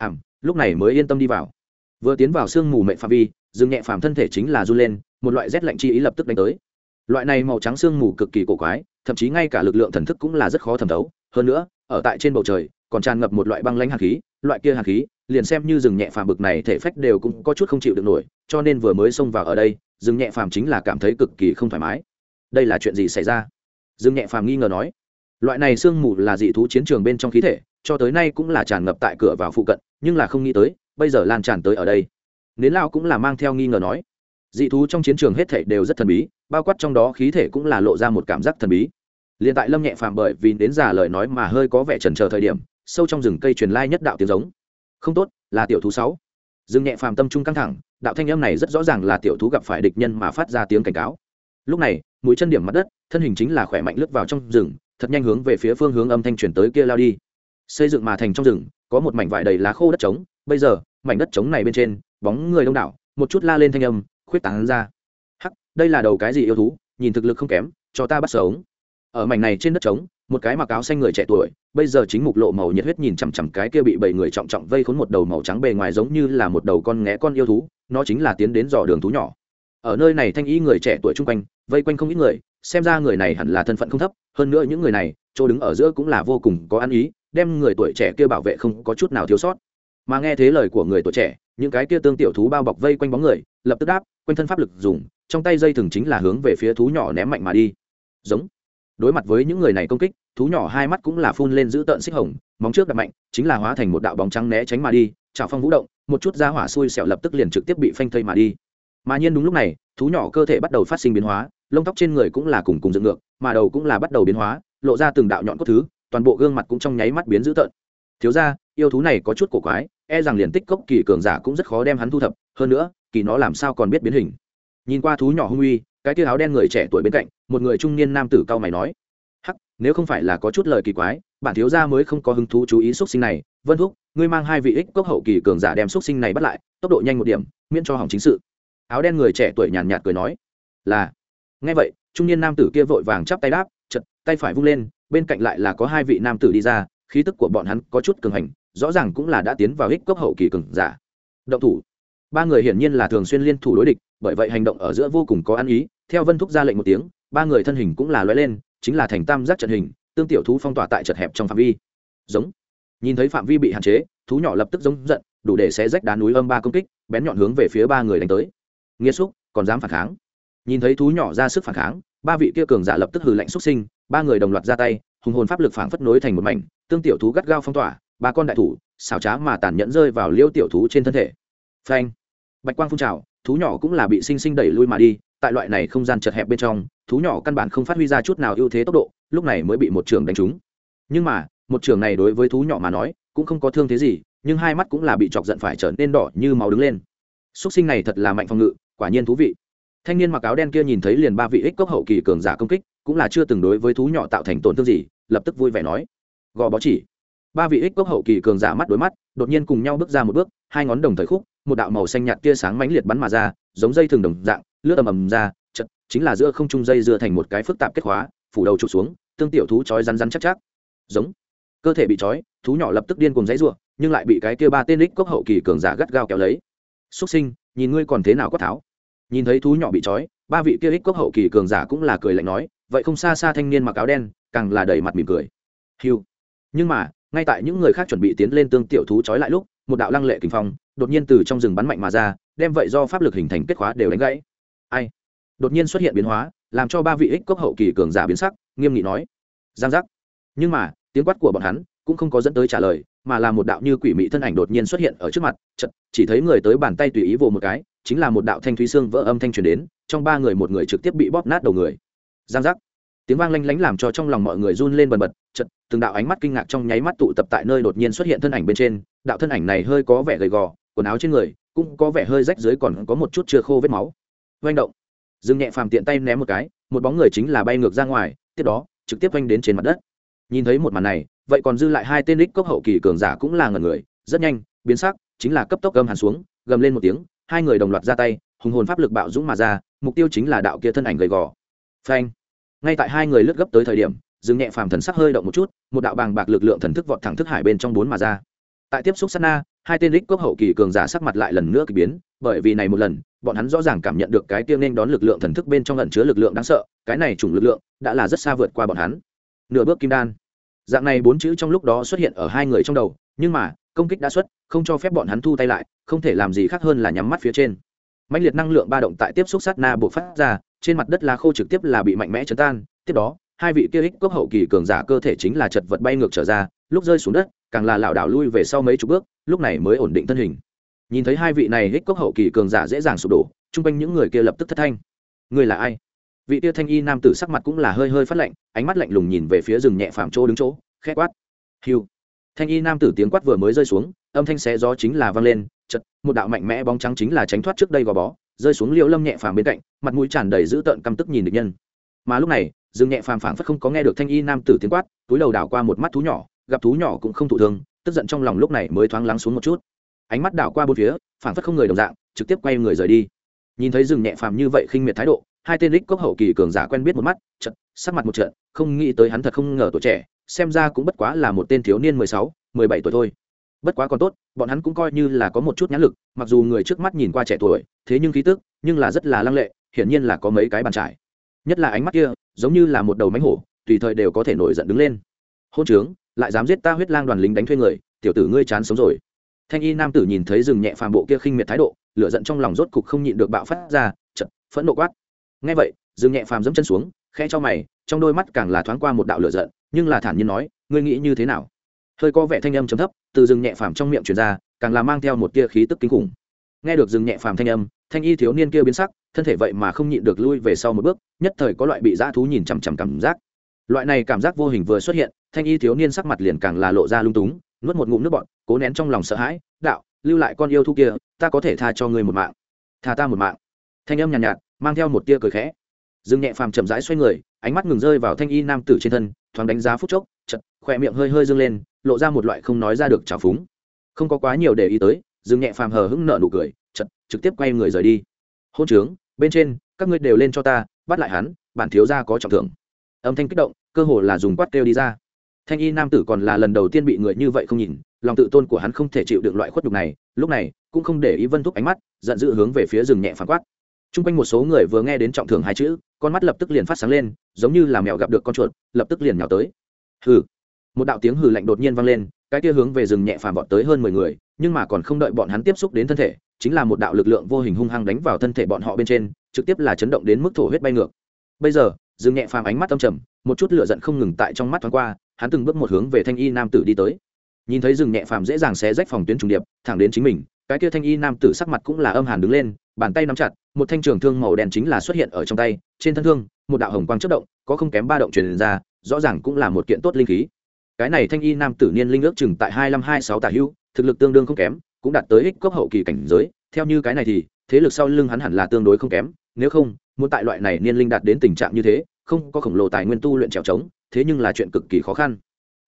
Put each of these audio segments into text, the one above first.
ảm, lúc này mới yên tâm đi vào. Vừa tiến vào sương mù mệ phạm vi dừng nhẹ phàm thân thể chính là run lên, một loại rét lạnh chi ý lập tức đánh tới. Loại này màu trắng sương mù cực kỳ cổ quái, thậm chí ngay cả lực lượng thần thức cũng là rất khó thẩm thấu. Hơn nữa, ở tại trên bầu trời, còn tràn ngập một loại băng lãnh hàn khí, loại kia hàn khí, liền xem như rừng nhẹ phàm bực này thể phách đều cũng có chút không chịu được nổi, cho nên vừa mới xông vào ở đây rừng nhẹ phàm chính là cảm thấy cực kỳ không thoải mái. Đây là chuyện gì xảy ra? Rừng nhẹ phàm nghi ngờ nói loại này sương mù là dị thú chiến trường bên trong khí thể, cho tới nay cũng là tràn ngập tại cửa vào phụ cận, nhưng là không nghĩ tới, bây giờ lan tràn tới ở đây. Nến lao cũng là mang theo nghi ngờ nói, dị thú trong chiến trường hết thể đều rất thần bí, bao quát trong đó khí thể cũng là lộ ra một cảm giác thần bí. Liền tại lâm nhẹ phàm bởi vì đến giả lời nói mà hơi có vẻ trần chờ thời điểm, sâu trong rừng cây truyền lai nhất đạo tiếng giống. Không tốt, là tiểu thú sáu. Rừng nhẹ phàm tâm trung căng thẳng, đạo thanh âm này rất rõ ràng là tiểu thú gặp phải địch nhân mà phát ra tiếng cảnh cáo. Lúc này, mũi chân điểm mặt đất, thân hình chính là khỏe mạnh lướt vào trong rừng thật nhanh hướng về phía phương hướng âm thanh truyền tới kia lao đi. Xây dựng mà thành trong rừng, có một mảnh vải đầy lá khô đất trống. Bây giờ, mảnh đất trống này bên trên, bóng người đông đảo, một chút la lên thanh âm, khuyết tán ra. Hắc, đây là đầu cái gì yêu thú? Nhìn thực lực không kém, cho ta bắt sống. Ở mảnh này trên đất trống, một cái mặc áo xanh người trẻ tuổi, bây giờ chính mục lộ màu nhiệt huyết nhìn chằm chằm cái kia bị bảy người trọng trọng vây khốn một đầu màu trắng bề ngoài giống như là một đầu con nghé con yêu thú, nó chính là tiến đến dò đường thú nhỏ. Ở nơi này thanh ý người trẻ tuổi chung quanh, vây quanh không ít người xem ra người này hẳn là thân phận không thấp, hơn nữa những người này, chỗ đứng ở giữa cũng là vô cùng có ăn ý, đem người tuổi trẻ kia bảo vệ không có chút nào thiếu sót. Mà nghe thế lời của người tuổi trẻ, những cái kia tương tiểu thú bao bọc vây quanh bóng người, lập tức đáp, quanh thân pháp lực dùng, trong tay dây thừng chính là hướng về phía thú nhỏ ném mạnh mà đi. Giống. Đối mặt với những người này công kích, thú nhỏ hai mắt cũng là phun lên giữ tợn xích hồng, móng trước đập mạnh, chính là hóa thành một đạo bóng trắng né tránh mà đi trào phong vũ động, một chút ra hỏa xui xẻo lập tức liền trực tiếp bị phanh thây mà đi. Mà nhiên đúng lúc này, thú nhỏ cơ thể bắt đầu phát sinh biến hóa lông tóc trên người cũng là cùng cùng dựng ngược, mà đầu cũng là bắt đầu biến hóa, lộ ra từng đạo nhọn cốt thứ, toàn bộ gương mặt cũng trong nháy mắt biến dữ tợn. Thiếu ra yêu thú này có chút cổ quái e rằng liền tích cốc kỳ cường giả cũng rất khó đem hắn thu thập, hơn nữa, kỳ nó làm sao còn biết biến hình. Nhìn qua thú nhỏ hung uy, cái tia áo đen người trẻ tuổi bên cạnh, một người trung niên nam tử cao mày nói, hắc, nếu không phải là có chút lời kỳ quái, bản thiếu gia mới không có hứng thú chú ý xuất sinh này. Vân thúc, ngươi mang hai vị ích cốc hậu kỳ cường giả đem xuất sinh này bắt lại, tốc độ nhanh một điểm, miễn cho hỏng chính sự. Áo đen người trẻ tuổi nhàn nhạt cười nói, là nghe vậy, trung niên nam tử kia vội vàng chắp tay đáp chật tay phải vung lên, bên cạnh lại là có hai vị nam tử đi ra, khí tức của bọn hắn có chút cường hành, rõ ràng cũng là đã tiến vào hích cốc hậu kỳ cường giả. Động thủ. Ba người hiển nhiên là thường xuyên liên thủ đối địch, bởi vậy hành động ở giữa vô cùng có ăn ý, theo vân thúc ra lệnh một tiếng, ba người thân hình cũng là loay lên, chính là thành tam giác trận hình, tương tiểu thú phong tỏa tại chật hẹp trong phạm vi. Giống. Nhìn thấy phạm vi bị hạn chế, thú nhỏ lập tức giống giận, đủ để xé rách đá núi âm ba công kích, bén nhọn hướng về phía ba người đánh tới. Nghĩa xúc còn dám phản kháng? Nhìn thấy thú nhỏ ra sức phản kháng, ba vị kia cường giả lập tức hừ lạnh xuất sinh, ba người đồng loạt ra tay, hùng hồn pháp lực phảng phất nối thành một mảnh, tương tiểu thú gắt gao phong tỏa, ba con đại thủ, xảo trá mà tàn nhẫn rơi vào liêu tiểu thú trên thân thể. Phanh! Bạch quang phun trào, thú nhỏ cũng là bị sinh sinh đẩy lui mà đi, tại loại này không gian chật hẹp bên trong, thú nhỏ căn bản không phát huy ra chút nào ưu thế tốc độ, lúc này mới bị một trường đánh trúng. Nhưng mà, một trường này đối với thú nhỏ mà nói, cũng không có thương thế gì, nhưng hai mắt cũng là bị chọc giận phải trở nên đỏ như máu đứng lên. Xuất sinh này thật là mạnh phòng ngự, quả nhiên thú vị thanh niên mặc áo đen kia nhìn thấy liền ba vị ích cốc hậu kỳ cường giả công kích, cũng là chưa từng đối với thú nhỏ tạo thành tổn thương gì, lập tức vui vẻ nói. Gò bó chỉ. Ba vị ích cốc hậu kỳ cường giả mắt đối mắt, đột nhiên cùng nhau bước ra một bước, hai ngón đồng thời khúc, một đạo màu xanh nhạt tia sáng mãnh liệt bắn mà ra, giống dây thường đồng dạng, lướt ầm ầm ra chật chính là giữa không trung dây dưa thành một cái phức tạp kết khóa phủ đầu trục xuống, tương tiểu thú chói rắn rắn chắc chắc. Giống. Cơ thể bị chói, thú nhỏ lập tức điên cùng dãy ruộng nhưng lại bị cái kia ba tên ích cốc hậu kỳ cường giả gắt gao kéo lấy. Xuất sinh, nhìn ngươi còn thế nào quát tháo? Nhìn thấy thú nhỏ bị trói, ba vị kia ích cốc hậu kỳ cường giả cũng là cười lạnh nói, vậy không xa xa thanh niên mặc áo đen, càng là đầy mặt mỉm cười. Hiu. Nhưng mà, ngay tại những người khác chuẩn bị tiến lên tương tiểu thú trói lại lúc, một đạo lăng lệ kinh phong đột nhiên từ trong rừng bắn mạnh mà ra, đem vậy do pháp lực hình thành kết khóa đều đánh gãy. Ai? Đột nhiên xuất hiện biến hóa, làm cho ba vị ích cốc hậu kỳ cường giả biến sắc, nghiêm nghị nói. Giang giác. Nhưng mà, tiếng quát của bọn hắn cũng không có dẫn tới trả lời mà là một đạo như quỷ mị thân ảnh đột nhiên xuất hiện ở trước mặt chật chỉ thấy người tới bàn tay tùy ý vồ một cái, chính là một đạo thanh thúy xương vỡ âm thanh truyền đến, trong ba người một người trực tiếp bị bóp nát đầu người. Giang giác. Tiếng vang lanh lánh làm cho trong lòng mọi người run lên bần bật chật từng đạo ánh mắt kinh ngạc trong nháy mắt tụ tập tại nơi đột nhiên xuất hiện thân ảnh bên trên, đạo thân ảnh này hơi có vẻ gầy gò, quần áo trên người cũng có vẻ hơi rách dưới còn có một chút chưa khô vết máu. Oanh động. Dương nhẹ phàm tiện tay ném một cái, một bóng người chính là bay ngược ra ngoài, tiếp đó trực tiếp oanh đến trên mặt đất. Nhìn thấy một màn này vậy còn dư lại hai tên đích cốc hậu kỳ cường giả cũng là ngần người, rất nhanh, biến sắc, chính là cấp tốc gầm hàn xuống, gầm lên một tiếng, hai người đồng loạt ra tay, hùng hồn pháp lực bạo dũng mà ra, mục tiêu chính là đạo kia thân ảnh gầy gò. Phanh. Ngay tại hai người lướt gấp tới thời điểm dừng nhẹ phàm thần sắc hơi động một chút, một đạo bàng bạc lực lượng thần thức vọt thẳng thức hải bên trong bốn mà ra. Tại tiếp xúc sát na, hai tên lích cốc hậu kỳ cường giả sắc mặt lại lần nữa k ỳ biến, bởi vì này một lần, bọn hắn rõ ràng cảm nhận được cái tiêu nên đón lực lượng thần thức bên trong lần chứa lực lượng đáng sợ, cái này chủng lực lượng đã là rất xa vượt qua bọn hắn. Nửa bước kim đan dạng này bốn chữ trong lúc đó xuất hiện ở hai người trong đầu, nhưng mà, công kích đã xuất, không cho phép bọn hắn thu tay lại, không thể làm gì khác hơn là nhắm mắt phía trên. Mạnh liệt năng lượng ba động tại tiếp xúc sát na buộc phát ra, trên mặt đất lá khô trực tiếp là bị mạnh mẽ chấn tan. Tiếp đó, hai vị kia ích cốc hậu kỳ cường giả cơ thể chính là chật vật bay ngược trở ra, lúc rơi xuống đất, càng là lảo đảo lui về sau mấy chục bước, lúc này mới ổn định thân hình. Nhìn thấy hai vị này ích cốc hậu kỳ cường giả dễ dàng sụp đổ, chung quanh những người kia lập tức thất thanh. Người là ai? Vị tia thanh y nam tử sắc mặt cũng là hơi hơi phát lạnh, ánh mắt lạnh lùng nhìn về phía rừng nhẹ phạm chỗ đứng chỗ, khẽ quát. Hiu thanh y nam tử tiếng quát vừa mới rơi xuống, âm thanh xé gió chính là vang lên chật một đạo mạnh mẽ bóng trắng chính là tránh thoát trước đây gò bó, rơi xuống liễu lâm nhẹ phàm bên cạnh, mặt mũi tràn đầy dữ tợn căm tức nhìn địch nhân. Mà lúc này dương nhẹ phàm phảng phất không có nghe được thanh y nam tử tiếng quát, túi đầu đảo qua một mắt thú nhỏ, gặp thú nhỏ cũng không thụ thương, tức giận trong lòng lúc này mới thoáng lắng xuống một chút. Ánh mắt đảo qua bốn phía, phảng phất không người đồng dạng, trực tiếp quay người rời đi. Nhìn thấy rừng nhẹ phàm như vậy khinh miệt thái độ hai tên lích cốc hậu kỳ cường giả quen biết một mắt trận sắc mặt một trận, không nghĩ tới hắn thật không ngờ tuổi trẻ, xem ra cũng bất quá là một tên thiếu niên mười sáu, mười bảy tuổi thôi. Bất quá còn tốt, bọn hắn cũng coi như là có một chút nhãn lực, mặc dù người trước mắt nhìn qua trẻ tuổi, thế nhưng khí tức, nhưng là rất là lăng lệ, hiển nhiên là có mấy cái bàn trải. Nhất là ánh mắt kia, giống như là một đầu mánh hổ, tùy thời đều có thể nổi giận đứng lên. Hôn trướng, lại dám giết ta huyết lang đoàn lính đánh thuê người, tiểu tử ngươi chán sống rồi. Thanh y nam tử nhìn thấy rừng nhẹ phàm bộ kia khinh miệt thái độ, lửa giận trong lòng rốt cục không nhịn được bạo phát ra chật phẫn nộ quát ngay vậy dương nhẹ phàm dẫm chân xuống khe cho mày trong đôi mắt càng là thoáng qua một đạo lửa giận nhưng là thản nhiên nói ngươi nghĩ như thế nào? Hơi có vẻ thanh âm chấm thấp từ rừng nhẹ phàm trong miệng truyền ra càng là mang theo một tia khí tức kinh khủng. Nghe được rừng nhẹ phàm thanh âm thanh y thiếu niên kia biến sắc thân thể vậy mà không nhịn được lui về sau một bước nhất thời có loại bị dã thú nhìn chằm chằm cảm giác. Loại này cảm giác vô hình vừa xuất hiện thanh y thiếu niên sắc mặt liền càng là lộ ra lung túng nuốt một ngụm nước bọt cố nén trong lòng sợ hãi đạo lưu lại con yêu thú kia ta có thể tha cho ngươi một mạng. Tha ta một mạng. Thanh âm nhàn nhạt, nhạt mang theo một tia cười khẽ. Dương nhẹ phàm chậm rãi xoay người, ánh mắt ngừng rơi vào thanh y nam tử trên thân, thoáng đánh giá phút chốc chật khỏe miệng hơi hơi dâng lên, lộ ra một loại không nói ra được trào phúng. Không có quá nhiều để ý tới, dương nhẹ phàm hờ hững nợ nụ cười chật trực tiếp quay người rời đi. Hôn trướng, bên trên, các ngươi đều lên cho ta, bắt lại hắn, bản thiếu gia có trọng thưởng. Âm thanh kích động, cơ hồ là dùng quát kêu đi ra. Thanh y nam tử còn là lần đầu tiên bị người như vậy không nhìn, lòng tự tôn của hắn không thể chịu được loại khuất đục này, lúc này cũng không để ý vân thúc ánh mắt, giận dữ hướng về phía rừng nhẹ phán quát t r u n g quanh một số người vừa nghe đến trọng thưởng hai chữ, con mắt lập tức liền phát sáng lên, giống như là mèo gặp được con chuột, lập tức liền nhào tới. Hừ. Một đạo tiếng hừ lạnh đột nhiên vang lên, cái kia hướng về rừng nhẹ phàm vọt tới hơn mười người, nhưng mà còn không đợi bọn hắn tiếp xúc đến thân thể, chính là một đạo lực lượng vô hình hung hăng đánh vào thân thể bọn họ bên trên, trực tiếp là chấn động đến mức thổ huyết bay ngược. Bây giờ, rừng nhẹ phàm ánh mắt tâm trầm, một chút lửa giận không ngừng tại trong mắt thoáng qua, hắn từng bước một hướng về thanh y nam tử đi tới. Nhìn thấy rừng nhẹ phàm dễ dàng xé rách phòng tuyến trùng điệp, thẳng đến chính mình, cái kia thanh y nam tử sắc mặt cũng là âm hàn đứng lên, bàn tay nắm chặt một thanh trường thương màu đen chính là xuất hiện ở trong tay, trên thân thương, một đạo hồng quang chất động, có không kém ba động truyền ra, rõ ràng cũng là một kiện tốt linh khí. Cái này thanh y nam tử niên linh ước chừng tại hai năm hai sáu tả hưu, thực lực tương đương không kém, cũng đạt tới ích cốc hậu kỳ cảnh giới. Theo như cái này thì, thế lực sau lưng hắn hẳn là tương đối không kém, nếu không, muốn tại loại này niên linh đạt đến tình trạng như thế, không có khổng lồ tài nguyên tu luyện trèo trống, thế nhưng là chuyện cực kỳ khó khăn.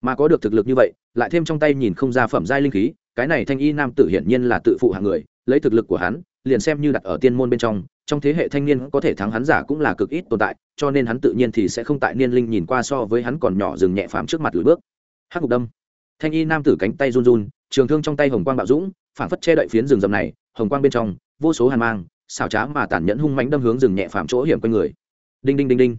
Mà có được thực lực như vậy, lại thêm trong tay nhìn không ra phẩm giai linh khí, cái này thanh y nam tử hiển nhiên là tự phụ hạng người, lấy thực lực của hắn liền xem như đặt ở tiên môn bên trong trong thế hệ thanh niên có thể thắng hắn giả cũng là cực ít tồn tại, cho nên hắn tự nhiên thì sẽ không tại niên linh nhìn qua so với hắn còn nhỏ dừng nhẹ phàm trước mặt lưỡi bước. Hắc ngục đâm. Thanh y nam tử cánh tay run run, trường thương trong tay hồng quang bạo dũng phản phất che đậy phiến rừng rầm này, hồng quang bên trong, vô số hàn mang, xảo trá mà tàn nhẫn hung mánh đâm hướng rừng nhẹ phàm chỗ hiểm quanh người. Đinh đinh đinh đinh.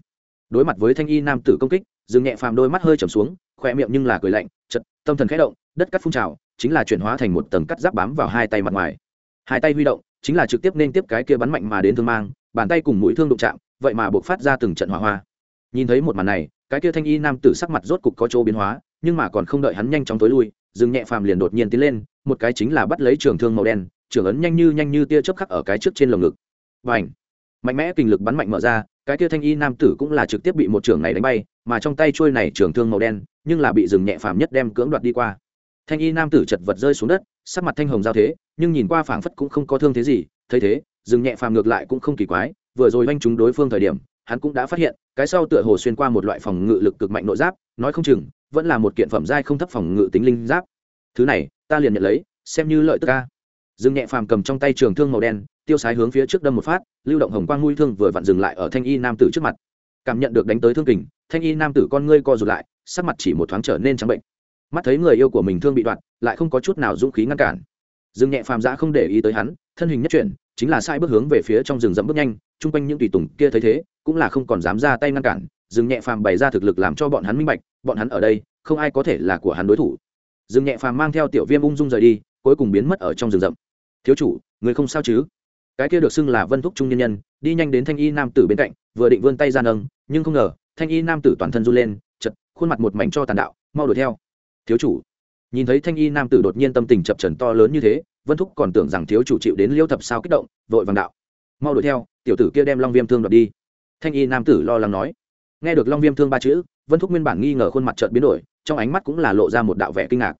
Đối mặt với thanh y nam tử công kích, rừng nhẹ phàm đôi mắt hơi trầm xuống khỏe miệng nhưng là cười lạnh chật tâm thần khẽ động, đất cắt phun trào, chính là chuyển hóa thành một tầng cắt giáp bám vào hai tay mặt ngoài. Hai tay huy động chính là trực tiếp nên tiếp cái kia bắn mạnh mà đến thương mang, bàn tay cùng mũi thương đụng chạm, vậy mà buộc phát ra từng trận hỏa hoa. Nhìn thấy một màn này, cái kia thanh y nam tử sắc mặt rốt cục có chỗ biến hóa, nhưng mà còn không đợi hắn nhanh chóng tối lui, dừng nhẹ phàm liền đột nhiên tiến lên, một cái chính là bắt lấy trường thương màu đen, trường ấn nhanh như nhanh như tia chớp khắc ở cái trước trên lồng ngực. Và ảnh mạnh mẽ kinh lực bắn mạnh mở ra, cái kia thanh y nam tử cũng là trực tiếp bị một trường này đánh bay, mà trong tay trôi này trường thương màu đen, nhưng là bị dừng nhẹ phàm nhất đem cưỡng đoạt đi qua thanh y nam tử chật vật rơi xuống đất, sắc mặt thanh hồng giao thế, nhưng nhìn qua phảng phất cũng không có thương thế gì, thấy thế, dừng nhẹ phàm ngược lại cũng không kỳ quái, vừa rồi oanh chúng đối phương thời điểm, hắn cũng đã phát hiện, cái sau tựa hồ xuyên qua một loại phòng ngự lực cực mạnh nội giáp, nói không chừng, vẫn là một kiện phẩm giai không thấp phòng ngự tính linh giáp. Thứ này, ta liền nhận lấy, xem như lợi tức ca. Dừng nhẹ phàm cầm trong tay trường thương màu đen, tiêu sái hướng phía trước đâm một phát, lưu động hồng quang nuôi thương vừa vặn dừng lại ở thanh y nam tử trước mặt. Cảm nhận được đánh tới thương kình, thanh y nam tử con ngươi co rụt lại, sắc mặt chỉ một thoáng trở nên trắng bệnh mắt thấy người yêu của mình thương bị đoạn lại không có chút nào dũng khí ngăn cản. Dương nhẹ phàm giã không để ý tới hắn, thân hình nhất chuyển, chính là sai bước hướng về phía trong rừng rậm bước nhanh, chung quanh những tùy tùng kia thấy thế, cũng là không còn dám ra tay ngăn cản. Dương nhẹ phàm bày ra thực lực làm cho bọn hắn minh bạch, bọn hắn ở đây, không ai có thể là của hắn đối thủ. Dương nhẹ phàm mang theo tiểu viêm ung dung rời đi, cuối cùng biến mất ở trong rừng rậm. Thiếu chủ, người không sao chứ? Cái kia được xưng là vân thúc trung nhân nhân, đi nhanh đến thanh y nam tử bên cạnh, vừa định vươn tay ra nâng, nhưng không ngờ, thanh y nam tử toàn thân run lên, chật, khuôn mặt một mảnh cho tàn đạo, mau đuổi theo thiếu chủ. Nhìn thấy thanh y nam tử đột nhiên tâm tình chập trần to lớn như thế, vân thúc còn tưởng rằng thiếu chủ chịu đến liêu thập sao kích động, vội vàng đạo. Mau đuổi theo, tiểu tử kia đem long viêm thương đoạt đi. Thanh y nam tử lo lắng nói. Nghe được long viêm thương ba chữ, vân thúc nguyên bản nghi ngờ khuôn mặt trợn biến đổi, trong ánh mắt cũng là lộ ra một đạo vẻ kinh ngạc.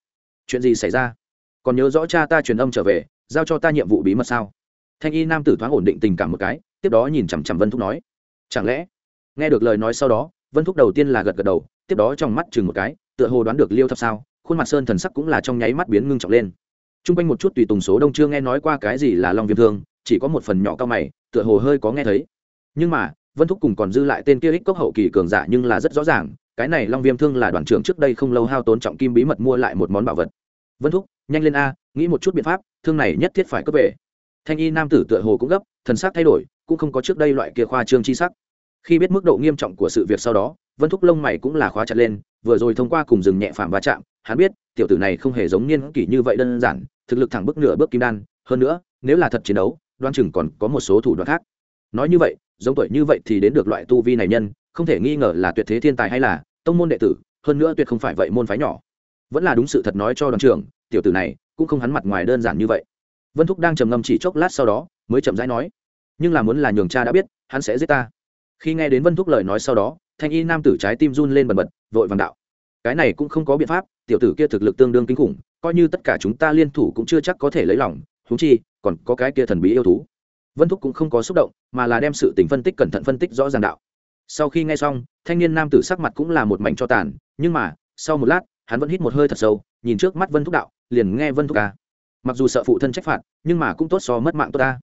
Chuyện gì xảy ra? Còn nhớ rõ cha ta truyền âm trở về, giao cho ta nhiệm vụ bí mật sao? Thanh y nam tử thoáng ổn định tình cảm một cái, tiếp đó nhìn chằm chằm vân thúc nói. Chẳng lẽ? Nghe được lời nói sau đó, vân thúc đầu tiên là gật gật đầu, tiếp đó trong mắt chừng một cái tựa hồ đoán được liêu thập sao, khuôn mặt sơn thần sắc cũng là trong nháy mắt biến ngưng trọng lên. T r u n g quanh một chút tùy tùng số đông chưa nghe nói qua cái gì là long viêm thương, chỉ có một phần nhỏ cao mày, tựa hồ hơi có nghe thấy. Nhưng mà, vân thúc cùng còn dư lại tên kia ích cốc hậu kỳ cường giả nhưng là rất rõ ràng, cái này long viêm thương là đoàn trưởng trước đây không lâu hao tốn trọng kim bí mật mua lại một món bảo vật. Vân thúc, nhanh lên a, nghĩ một chút biện pháp, thương này nhất thiết phải cấp về. Thanh y nam tử tựa hồ cũng gấp, thần sắc thay đổi, cũng không có trước đây loại kia khoa trương chi sắc. Khi biết mức độ nghiêm trọng của sự việc sau đó, vân thúc lông mày cũng là khóa chặt lên vừa rồi thông qua cùng rừng nhẹ phàm va chạm, hắn biết, tiểu tử này không hề giống niên kỷ như vậy đơn giản, thực lực thẳng bước nửa bước kim đan, hơn nữa, nếu là thật chiến đấu đoan chừng còn có một số thủ đoạn khác. Nói như vậy, giống tuổi như vậy thì đến được loại tu vi này nhân, không thể nghi ngờ là tuyệt thế thiên tài hay là tông môn đệ tử, hơn nữa tuyệt không phải vậy môn phái nhỏ. Vẫn là đúng sự thật nói cho đoàn trưởng, tiểu tử này cũng không hắn mặt ngoài đơn giản như vậy. Vân thúc đang trầm ngâm chỉ chốc lát sau đó, mới chậm rãi nói, nhưng là muốn là nhường cha đã biết, hắn sẽ giết ta khi nghe đến vân thúc lời nói sau đó, thanh y nam tử trái tim run lên bần bật, vội vàng đạo. Cái này cũng không có biện pháp, tiểu tử kia thực lực tương đương kinh khủng, coi như tất cả chúng ta liên thủ cũng chưa chắc có thể lấy lòng thú chi, còn có cái kia thần bí yêu thú. Vân thúc cũng không có xúc động, mà là đem sự tình phân tích cẩn thận phân tích rõ ràng đạo. Sau khi nghe xong, thanh niên nam tử sắc mặt cũng là một mảnh cho tàn, nhưng mà, sau một lát, hắn vẫn hít một hơi thật sâu, nhìn trước mắt vân thúc đạo, liền nghe vân thúc ca. Mặc dù sợ phụ thân trách phạt, nhưng mà cũng tốt so mất mạng tốt ta.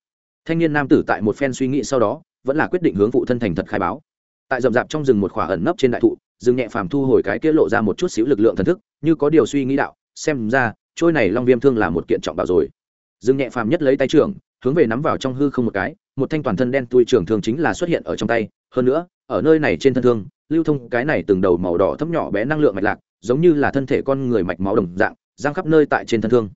Thanh niên nam tử tại một phen suy nghĩ sau đó vẫn là quyết định hướng phụ thân thành thật khai báo. Tại rậm rạp trong rừng một khỏa ẩn nấp trên đại thụ, rừng nhẹ phàm thu hồi cái kia lộ ra một chút xíu lực lượng thần thức, như có điều suy nghĩ đạo, xem ra, trôi này long viêm thương là một kiện trọng bảo rồi. Rừng nhẹ phàm nhất lấy tay trưởng, hướng về nắm vào trong hư không một cái, một thanh toàn thân đen tui trưởng thường chính là xuất hiện ở trong tay. Hơn nữa, ở nơi này trên thân thương, lưu thông cái này từng đầu màu đỏ thấp nhỏ bé năng lượng mạch lạc, giống như là thân thể con người mạch máu đồng dạng, giang khắp nơi tại trên thân thương.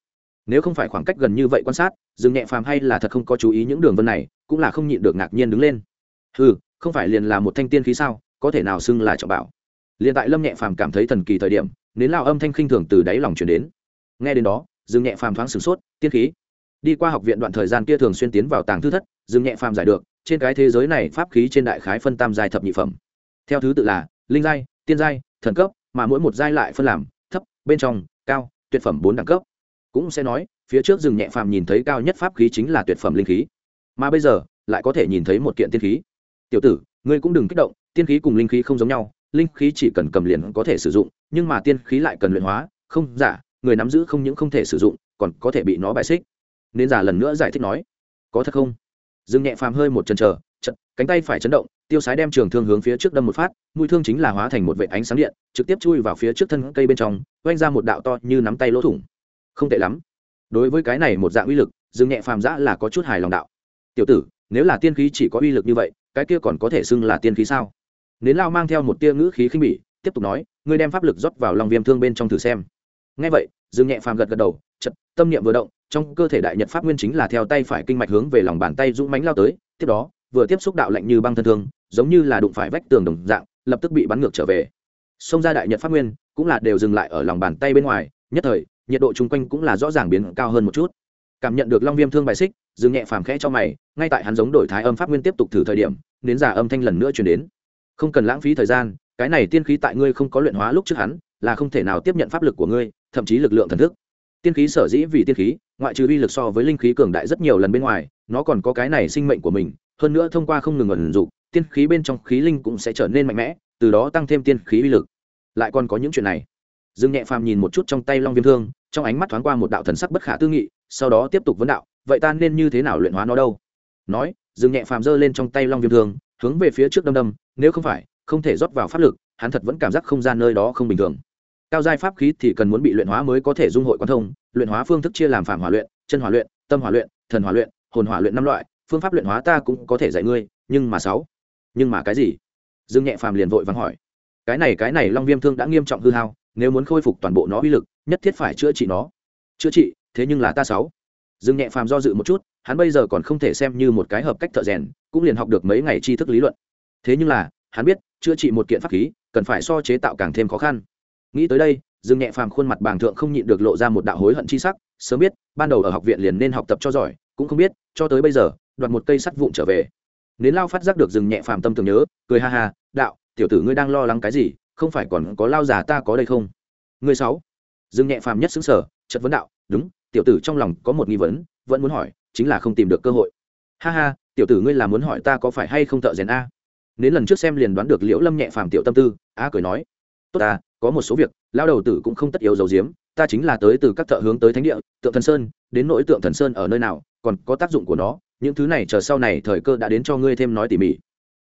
Nếu không phải khoảng cách gần như vậy quan sát, rừng nhẹ phàm hay là thật không có chú ý những đường vân này cũng là không nhịn được ngạc nhiên đứng lên. Ừ không phải liền là một thanh tiên khí sao, có thể nào xưng là trọng bảo? Liền tại lâm nhẹ phàm cảm thấy thần kỳ thời điểm, nến lao âm thanh khinh thường từ đáy lòng chuyển đến. Nghe đến đó, dương nhẹ phàm thoáng sửng sốt, tiên khí. Đi qua học viện đoạn thời gian kia thường xuyên tiến vào tàng thư thất, dương nhẹ phàm giải được, trên cái thế giới này pháp khí trên đại khái phân tam giai thập nhị phẩm. Theo thứ tự là, linh giai, tiên giai, thần cấp, mà mỗi một giai lại phân làm thấp, bên trong, cao, tuyệt phẩm bốn đẳng cấp. Cũng sẽ nói, phía trước rừng nhẹ phàm nhìn thấy cao nhất pháp khí chính là tuyệt phẩm linh khí mà bây giờ lại có thể nhìn thấy một kiện tiên khí. Tiểu tử, ngươi cũng đừng kích động, tiên khí cùng linh khí không giống nhau, linh khí chỉ cần cầm liền có thể sử dụng, nhưng mà tiên khí lại cần luyện hóa, không giả người nắm giữ không những không thể sử dụng, còn có thể bị nó bại xích. Nên giả lần nữa giải thích nói, có thật không? Dương nhẹ phàm hơi một chân chờ chật cánh tay phải chấn động, tiêu sái đem trường thương hướng phía trước đâm một phát, mũi thương chính là hóa thành một vệ ánh sáng điện, trực tiếp chui vào phía trước thân cây bên trong, oanh ra một đạo to như nắm tay lỗ thủng. Không tệ lắm. Đối với cái này một dạng uy lực, dương nhẹ phàm giã là có chút hài lòng đạo tiểu tử, nếu là tiên khí chỉ có uy lực như vậy, cái kia còn có thể xưng là tiên khí sao? Nến lao mang theo một tia ngữ khí khinh bỉ, tiếp tục nói, ngươi đem pháp lực rót vào lòng viêm thương bên trong thử xem. Ngay vậy, dương nhẹ phàm gật gật đầu chật tâm niệm vừa động, trong cơ thể đại nhật pháp nguyên chính là theo tay phải kinh mạch hướng về lòng bàn tay dũng mánh lao tới, tiếp đó, vừa tiếp xúc đạo lạnh như băng thân thương, giống như là đụng phải vách tường đồng dạng, lập tức bị bắn ngược trở về. Xông ra đại nhật pháp nguyên, cũng là đều dừng lại ở lòng bàn tay bên ngoài, nhất thời, nhiệt độ chung quanh cũng là rõ ràng biến cao hơn một chút cảm nhận được long viêm thương bài xích dừng nhẹ phàm khẽ cho mày, ngay tại hắn giống đổi thái âm pháp nguyên tiếp tục thử thời điểm, nến giả âm thanh lần nữa chuyển đến. Không cần lãng phí thời gian, cái này tiên khí tại ngươi không có luyện hóa lúc trước hắn, là không thể nào tiếp nhận pháp lực của ngươi, thậm chí lực lượng thần thức. Tiên khí sở dĩ vì tiên khí, ngoại trừ uy lực so với linh khí cường đại rất nhiều lần bên ngoài, nó còn có cái này sinh mệnh của mình, hơn nữa thông qua không ngừng ẩn dụng tiên khí bên trong khí linh cũng sẽ trở nên mạnh mẽ, từ đó tăng thêm tiên khí uy lực. Lại còn có những chuyện này. Dương nhẹ phàm nhìn một chút trong tay long viêm thương, trong ánh mắt thoáng qua một đạo thần sắc bất khả tư nghị sau đó tiếp tục vấn đạo, vậy ta nên như thế nào luyện hóa nó đâu? Nói dương nhẹ phàm giơ lên trong tay long viêm thương, hướng về phía trước đâm đâm, nếu không phải, không thể rót vào pháp lực, hắn thật vẫn cảm giác không gian nơi đó không bình thường. Cao giai pháp khí thì cần muốn bị luyện hóa mới có thể dung hội quan thông, luyện hóa phương thức chia làm phàm hỏa luyện, chân hỏa luyện, tâm hỏa luyện, thần hỏa luyện, hồn hỏa luyện năm loại, phương pháp luyện hóa ta cũng có thể dạy ngươi, nhưng mà sáu, nhưng mà cái gì? Dương nhẹ phàm liền vội vắng hỏi. Cái này cái này long viêm thương đã nghiêm trọng hư hao, nếu muốn khôi phục toàn bộ nó uy lực, nhất thiết phải chữa trị nó. Chữa trị thế nhưng là ta sáu. Dương nhẹ phàm do dự một chút, hắn bây giờ còn không thể xem như một cái hợp cách thợ rèn, cũng liền học được mấy ngày tri thức lý luận. Thế nhưng là, hắn biết, chữa trị một kiện pháp khí, cần phải so chế tạo càng thêm khó khăn. Nghĩ tới đây, dương nhẹ phàm khuôn mặt bàng thượng không nhịn được lộ ra một đạo hối hận chi sắc, sớm biết, ban đầu ở học viện liền nên học tập cho giỏi, cũng không biết, cho tới bây giờ, đoạt một cây sắt vụn trở về. Nến lao phát giác được dương nhẹ phàm tâm tưởng nhớ, cười ha ha, đạo, tiểu tử ngươi đang lo lắng cái gì, không phải còn có lao già ta có đây không? Ngươi sáu. Dương nhẹ phàm nhất xứng sở chất vấn đạo, đúng tiểu tử trong lòng có một nghi vấn, vẫn muốn hỏi, chính là không tìm được cơ hội. Ha ha, tiểu tử ngươi là muốn hỏi ta có phải hay không thợ rèn a? Đến lần trước xem liền đoán được liễu lâm nhẹ phàm tiểu tâm tư, a cười nói. Tốt ta, có một số việc lao đầu tử cũng không tất yếu dầu diếm ta chính là tới từ các thợ hướng tới thánh địa, tượng thần sơn, đến nỗi tượng thần sơn ở nơi nào, còn có tác dụng của nó, những thứ này chờ sau này thời cơ đã đến cho ngươi thêm nói tỉ mỉ.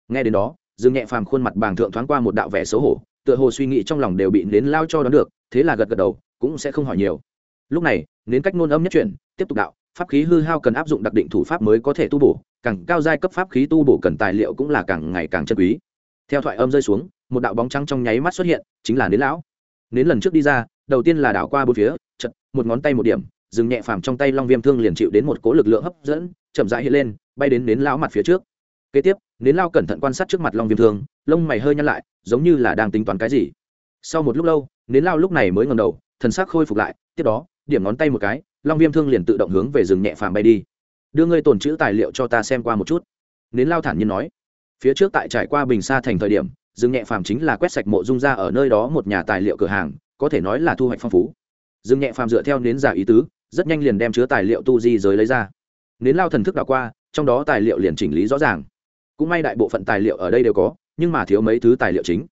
Nghe đến đó, dương nhẹ phàm khuôn mặt bàng thượng thoáng qua một đạo vẻ xấu hổ, tựa hồ suy nghĩ trong lòng đều bị nến lao cho đón được, thế là gật gật đầu, cũng sẽ không hỏi nhiều. Lúc này nến cách nôn âm nhất chuyển tiếp tục đạo, pháp khí hư hao cần áp dụng đặc định thủ pháp mới có thể tu bổ, càng cao giai cấp pháp khí tu bổ cần tài liệu cũng là càng ngày càng chân quý. Theo thoại âm rơi xuống, một đạo bóng trắng trong nháy mắt xuất hiện, chính là nến lão. Nến lần trước đi ra, đầu tiên là đảo qua bốn phía, chật, một ngón tay một điểm, dừng nhẹ phàm trong tay long viêm thương liền chịu đến một cỗ lực lượng hấp dẫn, chậm rãi hiện lên, bay đến nến lão mặt phía trước. Kế tiếp, nến lao cẩn thận quan sát trước mặt long viêm thương, lông mày hơi nhăn lại, giống như là đang tính toán cái gì. Sau một lúc lâu, nến lao lúc này mới ngầm đầu, thần sắc khôi phục lại, tiếp đó điểm ngón tay một cái, long viêm thương liền tự động hướng về rừng nhẹ phàm bay đi. Đưa ngươi tồn chữ tài liệu cho ta xem qua một chút. Nến lao thản nhiên nói. Phía trước tại trải qua bình xa thành thời điểm, rừng nhẹ phàm chính là quét sạch mộ dung ra ở nơi đó một nhà tài liệu cửa hàng, có thể nói là thu hoạch phong phú. Rừng nhẹ phàm dựa theo nến giả ý tứ, rất nhanh liền đem chứa tài liệu tu di giới lấy ra. Nến lao thần thức đảo qua, trong đó tài liệu liền chỉnh lý rõ ràng. Cũng may đại bộ phận tài liệu ở đây đều có, nhưng mà thiếu mấy thứ tài liệu chính.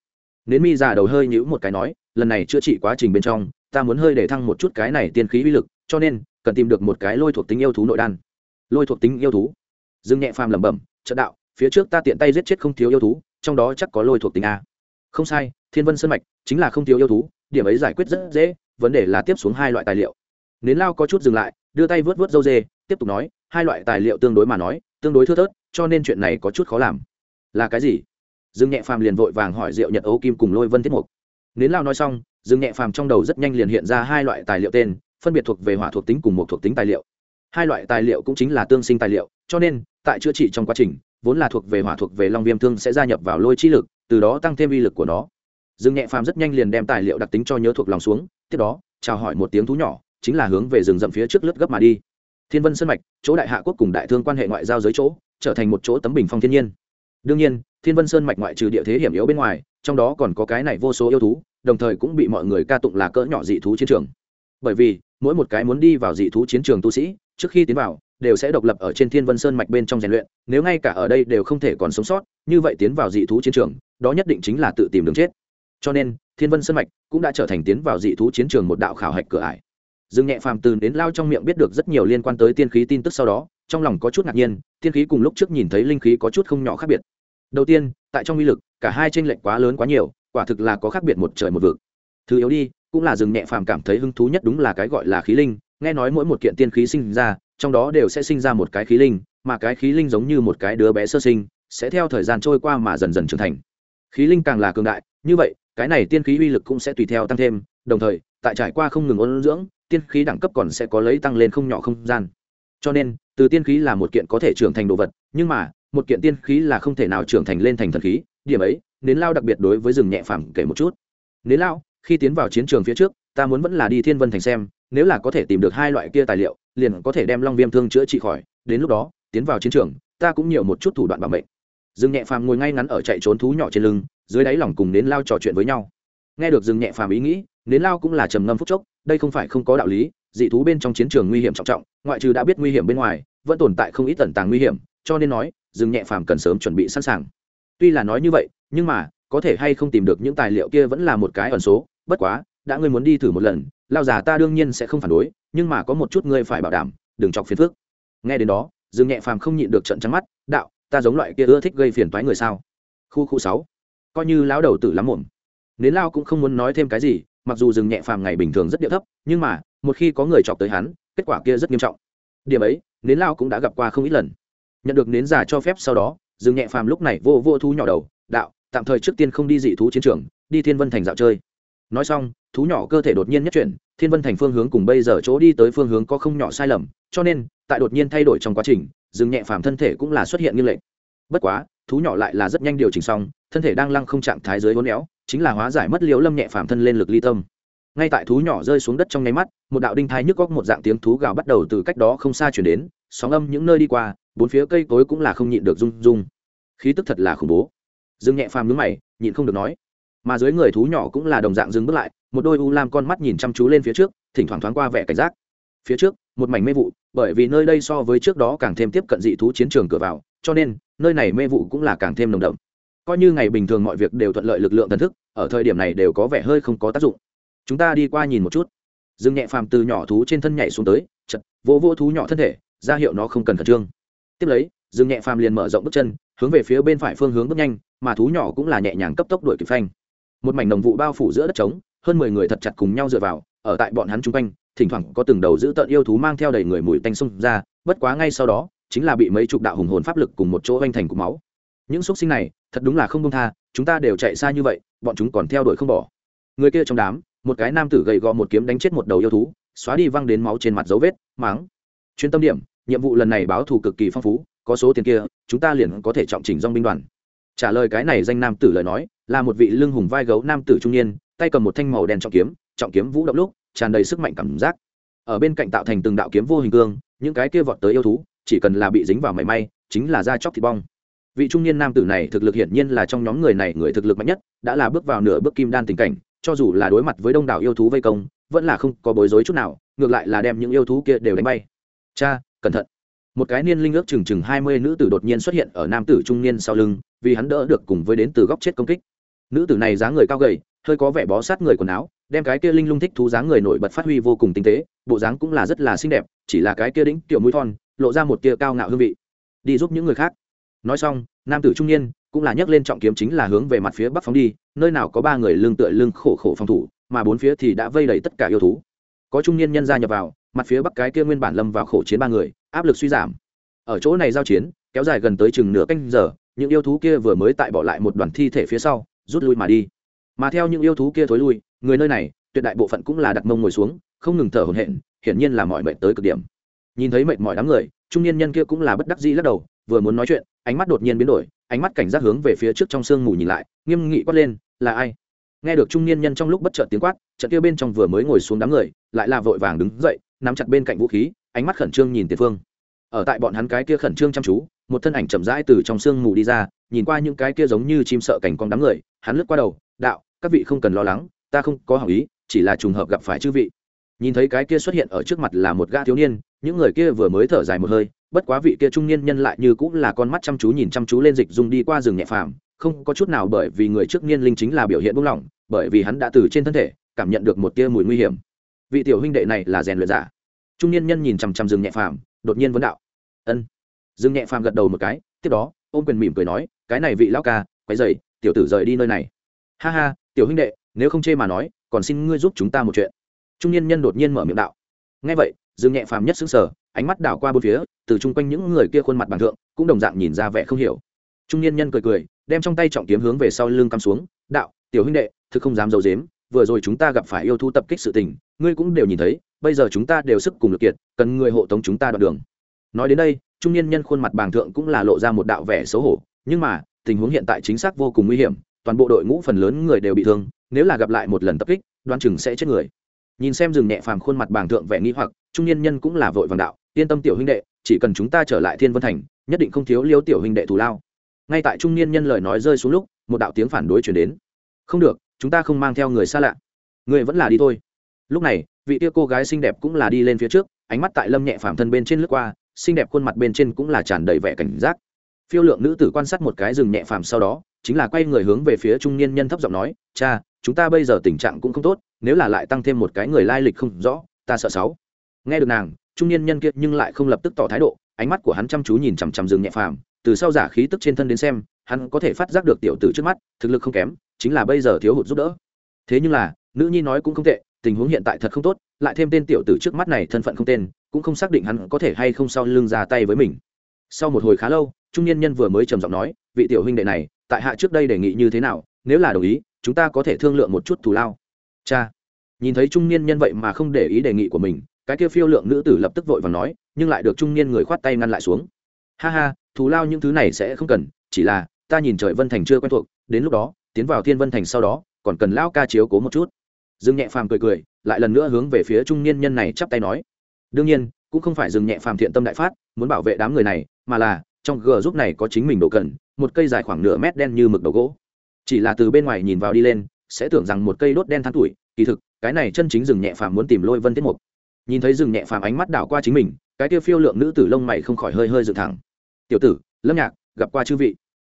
Nến mi già đầu hơi nhữ một cái nói, lần này chữa trị quá trình bên trong ta muốn hơi để thăng một chút cái này tiên khí uy lực, cho nên, cần tìm được một cái lôi thuộc tính yêu thú nội đan. Lôi thuộc tính yêu thú. Dương nhẹ phàm lẩm bẩm trận đạo, phía trước ta tiện tay giết chết không thiếu yêu thú, trong đó chắc có lôi thuộc tính a. Không sai, thiên vân sơn mạch chính là không thiếu yêu thú, điểm ấy giải quyết rất dễ, vấn đề là tiếp xuống hai loại tài liệu. Nến lao có chút dừng lại, đưa tay vớt vớt dâu dê, tiếp tục nói, hai loại tài liệu tương đối mà nói, tương đối thưa thớt, cho nên chuyện này có chút khó làm. Là cái gì? Dương nhẹ phàm liền vội vàng hỏi diệu nhật ấu kim cùng lôi vân thiết mục. Nến lao nói xong dương nhẹ phàm trong đầu rất nhanh liền hiện ra hai loại tài liệu tên, phân biệt thuộc về hỏa thuộc tính cùng một thuộc tính tài liệu. Hai loại tài liệu cũng chính là tương sinh tài liệu, cho nên, tại chữa trị trong quá trình, vốn là thuộc về hỏa thuộc về long viêm thương sẽ gia nhập vào lôi chi lực, từ đó tăng thêm uy lực của nó. Dương nhẹ phàm rất nhanh liền đem tài liệu đặc tính cho nhớ thuộc lòng xuống, tiếp đó, chào hỏi một tiếng thú nhỏ, chính là hướng về rừng rậm phía trước lướt gấp mà đi. Thiên vân sân mạch, chỗ đại hạ quốc cùng đại thương quan hệ ngoại giao giới chỗ, trở thành một chỗ tấm bình phong thiên nhiên. Đương nhiên, thiên vân sơn mạch ngoại trừ địa thế hiểm yếu bên ngoài, trong đó còn có cái này vô số yêu thú đồng thời cũng bị mọi người ca tụng là cỡ nhỏ dị thú chiến trường. Bởi vì, mỗi một cái muốn đi vào dị thú chiến trường tu sĩ, trước khi tiến vào, đều sẽ độc lập ở trên thiên vân sơn mạch bên trong rèn luyện, nếu ngay cả ở đây đều không thể còn sống sót, như vậy tiến vào dị thú chiến trường, đó nhất định chính là tự tìm đường chết. Cho nên, thiên vân sơn mạch cũng đã trở thành tiến vào dị thú chiến trường một đạo khảo hạch cửa ải. Dương nhẹ phàm từ đến lao trong miệng biết được rất nhiều liên quan tới tiên khí tin tức sau đó, trong lòng có chút ngạc nhiên, tiên khí cùng lúc trước nhìn thấy linh khí có chút không nhỏ khác biệt. Đầu tiên, tại trong uy lực, cả hai tranh lệch quá lớn quá nhiều quả thực là có khác biệt một trời một vực. Thứ yếu đi, cũng là rừng nhẹ phàm cảm thấy hứng thú nhất đúng là cái gọi là khí linh. Nghe nói mỗi một kiện tiên khí sinh ra, trong đó đều sẽ sinh ra một cái khí linh, mà cái khí linh giống như một cái đứa bé sơ sinh, sẽ theo thời gian trôi qua mà dần dần trưởng thành. Khí linh càng là cường đại, như vậy, cái này tiên khí uy lực cũng sẽ tùy theo tăng thêm. Đồng thời, tại trải qua không ngừng ôn dưỡng, tiên khí đẳng cấp còn sẽ có lấy tăng lên không nhỏ không gian. Cho nên, từ tiên khí là một kiện có thể trưởng thành đồ vật, nhưng mà, một kiện tiên khí là không thể nào trưởng thành lên thành thần khí điểm ấy, nến lao đặc biệt đối với rừng nhẹ phàm kể một chút. Nến lao, khi tiến vào chiến trường phía trước, ta muốn vẫn là đi thiên vân thành xem, nếu là có thể tìm được hai loại kia tài liệu, liền có thể đem long viêm thương chữa trị khỏi. Đến lúc đó, tiến vào chiến trường, ta cũng nhiều một chút thủ đoạn bảo mệnh. Rừng nhẹ phàm ngồi ngay ngắn ở chạy trốn thú nhỏ trên lưng, dưới đáy lòng cùng nến lao trò chuyện với nhau. Nghe được rừng nhẹ phàm ý nghĩ, nến lao cũng là trầm ngâm phúc chốc, đây không phải không có đạo lý, dị thú bên trong chiến trường nguy hiểm trọng trọng, ngoại trừ đã biết nguy hiểm bên ngoài, vẫn tồn tại không ít tẩn tàng nguy hiểm, cho nên nói, rừng nhẹ phàm cần sớm chuẩn bị sẵn sàng tuy là nói như vậy, nhưng mà, có thể hay không tìm được những tài liệu kia vẫn là một cái ẩn số, bất quá, đã ngươi muốn đi thử một lần, lao già ta đương nhiên sẽ không phản đối, nhưng mà có một chút ngươi phải bảo đảm, đừng chọc phiền phức. Nghe đến đó, dương nhẹ phàm không nhịn được trận trắng mắt, đạo, ta giống loại kia ưa thích gây phiền toái người sao? Khu khu sáu. Coi như lão đầu tử lắm muộn. Nến lao cũng không muốn nói thêm cái gì, mặc dù dương nhẹ phàm ngày bình thường rất điệu thấp, nhưng mà, một khi có người chọc tới hắn, kết quả kia rất nghiêm trọng. Điểm ấy nến lao cũng đã gặp qua không ít lần. Nhận được nến giả cho phép sau đó dương nhẹ phàm lúc này vô vô thú nhỏ đầu, đạo, tạm thời trước tiên không đi dị thú chiến trường, đi thiên vân thành dạo chơi. Nói xong, thú nhỏ cơ thể đột nhiên nhất chuyển, thiên vân thành phương hướng cùng bây giờ chỗ đi tới phương hướng có không nhỏ sai lầm, cho nên, tại đột nhiên thay đổi trong quá trình dương nhẹ phàm thân thể cũng là xuất hiện như lệnh. Bất quá, thú nhỏ lại là rất nhanh điều chỉnh xong, thân thể đang lăng không trạng thái dưới hôn éo, chính là hóa giải mất liễu lâm nhẹ phàm thân lên lực ly tâm. Ngay tại thú nhỏ rơi xuống đất trong nháy mắt, một đạo đinh thai nhức góc một dạng tiếng thú gào bắt đầu từ cách đó không xa chuyển đến sóng âm những nơi đi qua, bốn phía cây cối cũng là không nhịn được rung rung. Khí tức thật là khủng bố. Dương nhẹ phàm nhướng mày, nhịn không được nói. Mà dưới người thú nhỏ cũng là đồng dạng dừng bước lại, một đôi u lam con mắt nhìn chăm chú lên phía trước, thỉnh thoảng thoáng qua vẻ cảnh giác. Phía trước, một mảnh mê vụ, bởi vì nơi đây so với trước đó càng thêm tiếp cận dị thú chiến trường cửa vào, cho nên, nơi này mê vụ cũng là càng thêm nồng đậm. Coi như ngày bình thường mọi việc đều thuận lợi lực lượng thần thức, ở thời điểm này đều có vẻ hơi không có tác dụng. Chúng ta đi qua nhìn một chút. Dương nhẹ phàm từ nhỏ thú trên thân nhảy xuống tới, chật vô vô thú nhỏ thân thể ra hiệu nó không cần khẩn trương. Tiếp lấy, dương nhẹ phàm liền mở rộng bước chân, hướng về phía bên phải phương hướng bước nhanh, mà thú nhỏ cũng là nhẹ nhàng cấp tốc đuổi kịp phanh. Một mảnh đồng vụ bao phủ giữa đất trống, hơn mười người thật chặt cùng nhau dựa vào, ở tại bọn hắn chung quanh, thỉnh thoảng có từng đầu giữ tợn yêu thú mang theo đầy người mùi tanh xông ra, bất quá ngay sau đó, chính là bị mấy chục đạo hùng hồn pháp lực cùng một chỗ oanh thành cục máu. Những xúc sinh này, thật đúng là không công tha, chúng ta đều chạy xa như vậy, bọn chúng còn theo đuổi không bỏ. Người kia trong đám, một cái nam tử gầy gò một kiếm đánh chết một đầu yêu thú, xóa đi văng đến máu trên mặt dấu vết máng chuyên tâm điểm nhiệm vụ lần này báo thù cực kỳ phong phú, có số tiền kia, chúng ta liền có thể trọng chỉnh dong binh đoàn. Trả lời cái này danh nam tử lời nói, là một vị lưng hùng vai gấu nam tử trung niên, tay cầm một thanh màu đen trọng kiếm trọng kiếm vũ động lúc, tràn đầy sức mạnh cảm giác. Ở bên cạnh tạo thành từng đạo kiếm vô hình cương, những cái kia vọt tới yêu thú, chỉ cần là bị dính vào mảy may, chính là da chóc thịt bong. Vị trung niên nam tử này thực lực hiển nhiên là trong nhóm người này người thực lực mạnh nhất, đã là bước vào nửa bước kim đan tình cảnh, cho dù là đối mặt với đông đảo yêu thú vây công, vẫn là không có bối rối chút nào, ngược lại là đem những yêu thú kia đều đánh bay. Cha cẩn thận. Một cái niên linh ước chừng chừng hai mươi nữ tử đột nhiên xuất hiện ở nam tử trung niên sau lưng, vì hắn đỡ được cùng với đến từ góc chết công kích. Nữ tử này dáng người cao gầy, hơi có vẻ bó sát người quần áo, đem cái kia linh lung thích thú dáng người nổi bật phát huy vô cùng tinh tế, bộ dáng cũng là rất là xinh đẹp, chỉ là cái kia đĩnh tiểu mũi thon, lộ ra một tia cao ngạo hương vị. Đi giúp những người khác. Nói xong, nam tử trung niên cũng là nhấc lên trọng kiếm chính là hướng về mặt phía bắc phóng đi, nơi nào có ba người lương tựa lưng khổ khổ phòng thủ, mà bốn phía thì đã vây đầy tất cả yêu thú. Có trung niên nhân gia nhập vào mặt phía bắc cái kia nguyên bản lâm vào khổ chiến ba người, áp lực suy giảm. Ở chỗ này giao chiến, kéo dài gần tới chừng nửa canh giờ, những yêu thú kia vừa mới tại bỏ lại một đoàn thi thể phía sau, rút lui mà đi. Mà theo những yêu thú kia thối lui, người nơi này, tuyệt đại bộ phận cũng là đặt mông ngồi xuống, không ngừng thở hổn hển, hiển nhiên là mọi mệt tới cực điểm. Nhìn thấy mệt mỏi đám người, trung niên nhân kia cũng là bất đắc dĩ lắc đầu, vừa muốn nói chuyện, ánh mắt đột nhiên biến đổi, ánh mắt cảnh giác hướng về phía trước trong sương mù nhìn lại, nghiêm nghị quát lên, là ai? Nghe được trung niên nhân trong lúc bất chợt tiếng quát, trận kia bên trong vừa mới ngồi xuống đám người, lại là vội vàng đứng dậy nắm chặt bên cạnh vũ khí, ánh mắt khẩn trương nhìn tiền phương. Ở tại bọn hắn cái kia khẩn trương chăm chú, một thân ảnh chậm rãi từ trong sương mù đi ra, nhìn qua những cái kia giống như chim sợ cảnh con đám người, hắn lướt qua đầu, đạo, các vị không cần lo lắng, ta không có hảo ý, chỉ là trùng hợp gặp phải chư vị. Nhìn thấy cái kia xuất hiện ở trước mặt là một gã thiếu niên, những người kia vừa mới thở dài một hơi, bất quá vị kia trung niên nhân lại như cũng là con mắt chăm chú nhìn chăm chú lên dịch dung đi qua rừng nhẹ phàm, không có chút nào bởi vì người trước niên linh chính là biểu hiện buông lỏng, bởi vì hắn đã từ trên thân thể cảm nhận được một tia mùi nguy hiểm vị tiểu huynh đệ này là rèn luyện giả. Trung niên nhân nhìn chằm chằm rừng nhẹ phàm, đột nhiên vấn đạo. Ân. Rừng nhẹ phàm gật đầu một cái, tiếp đó, ôm quyền mỉm cười nói, cái này vị lão ca, quấy dày tiểu tử rời đi nơi này. Ha ha, tiểu huynh đệ, nếu không chê mà nói, còn xin ngươi giúp chúng ta một chuyện. Trung niên nhân đột nhiên mở miệng đạo. Ngay vậy, dương nhẹ phàm nhất xứng sở ánh mắt đảo qua bốn phía, từ chung quanh những người kia khuôn mặt bằng thượng, cũng đồng dạng nhìn ra vẻ không hiểu. Trung niên nhân cười cười, đem trong tay trọng kiếm hướng về sau lưng cắm xuống, đạo, tiểu huynh đệ, thực không dám d i ấ u dếm vừa rồi chúng ta gặp phải yêu thu tập kích sự tình, ngươi cũng đều nhìn thấy, bây giờ chúng ta đều sức cùng lực kiệt, cần người hộ tống chúng ta đoạn đường. Nói đến đây, trung niên nhân khuôn mặt bàng thượng cũng là lộ ra một đạo vẻ xấu hổ, nhưng mà, tình huống hiện tại chính xác vô cùng nguy hiểm, toàn bộ đội ngũ phần lớn người đều bị thương, nếu là gặp lại một lần tập kích đoan chừng sẽ chết người. Nhìn xem rừng nhẹ phàm khuôn mặt bàng thượng vẻ nghi hoặc, trung niên nhân cũng là vội vàng đạo, yên tâm tiểu huynh đệ, chỉ cần chúng ta trở lại thiên vân thành, nhất định không thiếu liêu tiểu huynh đệ thù lao. Ngay tại trung niên nhân lời nói rơi xuống lúc, một đạo tiếng phản đối chuyển đến. Không được chúng ta không mang theo người xa lạ. Người vẫn là đi thôi. Lúc này, vị tia cô gái xinh đẹp cũng là đi lên phía trước, ánh mắt tại lâm nhẹ phàm thân bên trên lướt qua, xinh đẹp khuôn mặt bên trên cũng là tràn đầy vẻ cảnh giác. Phiêu lượng nữ tử quan sát một cái rừng nhẹ phàm sau đó, chính là quay người hướng về phía trung niên nhân thấp giọng nói, cha, chúng ta bây giờ tình trạng cũng không tốt, nếu là lại tăng thêm một cái người lai lịch không rõ, ta sợ sáu. Nghe được nàng, trung niên nhân kia nhưng lại không lập tức tỏ thái độ, ánh mắt của hắn chăm chú nhìn chằm chằm rừng nhẹ phàm, từ sau giả khí tức trên thân đến xem, hắn có thể phát giác được tiểu tử trước mắt, thực lực không kém chính là bây giờ thiếu hụt giúp đỡ. Thế nhưng là, nữ nhi nói cũng không tệ, tình huống hiện tại thật không tốt, lại thêm tên tiểu tử trước mắt này thân phận không tên, cũng không xác định hắn có thể hay không sau lưng ra tay với mình. Sau một hồi khá lâu, trung niên nhân vừa mới trầm giọng nói, vị tiểu huynh đệ này, tại hạ trước đây đề nghị như thế nào, nếu là đồng ý, chúng ta có thể thương lượng một chút thù lao. Cha, nhìn thấy trung niên nhân vậy mà không để ý đề nghị của mình, cái kia phiêu lượng nữ tử lập tức vội và nói, nhưng lại được trung niên người khoát tay ngăn lại xuống. Ha ha, thù lao những thứ này sẽ không cần, chỉ là, ta nhìn trời vân thành chưa quen thuộc, đến lúc đó tiến vào thiên vân thành sau đó, còn cần lão ca chiếu cố một chút. Dương nhẹ phàm cười cười, lại lần nữa hướng về phía trung niên nhân này chắp tay nói. Đương nhiên, cũng không phải dừng nhẹ phàm thiện tâm đại phát, muốn bảo vệ đám người này, mà là, trong g giúp này có chính mình độ cần, một cây dài khoảng nửa mét đen như mực đầu gỗ. Chỉ là từ bên ngoài nhìn vào đi lên, sẽ tưởng rằng một cây đốt đen than tuổi, kỳ thực, cái này chân chính dừng nhẹ phàm muốn tìm lôi vân tiết mục. Nhìn thấy dừng nhẹ phàm ánh mắt đảo qua chính mình, cái tiêu phiêu lượng nữ tử lông mày không khỏi hơi hơi dựng thẳng. Tiểu tử, lâm nhạc, gặp qua chư vị.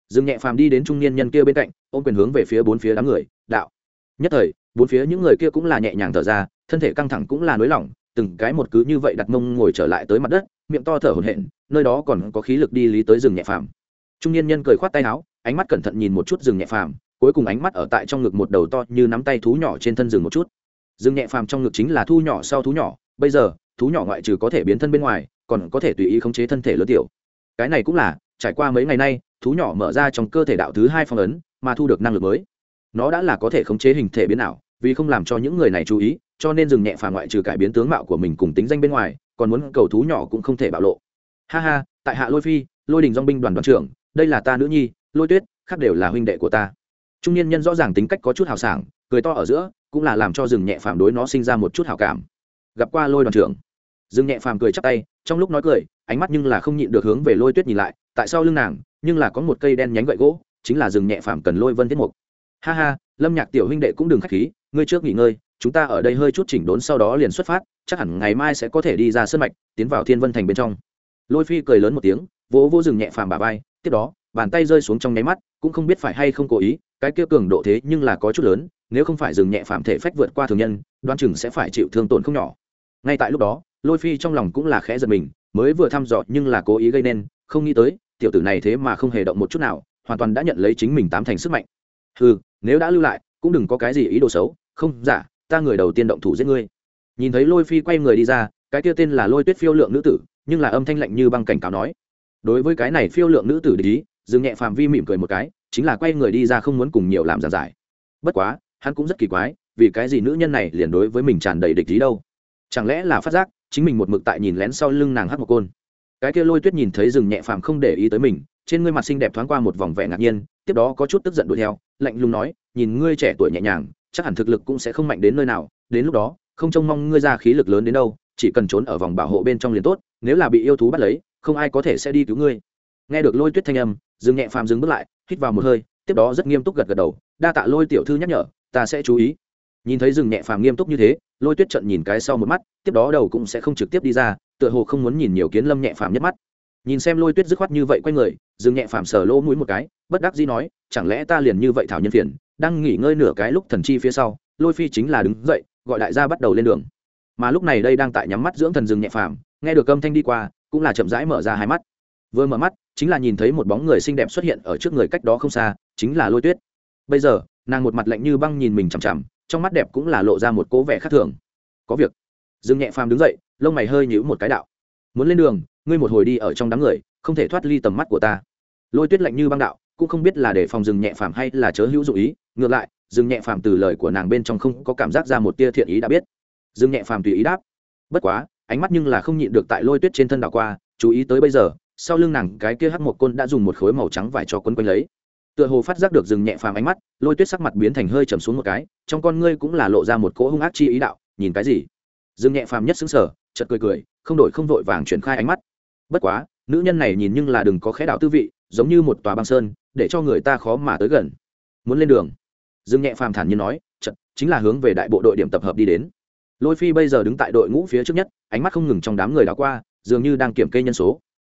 Dừng nhẹ phàm đi đến trung niên nhân kia bên cạnh, ôm quyền hướng về phía bốn phía đám người, đạo. Nhất thời, bốn phía những người kia cũng là nhẹ nhàng thở ra, thân thể căng thẳng cũng là nới lỏng, từng cái một cứ như vậy đặt mông ngồi trở lại tới mặt đất, miệng to thở hổn hển, nơi đó còn có khí lực đi lý tới rừng nhẹ phàm. Trung niên nhân cười khoát tay áo, ánh mắt cẩn thận nhìn một chút rừng nhẹ phàm, cuối cùng ánh mắt ở tại trong ngực một đầu to như nắm tay thú nhỏ trên thân rừng một chút. Rừng nhẹ phàm trong ngực chính là thu nhỏ sau thú nhỏ, bây giờ, thú nhỏ ngoại trừ có thể biến thân bên ngoài, còn có thể tùy ý khống chế thân thể lớn tiểu. Cái này cũng là trải qua mấy ngày nay, thú nhỏ mở ra trong cơ thể đạo thứ hai phong ấn, mà thu được năng lực mới. Nó đã là có thể khống chế hình thể biến ảo, vì không làm cho những người này chú ý, cho nên dừng nhẹ phàm ngoại trừ cải biến tướng mạo của mình cùng tính danh bên ngoài, còn muốn cầu thú nhỏ cũng không thể bạo lộ. Ha ha, tại hạ lôi phi, lôi đình dong binh đoàn đoàn trưởng, đây là ta nữ nhi, lôi tuyết, khác đều là huynh đệ của ta. Trung niên nhân rõ ràng tính cách có chút hào sảng, cười to ở giữa, cũng là làm cho rừng nhẹ phàm đối nó sinh ra một chút hào cảm. Gặp qua lôi đoàn trưởng. Rừng nhẹ phàm cười chắp tay, trong lúc nói cười, ánh mắt nhưng là không nhịn được hướng về lôi tuyết nhìn lại tại sao lưng nàng, nhưng là có một cây đen nhánh gậy gỗ, chính là rừng nhẹ phàm cần lôi vân tiết mục. Ha ha, lâm nhạc tiểu huynh đệ cũng đừng khách khí, ngươi trước nghỉ ngơi, chúng ta ở đây hơi chút chỉnh đốn sau đó liền xuất phát, chắc hẳn ngày mai sẽ có thể đi ra sân mạch, tiến vào thiên vân thành bên trong. Lôi phi cười lớn một tiếng, vỗ vỗ rừng nhẹ phàm bà vai, tiếp đó, bàn tay rơi xuống trong nháy mắt, cũng không biết phải hay không cố ý, cái kia cường độ thế nhưng là có chút lớn, nếu không phải rừng nhẹ phàm thể phách vượt qua thường nhân đoan chừng sẽ phải chịu thương tổn không nhỏ. Ngay tại lúc đó, lôi phi trong lòng cũng là khẽ giật mình, mới vừa thăm dò nhưng là cố ý gây nên, không nghĩ tới tiểu tử này thế mà không hề động một chút nào hoàn toàn đã nhận lấy chính mình tám thành sức mạnh. Ừ nếu đã lưu lại cũng đừng có cái gì ý đồ xấu. Không giả dạ, ta người đầu tiên động thủ giết ngươi. Nhìn thấy lôi phi quay người đi ra cái kia tên là lôi tuyết phiêu lượng nữ tử nhưng là âm thanh lạnh như băng cảnh cáo nói. Đối với cái này phiêu lượng nữ tử ý dừng nhẹ phàm vi mỉm cười một cái chính là quay người đi ra không muốn cùng nhiều làm giàn giải. Bất quá hắn cũng rất kỳ quái vì cái gì nữ nhân này liền đối với mình tràn đầy địch ý đâu? Chẳng lẽ là phát giác chính mình một mực tại nhìn lén sau lưng nàng hát một côn? Cái kia lôi tuyết nhìn thấy rừng nhẹ phàm không để ý tới mình, trên ngươi mặt xinh đẹp thoáng qua một vòng vẻ ngạc nhiên, tiếp đó có chút tức giận đuổi theo, lạnh lùng nói, nhìn ngươi trẻ tuổi nhẹ nhàng, chắc hẳn thực lực cũng sẽ không mạnh đến nơi nào, đến lúc đó, không trông mong ngươi ra khí lực lớn đến đâu, chỉ cần trốn ở vòng bảo hộ bên trong liền tốt, nếu là bị yêu thú bắt lấy, không ai có thể sẽ đi cứu ngươi. Nghe được lôi tuyết thanh âm dừng nhẹ phàm dừng bước lại, hít vào một hơi, tiếp đó rất nghiêm túc gật gật đầu, đa tạ lôi tiểu thư nhắc nhở, ta sẽ chú ý. Nhìn thấy rừng nhẹ phàm nghiêm túc như thế, lôi tuyết trận nhìn cái sau một mắt, tiếp đó đầu cũng sẽ không trực tiếp đi ra tựa hồ không muốn nhìn nhiều kiến lâm nhẹ phàm nhất mắt. Nhìn xem lôi tuyết dứt khoát như vậy quay người dừng nhẹ phàm sờ lỗ mũi một cái, bất đắc dĩ nói, chẳng lẽ ta liền như vậy thảo nhân phiền, đang nghỉ ngơi nửa cái lúc thần chi phía sau, lôi phi chính là đứng dậy, gọi đại gia bắt đầu lên đường. Mà lúc này đây đang tại nhắm mắt dưỡng thần rừng nhẹ phàm, nghe được âm thanh đi qua, cũng là chậm rãi mở ra hai mắt. Vừa mở mắt, chính là nhìn thấy một bóng người xinh đẹp xuất hiện ở trước người cách đó không xa, chính là lôi tuyết. Bây giờ, nàng một mặt lạnh như băng nhìn mình chằm chằm, trong mắt đẹp cũng là lộ ra một cố vẻ khác thường. Có việc. Dương nhẹ phàm đứng dậy lông mày hơi nhíu một cái đạo. Muốn lên đường, ngươi một hồi đi ở trong đám người, không thể thoát ly tầm mắt của ta. Lôi tuyết lạnh như băng đạo, cũng không biết là để phòng rừng nhẹ phàm hay là chớ hữu dụ ý, ngược lại rừng nhẹ phàm từ lời của nàng bên trong không có cảm giác ra một tia thiện ý đã biết. Rừng nhẹ phàm tùy ý đáp. Bất quá, ánh mắt nhưng là không nhịn được tại lôi tuyết trên thân đảo qua, chú ý tới bây giờ, sau lưng nàng cái kia hắc một côn đã dùng một khối màu trắng vải cho quấn quanh lấy. Tựa hồ phát giác được rừng nhẹ phàm ánh mắt, lôi tuyết sắc mặt biến thành hơi trầm xuống một cái, trong con ngươi cũng là lộ ra một cỗ hung ác chi ý đạo, nhìn cái gì? Rừng nhẹ phàm nhất xứng sở chật cười cười, không đổi không vội vàng chuyển khai ánh mắt. Bất quá, nữ nhân này nhìn nhưng là đừng có khẽ đạo tư vị, giống như một tòa băng sơn, để cho người ta khó mà tới gần. Muốn lên đường. Dương nhẹ phàm thản nhiên nói chật chính là hướng về đại bộ đội điểm tập hợp đi đến. Lôi phi bây giờ đứng tại đội ngũ phía trước nhất, ánh mắt không ngừng trong đám người đảo qua, dường như đang kiểm kê nhân số.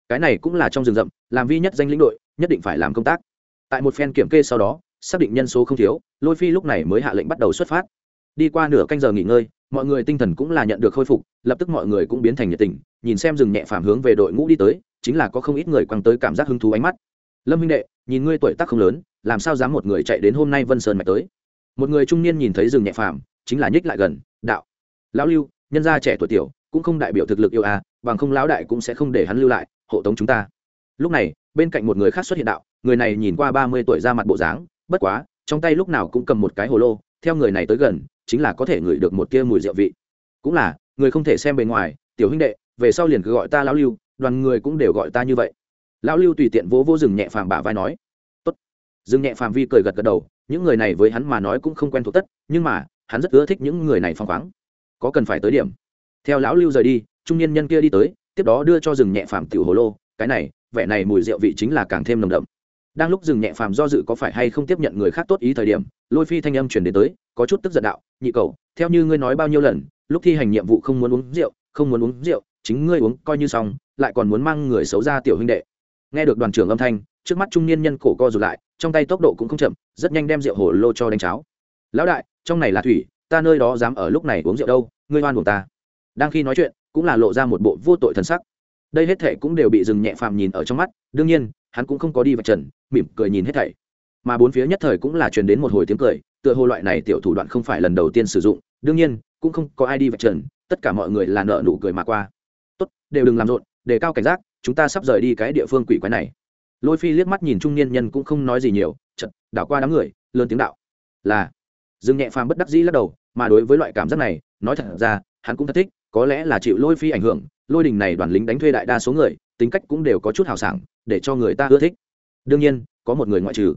Cái này cũng là trong rừng rậm, làm vi nhất danh lĩnh đội, nhất định phải làm công tác. Tại một phen kiểm kê sau đó, xác định nhân số không thiếu, lôi phi lúc này mới hạ lệnh bắt đầu xuất phát đi qua nửa canh giờ nghỉ ngơi, mọi người tinh thần cũng là nhận được khôi phục, lập tức mọi người cũng biến thành nhiệt tình, nhìn xem rừng nhẹ phàm hướng về đội ngũ đi tới, chính là có không ít người quăng tới cảm giác hứng thú ánh mắt. Lâm Minh đệ, nhìn ngươi tuổi tác không lớn, làm sao dám một người chạy đến hôm nay vân sơn mạch tới? Một người trung niên nhìn thấy rừng nhẹ phàm, chính là nhích lại gần, đạo. Lão lưu, nhân gia trẻ tuổi tiểu, cũng không đại biểu thực lực yêu a bằng không lão đại cũng sẽ không để hắn lưu lại, hộ tống chúng ta. Lúc này, bên cạnh một người khác xuất hiện đạo, người này nhìn qua ba mươi tuổi ra mặt bộ dáng, bất quá, trong tay lúc nào cũng cầm một cái hồ lô, theo người này tới gần chính là có thể ngửi được một tia mùi rượu vị. Cũng là, người không thể xem bề ngoài, tiểu huynh đệ, về sau liền cứ gọi ta lão lưu, đoàn người cũng đều gọi ta như vậy. Lão lưu tùy tiện vỗ vô rừng nhẹ phàm bả vai nói, tốt. Rừng nhẹ phàm vi cười gật gật đầu, những người này với hắn mà nói cũng không quen thuộc tất, nhưng mà, hắn rất ưa thích những người này phong khoáng. Có cần phải tới điểm. Theo lão lưu rời đi, trung niên nhân kia đi tới, tiếp đó đưa cho rừng nhẹ phàm tiểu hồ lô, cái này, vẻ này mùi rượu vị chính là càng thêm nồng đậm đang lúc dừng nhẹ phàm do dự có phải hay không tiếp nhận người khác tốt ý thời điểm, lôi phi thanh âm chuyển đến tới, có chút tức giận đạo, nhị cầu theo như ngươi nói bao nhiêu lần, lúc thi hành nhiệm vụ không muốn uống rượu, không muốn uống rượu, chính ngươi uống coi như xong, lại còn muốn mang người xấu ra tiểu huynh đệ. Nghe được đoàn trưởng âm thanh, trước mắt trung niên nhân cổ co rụt lại, trong tay tốc độ cũng không chậm, rất nhanh đem rượu hồ lô cho đánh cháo. Lão đại, trong này là thủy, ta nơi đó dám ở lúc này uống rượu đâu, ngươi oan buồn ta. Đang khi nói chuyện, cũng là lộ ra một bộ vô tội thần sắc. Đây hết thảy cũng đều bị dừng nhẹ phàm nhìn ở trong mắt, đương nhiên, hắn cũng không có đi vạch trần mỉm cười nhìn hết thảy. Mà bốn phía nhất thời cũng là truyền đến một hồi tiếng cười, tựa hồ loại này tiểu thủ đoạn không phải lần đầu tiên sử dụng, đương nhiên, cũng không có ai đi vạch trần, tất cả mọi người là nợ nụ cười mà qua. Tốt, đều đừng làm rộn đề cao cảnh giác, chúng ta sắp rời đi cái địa phương quỷ quái này. Lôi phi liếc mắt nhìn trung niên nhân cũng không nói gì nhiều chật đảo qua đám người, lớn tiếng đạo. Là, dương nhẹ phàm bất đắc dĩ lắc đầu, mà đối với loại cảm giác này, nói thật ra, hắn cũng thật thích, có lẽ là chịu lôi phi ảnh hưởng, lôi đình này đoàn lính đánh thuê đại đa số người, tính cách cũng đều có chút hào sảng, để cho người ta ưa thích đương nhiên, có một người ngoại trừ.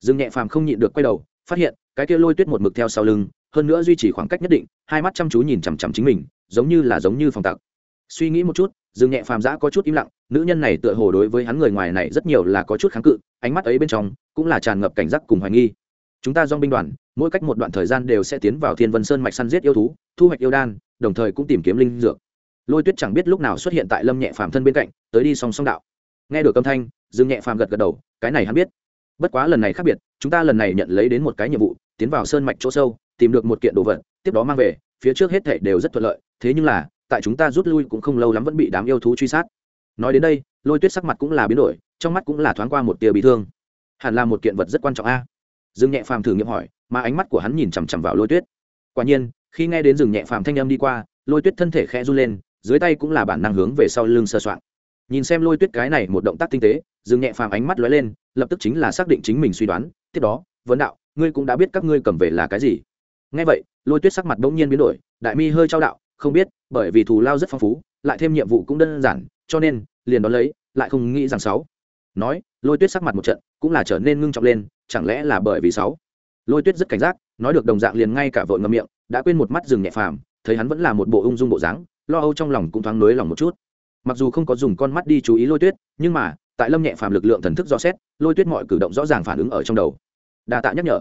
Dương nhẹ phàm không nhịn được quay đầu, phát hiện, cái kia lôi tuyết một mực theo sau lưng, hơn nữa duy trì khoảng cách nhất định, hai mắt chăm chú nhìn chằm chằm chính mình, giống như là giống như phòng tặc. Suy nghĩ một chút, dương nhẹ phàm giã có chút im lặng, nữ nhân này tựa hồ đối với hắn người ngoài này rất nhiều là có chút kháng cự, ánh mắt ấy bên trong cũng là tràn ngập cảnh giác cùng hoài nghi. Chúng ta dong binh đoàn, mỗi cách một đoạn thời gian đều sẽ tiến vào thiên vân sơn mạch săn giết yêu thú, thu hoạch yêu đan, đồng thời cũng tìm kiếm linh dược. Lôi tuyết chẳng biết lúc nào xuất hiện tại lâm nhẹ phàm thân bên cạnh, tới đi song song đạo. Nghe được âm thanh dương nhẹ phàm gật gật đầu, cái này hắn biết. Bất quá lần này khác biệt, chúng ta lần này nhận lấy đến một cái nhiệm vụ, tiến vào sơn mạch chỗ sâu, tìm được một kiện đồ vật, tiếp đó mang về, phía trước hết thể đều rất thuận lợi, thế nhưng là, tại chúng ta rút lui cũng không lâu lắm vẫn bị đám yêu thú truy sát. Nói đến đây, lôi tuyết sắc mặt cũng là biến đổi, trong mắt cũng là thoáng qua một tia bị thương. Hẳn là một kiện vật rất quan trọng a. Dương nhẹ phàm thử nghiệm hỏi, mà ánh mắt của hắn nhìn chằm chằm vào lôi tuyết. Quả nhiên, khi nghe đến rừng nhẹ phàm thanh âm đi qua, lôi tuyết thân thể khẽ run lên, dưới tay cũng là bản năng hướng về sau lưng sơ soạn nhìn xem lôi tuyết cái này một động tác tinh tế dừng nhẹ phàm ánh mắt lóe lên, lập tức chính là xác định chính mình suy đoán, tiếp đó, vấn đạo, ngươi cũng đã biết các ngươi cầm về là cái gì? Ngay vậy, lôi tuyết sắc mặt bỗng nhiên biến đổi, đại mi hơi trao đạo, không biết, bởi vì thù lao rất phong phú, lại thêm nhiệm vụ cũng đơn giản, cho nên, liền đón lấy, lại không nghĩ rằng sáu. Nói, lôi tuyết sắc mặt một trận, cũng là trở nên ngưng trọng lên, chẳng lẽ là bởi vì sáu? Lôi tuyết rất cảnh giác, nói được đồng dạng liền ngay cả vội ngậm miệng, đã quên một mắt rừng nhẹ phàm, thấy hắn vẫn là một bộ ung dung bộ dáng, lo âu trong lòng cũng thoáng nới lòng một chút mặc dù không có dùng con mắt đi chú ý lôi tuyết, nhưng mà, tại lâm nhẹ phàm lực lượng thần thức do xét, lôi tuyết mọi cử động rõ ràng phản ứng ở trong đầu. Đa tạ nhắc nhở.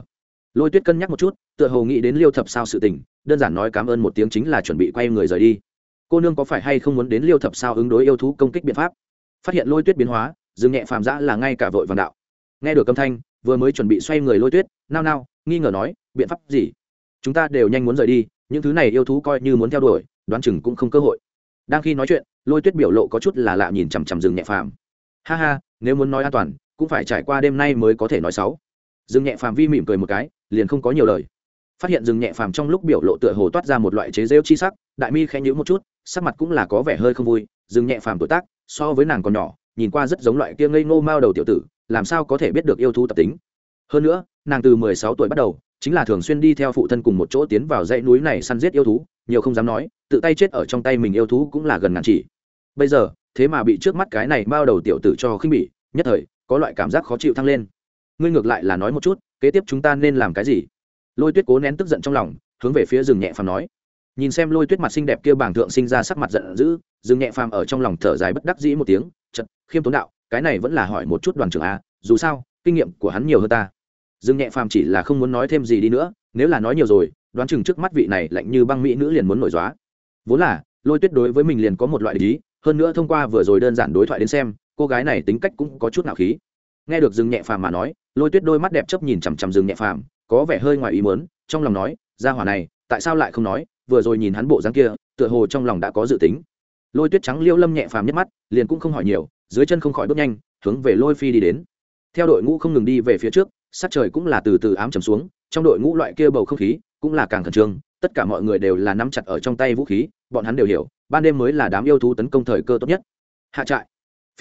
Lôi tuyết cân nhắc một chút, tựa hồ nghĩ đến liêu thập sao sự tình, đơn giản nói cảm ơn một tiếng chính là chuẩn bị quay người rời đi. Cô nương có phải hay không muốn đến liêu thập sao ứng đối yêu thú công kích biện pháp? Phát hiện lôi tuyết biến hóa dừng nhẹ phàm giã là ngay cả vội vàng đạo. Nghe được âm thanh, vừa mới chuẩn bị xoay người lôi tuyết, nao nao, nghi ngờ nói, biện pháp gì? Chúng ta đều nhanh muốn rời đi, những thứ này yêu thú coi như muốn theo đuổi, đoán chừng cũng không cơ hội đang khi nói chuyện, lôi tuyết biểu lộ có chút là lạ nhìn chằm chằm rừng nhẹ phàm. Ha ha, nếu muốn nói an toàn, cũng phải trải qua đêm nay mới có thể nói xấu. Rừng nhẹ phàm vi mỉm cười một cái, liền không có nhiều lời. Phát hiện rừng nhẹ phàm trong lúc biểu lộ tựa hồ toát ra một loại chế rêu chi sắc, đại mi khẽ nhữ một chút, sắc mặt cũng là có vẻ hơi không vui. Rừng nhẹ phàm tuổi tác, so với nàng còn nhỏ, nhìn qua rất giống loại kia ngây ngô mao đầu tiểu tử, làm sao có thể biết được yêu thú tập tính. Hơn nữa, nàng từ mười sáu tuổi bắt đầu, chính là thường xuyên đi theo phụ thân cùng một chỗ tiến vào dãy núi này săn giết yêu thú nhiều không dám nói, tự tay chết ở trong tay mình yêu thú cũng là gần ngàn chỉ. Bây giờ, thế mà bị trước mắt cái này bao đầu tiểu tử cho khinh bỉ, nhất thời, có loại cảm giác khó chịu thăng lên. Ngươi ngược lại là nói một chút, kế tiếp chúng ta nên làm cái gì? Lôi tuyết cố nén tức giận trong lòng, hướng về phía rừng nhẹ phàm nói. Nhìn xem lôi tuyết mặt xinh đẹp kia bảng thượng sinh ra sắc mặt giận dữ, rừng nhẹ phàm ở trong lòng thở dài bất đắc dĩ một tiếng chật khiêm tốn đạo, cái này vẫn là hỏi một chút đoàn trưởng a, dù sao, kinh nghiệm của hắn nhiều hơn ta. Rừng nhẹ phàm chỉ là không muốn nói thêm gì đi nữa, nếu là nói nhiều rồi đoán chừng trước mắt vị này lạnh như băng mỹ nữ liền muốn nổi dóa vốn là, lôi tuyết đối với mình liền có một loại lý hơn nữa thông qua vừa rồi đơn giản đối thoại đến xem, cô gái này tính cách cũng có chút nạo khí. Nghe được rừng nhẹ phàm mà nói, lôi tuyết đôi mắt đẹp chấp nhìn chằm chằm rừng nhẹ phàm, có vẻ hơi ngoài ý mớn trong lòng nói ra hỏa này, tại sao lại không nói, vừa rồi nhìn hắn bộ dáng kia, tựa hồ trong lòng đã có dự tính. Lôi tuyết trắng liêu lâm nhẹ phàm nhất mắt, liền cũng không hỏi nhiều, dưới chân không khỏi bước nhanh, hướng về lôi phi đi đến. Theo đội ngũ không ngừng đi về phía trước, sắc trời cũng là từ từ ám trầm xuống, trong đội ngũ loại kia bầu không khí cũng là càng khẩn trương, tất cả mọi người đều là nắm chặt ở trong tay vũ khí, bọn hắn đều hiểu, ban đêm mới là đám yêu thú tấn công thời cơ tốt nhất. Hạ trại.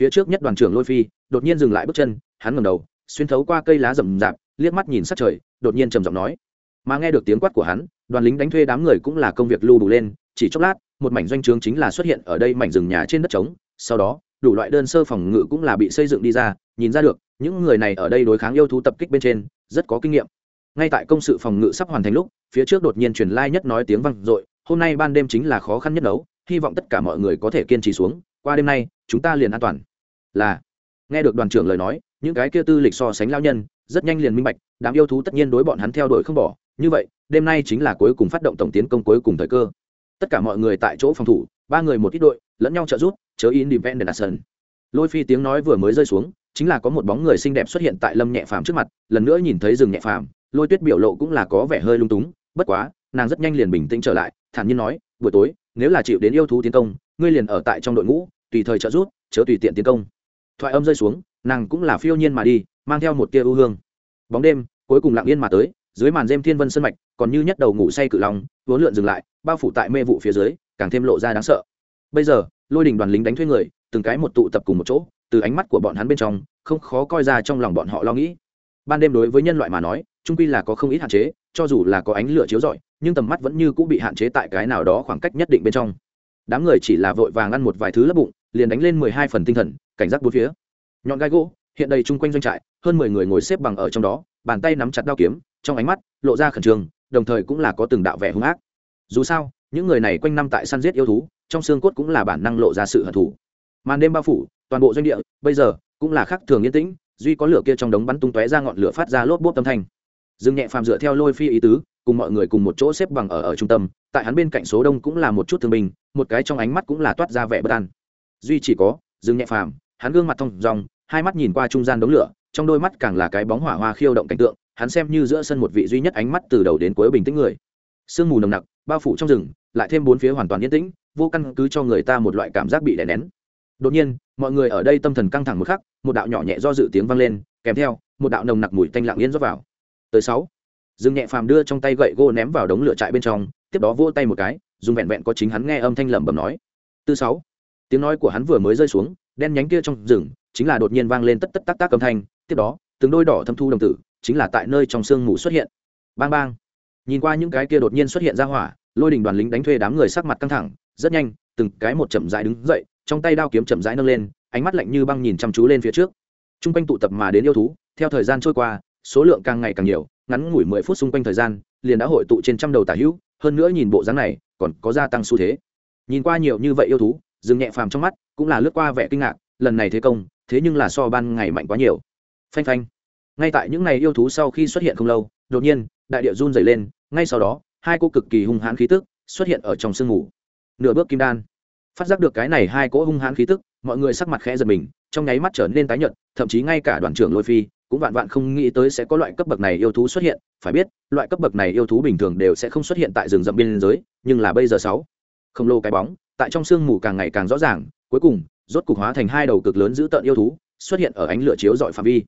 Phía trước nhất đoàn trưởng lôi phi, đột nhiên dừng lại bước chân, hắn ngầm đầu, xuyên thấu qua cây lá rậm rạp, liếc mắt nhìn sát trời, đột nhiên trầm giọng nói. Mà nghe được tiếng quát của hắn, đoàn lính đánh thuê đám người cũng là công việc lưu đủ lên, chỉ chốc lát, một mảnh doanh trướng chính là xuất hiện ở đây mảnh rừng nhà trên đất trống, sau đó, đủ loại đơn sơ phòng ngự cũng là bị xây dựng đi ra, nhìn ra được, những người này ở đây đối kháng yêu thú tập kích bên trên, rất có kinh nghiệm ngay tại công sự phòng ngự sắp hoàn thành lúc, phía trước đột nhiên truyền lai nhất nói tiếng vang dội, hôm nay ban đêm chính là khó khăn nhất đấu, hy vọng tất cả mọi người có thể kiên trì xuống, qua đêm nay, chúng ta liền an toàn. Là, nghe được đoàn trưởng lời nói, những cái kia tư lịch so sánh lao nhân, rất nhanh liền minh bạch, đám yêu thú tất nhiên đối bọn hắn theo đuổi không bỏ. Như vậy, đêm nay chính là cuối cùng phát động tổng tiến công cuối cùng thời cơ. Tất cả mọi người tại chỗ phòng thủ, ba người một ít đội, lẫn nhau trợ giúp, chớ independent action lôi phi tiếng nói vừa mới rơi xuống, chính là có một bóng người xinh đẹp xuất hiện tại lâm nhẹ phàm trước mặt, lần nữa nhìn thấy rừng nhẹ phàm lôi tuyết biểu lộ cũng là có vẻ hơi lung túng, bất quá, nàng rất nhanh liền bình tĩnh trở lại, thản nhiên nói, buổi tối, nếu là chịu đến yêu thú tiến công, ngươi liền ở tại trong đội ngũ, tùy thời trợ giúp, chớ tùy tiện tiến công. Thoại âm rơi xuống, nàng cũng là phiêu nhiên mà đi, mang theo một tia ưu hương. Bóng đêm, cuối cùng lặng yên mà tới, dưới màn đêm thiên vân sân mạch, còn như nhất đầu ngủ say cự long, vốn lượn dừng lại, bao phủ tại mê vụ phía dưới, càng thêm lộ ra đáng sợ. Bây giờ, lôi đình đoàn lính đánh thuê người, từng cái một tụ tập cùng một chỗ, từ ánh mắt của bọn hắn bên trong, không khó coi ra trong lòng bọn họ lo nghĩ. Ban đêm đối với nhân loại mà nói trung quy là có không ít hạn chế, cho dù là có ánh lửa chiếu rọi, nhưng tầm mắt vẫn như cũng bị hạn chế tại cái nào đó khoảng cách nhất định bên trong. Đám người chỉ là vội vàng ăn một vài thứ lấp bụng, liền đánh lên mười hai phần tinh thần, cảnh giác bốn phía. Nhọn gai gỗ, hiện đầy chung quanh doanh trại, hơn mười người ngồi xếp bằng ở trong đó, bàn tay nắm chặt đao kiếm, trong ánh mắt lộ ra khẩn trương, đồng thời cũng là có từng đạo vẻ hung ác. Dù sao, những người này quanh năm tại săn giết yêu thú, trong xương cốt cũng là bản năng lộ ra sự hận thù. Màn đêm bao phủ, toàn bộ doanh địa, bây giờ, cũng là khắc thường yên tĩnh, duy có lửa kia trong đống bắn tung tóe ra ngọn lửa phát ra lốp bốp tâm thanh dương nhẹ phàm dựa theo lôi phi ý tứ, cùng mọi người cùng một chỗ xếp bằng ở ở trung tâm. Tại hắn bên cạnh số đông cũng là một chút thương binh, một cái trong ánh mắt cũng là toát ra vẻ bất an. Duy chỉ có dương nhẹ phàm, hắn gương mặt thông dòng, hai mắt nhìn qua trung gian đống lửa, trong đôi mắt càng là cái bóng hỏa hoa khiêu động cảnh tượng, hắn xem như giữa sân một vị duy nhất ánh mắt từ đầu đến cuối bình tĩnh người. Sương mù nồng nặc, bao phủ trong rừng, lại thêm bốn phía hoàn toàn yên tĩnh, vô căn cứ cho người ta một loại cảm giác bị đè nén. Đột nhiên, mọi người ở đây tâm thần căng thẳng một khắc, một đạo nhỏ nhẹ do dự tiếng vang lên, kèm theo, một đạo nồng nặc mùi tanh lặng yên rót vào tới sáu. Dương nhẹ phàm đưa trong tay gậy gỗ ném vào đống lửa trại bên trong, tiếp đó vỗ tay một cái, dùng vẹn vẹn có chính hắn nghe âm thanh lẩm bẩm nói. Tư sáu. Tiếng nói của hắn vừa mới rơi xuống, đen nhánh kia trong rừng, chính là đột nhiên vang lên tất tất tác tác âm thanh, tiếp đó, từng đôi đỏ thâm thu đồng tử, chính là tại nơi trong sương mù xuất hiện. Bang bang. Nhìn qua những cái kia đột nhiên xuất hiện ra hỏa, lôi đình đoàn lính đánh thuê đám người sắc mặt căng thẳng, rất nhanh, từng cái một chậm rãi đứng dậy, trong tay đao kiếm chậm rãi nâng lên, ánh mắt lạnh như băng nhìn chăm chú lên phía trước. T r u n g quanh tụ tập mà đến yêu thú, theo thời gian trôi qua số lượng càng ngày càng nhiều, ngắn ngủi mười phút xung quanh thời gian, liền đã hội tụ trên trăm đầu tả hữu, hơn nữa nhìn bộ dáng này, còn có gia tăng xu thế. Nhìn qua nhiều như vậy yêu thú dừng nhẹ phàm trong mắt cũng là lướt qua vẻ kinh ngạc, lần này thế công, thế nhưng là so ban ngày mạnh quá nhiều. Phanh phanh. Ngay tại những ngày yêu thú sau khi xuất hiện không lâu, đột nhiên, đại địa run dày lên, ngay sau đó, hai cô cực kỳ hung hãn khí tức xuất hiện ở trong sương mù. Nửa bước kim đan. Phát giác được cái này hai cỗ hung hãn khí tức, mọi người sắc mặt khẽ giật mình, trong nháy mắt trở nên tái nhợt, thậm chí ngay cả đoàn trưởng lôi phi cũng vạn vạn không nghĩ tới sẽ có loại cấp bậc này yêu thú xuất hiện, phải biết, loại cấp bậc này yêu thú bình thường đều sẽ không xuất hiện tại rừng rậm biên giới, nhưng là bây giờ sáu không lô cái bóng, tại trong sương mù càng ngày càng rõ ràng, cuối cùng, rốt cục hóa thành hai đầu cực lớn giữ tợn yêu thú, xuất hiện ở ánh lửa chiếu dọi phạm vi.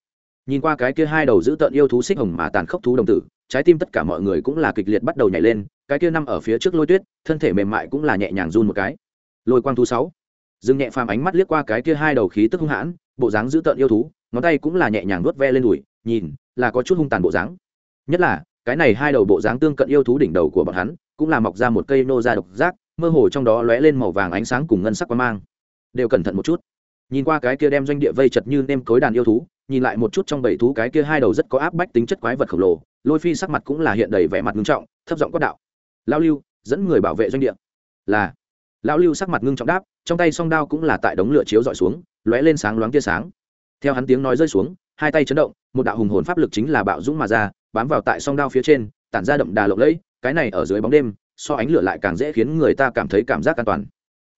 Nhìn qua cái kia hai đầu giữ tợn yêu thú xích hồng mà tàn khốc thú đồng tử, trái tim tất cả mọi người cũng là kịch liệt bắt đầu nhảy lên, cái kia nằm ở phía trước lôi tuyết, thân thể mềm mại cũng là nhẹ nhàng run một cái. Lôi quang thú sáu dương nhẹ phàm ánh mắt liếc qua cái kia hai đầu khí tức hung hãn, bộ dáng dữ tợn yêu thú, ngón tay cũng là nhẹ nhàng nuốt ve lên đùi, nhìn, là có chút hung tàn bộ dáng. Nhất là, cái này hai đầu bộ dáng tương cận yêu thú đỉnh đầu của bọn hắn, cũng là mọc ra một cây nô ra độc giác, mơ hồ trong đó lóe lên màu vàng ánh sáng cùng ngân sắc quang mang. Đều cẩn thận một chút. Nhìn qua cái kia đem doanh địa vây chật như nêm cối đàn yêu thú, nhìn lại một chút trong bảy thú cái kia hai đầu rất có áp bách tính chất quái vật khổng lồ, lôi phi sắc mặt cũng là hiện đầy vẻ mặt nghiêm trọng, thấp giọng quát đạo. Lao lưu, dẫn người bảo vệ doanh địa. Là lão lưu sắc mặt ngưng trọng đáp, trong tay song đao cũng là tại đống lửa chiếu dọi xuống, lóe lên sáng loáng tia sáng. Theo hắn tiếng nói rơi xuống, hai tay chấn động, một đạo hùng hồn pháp lực chính là bạo dũng mà ra, bám vào tại song đao phía trên, tản ra đậm đà lộng lẫy, cái này ở dưới bóng đêm, so ánh lửa lại càng dễ khiến người ta cảm thấy cảm giác an toàn.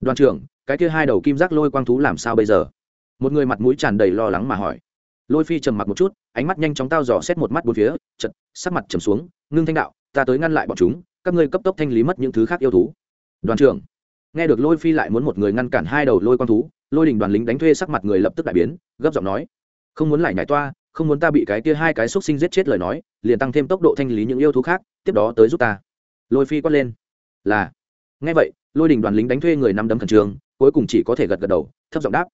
Đoàn trưởng, cái kia hai đầu kim giác lôi quang thú làm sao bây giờ? Một người mặt mũi tràn đầy lo lắng mà hỏi. Lôi phi trầm mặc một chút, ánh mắt nhanh chóng tao dò xét một mắt bốn phía chật sắc mặt trầm xuống, ngưng thanh đạo, ta tới ngăn lại bọn chúng, các ngươi cấp tốc thanh lý mất những thứ khác yêu thú. Đoàn trưởng nghe được lôi phi lại muốn một người ngăn cản hai đầu lôi quang thú, lôi đình đoàn lính đánh thuê sắc mặt người lập tức đại biến, gấp giọng nói, không muốn lại nhảy toa, không muốn ta bị cái kia hai cái xúc sinh giết chết lời nói, liền tăng thêm tốc độ thanh lý những yêu thú khác, tiếp đó tới giúp ta. Lôi phi quát lên, là. Nghe vậy, lôi đình đoàn lính đánh thuê người năm đấm khẩn trương, cuối cùng chỉ có thể gật gật đầu, thấp giọng đáp,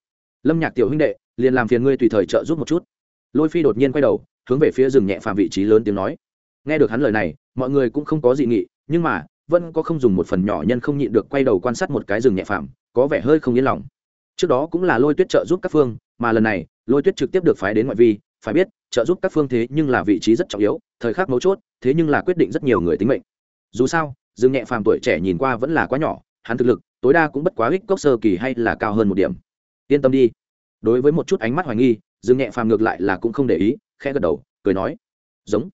lâm nhạc tiểu huynh đệ, liền làm phiền ngươi tùy thời trợ giúp một chút. Lôi phi đột nhiên quay đầu, hướng về phía rừng nhẹ phàm vị trí lớn tiếng nói. Nghe được hắn lời này, mọi người cũng không có dị nghị, nhưng mà vẫn có không dùng một phần nhỏ nhân không nhịn được quay đầu quan sát một cái rừng nhẹ phàm, có vẻ hơi không yên lòng. Trước đó cũng là lôi tuyết trợ giúp các phương, mà lần này, lôi tuyết trực tiếp được phái đến ngoại vi, phải biết, trợ giúp các phương thế nhưng là vị trí rất trọng yếu, thời khắc mấu chốt, thế nhưng là quyết định rất nhiều người tính mệnh. Dù sao dương nhẹ phàm tuổi trẻ nhìn qua vẫn là quá nhỏ, hắn thực lực, tối đa cũng bất quá ích cốc sơ kỳ hay là cao hơn một điểm. Yên tâm đi. Đối với một chút ánh mắt hoài nghi dương nhẹ phàm ngược lại là cũng không để ý, khẽ gật đầu, cười nói, giống.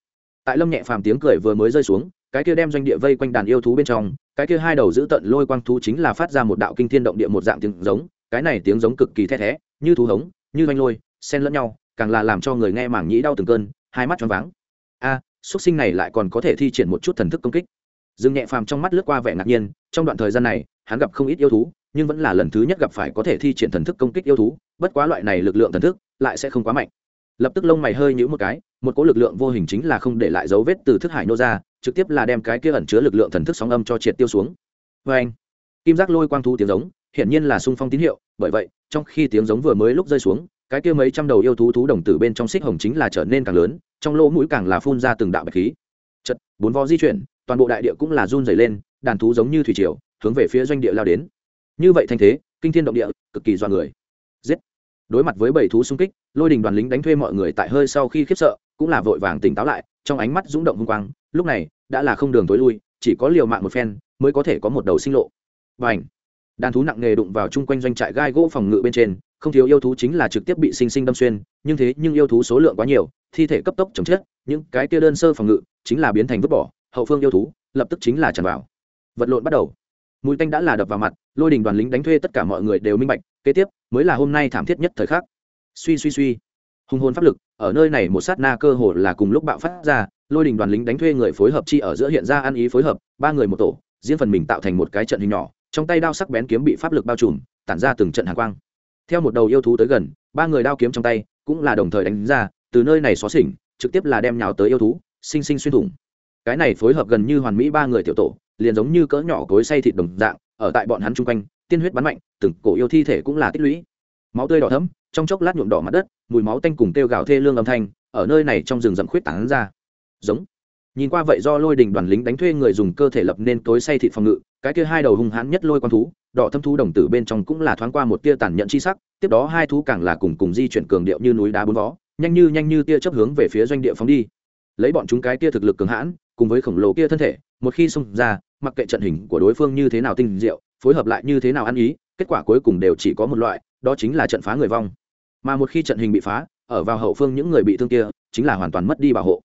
Tại lâm nhẹ phàm tiếng cười vừa mới rơi xuống cái kia đem doanh địa vây quanh đàn yêu thú bên trong cái kia hai đầu giữ tận lôi quang thú chính là phát ra một đạo kinh thiên động địa một dạng tiếng giống cái này tiếng giống cực kỳ the thé như thú hống như doanh lôi xen lẫn nhau càng là làm cho người nghe mảng nhĩ đau từng cơn hai mắt choáng váng. A à, xuất sinh này lại còn có thể thi triển một chút thần thức công kích. Dương nhẹ phàm trong mắt lướt qua vẻ ngạc nhiên trong đoạn thời gian này hắn gặp không ít yêu thú nhưng vẫn là lần thứ nhất gặp phải có thể thi triển thần thức công kích yêu thú bất quá loại này lực lượng thần thức lại sẽ không quá mạnh lập tức lông mày hơi nhũ một cái, một cỗ lực lượng vô hình chính là không để lại dấu vết từ thức hải nô ra, trực tiếp là đem cái kia ẩn chứa lực lượng thần thức sóng âm cho triệt tiêu xuống. Vê anh, kim giác lôi quang thu tiếng giống, hiển nhiên là sung phong tín hiệu, bởi vậy, trong khi tiếng giống vừa mới lúc rơi xuống, cái kia mấy trăm đầu yêu thú thú đồng tử bên trong xích hồng chính là trở nên càng lớn, trong lỗ mũi càng là phun ra từng đạo bạch khí. Chật, bốn vo di chuyển, toàn bộ đại địa cũng là run dày lên, đàn thú giống như thủy triều, hướng về phía doanh địa lao đến. Như vậy thanh thế, kinh thiên động địa, cực kỳ dọa người đối mặt với bảy thú xung kích, lôi đình đoàn lính đánh thuê mọi người tại hơi sau khi khiếp sợ, cũng là vội vàng tỉnh táo lại, trong ánh mắt rúng động hung quang, lúc này, đã là không đường tối lui, chỉ có liều mạng một phen, mới có thể có một đầu sinh lộ. Và ảnh đàn thú nặng nghề đụng vào chung quanh doanh trại gai gỗ phòng ngự bên trên, không thiếu yêu thú chính là trực tiếp bị sinh sinh đâm xuyên, nhưng thế nhưng yêu thú số lượng quá nhiều, thi thể cấp tốc chồng chết, những cái kia đơn sơ phòng ngự, chính là biến thành vứt bỏ, hậu phương yêu thú, lập tức chính là tràn vào. Vật lộn bắt đầu. Mũi tanh đã là đập vào mặt, lôi đình đoàn lính đánh thuê tất cả mọi người đều minh bạch kế tiếp, mới là hôm nay thảm thiết nhất thời khắc. Suy suy suy. Hùng hồn pháp lực, ở nơi này một sát na cơ hồ là cùng lúc bạo phát ra, lôi đình đoàn lính đánh thuê người phối hợp chi ở giữa hiện ra ăn ý phối hợp, ba người một tổ diễn phần mình tạo thành một cái trận hình nhỏ, trong tay đao sắc bén kiếm bị pháp lực bao trùm, tản ra từng trận hàng quang. Theo một đầu yêu thú tới gần, ba người đao kiếm trong tay cũng là đồng thời đánh ra, từ nơi này xóa xỉnh, trực tiếp là đem nhào tới yêu thú, sinh sinh xuyên thủng. Cái này phối hợp gần như hoàn mỹ ba người tiểu tổ, liền giống như cỡ nhỏ cối say thịt đồng dạng, ở tại bọn hắn chung quanh tiên huyết bắn mạnh, từng cổ yêu thi thể cũng là tích lũy. Máu tươi đỏ thấm trong chốc lát nhuộm đỏ mặt đất, mùi máu tanh cùng kêu gào thê lương âm thanh, ở nơi này trong rừng rậm khuyết tán ra. Giống. Nhìn qua vậy do lôi đình đoàn lính đánh thuê người dùng cơ thể lập nên cối say thịt phòng ngự, cái kia hai đầu hung hãn nhất lôi con thú, đỏ thâm thú đồng tử bên trong cũng là thoáng qua một tia tàn nhẫn chi sắc, tiếp đó hai thú càng là cùng cùng di chuyển cường điệu như núi đá bốn vó, nhanh như nhanh như tia chấp hướng về phía doanh địa phóng đi. Lấy bọn chúng cái tia thực lực cường hãn, cùng với khổng lồ kia thân thể, một khi xông ra, mặc kệ trận hình của đối phương như thế nào tinh diệu phối hợp lại như thế nào ăn ý, kết quả cuối cùng đều chỉ có một loại, đó chính là trận phá người vong. Mà một khi trận hình bị phá, ở vào hậu phương những người bị thương kia, chính là hoàn toàn mất đi bảo hộ.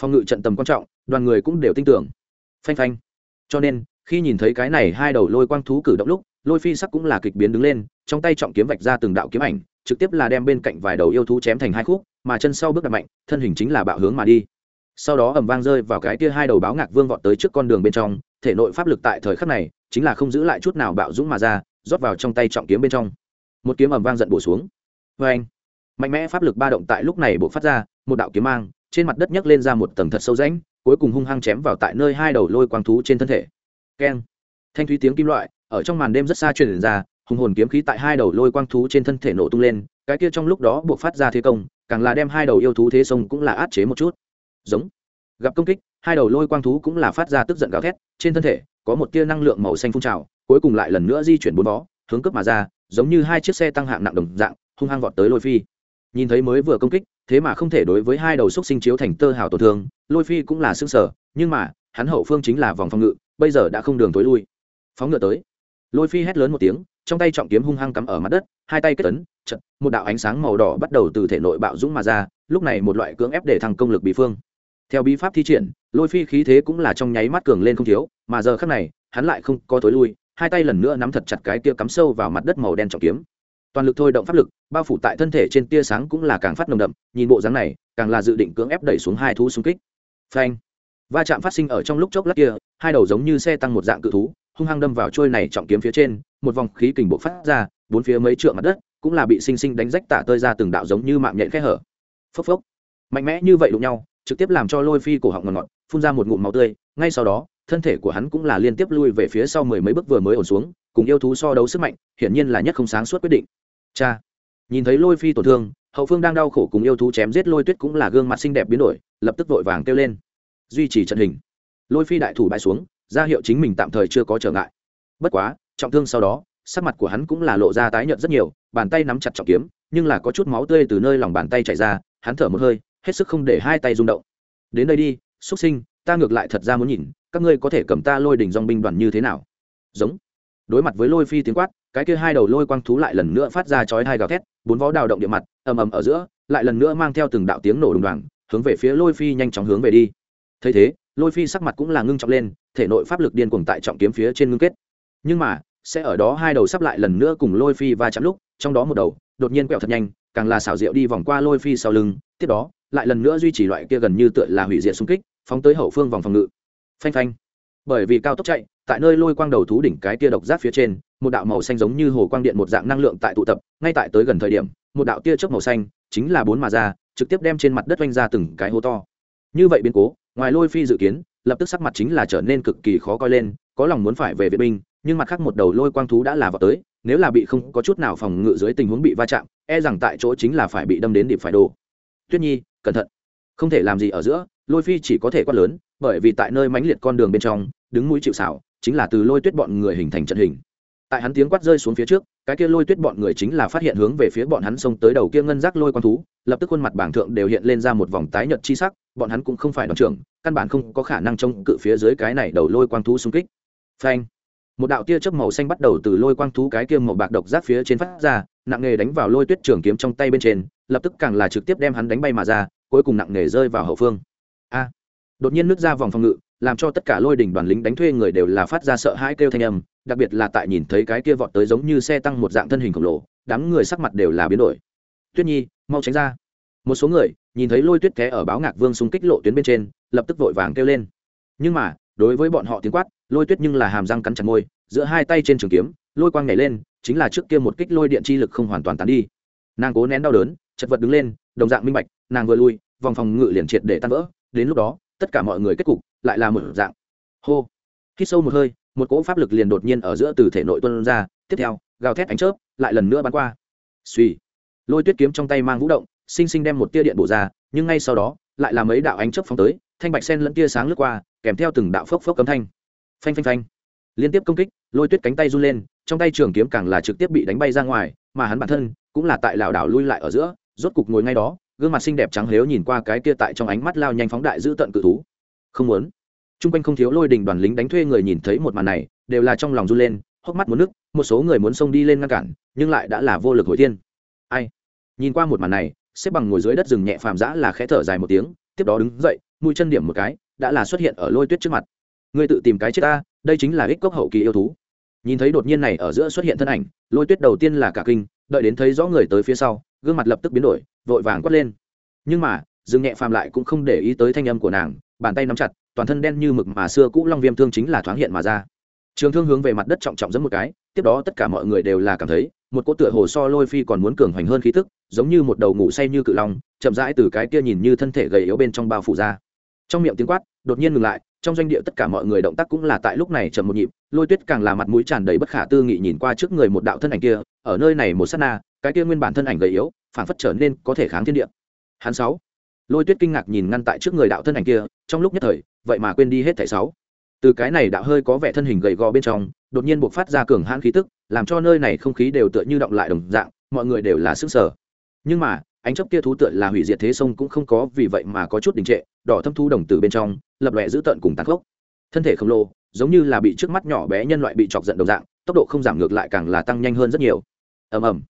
Phòng ngự trận tầm quan trọng, đoàn người cũng đều tin tưởng. Phanh phanh. Cho nên, khi nhìn thấy cái này hai đầu lôi quang thú cử động lúc, lôi phi sắc cũng là kịch biến đứng lên, trong tay trọng kiếm vạch ra từng đạo kiếm ảnh, trực tiếp là đem bên cạnh vài đầu yêu thú chém thành hai khúc, mà chân sau bước đặt mạnh, thân hình chính là bạo hướng mà đi. Sau đó ầm vang rơi vào cái kia hai đầu báo ngạc vương vọt tới trước con đường bên trong thể nội pháp lực tại thời khắc này chính là không giữ lại chút nào bạo dũng mà ra, rót vào trong tay trọng kiếm bên trong. Một kiếm ầm vang giận bổ xuống. Vê anh, mạnh mẽ pháp lực ba động tại lúc này buộc phát ra, một đạo kiếm mang, trên mặt đất nhấc lên ra một tầng thật sâu rãnh, cuối cùng hung hăng chém vào tại nơi hai đầu lôi quang thú trên thân thể. Keng. Thanh thúy tiếng kim loại, ở trong màn đêm rất xa truyền ra, hùng hồn kiếm khí tại hai đầu lôi quang thú trên thân thể nổ tung lên, cái kia trong lúc đó buộc phát ra thế công, càng là đem hai đầu yêu thú thế sông cũng là át chế một chút. Giống. Gặp công kích hai đầu lôi quang thú cũng là phát ra tức giận gào thét, trên thân thể có một tia năng lượng màu xanh phun trào, cuối cùng lại lần nữa di chuyển bốn vó hướng cướp mà ra, giống như hai chiếc xe tăng hạng nặng đồng dạng, hung hăng vọt tới lôi phi. Nhìn thấy mới vừa công kích, thế mà không thể đối với hai đầu xúc sinh chiếu thành tơ hào tổn thương, lôi phi cũng là xương sở nhưng mà, hắn hậu phương chính là vòng phòng ngự, bây giờ đã không đường tối lui. Phóng ngựa tới. Lôi phi hét lớn một tiếng, trong tay trọng kiếm hung hăng cắm ở mặt đất, hai tay kết tấn chật một đạo ánh sáng màu đỏ bắt đầu từ thể nội bạo dũng mà ra, lúc này một loại cưỡng ép để thăng công lực bị phương theo bí pháp thi triển, lôi phi khí thế cũng là trong nháy mắt cường lên không thiếu, mà giờ khắc này, hắn lại không có tối lui, hai tay lần nữa nắm thật chặt cái tia cắm sâu vào mặt đất màu đen trọng kiếm. Toàn lực thôi động pháp lực, bao phủ tại thân thể trên tia sáng cũng là càng phát nồng đậm, nhìn bộ dáng này, càng là dự định cưỡng ép đẩy xuống hai thú xung kích. Phanh! Va chạm phát sinh ở trong lúc chốc lát kia, hai đầu giống như xe tăng một dạng cự thú, hung hăng đâm vào trôi này trọng kiếm phía trên, một vòng khí kình bộ phát ra, bốn phía mấy trượng mặt đất cũng là bị sinh sinh đánh rách tả tơi ra từng đạo giống như mạng nhện khe hở. Phốc phốc! Mạnh mẽ như vậy đụng nhau trực tiếp làm cho lôi phi cổ họng ngọt ngọt, phun ra một ngụm máu tươi, ngay sau đó, thân thể của hắn cũng là liên tiếp lui về phía sau mười mấy bước vừa mới ổn xuống, cùng yêu thú so đấu sức mạnh, hiển nhiên là nhất không sáng suốt quyết định. Cha, nhìn thấy lôi phi tổn thương, hậu phương đang đau khổ cùng yêu thú chém giết lôi tuyết cũng là gương mặt xinh đẹp biến đổi, lập tức vội vàng kêu lên. Duy trì trận hình. Lôi phi đại thủ bãi xuống, ra hiệu chính mình tạm thời chưa có trở ngại. Bất quá, trọng thương sau đó, sắc mặt của hắn cũng là lộ ra tái nhợt rất nhiều, bàn tay nắm chặt trọng kiếm, nhưng là có chút máu tươi từ nơi lòng bàn tay chảy ra, hắn thở một hơi hết sức không để hai tay rung động. Đến đây đi xuất sinh, ta ngược lại thật ra muốn nhìn, các ngươi có thể cầm ta lôi đỉnh dong binh đoàn như thế nào? Giống. Đối mặt với lôi phi tiếng quát, cái kia hai đầu lôi quang thú lại lần nữa phát ra chói hai gào thét, bốn vó đào động địa mặt, ầm ầm ở giữa, lại lần nữa mang theo từng đạo tiếng nổ đùng đoàng, hướng về phía lôi phi nhanh chóng hướng về đi. Thấy thế, lôi phi sắc mặt cũng là ngưng trọng lên, thể nội pháp lực điên cuồng tại trọng kiếm phía trên ngưng kết. Nhưng mà, sẽ ở đó hai đầu sắp lại lần nữa cùng lôi phi va chạm lúc, trong đó một đầu, đột nhiên quẹo thật nhanh, càng là xảo diệu đi vòng qua lôi phi sau lưng, tiếp đó lại lần nữa duy trì loại kia gần như tựa là hủy diệt xung kích, phóng tới hậu phương vòng phòng ngự. Phanh phanh. Bởi vì cao tốc chạy, tại nơi lôi quang đầu thú đỉnh cái tia độc giác phía trên, một đạo màu xanh giống như hồ quang điện một dạng năng lượng tại tụ tập, ngay tại tới gần thời điểm, một đạo tia chớp màu xanh chính là bốn mà ra, trực tiếp đem trên mặt đất oanh ra từng cái hố to. Như vậy biến cố, ngoài lôi phi dự kiến, lập tức sắc mặt chính là trở nên cực kỳ khó coi lên, có lòng muốn phải về viện binh, nhưng mặt khác một đầu lôi quang thú đã là vào tới, nếu là bị không có chút nào phòng ngự dưới tình huống bị va chạm e rằng tại chỗ chính là phải bị đâm đến điệp phải đổ tuyết nhi, cẩn thận. Không thể làm gì ở giữa, lôi phi chỉ có thể quát lớn, bởi vì tại nơi mãnh liệt con đường bên trong, đứng mũi chịu xảo chính là từ lôi tuyết bọn người hình thành trận hình. Tại hắn tiếng quát rơi xuống phía trước, cái kia lôi tuyết bọn người chính là phát hiện hướng về phía bọn hắn xông tới đầu kia ngân giác lôi quan thú, lập tức khuôn mặt bảng thượng đều hiện lên ra một vòng tái nhợt chi sắc, bọn hắn cũng không phải đoàn trưởng, căn bản không có khả năng trông cự phía dưới cái này đầu lôi quang thú xung kích. Phanh một đạo tia chớp màu xanh bắt đầu từ lôi quang thú cái kia màu bạc độc giác phía trên phát ra, nặng nghề đánh vào lôi tuyết trường kiếm trong tay bên trên, lập tức càng là trực tiếp đem hắn đánh bay mà ra, cuối cùng nặng nghề rơi vào hậu phương. A! Đột nhiên nước ra vòng phòng ngự, làm cho tất cả lôi đỉnh đoàn lính đánh thuê người đều là phát ra sợ hãi kêu thanh âm, đặc biệt là tại nhìn thấy cái kia vọt tới giống như xe tăng một dạng thân hình khổng lồ, đám người sắc mặt đều là biến đổi. Tuyết nhi, mau tránh ra. Một số người nhìn thấy lôi tuyết té ở báo ngạc vương xung kích lộ tuyến bên trên, lập tức vội vàng kêu lên. Nhưng mà đối với bọn họ tiếng quát, lôi tuyết nhưng là hàm răng cắn chặt môi, giữa hai tay trên trường kiếm, lôi quang nhảy lên, chính là trước kia một kích lôi điện chi lực không hoàn toàn tán đi. Nàng cố nén đau đớn, chật vật đứng lên, đồng dạng minh bạch, nàng vừa lui, vòng phòng ngự liền triệt để tan vỡ, đến lúc đó, tất cả mọi người kết cục lại là một dạng. Hô! Khi sâu một hơi, một cỗ pháp lực liền đột nhiên ở giữa từ thể nội tuân ra, tiếp theo, gào thét ánh chớp lại lần nữa bắn qua. Suy lôi tuyết kiếm trong tay mang vũ động sinh sinh đem một tia điện bổ ra, nhưng ngay sau đó, lại là mấy đạo ánh chớp phóng tới thanh bạch sen lẫn tia sáng lướt qua, kèm theo từng đạo phốc phốc cấm thanh. Phanh phanh phanh. Liên tiếp công kích, lôi tuyết cánh tay run lên, trong tay trường kiếm càng là trực tiếp bị đánh bay ra ngoài, mà hắn bản thân cũng là tại lảo đảo lui lại ở giữa, rốt cục ngồi ngay đó, gương mặt xinh đẹp trắng lếu nhìn qua cái kia tại trong ánh mắt lao nhanh phóng đại giữ tận cự thú. Không muốn. T r u n g quanh không thiếu lôi đình đoàn lính đánh thuê người nhìn thấy một màn này, đều là trong lòng run lên, hốc mắt muốn nước một số người muốn xông đi lên ngăn cản, nhưng lại đã là vô lực hồi tiên ai? Nhìn qua một màn này, xếp bằng ngồi dưới đất rừng nhẹ phàm giã là khẽ thở dài một tiếng, tiếp đó đứng dậy mũi chân điểm một cái, đã là xuất hiện ở lôi tuyết trước mặt. Ngươi tự tìm cái chết ta, đây chính là ích cốc hậu kỳ yêu thú. Nhìn thấy đột nhiên này ở giữa xuất hiện thân ảnh, lôi tuyết đầu tiên là cả kinh, đợi đến thấy rõ người tới phía sau, gương mặt lập tức biến đổi, vội vàng quát lên. Nhưng mà, dương nhẹ phàm lại cũng không để ý tới thanh âm của nàng, bàn tay nắm chặt, toàn thân đen như mực mà xưa cũ long viêm thương chính là thoáng hiện mà ra. Trường thương hướng về mặt đất trọng trọng dẫn một cái, tiếp đó tất cả mọi người đều là cảm thấy, một cỗ tựa hồ so lôi phi còn muốn cường hoành hơn khí tức, giống như một đầu ngủ say như cự long, chậm rãi từ cái kia nhìn như thân thể gầy yếu bên trong bao phủ ra trong miệng tiếng quát, đột nhiên ngừng lại, trong doanh địa tất cả mọi người động tác cũng là tại lúc này chậm một nhịp, lôi tuyết càng là mặt mũi tràn đầy bất khả tư nghị nhìn qua trước người một đạo thân ảnh kia, ở nơi này một sát na, cái kia nguyên bản thân ảnh gầy yếu phản phất trở nên có thể kháng thiên địa. Hắn sáu. Lôi tuyết kinh ngạc nhìn ngăn tại trước người đạo thân ảnh kia, trong lúc nhất thời, vậy mà quên đi hết thảy sáu. Từ cái này đạo hơi có vẻ thân hình gầy gò bên trong, đột nhiên buộc phát ra cường hãn khí tức, làm cho nơi này không khí đều tựa như động lại đồng dạng, mọi người đều là sức sở nhưng mà, ánh chớp kia thú tựa là hủy diệt thế sông cũng không có vì vậy mà có chút đình trệ đỏ thâm thu đồng từ bên trong, lập lòe giữ tận cùng tàn khốc. Thân thể khổng lồ, giống như là bị trước mắt nhỏ bé nhân loại bị chọc giận đồng dạng, tốc độ không giảm ngược lại càng là tăng nhanh hơn rất nhiều. Ầm ầm.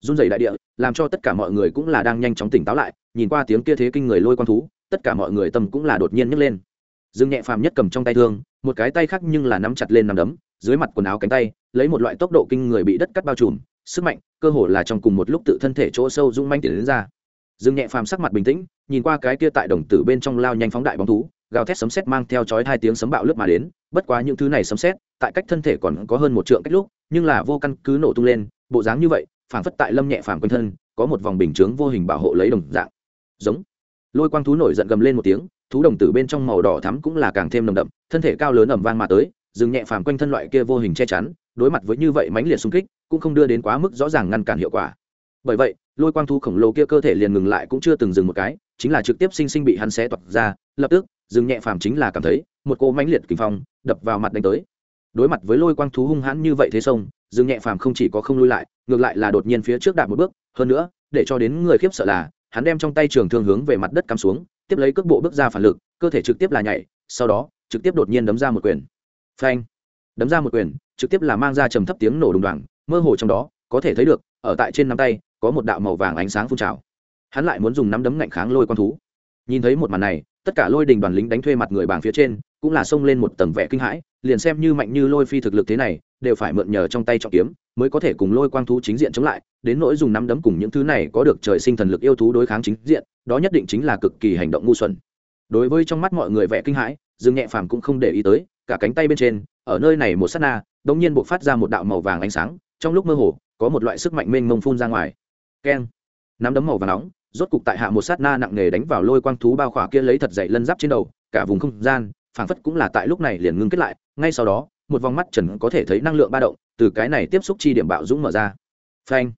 Run rẩy đại địa, làm cho tất cả mọi người cũng là đang nhanh chóng tỉnh táo lại, nhìn qua tiếng kia thế kinh người lôi quan thú, tất cả mọi người tâm cũng là đột nhiên nhấc lên. Dương nhẹ phàm nhất cầm trong tay thương, một cái tay khác nhưng là nắm chặt lên nắm đấm, dưới mặt quần áo cánh tay, lấy một loại tốc độ kinh người bị đất cắt bao trùm, sức mạnh, cơ hồ là trong cùng một lúc tự thân thể chỗ sâu rung manh tiến đến ra dương nhẹ phàm sắc mặt bình tĩnh, nhìn qua cái kia tại đồng tử bên trong lao nhanh phóng đại bóng thú, gào thét sấm sét mang theo chói hai tiếng sấm bạo lướt mà đến, bất quá những thứ này sấm sét, tại cách thân thể còn có hơn một trượng cách lúc, nhưng là vô căn cứ nổ tung lên, bộ dáng như vậy phản phất tại lâm nhẹ phàm quanh thân, có một vòng bình chướng vô hình bảo hộ lấy đồng dạng. Giống. Lôi quang thú nổi giận gầm lên một tiếng, thú đồng tử bên trong màu đỏ thắm cũng là càng thêm nồng đậm, thân thể cao lớn ẩm vang mà tới, dừng nhẹ phàm quanh thân loại kia vô hình che chắn, đối mặt với như vậy mãnh liệt xung kích, cũng không đưa đến quá mức rõ ràng ngăn cản hiệu quả. Bởi vậy lôi quang thú khổng lồ kia cơ thể liền ngừng lại cũng chưa từng dừng một cái, chính là trực tiếp sinh sinh bị hắn xé toạc ra, lập tức, dừng nhẹ phàm chính là cảm thấy, một cô mãnh liệt kinh phong đập vào mặt đánh tới. Đối mặt với lôi quang thú hung hãn như vậy thế sông, dừng nhẹ phàm không chỉ có không lui lại, ngược lại là đột nhiên phía trước đạp một bước, hơn nữa, để cho đến người khiếp sợ là, hắn đem trong tay trường thương hướng về mặt đất cắm xuống, tiếp lấy cước bộ bước ra phản lực, cơ thể trực tiếp là nhảy, sau đó, trực tiếp đột nhiên đấm ra một quyền. Phanh! Đấm ra một quyền, trực tiếp là mang ra trầm thấp tiếng nổ đùng đoàng, mơ hồ trong đó, có thể thấy được, ở tại trên nắm tay có một đạo màu vàng ánh sáng phun trào. Hắn lại muốn dùng nắm đấm ngạnh kháng lôi con thú. Nhìn thấy một màn này, tất cả lôi đình đoàn lính đánh thuê mặt người bảng phía trên, cũng là xông lên một tầng vẻ kinh hãi, liền xem như mạnh như lôi phi thực lực thế này, đều phải mượn nhờ trong tay trọng kiếm, mới có thể cùng lôi quang thú chính diện chống lại, đến nỗi dùng nắm đấm cùng những thứ này có được trời sinh thần lực yêu thú đối kháng chính diện, đó nhất định chính là cực kỳ hành động ngu xuẩn. Đối với trong mắt mọi người vẻ kinh hãi, dương nhẹ phàm cũng không để ý tới, cả cánh tay bên trên, ở nơi này một sát na, đột nhiên bộc phát ra một đạo màu vàng ánh sáng, trong lúc mơ hồ, có một loại sức mạnh mênh mông phun ra ngoài keng. Nắm đấm màu vàng nóng, rốt cục tại hạ một sát na nặng nề đánh vào lôi quang thú bao khỏa kia lấy thật dậy lân giáp trên đầu, cả vùng không gian, phảng phất cũng là tại lúc này liền ngưng kết lại, ngay sau đó, một vòng mắt trần có thể thấy năng lượng ba động, từ cái này tiếp xúc chi điểm bạo dũng mở ra. Phanh.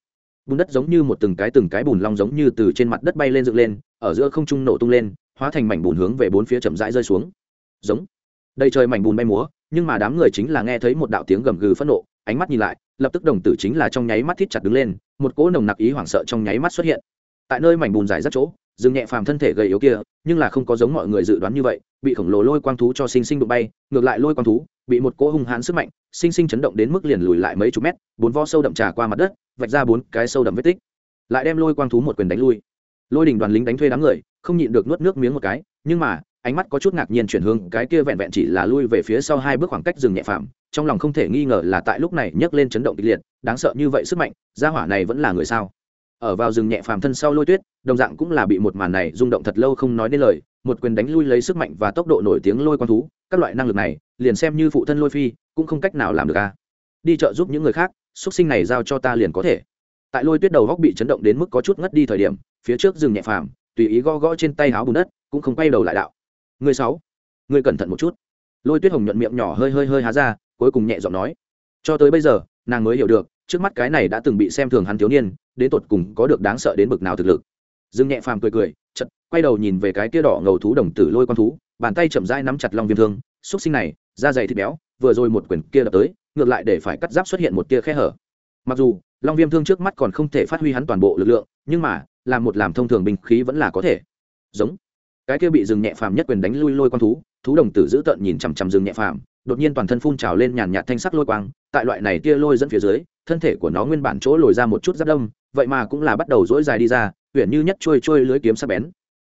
Bùn đất giống như một từng cái từng cái bùn long giống như từ trên mặt đất bay lên dựng lên, ở giữa không trung nổ tung lên, hóa thành mảnh bùn hướng về bốn phía chậm rãi rơi xuống. Giống. Đầy trời mảnh bùn bay múa, nhưng mà đám người chính là nghe thấy một đạo tiếng gầm gừ phẫn nộ, ánh mắt nhìn lại lập tức đồng tử chính là trong nháy mắt thít chặt đứng lên, một cỗ nồng nặc ý hoảng sợ trong nháy mắt xuất hiện. Tại nơi mảnh bùn dài rất chỗ dừng nhẹ phàm thân thể gầy yếu kia, nhưng là không có giống mọi người dự đoán như vậy, bị khổng lồ lôi quang thú cho sinh sinh đụng bay, ngược lại lôi quang thú bị một cỗ hung hãn sức mạnh, sinh sinh chấn động đến mức liền lùi lại mấy chục mét, bốn vo sâu đậm trà qua mặt đất, vạch ra bốn cái sâu đậm vết tích. Lại đem lôi quang thú một quyền đánh lui. Lôi đình đoàn lính đánh thuê đám người, không nhịn được nuốt nước miếng một cái, nhưng mà, ánh mắt có chút ngạc nhiên chuyển hướng, cái kia vẹn vẹn chỉ là lui về phía sau hai bước khoảng cách dừng nhẹ phàm trong lòng không thể nghi ngờ là tại lúc này nhấc lên chấn động kịch liệt, đáng sợ như vậy sức mạnh, gia hỏa này vẫn là người sao? Ở vào rừng nhẹ phàm thân sau lôi tuyết, đồng dạng cũng là bị một màn này rung động thật lâu không nói đến lời, một quyền đánh lui lấy sức mạnh và tốc độ nổi tiếng lôi quang thú, các loại năng lực này, liền xem như phụ thân lôi phi, cũng không cách nào làm được a đi chợ giúp những người khác xuất sinh này giao cho ta liền có thể. Tại lôi tuyết đầu góc bị chấn động đến mức có chút ngất đi thời điểm, phía trước rừng nhẹ phàm, tùy ý gõ gõ trên tay háo bùn đất, cũng không quay đầu lại đạo. Người sáu, người cẩn thận một chút. Lôi tuyết hồng nhuận miệng nhỏ hơi hơi hơi há ra cuối cùng nhẹ giọng nói, cho tới bây giờ, nàng mới hiểu được, trước mắt cái này đã từng bị xem thường hắn thiếu niên, đến tột cùng có được đáng sợ đến bực nào thực lực. Dương nhẹ phàm cười cười chật quay đầu nhìn về cái kia đỏ ngầu thú đồng tử lôi con thú, bàn tay chậm rãi nắm chặt long viêm thương, xúc sinh này, da dày thịt béo, vừa rồi một quyển kia đập tới, ngược lại để phải cắt giáp xuất hiện một tia khe hở. Mặc dù, long viêm thương trước mắt còn không thể phát huy hắn toàn bộ lực lượng, nhưng mà, làm một làm thông thường binh khí vẫn là có thể. Giống. Cái kia bị rừng nhẹ phàm nhất quyền đánh lui lôi con thú thú đồng tử giữ tợn nhìn chằm chằm rừng nhẹ phàm đột nhiên toàn thân phun trào lên nhàn nhạt thanh sắc lôi quang, tại loại này tia lôi dẫn phía dưới, thân thể của nó nguyên bản chỗ lồi ra một chút giáp đông, vậy mà cũng là bắt đầu dỗi dài đi ra huyện như nhất trôi trôi lưới kiếm sắc bén.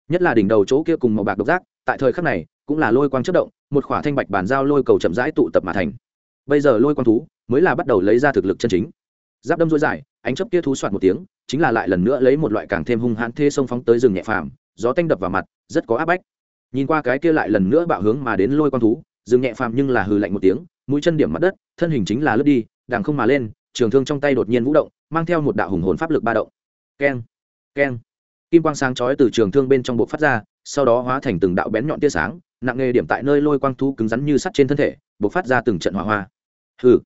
Nhất là đỉnh đầu chỗ kia cùng màu bạc độc giác, tại thời khắc này, cũng là lôi quang chất động, một khỏa thanh bạch bàn giao lôi cầu chậm rãi tụ tập mà thành. Bây giờ lôi quang thú mới là bắt đầu lấy ra thực lực chân chính. Giáp đâm dối dài, ánh chấp kia thú soạt một tiếng, chính là lại lần nữa lấy một loại càng thêm hung hãn thê sông phóng tới rừng nhẹ phàm, gió tanh đập vào mặt, rất có áp bách. Nhìn qua cái kia lại lần nữa bạo hướng mà đến lôi quang thú dừng nhẹ phàm nhưng là hừ lạnh một tiếng, mũi chân điểm mặt đất, thân hình chính là lướt đi đàng không mà lên, trường thương trong tay đột nhiên vũ động, mang theo một đạo hùng hồn pháp lực ba động. Keng keng. Kim quang sáng chói từ trường thương bên trong bộ phát ra, sau đó hóa thành từng đạo bén nhọn tia sáng, nặng nghề điểm tại nơi lôi quang thú cứng rắn như sắt trên thân thể, bộ phát ra từng trận hỏa hoa. Hừ.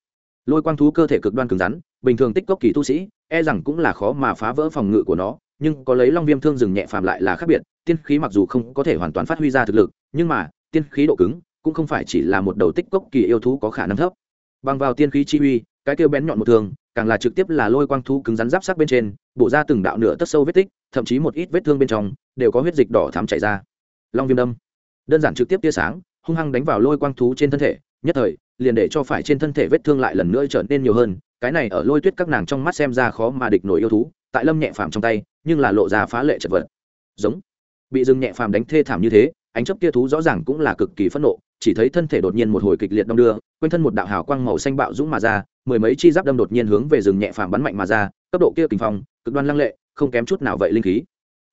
Lôi quang thú cơ thể cực đoan cứng rắn, bình thường tích cốc kỳ tu sĩ e rằng cũng là khó mà phá vỡ phòng ngự của nó, nhưng có lấy long viêm thương rừng nhẹ phàm lại là khác biệt, tiên khí mặc dù không có thể hoàn toàn phát huy ra thực lực, nhưng mà, tiên khí độ cứng cũng không phải chỉ là một đầu tích cốc kỳ yêu thú có khả năng thấp. Bằng vào tiên khí chi uy, cái kêu bén nhọn một thường, càng là trực tiếp là lôi quang thú cứng rắn giáp sắc bên trên, bổ ra từng đạo nửa tất sâu vết tích, thậm chí một ít vết thương bên trong, đều có huyết dịch đỏ thắm chảy ra. Long viêm đâm. Đơn giản trực tiếp tia sáng, hung hăng đánh vào lôi quang thú trên thân thể, nhất thời, liền để cho phải trên thân thể vết thương lại lần nữa trở nên nhiều hơn, cái này ở lôi tuyết các nàng trong mắt xem ra khó mà địch nổi yêu thú, tại lâm nhẹ phàm trong tay, nhưng là lộ ra phá lệ chật vật. Giống. Bị rừng nhẹ phàm đánh thê thảm như thế, ánh chấp kia thú rõ ràng cũng là cực kỳ phẫn nộ chỉ thấy thân thể đột nhiên một hồi kịch liệt đong đưa, quanh thân một đạo hào quang màu xanh bạo dũng mà ra, mười mấy chi giáp đâm đột nhiên hướng về rừng nhẹ phàm bắn mạnh mà ra, cấp độ kia kinh phong, cực đoan lăng lệ, không kém chút nào vậy linh khí.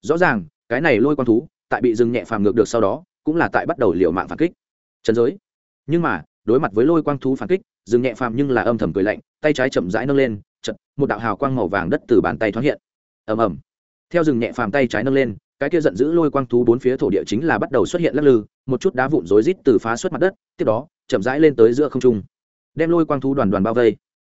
Rõ ràng, cái này lôi quang thú, tại bị rừng nhẹ phàm ngược được sau đó, cũng là tại bắt đầu liều mạng phản kích. Trần giới. Nhưng mà, đối mặt với lôi quang thú phản kích, rừng nhẹ phàm nhưng là âm thầm cười lạnh, tay trái chậm rãi nâng lên chật một đạo hào quang màu vàng đất từ bàn tay thoáng hiện. Ầm ầm. Theo rừng nhẹ phàm tay trái nâng lên cái kia giận dữ lôi quang thú bốn phía thổ địa chính là bắt đầu xuất hiện lắc lư, một chút đá vụn rối rít từ phá xuất mặt đất, tiếp đó, chậm rãi lên tới giữa không trung. Đem lôi quang thú đoàn đoàn bao vây.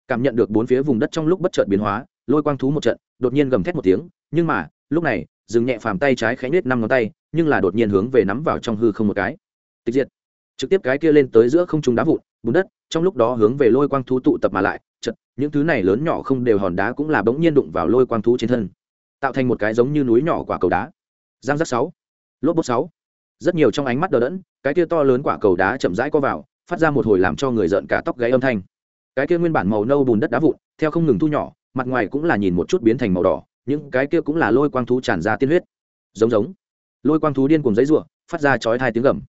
Cảm nhận được bốn phía vùng đất trong lúc bất chợt biến hóa, lôi quang thú một trận, đột nhiên gầm thét một tiếng, nhưng mà, lúc này, dừng nhẹ phàm tay trái khánh nết năm ngón tay, nhưng là đột nhiên hướng về nắm vào trong hư không một cái. Tịch diệt. Trực tiếp cái kia lên tới giữa không trung đá vụn, bùn đất, trong lúc đó hướng về lôi quang thú tụ tập mà lại chật những thứ này lớn nhỏ không đều hòn đá cũng là bỗng nhiên đụng vào lôi quang thú trên thân, tạo thành một cái giống như núi nhỏ quả cầu đá giang giác sáu lốp bốt sáu. Rất nhiều trong ánh mắt đờ đẫn cái kia to lớn quả cầu đá chậm rãi co vào phát ra một hồi làm cho người giận cả tóc gáy âm thanh. Cái kia nguyên bản màu nâu bùn đất đá vụn theo không ngừng thu nhỏ mặt ngoài cũng là nhìn một chút biến thành màu đỏ những cái kia cũng là lôi quang thú tràn ra tiên huyết. Giống giống. Lôi quang thú điên cùng giấy rủa, phát ra chói hai tiếng gầm.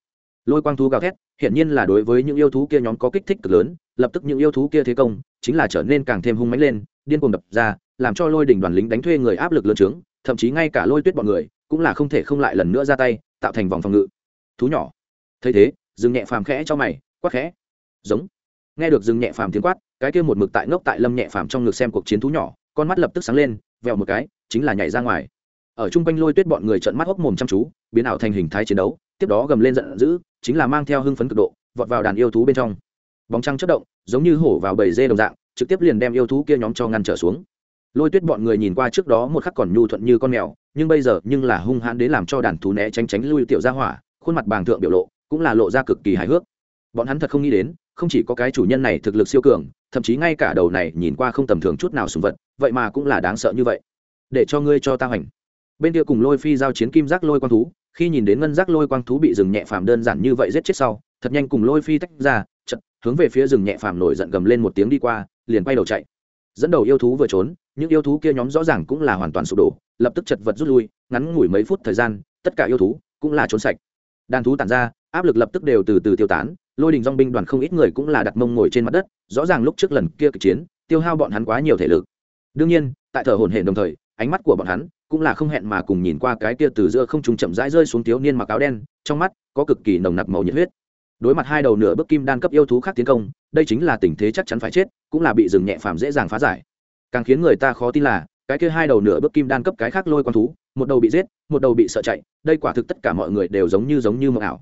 Lôi quang thú gào thét hiển nhiên là đối với những yêu thú kia nhóm có kích thích cực lớn lập tức những yêu thú kia thế công chính là trở nên càng thêm hung mãnh lên điên cuồng đập ra làm cho lôi đỉnh đoàn lính đánh thuê người áp lực lớn trướng thậm chí ngay cả lôi tuyết bọn người cũng là không thể không lại lần nữa ra tay, tạo thành vòng phòng ngự. Thú nhỏ. Thấy thế dừng nhẹ phàm khẽ cho mày, quát khẽ. Giống. Nghe được dừng nhẹ phàm tiếng quát, cái kia một mực tại ngốc tại lâm nhẹ phàm trong ngực xem cuộc chiến thú nhỏ, con mắt lập tức sáng lên vèo một cái, chính là nhảy ra ngoài. Ở chung quanh lôi tuyết bọn người trợn mắt hốc mồm chăm chú, biến ảo thành hình thái chiến đấu, tiếp đó gầm lên giận dữ, chính là mang theo hưng phấn cực độ, vọt vào đàn yêu thú bên trong. Bóng trăng chất động, giống như hổ vào bầy dê đồng dạng, trực tiếp liền đem yêu thú kia nhóm cho ngăn trở xuống lôi tuyết bọn người nhìn qua trước đó một khắc còn nhu thuận như con mèo, nhưng bây giờ nhưng là hung hãn đến làm cho đàn thú né tránh tránh lui tiểu ra hỏa, khuôn mặt bàng thượng biểu lộ cũng là lộ ra cực kỳ hài hước. Bọn hắn thật không nghĩ đến, không chỉ có cái chủ nhân này thực lực siêu cường, thậm chí ngay cả đầu này nhìn qua không tầm thường chút nào sùng vật, vậy mà cũng là đáng sợ như vậy. Để cho ngươi cho ta hành. bên kia cùng lôi phi giao chiến kim giác lôi quang thú, khi nhìn đến ngân giác lôi quang thú bị rừng nhẹ phàm đơn giản như vậy giết chết sau, thật nhanh cùng lôi phi tách ra chật hướng về phía rừng nhẹ phàm nổi giận gầm lên một tiếng đi qua, liền quay đầu chạy. Dẫn đầu yêu thú vừa trốn những yêu thú kia nhóm rõ ràng cũng là hoàn toàn sụp đổ, lập tức chật vật rút lui, ngắn ngủi mấy phút thời gian, tất cả yêu thú cũng là trốn sạch. Đàn thú tản ra, áp lực lập tức đều từ từ tiêu tán, lôi đình dong binh đoàn không ít người cũng là đặt mông ngồi trên mặt đất, rõ ràng lúc trước lần kia kịch chiến, tiêu hao bọn hắn quá nhiều thể lực. Đương nhiên, tại thở hổn hển đồng thời, ánh mắt của bọn hắn cũng là không hẹn mà cùng nhìn qua cái kia từ giữa không trung chậm rãi rơi xuống thiếu niên mặc áo đen, trong mắt có cực kỳ nồng nặc màu nhiệt huyết. Đối mặt hai đầu nửa bước kim đan cấp yêu thú khác tiến công, đây chính là tình thế chắc chắn phải chết, cũng là bị rừng nhẹ phàm dễ dàng phá giải càng khiến người ta khó tin là, cái kia hai đầu nửa bước kim đan cấp cái khác lôi con thú, một đầu bị giết, một đầu bị sợ chạy, đây quả thực tất cả mọi người đều giống như giống như mộng ảo.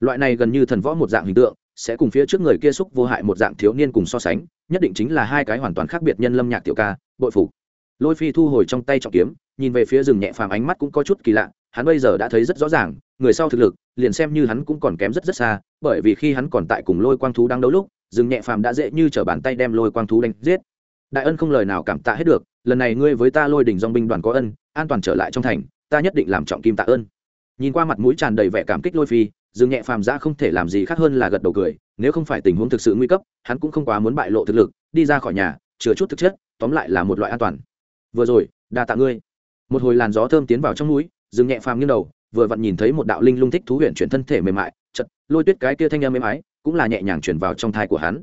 Loại này gần như thần võ một dạng hình tượng, sẽ cùng phía trước người kia xúc vô hại một dạng thiếu niên cùng so sánh, nhất định chính là hai cái hoàn toàn khác biệt nhân lâm nhạc tiểu ca, bội phục. Lôi phi thu hồi trong tay trọng kiếm, nhìn về phía rừng nhẹ phàm ánh mắt cũng có chút kỳ lạ, hắn bây giờ đã thấy rất rõ ràng, người sau thực lực, liền xem như hắn cũng còn kém rất rất xa, bởi vì khi hắn còn tại cùng lôi quang thú đang đấu lúc, rừng nhẹ phàm đã dễ như t bàn tay đem lôi quang thú đánh giết đại ân không lời nào cảm tạ hết được, lần này ngươi với ta lôi đỉnh dong binh đoàn có ân, an toàn trở lại trong thành, ta nhất định làm trọng kim tạ ơn. Nhìn qua mặt mũi tràn đầy vẻ cảm kích lôi phi, dương nhẹ phàm ra không thể làm gì khác hơn là gật đầu cười, nếu không phải tình huống thực sự nguy cấp, hắn cũng không quá muốn bại lộ thực lực, đi ra khỏi nhà chứa chút thực chất, tóm lại là một loại an toàn. Vừa rồi, đa tạ ngươi. Một hồi làn gió thơm tiến vào trong núi, dương nhẹ phàm nghiêng đầu, vừa vặn nhìn thấy một đạo linh lung thích thú huyện chuyển thân thể mềm mại chật lôi tuyết cái kia thanh âm êm ái, cũng là nhẹ nhàng chuyển vào trong thai của hắn.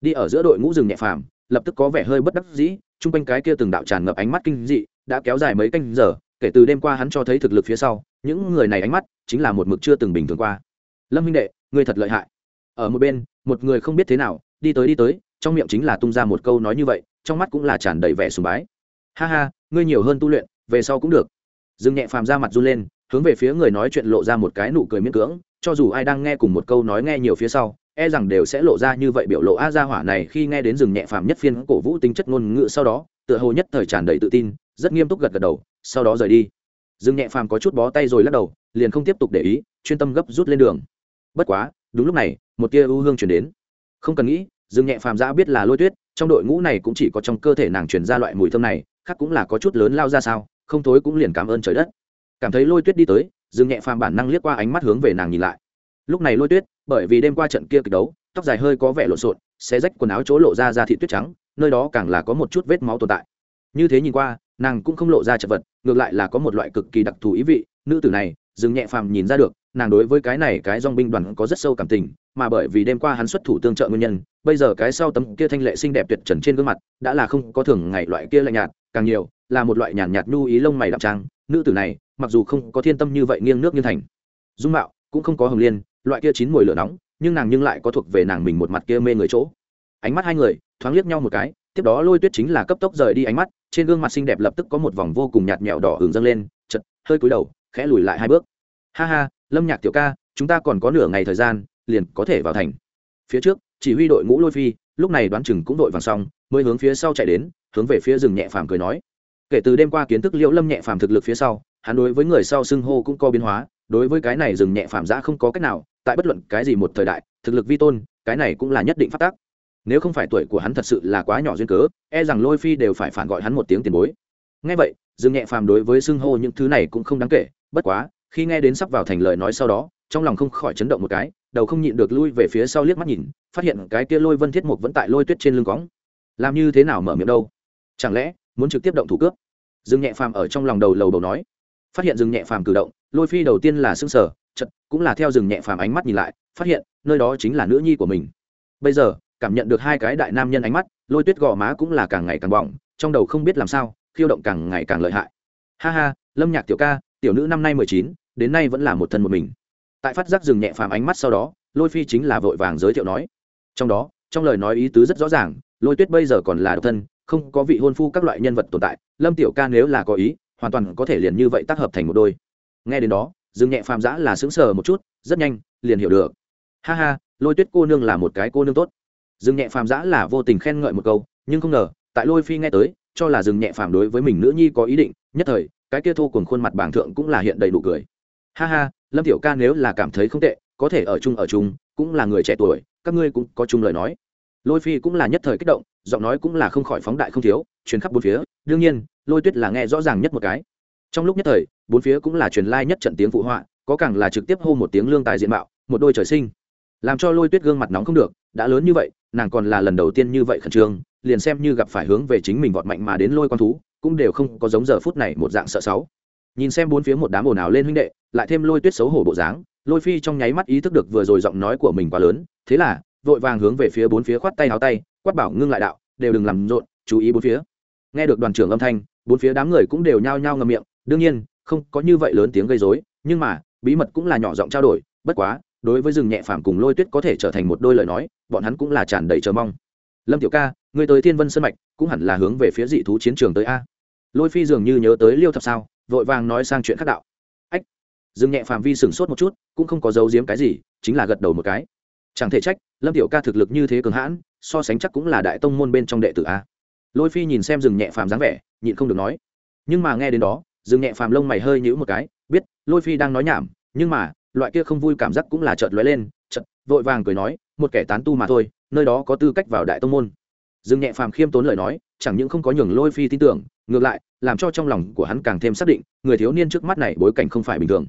Đi ở giữa đội ngũ rừng nhẹ phàm lập tức có vẻ hơi bất đắc dĩ, chung quanh cái kia từng đạo tràn ngập ánh mắt kinh dị, đã kéo dài mấy canh giờ, kể từ đêm qua hắn cho thấy thực lực phía sau, những người này ánh mắt chính là một mực chưa từng bình thường qua. Lâm minh đệ, ngươi thật lợi hại. Ở một bên, một người không biết thế nào, đi tới đi tới, trong miệng chính là tung ra một câu nói như vậy, trong mắt cũng là tràn đầy vẻ sùng bái. Ha ha, ngươi nhiều hơn tu luyện, về sau cũng được. Dương nhẹ phàm ra mặt run lên, hướng về phía người nói chuyện lộ ra một cái nụ cười miễn cưỡng, cho dù ai đang nghe cùng một câu nói nghe nhiều phía sau e rằng đều sẽ lộ ra như vậy biểu lộ a gia hỏa này khi nghe đến rừng nhẹ phàm nhất phiên cổ vũ tính chất ngôn ngữ sau đó, tựa hồ nhất thời tràn đầy tự tin, rất nghiêm túc gật gật đầu, sau đó rời đi. Rừng nhẹ phàm có chút bó tay rồi lắc đầu, liền không tiếp tục để ý, chuyên tâm gấp rút lên đường. Bất quá, đúng lúc này, một tia ưu hương chuyển đến. Không cần nghĩ, rừng nhẹ phàm ra biết là lôi tuyết, trong đội ngũ này cũng chỉ có trong cơ thể nàng truyền ra loại mùi thơm này, khác cũng là có chút lớn lao ra sao, không thối cũng liền cảm ơn trời đất. Cảm thấy lôi tuyết đi tới, rừng nhẹ phàm bản năng liếc qua ánh mắt hướng về nàng nhìn lại. Lúc này lôi tuyết bởi vì đêm qua trận kia kịch đấu, tóc dài hơi có vẻ lộn xộn, xé rách quần áo chỗ lộ ra ra thị tuyết trắng, nơi đó càng là có một chút vết máu tồn tại. Như thế nhìn qua, nàng cũng không lộ ra chật vật, ngược lại là có một loại cực kỳ đặc thù ý vị, nữ tử này, dừng nhẹ phàm nhìn ra được, nàng đối với cái này cái dong binh đoàn có rất sâu cảm tình, mà bởi vì đêm qua hắn xuất thủ tương trợ nguyên nhân, bây giờ cái sau tấm kia thanh lệ xinh đẹp tuyệt trần trên gương mặt, đã là không có thường ngày loại kia lạnh nhạt, càng nhiều, là một loại nhàn nhạt nhu ý lông mày đậm trang. Nữ tử này, mặc dù không có thiên tâm như vậy nghiêng nước như thành, dung mạo cũng không có hồng liên loại kia chín mùi lửa nóng, nhưng nàng nhưng lại có thuộc về nàng mình một mặt kia mê người chỗ. Ánh mắt hai người, thoáng liếc nhau một cái, tiếp đó lôi tuyết chính là cấp tốc rời đi ánh mắt, trên gương mặt xinh đẹp lập tức có một vòng vô cùng nhạt nhẽo đỏ hưởng dâng lên chật hơi cúi đầu, khẽ lùi lại hai bước. Ha ha, lâm nhạc tiểu ca, chúng ta còn có nửa ngày thời gian, liền có thể vào thành. Phía trước, chỉ huy đội ngũ lôi phi, lúc này đoán chừng cũng đội vàng xong, mới hướng phía sau chạy đến, hướng về phía rừng nhẹ phàm cười nói. Kể từ đêm qua kiến thức liễu lâm nhẹ phàm thực lực phía sau, hắn đối với người sau xưng hô cũng có biến hóa, đối với cái này rừng nhẹ phàm giã không có cách nào tại bất luận cái gì một thời đại, thực lực vi tôn, cái này cũng là nhất định phát tác. Nếu không phải tuổi của hắn thật sự là quá nhỏ duyên cớ e rằng lôi phi đều phải phản gọi hắn một tiếng tiền bối. Ngay vậy, dương nhẹ phàm đối với xưng hô những thứ này cũng không đáng kể, bất quá, khi nghe đến sắp vào thành lời nói sau đó, trong lòng không khỏi chấn động một cái, đầu không nhịn được lui về phía sau liếc mắt nhìn, phát hiện cái kia lôi vân thiết mục vẫn tại lôi tuyết trên lưng cóng làm như thế nào mở miệng đâu? Chẳng lẽ, muốn trực tiếp động thủ cướp? Dương nhẹ phàm ở trong lòng đầu lầu đầu nói. Phát hiện dương nhẹ phàm cử động, lôi phi đầu tiên là xương sở chật, cũng là theo rừng nhẹ phàm ánh mắt nhìn lại, phát hiện, nơi đó chính là nữ nhi của mình. Bây giờ, cảm nhận được hai cái đại nam nhân ánh mắt, lôi tuyết gò má cũng là càng ngày càng bỏng, trong đầu không biết làm sao, khiêu động càng ngày càng lợi hại. Ha ha, lâm nhạc tiểu ca, tiểu nữ năm nay mười chín, đến nay vẫn là một thân một mình. Tại phát giác rừng nhẹ phàm ánh mắt sau đó, lôi phi chính là vội vàng giới thiệu nói. Trong đó, trong lời nói ý tứ rất rõ ràng, lôi tuyết bây giờ còn là độc thân, không có vị hôn phu các loại nhân vật tồn tại, lâm tiểu ca nếu là có ý, hoàn toàn có thể liền như vậy tác hợp thành một đôi. Nghe đến đó dương nhẹ phàm giã là sững sờ một chút, rất nhanh, liền hiểu được. Ha ha, lôi tuyết cô nương là một cái cô nương tốt. Dương nhẹ phàm giã là vô tình khen ngợi một câu, nhưng không ngờ, tại lôi phi nghe tới, cho là dương nhẹ phàm đối với mình nữ nhi có ý định, nhất thời, cái kia thô cùng khuôn mặt bảng thượng cũng là hiện đầy đủ cười. Ha ha, lâm tiểu ca nếu là cảm thấy không tệ, có thể ở chung ở chung, cũng là người trẻ tuổi, các ngươi cũng có chung lời nói. Lôi phi cũng là nhất thời kích động, giọng nói cũng là không khỏi phóng đại không thiếu chuyến khắp bốn phía, đương nhiên, lôi tuyết là nghe rõ ràng nhất một cái. Trong lúc nhất thời bốn phía cũng là truyền lai nhất trận tiếng phụ họa, có càng là trực tiếp hô một tiếng lương tài diện mạo, một đôi trời sinh. Làm cho lôi tuyết gương mặt nóng không được, đã lớn như vậy, nàng còn là lần đầu tiên như vậy khẩn trương, liền xem như gặp phải hướng về chính mình vọt mạnh mà đến lôi con thú, cũng đều không có giống giờ phút này một dạng sợ sáu nhìn xem bốn phía một đám ồn ào lên huynh đệ, lại thêm lôi tuyết xấu hổ bộ dáng, lôi phi trong nháy mắt ý thức được vừa rồi giọng nói của mình quá lớn, thế là, vội vàng hướng về phía bốn phía khoát tay áo tay, quát bảo ngưng lại đạo, đều đừng làm rộn, chú ý bốn phía. Nghe được đoàn trưởng âm thanh, bốn phía đám người cũng đều nhao nhao ngậm miệng, đương nhiên không có như vậy lớn tiếng gây rối, nhưng mà, bí mật cũng là nhỏ giọng trao đổi, bất quá, đối với rừng nhẹ phàm cùng lôi tuyết có thể trở thành một đôi lời nói, bọn hắn cũng là tràn đầy chờ mong. Lâm tiểu ca người tới thiên vân sân mạch, cũng hẳn là hướng về phía dị thú chiến trường tới a. Lôi phi dường như nhớ tới liêu thập sao, vội vàng nói sang chuyện khác đạo. Ách, rừng nhẹ phàm vi sửng sốt một chút, cũng không có giấu giếm cái gì, chính là gật đầu một cái. Chẳng thể trách, lâm tiểu ca thực lực như thế cường hãn, so sánh chắc cũng là đại tông môn bên trong đệ tử a. Lôi phi nhìn xem rừng nhẹ phàm dáng vẻ, nhịn không được nói. Nhưng mà nghe đến đó dừng nhẹ phàm lông mày hơi nhíu một cái, biết, lôi phi đang nói nhảm, nhưng mà, loại kia không vui cảm giác cũng là chợt lóe lên, chợt, vội vàng cười nói, một kẻ tán tu mà thôi, nơi đó có tư cách vào đại tông môn. Dương nhẹ phàm khiêm tốn lời nói, chẳng những không có nhường lôi phi tin tưởng, ngược lại, làm cho trong lòng của hắn càng thêm xác định, người thiếu niên trước mắt này bối cảnh không phải bình thường.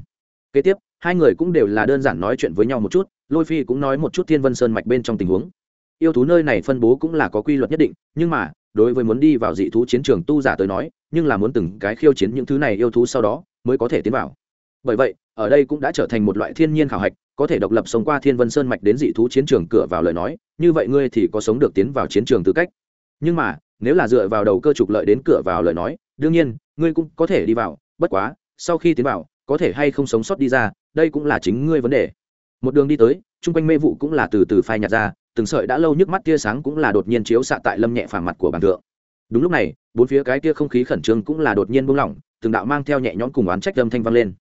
Kế tiếp, hai người cũng đều là đơn giản nói chuyện với nhau một chút, lôi phi cũng nói một chút thiên vân sơn mạch bên trong tình huống. Yêu thú nơi này phân bố cũng là có quy luật nhất định, nhưng mà đối với muốn đi vào dị thú chiến trường tu giả tới nói, nhưng là muốn từng cái khiêu chiến những thứ này yêu thú sau đó, mới có thể tiến vào. Bởi vậy, ở đây cũng đã trở thành một loại thiên nhiên khảo hạch, có thể độc lập sống qua thiên vân sơn mạch đến dị thú chiến trường cửa vào lời nói, như vậy ngươi thì có sống được tiến vào chiến trường tư cách. Nhưng mà, nếu là dựa vào đầu cơ trục lợi đến cửa vào lời nói, đương nhiên, ngươi cũng có thể đi vào, bất quá, sau khi tiến vào, có thể hay không sống sót đi ra, đây cũng là chính ngươi vấn đề. Một đường đi tới, chung quanh mê vụ cũng là từ từ phai nhạt ra từng sợi đã lâu nhức mắt tia sáng cũng là đột nhiên chiếu xạ tại lâm nhẹ phàm mặt của bàn thượng. Đúng lúc này, bốn phía cái tia không khí khẩn trương cũng là đột nhiên buông lỏng, từng đạo mang theo nhẹ nhõm cùng oán trách âm thanh vang lên.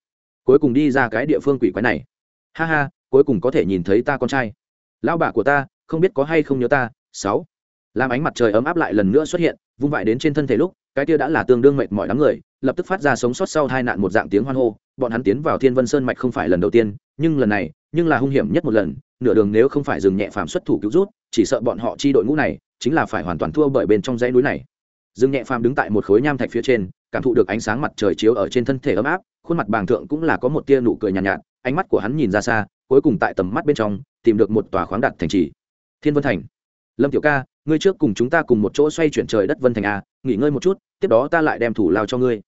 Cuối cùng đi ra cái địa phương quỷ quái này. Ha ha, cuối cùng có thể nhìn thấy ta con trai. Lão bà của ta, không biết có hay không nhớ ta, sáu. Làm ánh mặt trời ấm áp lại lần nữa xuất hiện, vung vãi đến trên thân thể lúc, cái kia đã là tương đương mệt mỏi đám người, lập tức phát ra sống sót sau hai nạn một dạng tiếng hoan hô, bọn hắn tiến vào thiên vân sơn mạch không phải lần đầu tiên, nhưng lần này, nhưng là hung hiểm nhất một lần nửa đường nếu không phải dừng nhẹ phàm xuất thủ cứu rút chỉ sợ bọn họ chi đội ngũ này chính là phải hoàn toàn thua bởi bên trong dãy núi này. Dừng nhẹ phàm đứng tại một khối nham thạch phía trên cảm thụ được ánh sáng mặt trời chiếu ở trên thân thể ấm áp khuôn mặt bàng thượng cũng là có một tia nụ cười nhàn nhạt, nhạt ánh mắt của hắn nhìn ra xa cuối cùng tại tầm mắt bên trong tìm được một tòa khoáng đạt thành trì. Thiên vân thành. Lâm tiểu ca ngươi trước cùng chúng ta cùng một chỗ xoay chuyển trời đất vân thành a nghỉ ngơi một chút tiếp đó ta lại đem thủ lao cho ngươi.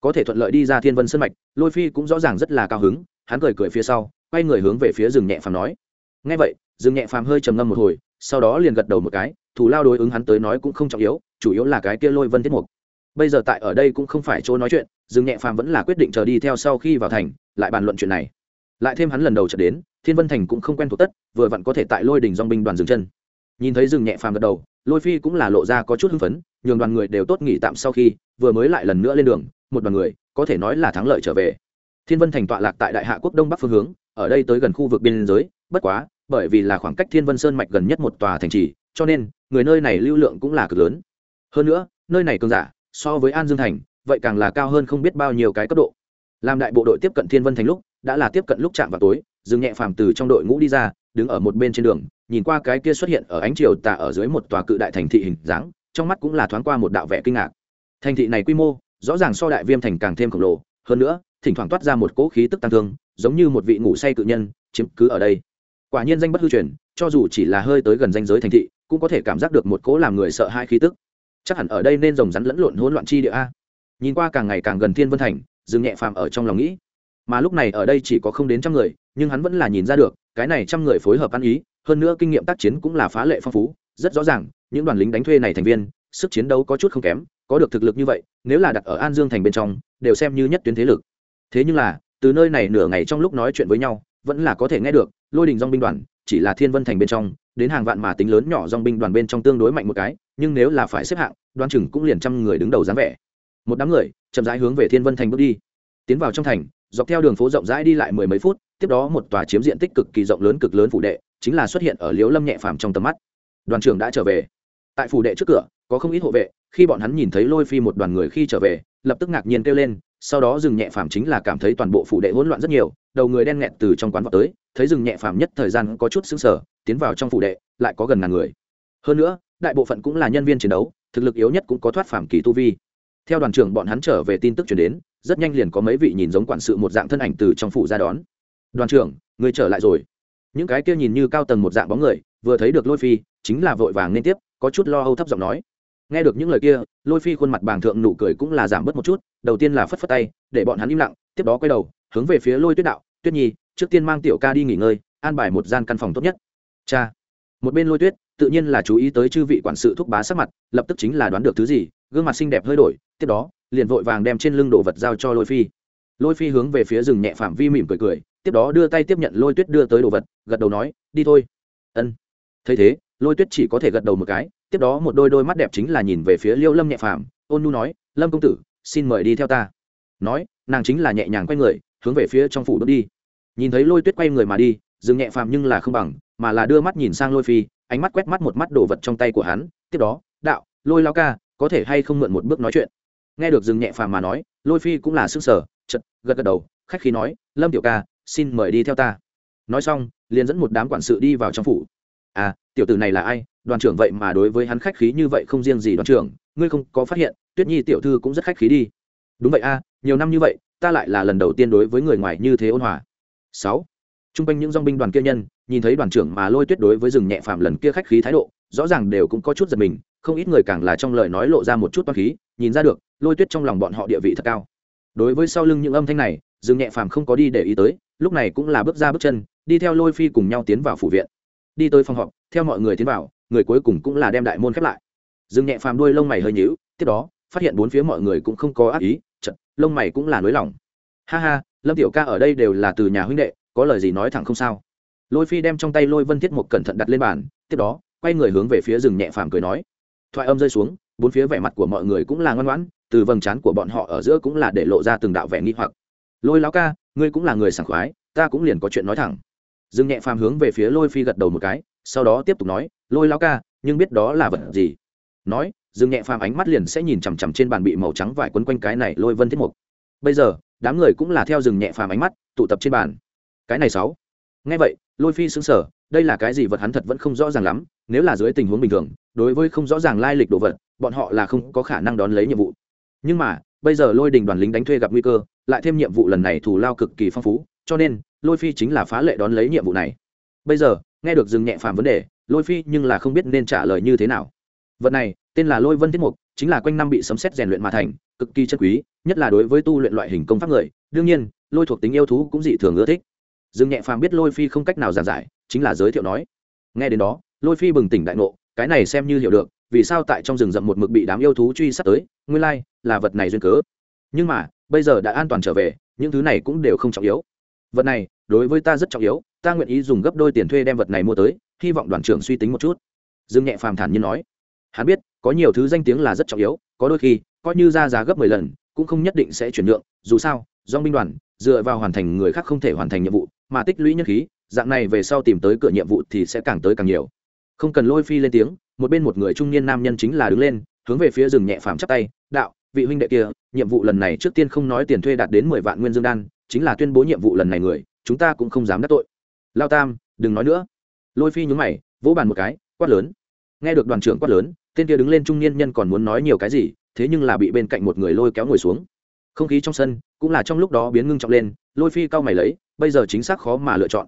Có thể thuận lợi đi ra thiên vân sân mạch lôi phi cũng rõ ràng rất là cao hứng hắn cười cười phía sau quay người hướng về phía rừng nhẹ phàm nói ngay vậy, Dương nhẹ phàm hơi trầm ngâm một hồi, sau đó liền gật đầu một cái thủ lao đối ứng hắn tới nói cũng không trọng yếu, chủ yếu là cái kia lôi vân tiết mục. Bây giờ tại ở đây cũng không phải chỗ nói chuyện, dương nhẹ phàm vẫn là quyết định chờ đi theo sau khi vào thành, lại bàn luận chuyện này. Lại thêm hắn lần đầu trở đến, thiên vân thành cũng không quen thuộc tất, vừa vặn có thể tại lôi đỉnh dong binh đoàn dừng chân. Nhìn thấy dương nhẹ phàm gật đầu, lôi phi cũng là lộ ra có chút hưng phấn, nhường đoàn người đều tốt nghỉ tạm sau khi, vừa mới lại lần nữa lên đường, một đoàn người, có thể nói là thắng lợi trở về. Thiên vân thành tọa lạc tại đại hạ quốc đông bắc phương hướng, ở đây tới gần khu vực biên giới, bất quá bởi vì là khoảng cách thiên vân sơn mạch gần nhất một tòa thành trì, cho nên người nơi này lưu lượng cũng là cực lớn. Hơn nữa, nơi này cường giả, so với an dương thành, vậy càng là cao hơn không biết bao nhiêu cái cấp độ. Làm đại bộ đội tiếp cận thiên vân thành lúc, đã là tiếp cận lúc chạm vào tối dừng nhẹ phàm từ trong đội ngũ đi ra, đứng ở một bên trên đường, nhìn qua cái kia xuất hiện ở ánh chiều tà ở dưới một tòa cự đại thành thị hình dáng, trong mắt cũng là thoáng qua một đạo vẻ kinh ngạc. Thành thị này quy mô, rõ ràng so đại viêm thành càng thêm khổng lồ, hơn nữa, thỉnh thoảng toát ra một cỗ khí tức tăng thương, giống như một vị ngủ say cự nhân, chiếm cứ ở đây quả nhiên danh bất hư truyền, cho dù chỉ là hơi tới gần danh giới thành thị, cũng có thể cảm giác được một cỗ làm người sợ hai khí tức. Chắc hẳn ở đây nên rồng rắn lẫn lộn hỗn loạn chi địa a. Nhìn qua càng ngày càng gần thiên vân thành dừng nhẹ phàm ở trong lòng nghĩ. Mà lúc này ở đây chỉ có không đến trăm người, nhưng hắn vẫn là nhìn ra được, cái này trăm người phối hợp ăn ý, hơn nữa kinh nghiệm tác chiến cũng là phá lệ phong phú, rất rõ ràng, những đoàn lính đánh thuê này thành viên, sức chiến đấu có chút không kém, có được thực lực như vậy, nếu là đặt ở an dương thành bên trong, đều xem như nhất tuyến thế lực. Thế nhưng là, từ nơi này nửa ngày trong lúc nói chuyện với nhau vẫn là có thể nghe được, lôi đình dong binh đoàn, chỉ là thiên vân thành bên trong, đến hàng vạn mà tính lớn nhỏ dong binh đoàn bên trong tương đối mạnh một cái, nhưng nếu là phải xếp hạng, đoan chừng cũng liền trăm người đứng đầu dáng vẻ. Một đám người, chậm rãi hướng về thiên vân thành bước đi. Tiến vào trong thành, dọc theo đường phố rộng rãi đi lại mười mấy phút, tiếp đó một tòa chiếm diện tích cực kỳ rộng lớn cực lớn phủ đệ, chính là xuất hiện ở liễu lâm nhẹ phàm trong tầm mắt. Đoàn trưởng đã trở về. Tại phủ đệ trước cửa có không ít hộ vệ, khi bọn hắn nhìn thấy lôi phi một đoàn người khi trở về, lập tức ngạc nhiên kêu lên, sau đó dừng nhẹ phàm chính là cảm thấy toàn bộ phủ đệ hỗn loạn rất nhiều, đầu người đen nghẹt từ trong quán vào tới, thấy dừng nhẹ phàm nhất thời gian có chút xứng sở tiến vào trong phủ đệ, lại có gần ngàn người. Hơn nữa, đại bộ phận cũng là nhân viên chiến đấu, thực lực yếu nhất cũng có thoát phàm kỳ tu vi. Theo đoàn trưởng bọn hắn trở về tin tức chuyển đến, rất nhanh liền có mấy vị nhìn giống quản sự một dạng thân ảnh từ trong phủ ra đón. Đoàn trưởng, người trở lại rồi. Những cái kia nhìn như cao tầng một dạng bóng người, vừa thấy được lôi phi, chính là vội vàng nên tiếp, có chút lo âu thấp giọng nói nghe được những lời kia, lôi phi khuôn mặt bàng thượng nụ cười cũng là giảm bớt một chút, đầu tiên là phất phất tay, để bọn hắn im lặng, tiếp đó quay đầu, hướng về phía lôi tuyết đạo, tuyết nhi, trước tiên mang tiểu ca đi nghỉ ngơi, an bài một gian căn phòng tốt nhất. Cha. Một bên lôi tuyết, tự nhiên là chú ý tới chư vị quản sự thúc bá sắc mặt, lập tức chính là đoán được thứ gì, gương mặt xinh đẹp hơi đổi, tiếp đó, liền vội vàng đem trên lưng đồ vật giao cho lôi phi. Lôi phi hướng về phía rừng nhẹ phạm vi mỉm cười cười, tiếp đó đưa tay tiếp nhận lôi tuyết đưa tới đồ vật, gật đầu nói, đi thôi. Ân. Thấy thế lôi tuyết chỉ có thể gật đầu một cái, tiếp đó một đôi đôi mắt đẹp chính là nhìn về phía liêu lâm nhẹ phàm. Ôn nu nói, lâm công tử, xin mời đi theo ta. Nói, nàng chính là nhẹ nhàng quay người, hướng về phía trong phủ bước đi. Nhìn thấy lôi tuyết quay người mà đi dừng nhẹ phàm nhưng là không bằng, mà là đưa mắt nhìn sang lôi phi, ánh mắt quét mắt một mắt đồ vật trong tay của hắn, tiếp đó, đạo, lôi lao ca, có thể hay không mượn một bước nói chuyện? Nghe được dừng nhẹ phàm mà nói, lôi phi cũng là s ư ơ n g sở chật gật gật đầu, khách khí nói, lâm tiểu ca, xin mời đi theo ta. Nói xong, liền dẫn một đám quản sự đi vào trong phủ. À tiểu tử này là ai? Đoàn trưởng vậy mà đối với hắn khách khí như vậy không riêng gì đoàn trưởng, ngươi không có phát hiện, tuyết nhi tiểu thư cũng rất khách khí đi. Đúng vậy a, nhiều năm như vậy, ta lại là lần đầu tiên đối với người ngoài như thế ôn hòa. Sáu t r u n g quanh những dong binh đoàn kia nhân, nhìn thấy đoàn trưởng mà lôi tuyết đối với rừng nhẹ phàm lần kia khách khí thái độ, rõ ràng đều cũng có chút giật mình, không ít người càng là trong lời nói lộ ra một chút toán khí, nhìn ra được, lôi tuyết trong lòng bọn họ địa vị thật cao. Đối với sau lưng những âm thanh này, rừng nhẹ phàm không có đi để ý tới, lúc này cũng là bước ra bước chân, đi theo lôi phi cùng nhau tiến vào phủ viện. Đi tới phòng họp theo mọi người tiến vào, người cuối cùng cũng là đem đại môn khép lại. Dương nhẹ phàm đuôi lông mày hơi nhíu, tiếp đó, phát hiện bốn phía mọi người cũng không có ác ý chật lông mày cũng là nới lỏng. Ha ha, lâm tiểu ca ở đây đều là từ nhà huynh đệ, có lời gì nói thẳng không sao. Lôi phi đem trong tay lôi vân thiết một cẩn thận đặt lên bàn, tiếp đó, quay người hướng về phía rừng nhẹ phàm cười nói. Thoại âm rơi xuống, bốn phía vẻ mặt của mọi người cũng là ngoan ngoãn, từ vầng trán của bọn họ ở giữa cũng là để lộ ra từng đạo vẻ nghi hoặc. Lôi lão ca, ngươi cũng là người sảng khoái, ta cũng liền có chuyện nói thẳng. Dương nhẹ phàm hướng về phía lôi phi gật đầu một cái sau đó tiếp tục nói, lôi lao ca, nhưng biết đó là vật gì? Nói, dương nhẹ phàm ánh mắt liền sẽ nhìn chằm chằm trên bàn bị màu trắng vải quấn quanh cái này lôi vân thiết mục. Bây giờ, đám người cũng là theo rừng nhẹ phàm ánh mắt, tụ tập trên bàn. Cái này sáu. Ngay vậy, lôi phi xứng sở đây là cái gì vật hắn thật vẫn không rõ ràng lắm, nếu là dưới tình huống bình thường, đối với không rõ ràng lai lịch đồ vật, bọn họ là không có khả năng đón lấy nhiệm vụ. Nhưng mà, bây giờ lôi đình đoàn lính đánh thuê gặp nguy cơ, lại thêm nhiệm vụ lần này thù lao cực kỳ phong phú, cho nên, lôi phi chính là phá lệ đón lấy nhiệm vụ này. Bây giờ nghe được dừng nhẹ phàm vấn đề, lôi phi nhưng là không biết nên trả lời như thế nào. Vật này, tên là lôi vân thiết mục, chính là quanh năm bị sấm xét rèn luyện mà thành, cực kỳ chân quý, nhất là đối với tu luyện loại hình công pháp người. Đương nhiên, lôi thuộc tính yêu thú cũng dị thường ưa thích. Dừng nhẹ phàm biết lôi phi không cách nào giảng giải, chính là giới thiệu nói. Nghe đến đó, lôi phi bừng tỉnh đại ngộ, cái này xem như hiểu được, vì sao tại trong rừng rậm một mực bị đám yêu thú truy sát tới, nguyên lai là vật này duyên cớ. Nhưng mà, bây giờ đã an toàn trở về, những thứ này cũng đều không trọng yếu. Vật này, đối với ta rất trọng yếu ta nguyện ý dùng gấp đôi tiền thuê đem vật này mua tới, hy vọng đoàn trưởng suy tính một chút. Dương nhẹ phàm thản như nói. Hắn biết, có nhiều thứ danh tiếng là rất trọng yếu, có đôi khi, coi như ra giá gấp mười lần, cũng không nhất định sẽ chuyển nhượng, dù sao, do binh đoàn, dựa vào hoàn thành người khác không thể hoàn thành nhiệm vụ, mà tích lũy nhất khí, dạng này về sau tìm tới cửa nhiệm vụ thì sẽ càng tới càng nhiều. Không cần lôi phi lên tiếng, một bên một người trung niên nam nhân chính là đứng lên, hướng về phía rừng nhẹ phàm chắp tay, đạo, vị huynh đệ kia, nhiệm vụ lần này trước tiên không nói tiền thuê đạt đến mười vạn nguyên dương đan, chính là tuyên bố nhiệm vụ lần này người, chúng ta cũng không dám đắc tội lao tam, đừng nói nữa. Lôi phi nhúng mày, vỗ bàn một cái, quát lớn. Nghe được đoàn trưởng quát lớn, tên kia đứng lên trung niên nhân còn muốn nói nhiều cái gì, thế nhưng là bị bên cạnh một người lôi kéo ngồi xuống. Không khí trong sân, cũng là trong lúc đó biến ngưng trọng lên, lôi phi cao mày lấy, bây giờ chính xác khó mà lựa chọn.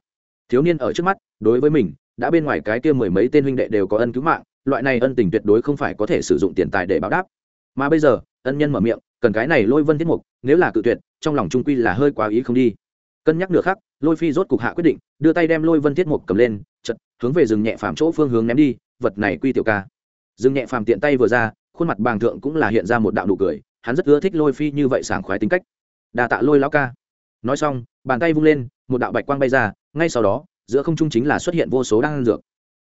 Thiếu niên ở trước mắt, đối với mình, đã bên ngoài cái kia mười mấy tên huynh đệ đều có ân cứu mạng, loại này ân tình tuyệt đối không phải có thể sử dụng tiền tài để báo đáp. Mà bây giờ, ân nhân mở miệng, cần cái này lôi vân tiết mục, nếu là cự tuyệt, trong lòng trung quy là hơi quá ý không đi. Cân nhắc nửa khắc lôi phi rốt cục hạ quyết định, đưa tay đem lôi vân Thiết mục cầm lên, chật, hướng về rừng nhẹ phàm chỗ phương hướng ném đi, vật này quy tiểu ca. Rừng nhẹ phàm tiện tay vừa ra, khuôn mặt bàng thượng cũng là hiện ra một đạo nụ cười, hắn rất ưa thích lôi phi như vậy sảng khoái tính cách. Đà tạ lôi lão ca. Nói xong, bàn tay vung lên, một đạo bạch quang bay ra, ngay sau đó, giữa không trung chính là xuất hiện vô số đan dược.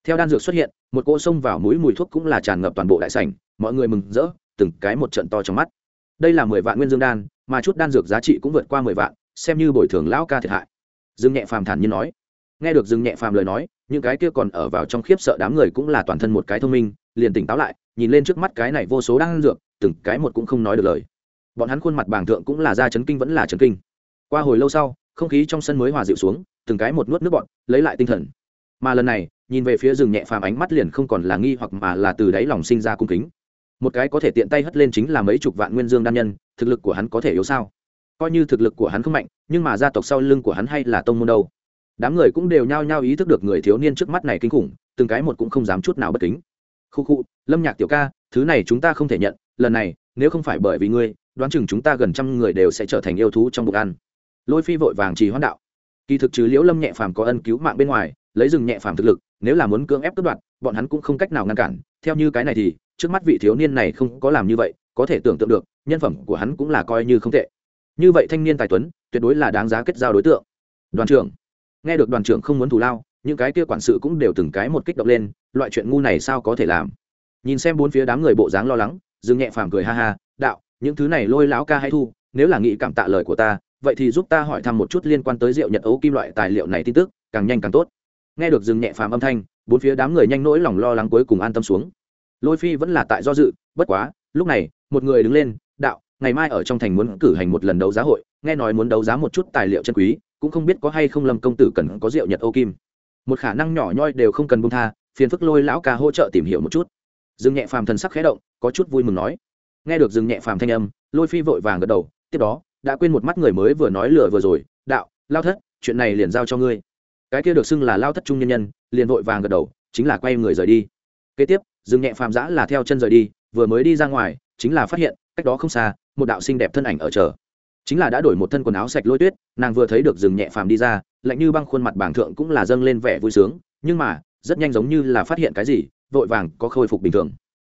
Theo đan dược xuất hiện, một cỗ xông vào mũi mùi thuốc cũng là tràn ngập toàn bộ đại sảnh, mọi người mừng rỡ, từng cái một trận to trong mắt. Đây là mười vạn nguyên dương đan, mà chút đan dược giá trị cũng vượt qua mười vạn, xem như bồi thường lão ca thiệt hại dương nhẹ phàm thản nhiên nói. Nghe được dương nhẹ phàm lời nói, những cái kia còn ở vào trong khiếp sợ đám người cũng là toàn thân một cái thông minh, liền tỉnh táo lại, nhìn lên trước mắt cái này vô số đan dược, từng cái một cũng không nói được lời. Bọn hắn khuôn mặt bàng thượng cũng là da chấn kinh vẫn là chấn kinh. Qua hồi lâu sau, không khí trong sân mới hòa dịu xuống, từng cái một nuốt nước bọn lấy lại tinh thần. Mà lần này, nhìn về phía rừng nhẹ phàm ánh mắt liền không còn là nghi hoặc mà là từ đáy lòng sinh ra cung kính. Một cái có thể tiện tay hất lên chính là mấy chục vạn nguyên dương đan nhân, thực lực của hắn có thể yếu sao? Coi như thực lực của hắn không mạnh, nhưng mà gia tộc sau lưng của hắn hay là tông môn đâu. Đám người cũng đều nhao nhao ý thức được người thiếu niên trước mắt này kinh khủng, từng cái một cũng không dám chút nào bất kính. Khu khu, lâm nhạc tiểu ca, thứ này chúng ta không thể nhận, lần này, nếu không phải bởi vì ngươi, đoán chừng chúng ta gần trăm người đều sẽ trở thành yêu thú trong bụng ăn. Lôi phi vội vàng trì hoãn đạo. Kỳ thực chứ liễu lâm nhẹ phàm có ân cứu mạng bên ngoài, lấy rừng nhẹ phàm thực lực, nếu là muốn cưỡng ép cướp đoạt, bọn hắn cũng không cách nào ngăn cản. Theo như cái này thì, trước mắt vị thiếu niên này không có làm như vậy, có thể tưởng tượng được, nhân phẩm của hắn cũng là coi như không tệ như vậy thanh niên tài tuấn, tuyệt đối là đáng giá kết giao đối tượng. Đoàn trưởng. Nghe được đoàn trưởng không muốn thù lao, những cái kia quản sự cũng đều từng cái một kích động lên, loại chuyện ngu này sao có thể làm? Nhìn xem bốn phía đám người bộ dáng lo lắng, dương nhẹ phàm cười ha ha, đạo, những thứ này lôi láo ca hay thu, nếu là nghĩ cảm tạ lời của ta, vậy thì giúp ta hỏi thăm một chút liên quan tới rượu nhật ấu kim loại tài liệu này tin tức, càng nhanh càng tốt. Nghe được dừng nhẹ phàm âm thanh, bốn phía đám người nhanh nỗi lòng lo lắng cuối cùng an tâm xuống. Lôi phi vẫn là tại do dự, bất quá, lúc này, một người đứng lên ngày mai ở trong thành muốn cử hành một lần đấu giá hội, nghe nói muốn đấu giá một chút tài liệu chân quý, cũng không biết có hay không lâm công tử cần có rượu nhật ô kim. Một khả năng nhỏ nhoi đều không cần bông tha, phiền phức lôi lão ca hỗ trợ tìm hiểu một chút. Dương nhẹ phàm thần sắc khẽ động, có chút vui mừng nói. Nghe được dương nhẹ phàm thanh âm, lôi phi vội vàng gật đầu, tiếp đó, đã quên một mắt người mới vừa nói lừa vừa rồi, đạo, lao thất, chuyện này liền giao cho ngươi. Cái kia được xưng là lao thất trung nhân nhân, liền vội vàng gật đầu, chính là quay người rời đi. Kế tiếp, dương nhẹ phàm giã là theo chân rời đi, vừa mới đi ra ngoài, chính là phát hiện cách đó không xa một đạo xinh đẹp thân ảnh ở chờ. Chính là đã đổi một thân quần áo sạch lôi tuyết, nàng vừa thấy được rừng nhẹ phàm đi ra, lạnh như băng khuôn mặt bảng thượng cũng là dâng lên vẻ vui sướng, nhưng mà, rất nhanh giống như là phát hiện cái gì, vội vàng có khôi phục bình thường.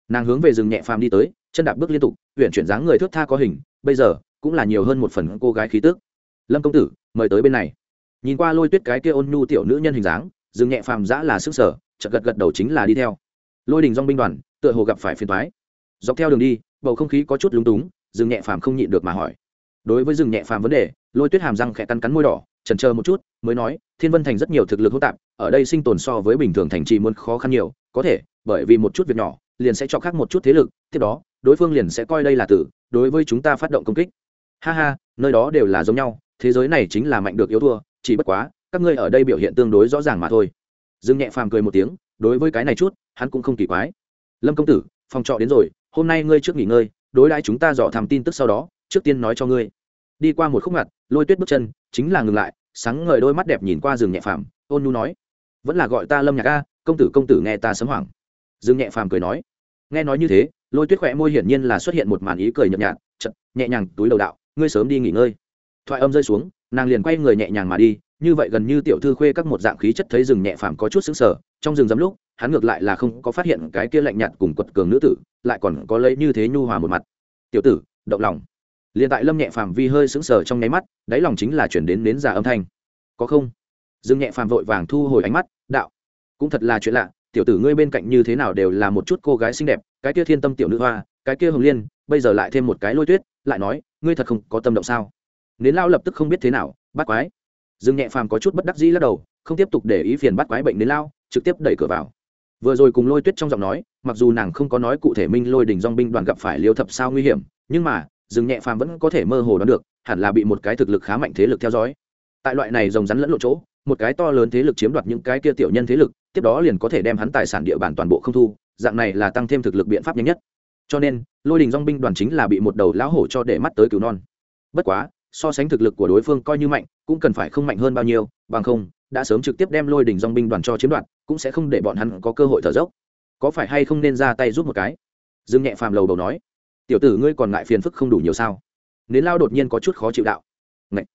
Nàng hướng về rừng nhẹ phàm đi tới, chân đạp bước liên tục huyện chuyển dáng người thước tha có hình, bây giờ, cũng là nhiều hơn một phần cô gái khí tước lâm công tử, mời tới bên này. Nhìn qua lôi tuyết cái kia ôn nhu tiểu nữ nhân hình dáng, rừng nhẹ phàm giã là sức sở, chợt gật gật đầu chính là đi theo. Lôi đình dong binh đoàn, tựa hồ gặp phải phiền thoái dọc theo đường đi, bầu không khí có chút lúng túng rừng nhẹ phàm không nhịn được mà hỏi. Đối với rừng nhẹ phàm vấn đề, lôi tuyết hàm răng khẽ cắn cắn môi đỏ trần chờ một chút, mới nói, thiên vân thành rất nhiều thực lực hỗn tạp, ở đây sinh tồn so với bình thường thành trì muốn khó khăn nhiều, có thể, bởi vì một chút việc nhỏ, liền sẽ cho khác một chút thế lực, tiếp đó, đối phương liền sẽ coi đây là tử, đối với chúng ta phát động công kích. Ha ha, nơi đó đều là giống nhau, thế giới này chính là mạnh được yếu thua, chỉ bất quá, các ngươi ở đây biểu hiện tương đối rõ ràng mà thôi. Dương nhẹ phàm cười một tiếng, đối với cái này chút, hắn cũng không kỳ quái. Lâm công tử, phòng trọ đến rồi, hôm nay ngươi trước nghỉ ngơi đối đãi chúng ta dò thăm tin tức sau đó, trước tiên nói cho ngươi. Đi qua một khúc ngặt, lôi tuyết bước chân, chính là ngừng lại, sáng ngời đôi mắt đẹp nhìn qua rừng nhẹ phàm, ôn nhu nói, vẫn là gọi ta lâm nhạc a, công tử công tử nghe ta sấm hoảng. Dương nhẹ phàm cười nói, nghe nói như thế, lôi tuyết khỏe môi hiển nhiên là xuất hiện một màn ý cười nhợt nhạt chật nhẹ nhàng túi đầu đạo, ngươi sớm đi nghỉ ngơi. Thoại âm rơi xuống, nàng liền quay người nhẹ nhàng mà đi, như vậy gần như tiểu thư khuê các một dạng khí chất thấy rừng nhẹ phàm có chút xứng sở trong rừng giấm lúc hắn ngược lại là không có phát hiện cái kia lạnh nhạt cùng quật cường nữ tử, lại còn có lấy như thế nhu hòa một mặt. Tiểu tử, động lòng. Liền tại lâm nhẹ phàm vi hơi sững sờ trong nháy mắt, đáy lòng chính là chuyển đến nến già âm thanh. Có không? Dương nhẹ phàm vội vàng thu hồi ánh mắt, đạo, cũng thật là chuyện lạ, tiểu tử ngươi bên cạnh như thế nào đều là một chút cô gái xinh đẹp, cái kia thiên tâm tiểu nữ hoa, cái kia hồng liên, bây giờ lại thêm một cái lôi tuyết, lại nói, ngươi thật không có tâm động sao? Nến lao lập tức không biết thế nào, bắt quái. Dương nhẹ phàm có chút bất đắc dĩ lắc đầu, không tiếp tục để ý phiền bắt quái bệnh nến lao, trực tiếp đẩy cửa vào vừa rồi cùng lôi tuyết trong giọng nói, mặc dù nàng không có nói cụ thể minh lôi đình dong binh đoàn gặp phải liêu thập sao nguy hiểm, nhưng mà dừng nhẹ phàm vẫn có thể mơ hồ đoán được, hẳn là bị một cái thực lực khá mạnh thế lực theo dõi. Tại loại này rồng rắn lẫn lộ chỗ, một cái to lớn thế lực chiếm đoạt những cái kia tiểu nhân thế lực, tiếp đó liền có thể đem hắn tài sản địa bàn toàn bộ không thu, dạng này là tăng thêm thực lực biện pháp nhanh nhất. Cho nên, lôi đình dong binh đoàn chính là bị một đầu lão hổ cho để mắt tới cứu non. Bất quá, so sánh thực lực của đối phương coi như mạnh, cũng cần phải không mạnh hơn bao nhiêu, bằng không đã sớm trực tiếp đem lôi đỉnh dòng binh đoàn cho chiếm đoạt, cũng sẽ không để bọn hắn có cơ hội thở dốc. Có phải hay không nên ra tay giúp một cái? Dương nhẹ phàm lầu đầu nói. Tiểu tử ngươi còn ngại phiền phức không đủ nhiều sao? Nến lao đột nhiên có chút khó chịu đạo. Ngậy.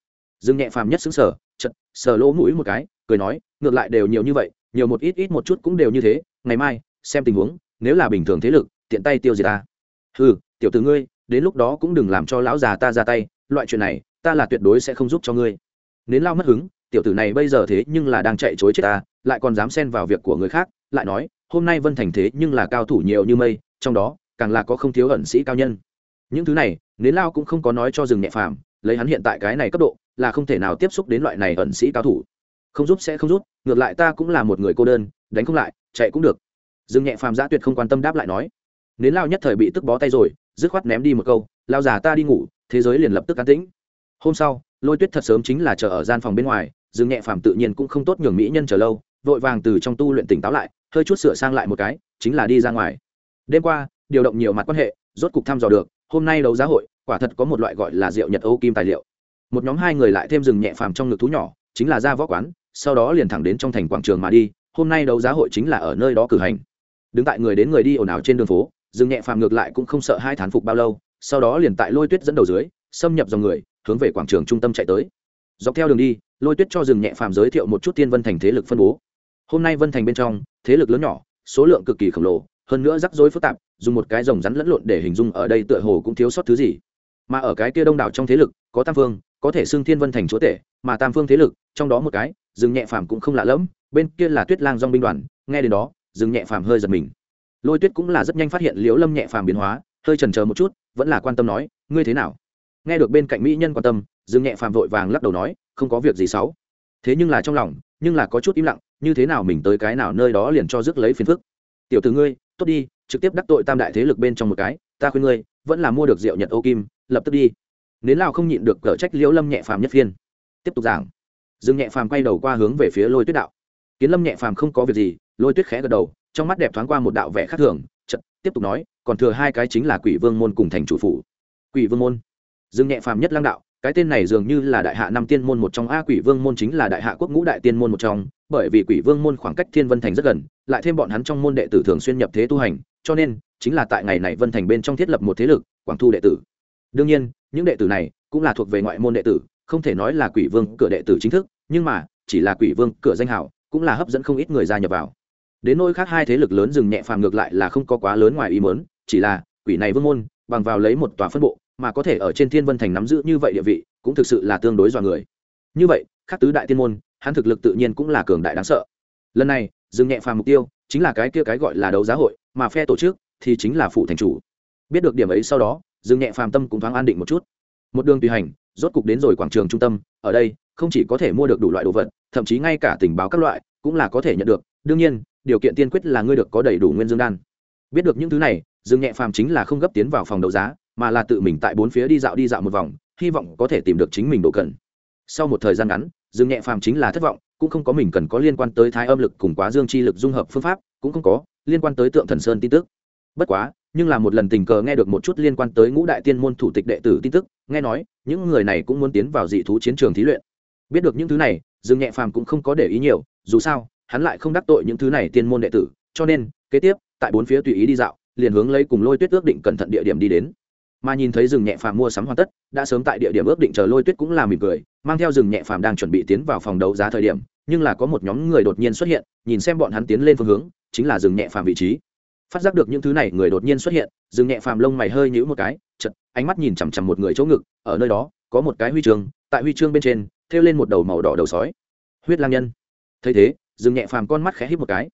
dương nhẹ phàm nhất xứng sở chật sờ lỗ mũi một cái, cười nói, ngược lại đều nhiều như vậy, nhiều một ít ít một chút cũng đều như thế, ngày mai, xem tình huống, nếu là bình thường thế lực, tiện tay tiêu diệt ta. Ừ tiểu tử ngươi, đến lúc đó cũng đừng làm cho lão già ta ra tay, loại chuyện này, ta là tuyệt đối sẽ không giúp cho ngươi. Nến lao mất hứng tiểu tử này bây giờ thế nhưng là đang chạy chối chết ta, lại còn dám xen vào việc của người khác, lại nói, hôm nay vân thành thế nhưng là cao thủ nhiều như mây, trong đó, càng là có không thiếu ẩn sĩ cao nhân. Những thứ này, nến lao cũng không có nói cho rừng nhẹ phàm, lấy hắn hiện tại cái này cấp độ, là không thể nào tiếp xúc đến loại này ẩn sĩ cao thủ. Không giúp sẽ không giúp, ngược lại ta cũng là một người cô đơn, đánh không lại, chạy cũng được. Dương nhẹ phàm giã tuyệt không quan tâm đáp lại nói. Nến lao nhất thời bị tức bó tay rồi, dứt khoát ném đi một câu, lao già ta đi ngủ, thế giới liền lập tức cán tĩnh. Hôm sau, lôi tuyết thật sớm chính là chờ ở gian phòng bên ngoài dừng nhẹ phàm tự nhiên cũng không tốt nhường mỹ nhân chờ lâu, vội vàng từ trong tu luyện tỉnh táo lại, hơi chút sửa sang lại một cái, chính là đi ra ngoài. Đêm qua, điều động nhiều mặt quan hệ, rốt cục thăm dò được, hôm nay đấu giá hội, quả thật có một loại gọi là rượu nhật âu kim tài liệu. Một nhóm hai người lại thêm rừng nhẹ phàm trong ngực thú nhỏ, chính là ra võ quán, sau đó liền thẳng đến trong thành quảng trường mà đi, hôm nay đấu giá hội chính là ở nơi đó cử hành. Đứng tại người đến người đi ồn ào trên đường phố, rừng nhẹ phàm ngược lại cũng không sợ hai thán phục bao lâu, sau đó liền tại lôi tuyết dẫn đầu dưới, xâm nhập dòng người, hướng về quảng trường trung tâm chạy tới. Dọc theo đường đi lôi tuyết cho rừng nhẹ phàm giới thiệu một chút tiên vân thành thế lực phân bố. Hôm nay vân thành bên trong, thế lực lớn nhỏ, số lượng cực kỳ khổng lồ, hơn nữa rắc rối phức tạp, dùng một cái rồng rắn lẫn lộn để hình dung ở đây tựa hồ cũng thiếu sót thứ gì. Mà ở cái kia đông đảo trong thế lực, có tam phương, có thể xưng thiên vân thành chúa tể, mà tam phương thế lực, trong đó một cái, rừng nhẹ phàm cũng không lạ lẫm, bên kia là tuyết lang dong binh đoàn, nghe đến đó, rừng nhẹ phàm hơi giật mình. Lôi tuyết cũng là rất nhanh phát hiện liễu lâm nhẹ phàm biến hóa, hơi chần chờ một chút, vẫn là quan tâm nói, ngươi thế nào? Nghe được bên cạnh mỹ nhân quan tâm Dương nhẹ phàm vội vàng lắc đầu nói, không có việc gì xấu thế nhưng là trong lòng, nhưng là có chút im lặng, như thế nào mình tới cái nào nơi đó liền cho rước lấy phiền phức. Tiểu từ ngươi, tốt đi, trực tiếp đắc tội tam đại thế lực bên trong một cái, ta khuyên ngươi, vẫn là mua được rượu nhật ô kim, lập tức đi. Nến lao không nhịn được cở trách liễu lâm nhẹ phàm nhất phiên. Tiếp tục giảng. Dương nhẹ phàm quay đầu qua hướng về phía lôi tuyết đạo. Kiến lâm nhẹ phàm không có việc gì, lôi tuyết khẽ gật đầu, trong mắt đẹp thoáng qua một đạo vẻ khác thường chật tiếp tục nói, còn thừa hai cái chính là quỷ vương môn cùng thành chủ phủ. Quỷ vương môn. Dương nhẹ phàm nhất lăng đạo cái tên này dường như là đại hạ năm tiên môn một trong a quỷ vương môn chính là đại hạ quốc ngũ đại tiên môn một trong bởi vì quỷ vương môn khoảng cách thiên vân thành rất gần lại thêm bọn hắn trong môn đệ tử thường xuyên nhập thế tu hành cho nên chính là tại ngày này vân thành bên trong thiết lập một thế lực quảng thu đệ tử. Đương nhiên những đệ tử này cũng là thuộc về ngoại môn đệ tử không thể nói là quỷ vương cửa đệ tử chính thức nhưng mà chỉ là quỷ vương cửa danh hào, cũng là hấp dẫn không ít người gia nhập vào. Đến nỗi khác hai thế lực lớn dừng nhẹ phàm ngược lại là không có quá lớn ngoài ý mớn chỉ là quỷ này vương môn bằng vào lấy một tòa phân bộ mà có thể ở trên thiên vân thành nắm giữ như vậy địa vị, cũng thực sự là tương đối dọa người. Như vậy khắc tứ đại tiên môn, hắn thực lực tự nhiên cũng là cường đại đáng sợ. Lần này dừng nhẹ phàm mục tiêu chính là cái kia cái gọi là đấu giá hội, mà phe tổ chức thì chính là phụ thành chủ. Biết được điểm ấy sau đó dừng nhẹ phàm tâm cũng thoáng an định một chút. Một đường tùy hành, rốt cục đến rồi quảng trường trung tâm, ở đây, không chỉ có thể mua được đủ loại đồ vật, thậm chí ngay cả tình báo các loại cũng là có thể nhận được. Đương nhiên, điều kiện tiên quyết là ngươi được có đầy đủ nguyên dương đan. Biết được những thứ này, dương nhẹ phàm chính là không gấp tiến vào phòng đấu giá mà là tự mình tại bốn phía đi dạo đi dạo một vòng, hy vọng có thể tìm được chính mình độ cần. Sau một thời gian ngắn, dương nhẹ phàm chính là thất vọng, cũng không có mình cần có liên quan tới thái âm lực cùng quá dương chi lực dung hợp phương pháp, cũng không có liên quan tới tượng thần sơn tin tức. Bất quá, nhưng là một lần tình cờ nghe được một chút liên quan tới ngũ đại tiên môn thủ tịch đệ tử tin tức, nghe nói, những người này cũng muốn tiến vào dị thú chiến trường thí luyện. Biết được những thứ này, dương nhẹ phàm cũng không có để ý nhiều, dù sao, hắn lại không đắc tội những thứ này tiên môn đệ tử, cho nên, kế tiếp, tại bốn phía tùy ý đi dạo, liền hướng lấy cùng lôi tuyết ước định cẩn thận địa điểm đi đến mà nhìn thấy rừng nhẹ phàm mua sắm hoàn tất, đã sớm tại địa điểm ước định chờ lôi tuyết cũng là mỉm cười, mang theo rừng nhẹ phàm đang chuẩn bị tiến vào phòng đấu giá thời điểm, nhưng là có một nhóm người đột nhiên xuất hiện, nhìn xem bọn hắn tiến lên phương hướng, chính là rừng nhẹ phàm vị trí. Phát giác được những thứ này, người đột nhiên xuất hiện, rừng nhẹ phàm lông mày hơi nhũ một cái chật ánh mắt nhìn chằm chằm một người chỗ ngực, ở nơi đó, có một cái huy chương, tại huy chương bên trên, thêu lên một đầu màu đỏ đầu sói. Huyết lang nhân. Thấy thế, rừng nhẹ phàm con mắt khẽ hít một cái.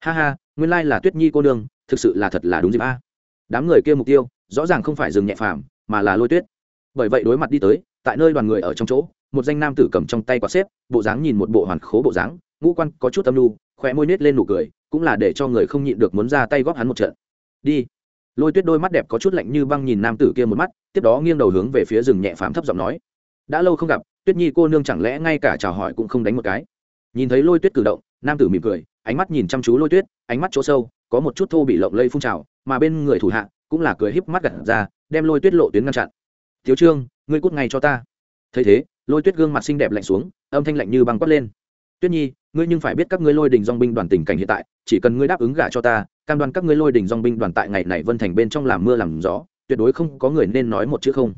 Ha ha, nguyên lai là tuyết nhi cô nương, thực sự là thật là đúng dịp a. Đám người kia mục tiêu rõ ràng không phải rừng nhẹ phàm, mà là lôi tuyết. Bởi vậy đối mặt đi tới, tại nơi đoàn người ở trong chỗ, một danh nam tử cầm trong tay quạt xếp, bộ dáng nhìn một bộ hoàn khố bộ dáng, ngũ quan có chút âm lu khóe môi nết lên nụ cười, cũng là để cho người không nhịn được muốn ra tay góp hắn một trận. Đi. Lôi tuyết đôi mắt đẹp có chút lạnh như băng nhìn nam tử kia một mắt, tiếp đó nghiêng đầu hướng về phía rừng nhẹ phàm thấp giọng nói. Đã lâu không gặp, tuyết nhi cô nương chẳng lẽ ngay cả chào hỏi cũng không đánh một cái. Nhìn thấy lôi tuyết cử động, nam tử mỉm cười, ánh mắt nhìn chăm chú lôi tuyết, ánh mắt chỗ sâu, có một chút thô bị lộng lây phun trào, mà bên người thủ hạ cũng là cười híp mắt gật ra, đem lôi tuyết lộ tuyến ngăn chặn. Thiếu trương, ngươi cút ngay cho ta. Thấy thế, lôi tuyết gương mặt xinh đẹp lạnh xuống, âm thanh lạnh như băng quát lên. Tuyết nhi, ngươi nhưng phải biết các ngươi lôi đình dong binh đoàn tình cảnh hiện tại, chỉ cần ngươi đáp ứng gả cho ta, cam đoan các ngươi lôi đình dong binh đoàn tại ngày này vân thành bên trong làm mưa làm gió, tuyệt đối không có người nên nói một chữ không.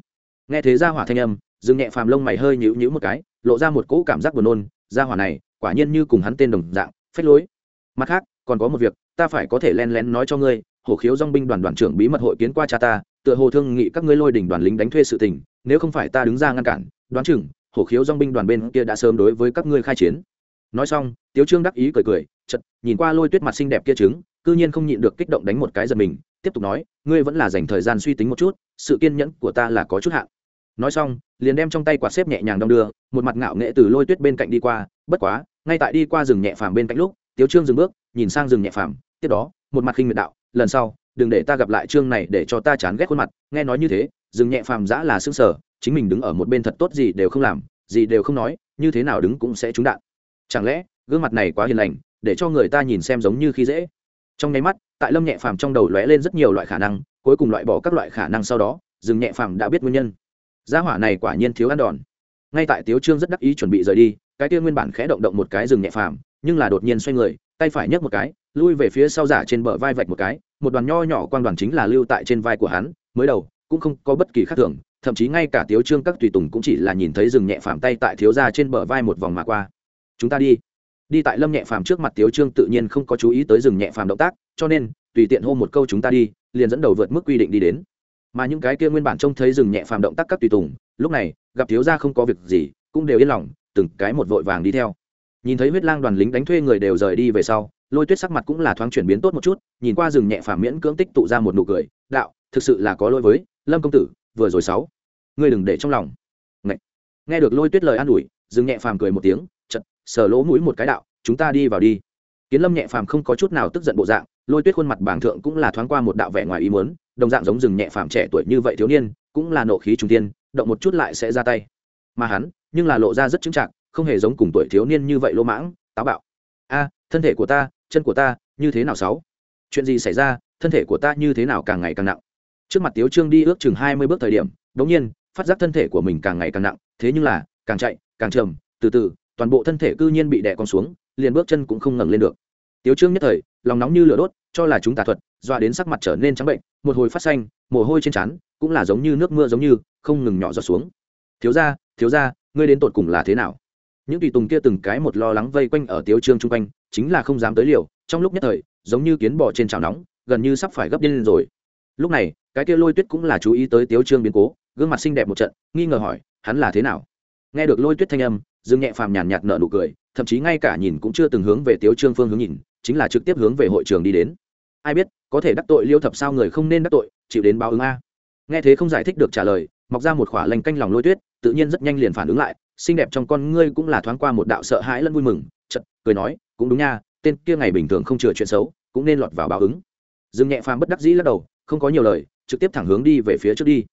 Nghe thế ra hỏa thanh âm dừng nhẹ phàm lông mày hơi nhíu nhíu một cái, lộ ra một cỗ cảm giác buồn nôn ra hỏa này, quả nhiên như cùng hắn tên đồng dạng, phách lối. Mặt khác, còn có một việc, ta phải có thể len lén nói cho ngươi hổ khiếu dong binh đoàn đoàn trưởng bí mật hội kiến qua cha ta, tựa hồ thương nghị các ngươi lôi đỉnh đoàn lính đánh thuê sự tình, nếu không phải ta đứng ra ngăn cản, đoán chừng, hổ khiếu dong binh đoàn bên kia đã sớm đối với các ngươi khai chiến. Nói xong, tiếu trương đắc ý cười cười chật nhìn qua lôi tuyết mặt xinh đẹp kia trứng, cư nhiên không nhịn được kích động đánh một cái giật mình, tiếp tục nói, ngươi vẫn là dành thời gian suy tính một chút, sự kiên nhẫn của ta là có chút hạn. Nói xong, liền đem trong tay quạt xếp nhẹ nhàng đong đưa, một mặt ngạo nghệ từ lôi tuyết bên cạnh đi qua, bất quá, ngay tại đi qua rừng nhẹ phàm bên cạnh lúc, tiếu trương dừng bước, nhìn sang rừng nhẹ phàm, tiếp đó, một mặt khinh miệt đạo lần sau, đừng để ta gặp lại trương này để cho ta chán ghét khuôn mặt. Nghe nói như thế dừng nhẹ phàm giã là xương sở, chính mình đứng ở một bên thật tốt gì đều không làm, gì đều không nói, như thế nào đứng cũng sẽ trúng đạn. Chẳng lẽ, gương mặt này quá hiền lành, để cho người ta nhìn xem giống như khi dễ? Trong nháy mắt, tại lâm nhẹ phàm trong đầu lóe lên rất nhiều loại khả năng, cuối cùng loại bỏ các loại khả năng sau đó dừng nhẹ phàm đã biết nguyên nhân. Gia hỏa này quả nhiên thiếu ăn đòn. Ngay tại tiếu trương rất đắc ý chuẩn bị rời đi, cái kia nguyên bản khẽ động động một cái rừng nhẹ phàm, nhưng là đột nhiên xoay người tay phải nhấc một cái, lui về phía sau giả trên bờ vai vạch một cái, một đoàn nho nhỏ quan đoàn chính là lưu tại trên vai của hắn, mới đầu, cũng không có bất kỳ khác thường, thậm chí ngay cả tiếu trương các tùy tùng cũng chỉ là nhìn thấy rừng nhẹ phàm tay tại thiếu ra trên bờ vai một vòng mà qua. Chúng ta đi. Đi tại lâm nhẹ phàm trước mặt tiếu trương tự nhiên không có chú ý tới rừng nhẹ phàm động tác, cho nên, tùy tiện hô một câu chúng ta đi, liền dẫn đầu vượt mức quy định đi đến. Mà những cái kia nguyên bản trông thấy rừng nhẹ phàm động tác các tùy tùng, lúc này, gặp thiếu gia không có việc gì, cũng đều yên lòng, từng cái một vội vàng đi theo nhìn thấy huyết lang đoàn lính đánh thuê người đều rời đi về sau, lôi tuyết sắc mặt cũng là thoáng chuyển biến tốt một chút, nhìn qua rừng nhẹ phàm miễn cưỡng tích tụ ra một nụ cười, đạo, thực sự là có lỗi với, lâm công tử, vừa rồi sáu, ngươi đừng để trong lòng. Ngậy. nghe được lôi tuyết lời an ủi, rừng nhẹ phàm cười một tiếng, chật, sờ lỗ mũi một cái đạo, chúng ta đi vào đi. Kiến lâm nhẹ phàm không có chút nào tức giận bộ dạng, lôi tuyết khuôn mặt bảng thượng cũng là thoáng qua một đạo vẻ ngoài ý muốn, đồng dạng giống rừng nhẹ phàm trẻ tuổi như vậy thiếu niên, cũng là nộ khí trung tiên, động một chút lại sẽ ra tay. Mà hắn, nhưng là lộ ra rất chứng trạng không hề giống cùng tuổi thiếu niên như vậy lô mãng, táo bạo. A, thân thể của ta, chân của ta, như thế nào sáu? Chuyện gì xảy ra, thân thể của ta như thế nào càng ngày càng nặng? Trước mặt tiếu trương đi ước chừng hai mươi bước thời điểm đống nhiên, phát giác thân thể của mình càng ngày càng nặng, thế nhưng là, càng chạy, càng trầm, từ từ, toàn bộ thân thể cư nhiên bị đè con xuống, liền bước chân cũng không ngẩng lên được. Tiếu trương nhất thời, lòng nóng như lửa đốt, cho là chúng tà thuật, dọa đến sắc mặt trở nên trắng bệnh, một hồi phát xanh, mồ hôi trên trán, cũng là giống như nước mưa giống như, không ngừng nhỏ giọt xuống. Thiếu gia thiếu gia, ngươi đến tột cùng là thế nào? Những tùy tùng kia từng cái một lo lắng vây quanh ở tiếu trương chung quanh, chính là không dám tới liều, trong lúc nhất thời, giống như kiến bò trên chảo nóng, gần như sắp phải gấp điên lên rồi. Lúc này, cái kia lôi tuyết cũng là chú ý tới tiếu trương biến cố, gương mặt xinh đẹp một trận, nghi ngờ hỏi, hắn là thế nào? Nghe được lôi tuyết thanh âm, dương nhẹ phàm nhàn nhạt nở nụ cười, thậm chí ngay cả nhìn cũng chưa từng hướng về tiếu trương phương hướng nhìn, chính là trực tiếp hướng về hội trường đi đến. Ai biết, có thể đắc tội liêu thập sao người không nên đắc tội, chịu đến báo ứng a. Nghe thế không giải thích được trả lời, mọc ra một khỏa lành canh lòng lôi tuyết, tự nhiên rất nhanh liền phản ứng lại xinh đẹp trong con ngươi cũng là thoáng qua một đạo sợ hãi lẫn vui mừng chật cười nói, cũng đúng nha, tên kia ngày bình thường không chừa chuyện xấu, cũng nên lọt vào báo ứng. Dương nhẹ phàm bất đắc dĩ lắc đầu, không có nhiều lời, trực tiếp thẳng hướng đi về phía trước đi.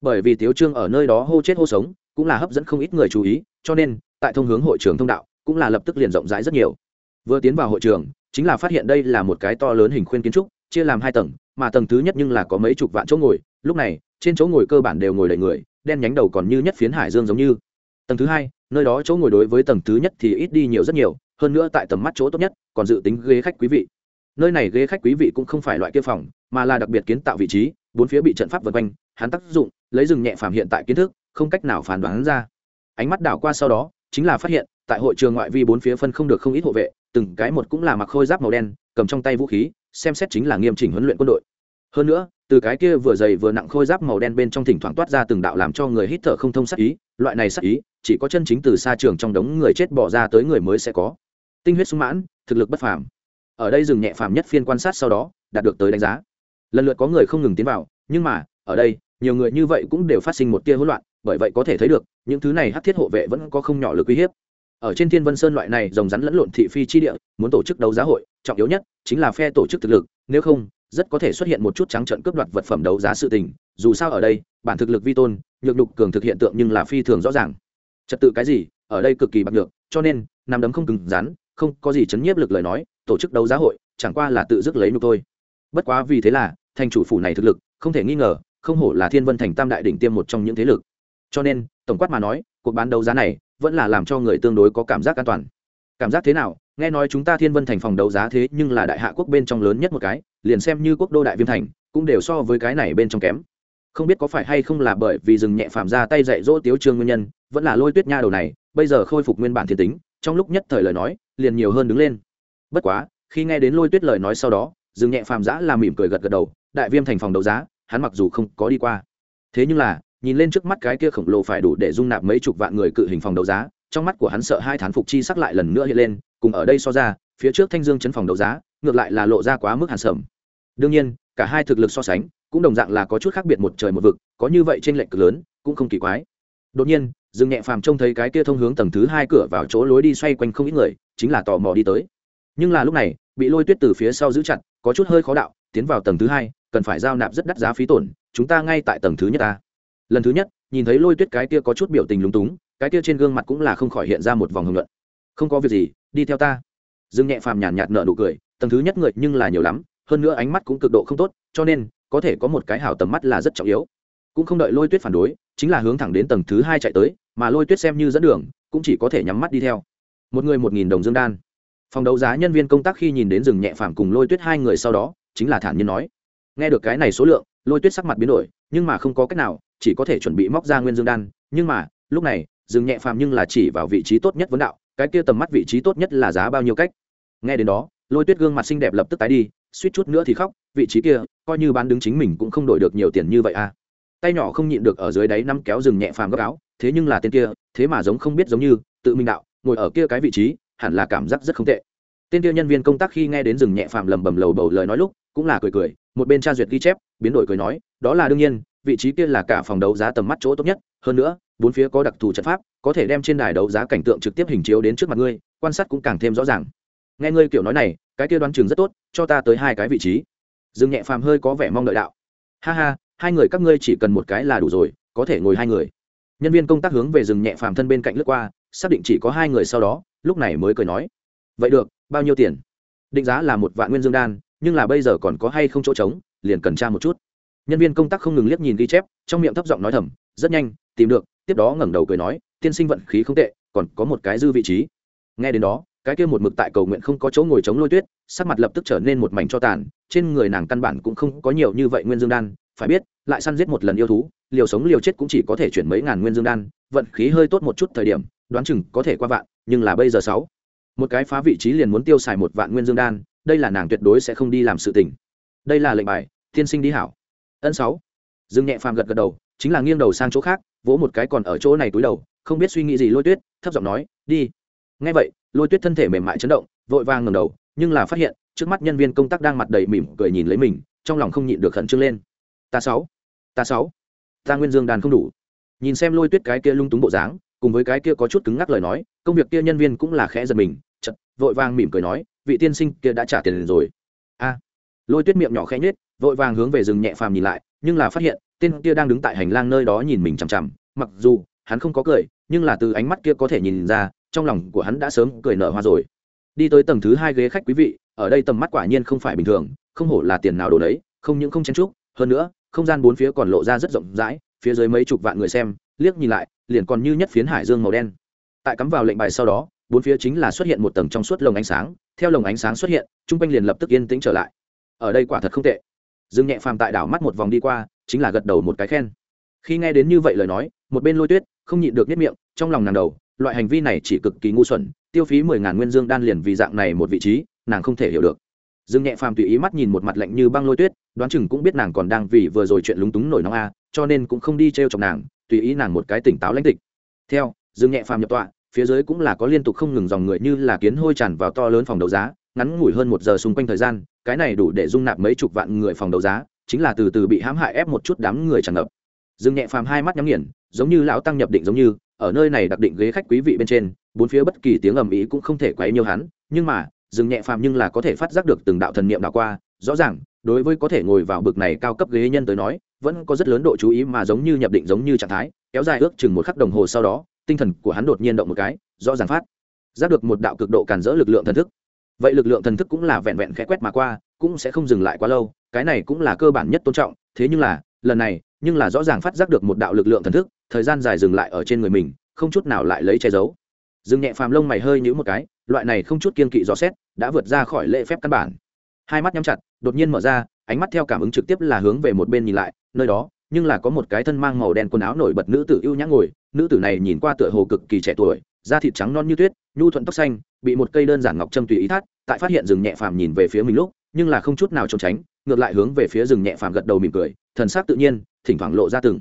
Bởi vì tiếu trương ở nơi đó hô chết hô sống, cũng là hấp dẫn không ít người chú ý, cho nên, tại thông hướng hội trường thông đạo, cũng là lập tức liền rộng rãi rất nhiều. Vừa tiến vào hội trường, chính là phát hiện đây là một cái to lớn hình khuyên kiến trúc, chia làm hai tầng, mà tầng thứ nhất nhưng là có mấy chục vạn chỗ ngồi, lúc này, trên chỗ ngồi cơ bản đều ngồi đầy người, đen nhánh đầu còn như nhất phiến hải dương giống như tầng thứ hai, nơi đó chỗ ngồi đối với tầng thứ nhất thì ít đi nhiều rất nhiều, hơn nữa tại tầm mắt chỗ tốt nhất, còn dự tính ghế khách quý vị. Nơi này ghế khách quý vị cũng không phải loại kia phòng, mà là đặc biệt kiến tạo vị trí, bốn phía bị trận pháp vật quanh, hắn tác dụng, lấy rừng nhẹ phàm hiện tại kiến thức, không cách nào phán đoán ra. Ánh mắt đảo qua sau đó, chính là phát hiện, tại hội trường ngoại vi bốn phía phân không được không ít hộ vệ, từng cái một cũng là mặc khôi giáp màu đen, cầm trong tay vũ khí, xem xét chính là nghiêm chỉnh huấn luyện quân đội. Hơn nữa, từ cái kia vừa dày vừa nặng khôi giáp màu đen bên trong thỉnh thoảng toát ra từng đạo làm cho người hít thở không thông sắc ý, loại này sắc ý chỉ có chân chính từ xa trường trong đống người chết bỏ ra tới người mới sẽ có. Tinh huyết sung mãn, thực lực bất phàm. Ở đây dừng nhẹ phàm nhất phiên quan sát sau đó, đạt được tới đánh giá. Lần lượt có người không ngừng tiến vào, nhưng mà, ở đây, nhiều người như vậy cũng đều phát sinh một tia hỗn loạn, bởi vậy có thể thấy được, những thứ này hắc thiết hộ vệ vẫn có không nhỏ lực uy hiếp. Ở trên thiên vân sơn loại này rồng rắn lẫn lộn thị phi chi địa, muốn tổ chức đấu giá hội, trọng yếu nhất chính là phe tổ chức thực lực, nếu không, rất có thể xuất hiện một chút trắng trận cướp đoạt vật phẩm đấu giá sự tình. Dù sao ở đây, bản thực lực vi tôn, nhược đục cường thực hiện tượng nhưng là phi thường rõ ràng trật tự cái gì, ở đây cực kỳ bạc được cho nên nằm đấm không cứng rắn, không có gì chấn nhiếp lực lời nói, tổ chức đấu giá hội, chẳng qua là tự dứt lấy nhục thôi. Bất quá vì thế là, thành chủ phủ này thực lực, không thể nghi ngờ, không hổ là thiên vân thành tam đại đỉnh tiêm một trong những thế lực. Cho nên, tổng quát mà nói, cuộc bán đấu giá này, vẫn là làm cho người tương đối có cảm giác an toàn. Cảm giác thế nào? Nghe nói chúng ta thiên vân thành phòng đấu giá thế nhưng là đại hạ quốc bên trong lớn nhất một cái, liền xem như quốc đô đại viêm thành, cũng đều so với cái này bên trong kém không biết có phải hay không là bởi vì Dừng nhẹ phàm ra tay dạy dỗ tiếu trương nguyên nhân, vẫn là lôi tuyết nha đầu này, bây giờ khôi phục nguyên bản thiên tính, trong lúc nhất thời lời nói, liền nhiều hơn đứng lên. Bất quá, khi nghe đến lôi tuyết lời nói sau đó Dừng nhẹ phàm giã là mỉm cười gật gật đầu, đại viêm thành phòng đấu giá, hắn mặc dù không có đi qua. Thế nhưng là, nhìn lên trước mắt cái kia khổng lồ phải đủ để dung nạp mấy chục vạn người cự hình phòng đấu giá, trong mắt của hắn sợ hai thán phục chi sắc lại lần nữa hiện lên, cùng ở đây so ra, phía trước thanh dương chấn phòng đấu giá, ngược lại là lộ ra quá mức hàn sầm. Đương nhiên, cả hai thực lực so sánh cũng đồng dạng là có chút khác biệt một trời một vực, có như vậy trên lệnh cực lớn, cũng không kỳ quái. Đột nhiên, dương nhẹ phàm trông thấy cái kia thông hướng tầng thứ hai cửa vào chỗ lối đi xoay quanh không ít người, chính là tò mò đi tới. Nhưng là lúc này, bị lôi tuyết từ phía sau giữ chặt, có chút hơi khó đạo, tiến vào tầng thứ hai, cần phải giao nạp rất đắt giá phí tổn, chúng ta ngay tại tầng thứ nhất ta. Lần thứ nhất, nhìn thấy lôi tuyết cái kia có chút biểu tình lúng túng, cái kia trên gương mặt cũng là không khỏi hiện ra một vòng hưởng luận không có việc gì, đi theo ta. Dương nhẹ phàm nhàn nhạt nợ nụ cười, tầng thứ nhất người nhưng là nhiều lắm, hơn nữa ánh mắt cũng cực độ không tốt, cho nên có thể có một cái hảo tầm mắt là rất trọng yếu. Cũng không đợi lôi tuyết phản đối, chính là hướng thẳng đến tầng thứ hai chạy tới, mà lôi tuyết xem như dẫn đường, cũng chỉ có thể nhắm mắt đi theo. Một người một nghìn đồng dương đan. Phòng đấu giá nhân viên công tác khi nhìn đến rừng nhẹ phàm cùng lôi tuyết hai người sau đó, chính là thản nhiên nói. Nghe được cái này số lượng, lôi tuyết sắc mặt biến đổi, nhưng mà không có cách nào, chỉ có thể chuẩn bị móc ra nguyên dương đan. Nhưng mà, lúc này, rừng nhẹ phàm nhưng là chỉ vào vị trí tốt nhất vấn đạo, cái kia tầm mắt vị trí tốt nhất là giá bao nhiêu cách? Nghe đến đó, lôi tuyết gương mặt xinh đẹp lập tức tái đi suýt chút nữa thì khóc, vị trí kia, coi như bán đứng chính mình cũng không đổi được nhiều tiền như vậy à. Tay nhỏ không nhịn được ở dưới đáy năm kéo rừng nhẹ phàm gấp áo, thế nhưng là tên kia, thế mà giống không biết giống như, tự mình đạo, ngồi ở kia cái vị trí, hẳn là cảm giác rất không tệ. Tên kia nhân viên công tác khi nghe đến rừng nhẹ phàm lầm bầm lầu bầu lời nói lúc, cũng là cười cười, một bên tra duyệt ghi chép, biến đổi cười nói, đó là đương nhiên, vị trí kia là cả phòng đấu giá tầm mắt chỗ tốt nhất, hơn nữa, bốn phía có đặc thù trận pháp, có thể đem trên đài đấu giá cảnh tượng trực tiếp hình chiếu đến trước mặt ngươi, quan sát cũng càng thêm rõ ràng. Nghe ngươi kiểu nói này cái kia đoán chừng rất tốt, cho ta tới hai cái vị trí. Dương nhẹ phàm hơi có vẻ mong đợi đạo. Ha ha, hai người các ngươi chỉ cần một cái là đủ rồi, có thể ngồi hai người. Nhân viên công tác hướng về rừng nhẹ phàm thân bên cạnh lướt qua, xác định chỉ có hai người sau đó, lúc này mới cười nói. Vậy được, bao nhiêu tiền? Định giá là một vạn nguyên dương đan, nhưng là bây giờ còn có hay không chỗ trống, liền cần tra một chút. Nhân viên công tác không ngừng liếc nhìn ghi chép, trong miệng thấp giọng nói thầm, rất nhanh, tìm được, tiếp đó ngẩng đầu cười nói, tiên sinh vận khí không tệ, còn có một cái dư vị trí. Nghe đến đó cái kia một mực tại cầu nguyện không có chỗ ngồi chống lôi tuyết, sắc mặt lập tức trở nên một mảnh cho tàn, trên người nàng căn bản cũng không có nhiều như vậy nguyên dương đan, phải biết, lại săn giết một lần yêu thú, liều sống liều chết cũng chỉ có thể chuyển mấy ngàn nguyên dương đan, vận khí hơi tốt một chút thời điểm, đoán chừng có thể qua vạn, nhưng là bây giờ sáu. Một cái phá vị trí liền muốn tiêu xài một vạn nguyên dương đan, đây là nàng tuyệt đối sẽ không đi làm sự tình. Đây là lệnh bài thiên sinh đi hảo. Ân sáu. Dương nhẹ phàm gật gật đầu, chính là nghiêng đầu sang chỗ khác, vỗ một cái còn ở chỗ này túi đầu, không biết suy nghĩ gì lôi tuyết, thấp giọng nói, đi. Ngay vậy lôi tuyết thân thể mềm mại chấn động, vội vàng ngầm đầu, nhưng là phát hiện, trước mắt nhân viên công tác đang mặt đầy mỉm cười nhìn lấy mình, trong lòng không nhịn được khẩn trương lên. Ta sáu ta sáu, ta nguyên dương đàn không đủ. Nhìn xem lôi tuyết cái kia lung túng bộ dáng, cùng với cái kia có chút cứng ngắc lời nói, công việc kia nhân viên cũng là khẽ giật mình chật vội vàng mỉm cười nói, vị tiên sinh kia đã trả tiền rồi. A, lôi tuyết miệng nhỏ khẽ nhếch, vội vàng hướng về rừng nhẹ phàm nhìn lại, nhưng là phát hiện, tên kia đang đứng tại hành lang nơi đó nhìn mình chằm chằm, mặc dù, hắn không có cười, nhưng là từ ánh mắt kia có thể nhìn ra trong lòng của hắn đã sớm cười nở hoa rồi. Đi tới tầng thứ hai ghế khách quý vị, ở đây tầm mắt quả nhiên không phải bình thường, không hổ là tiền nào đồ đấy, không những không chen trúc hơn nữa, không gian bốn phía còn lộ ra rất rộng rãi, phía dưới mấy chục vạn người xem, liếc nhìn lại, liền còn như nhất phiến hải dương màu đen. Tại cắm vào lệnh bài sau đó, bốn phía chính là xuất hiện một tầng trong suốt lồng ánh sáng, theo lồng ánh sáng xuất hiện chung quanh liền lập tức yên tĩnh trở lại. Ở đây quả thật không tệ. Dương nhẹ phàm tại đảo mắt một vòng đi qua, chính là gật đầu một cái khen. Khi nghe đến như vậy lời nói, một bên lôi tuyết không nhịn được nhất miệng, trong lòng nàng đầu loại hành vi này chỉ cực kỳ ngu xuẩn, tiêu phí mười ngàn nguyên dương đan liền vì dạng này một vị trí, nàng không thể hiểu được. Dương nhẹ phàm tùy ý mắt nhìn một mặt lạnh như băng lôi tuyết, đoán chừng cũng biết nàng còn đang vì vừa rồi chuyện lúng túng nổi nóng a, cho nên cũng không đi t r e o chọc nàng, tùy ý nàng một cái tỉnh táo lãnh tịch. Theo, dương nhẹ phàm nhập tọa, phía dưới cũng là có liên tục không ngừng dòng người như là kiến hôi tràn vào to lớn phòng đấu giá, ngắn ngủi hơn một giờ xung quanh thời gian, cái này đủ để dung nạp mấy chục vạn người phòng đấu giá, chính là từ từ bị hãm hại ép một chút đám người tràn ngập. Dương nhẹ phàm hai mắt nhắm nghiền, giống như lão tăng nhập định giống như ở nơi này đặc định ghế khách quý vị bên trên, bốn phía bất kỳ tiếng ầm ĩ cũng không thể quấy nhiều hắn, nhưng mà, dừng nhẹ phàm nhưng là có thể phát giác được từng đạo thần niệm đạo qua, rõ ràng, đối với có thể ngồi vào bực này cao cấp ghế nhân tới nói, vẫn có rất lớn độ chú ý mà giống như nhập định giống như trạng thái, kéo dài ước chừng một khắc đồng hồ sau đó, tinh thần của hắn đột nhiên động một cái, rõ ràng phát, giác được một đạo cực độ cản rỡ lực lượng thần thức. Vậy lực lượng thần thức cũng là vẹn vẹn khẽ quét mà qua, cũng sẽ không dừng lại quá lâu, cái này cũng là cơ bản nhất tôn trọng, thế nhưng là, lần này, nhưng là rõ ràng phát giác được một đạo lực lượng thần thức thời gian dài dừng lại ở trên người mình, không chút nào lại lấy che giấu. Dừng nhẹ phàm lông mày hơi nhữ một cái, loại này không chút kiên kỵ dò xét đã vượt ra khỏi lễ phép căn bản. Hai mắt nhắm chặt, đột nhiên mở ra, ánh mắt theo cảm ứng trực tiếp là hướng về một bên nhìn lại, nơi đó, nhưng là có một cái thân mang màu đen quần áo nổi bật nữ tử ưu nhã ngồi, nữ tử này nhìn qua tựa hồ cực kỳ trẻ tuổi, da thịt trắng non như tuyết, nhu thuận tóc xanh, bị một cây đơn giản ngọc trâm tùy ý thắt, tại phát hiện rừng nhẹ phàm nhìn về phía mình lúc, nhưng là không chút nào trốn tránh, ngược lại hướng về phía rừng nhẹ phàm gật đầu mỉm cười, thần sắc tự nhiên, thỉnh thoảng lộ ra từng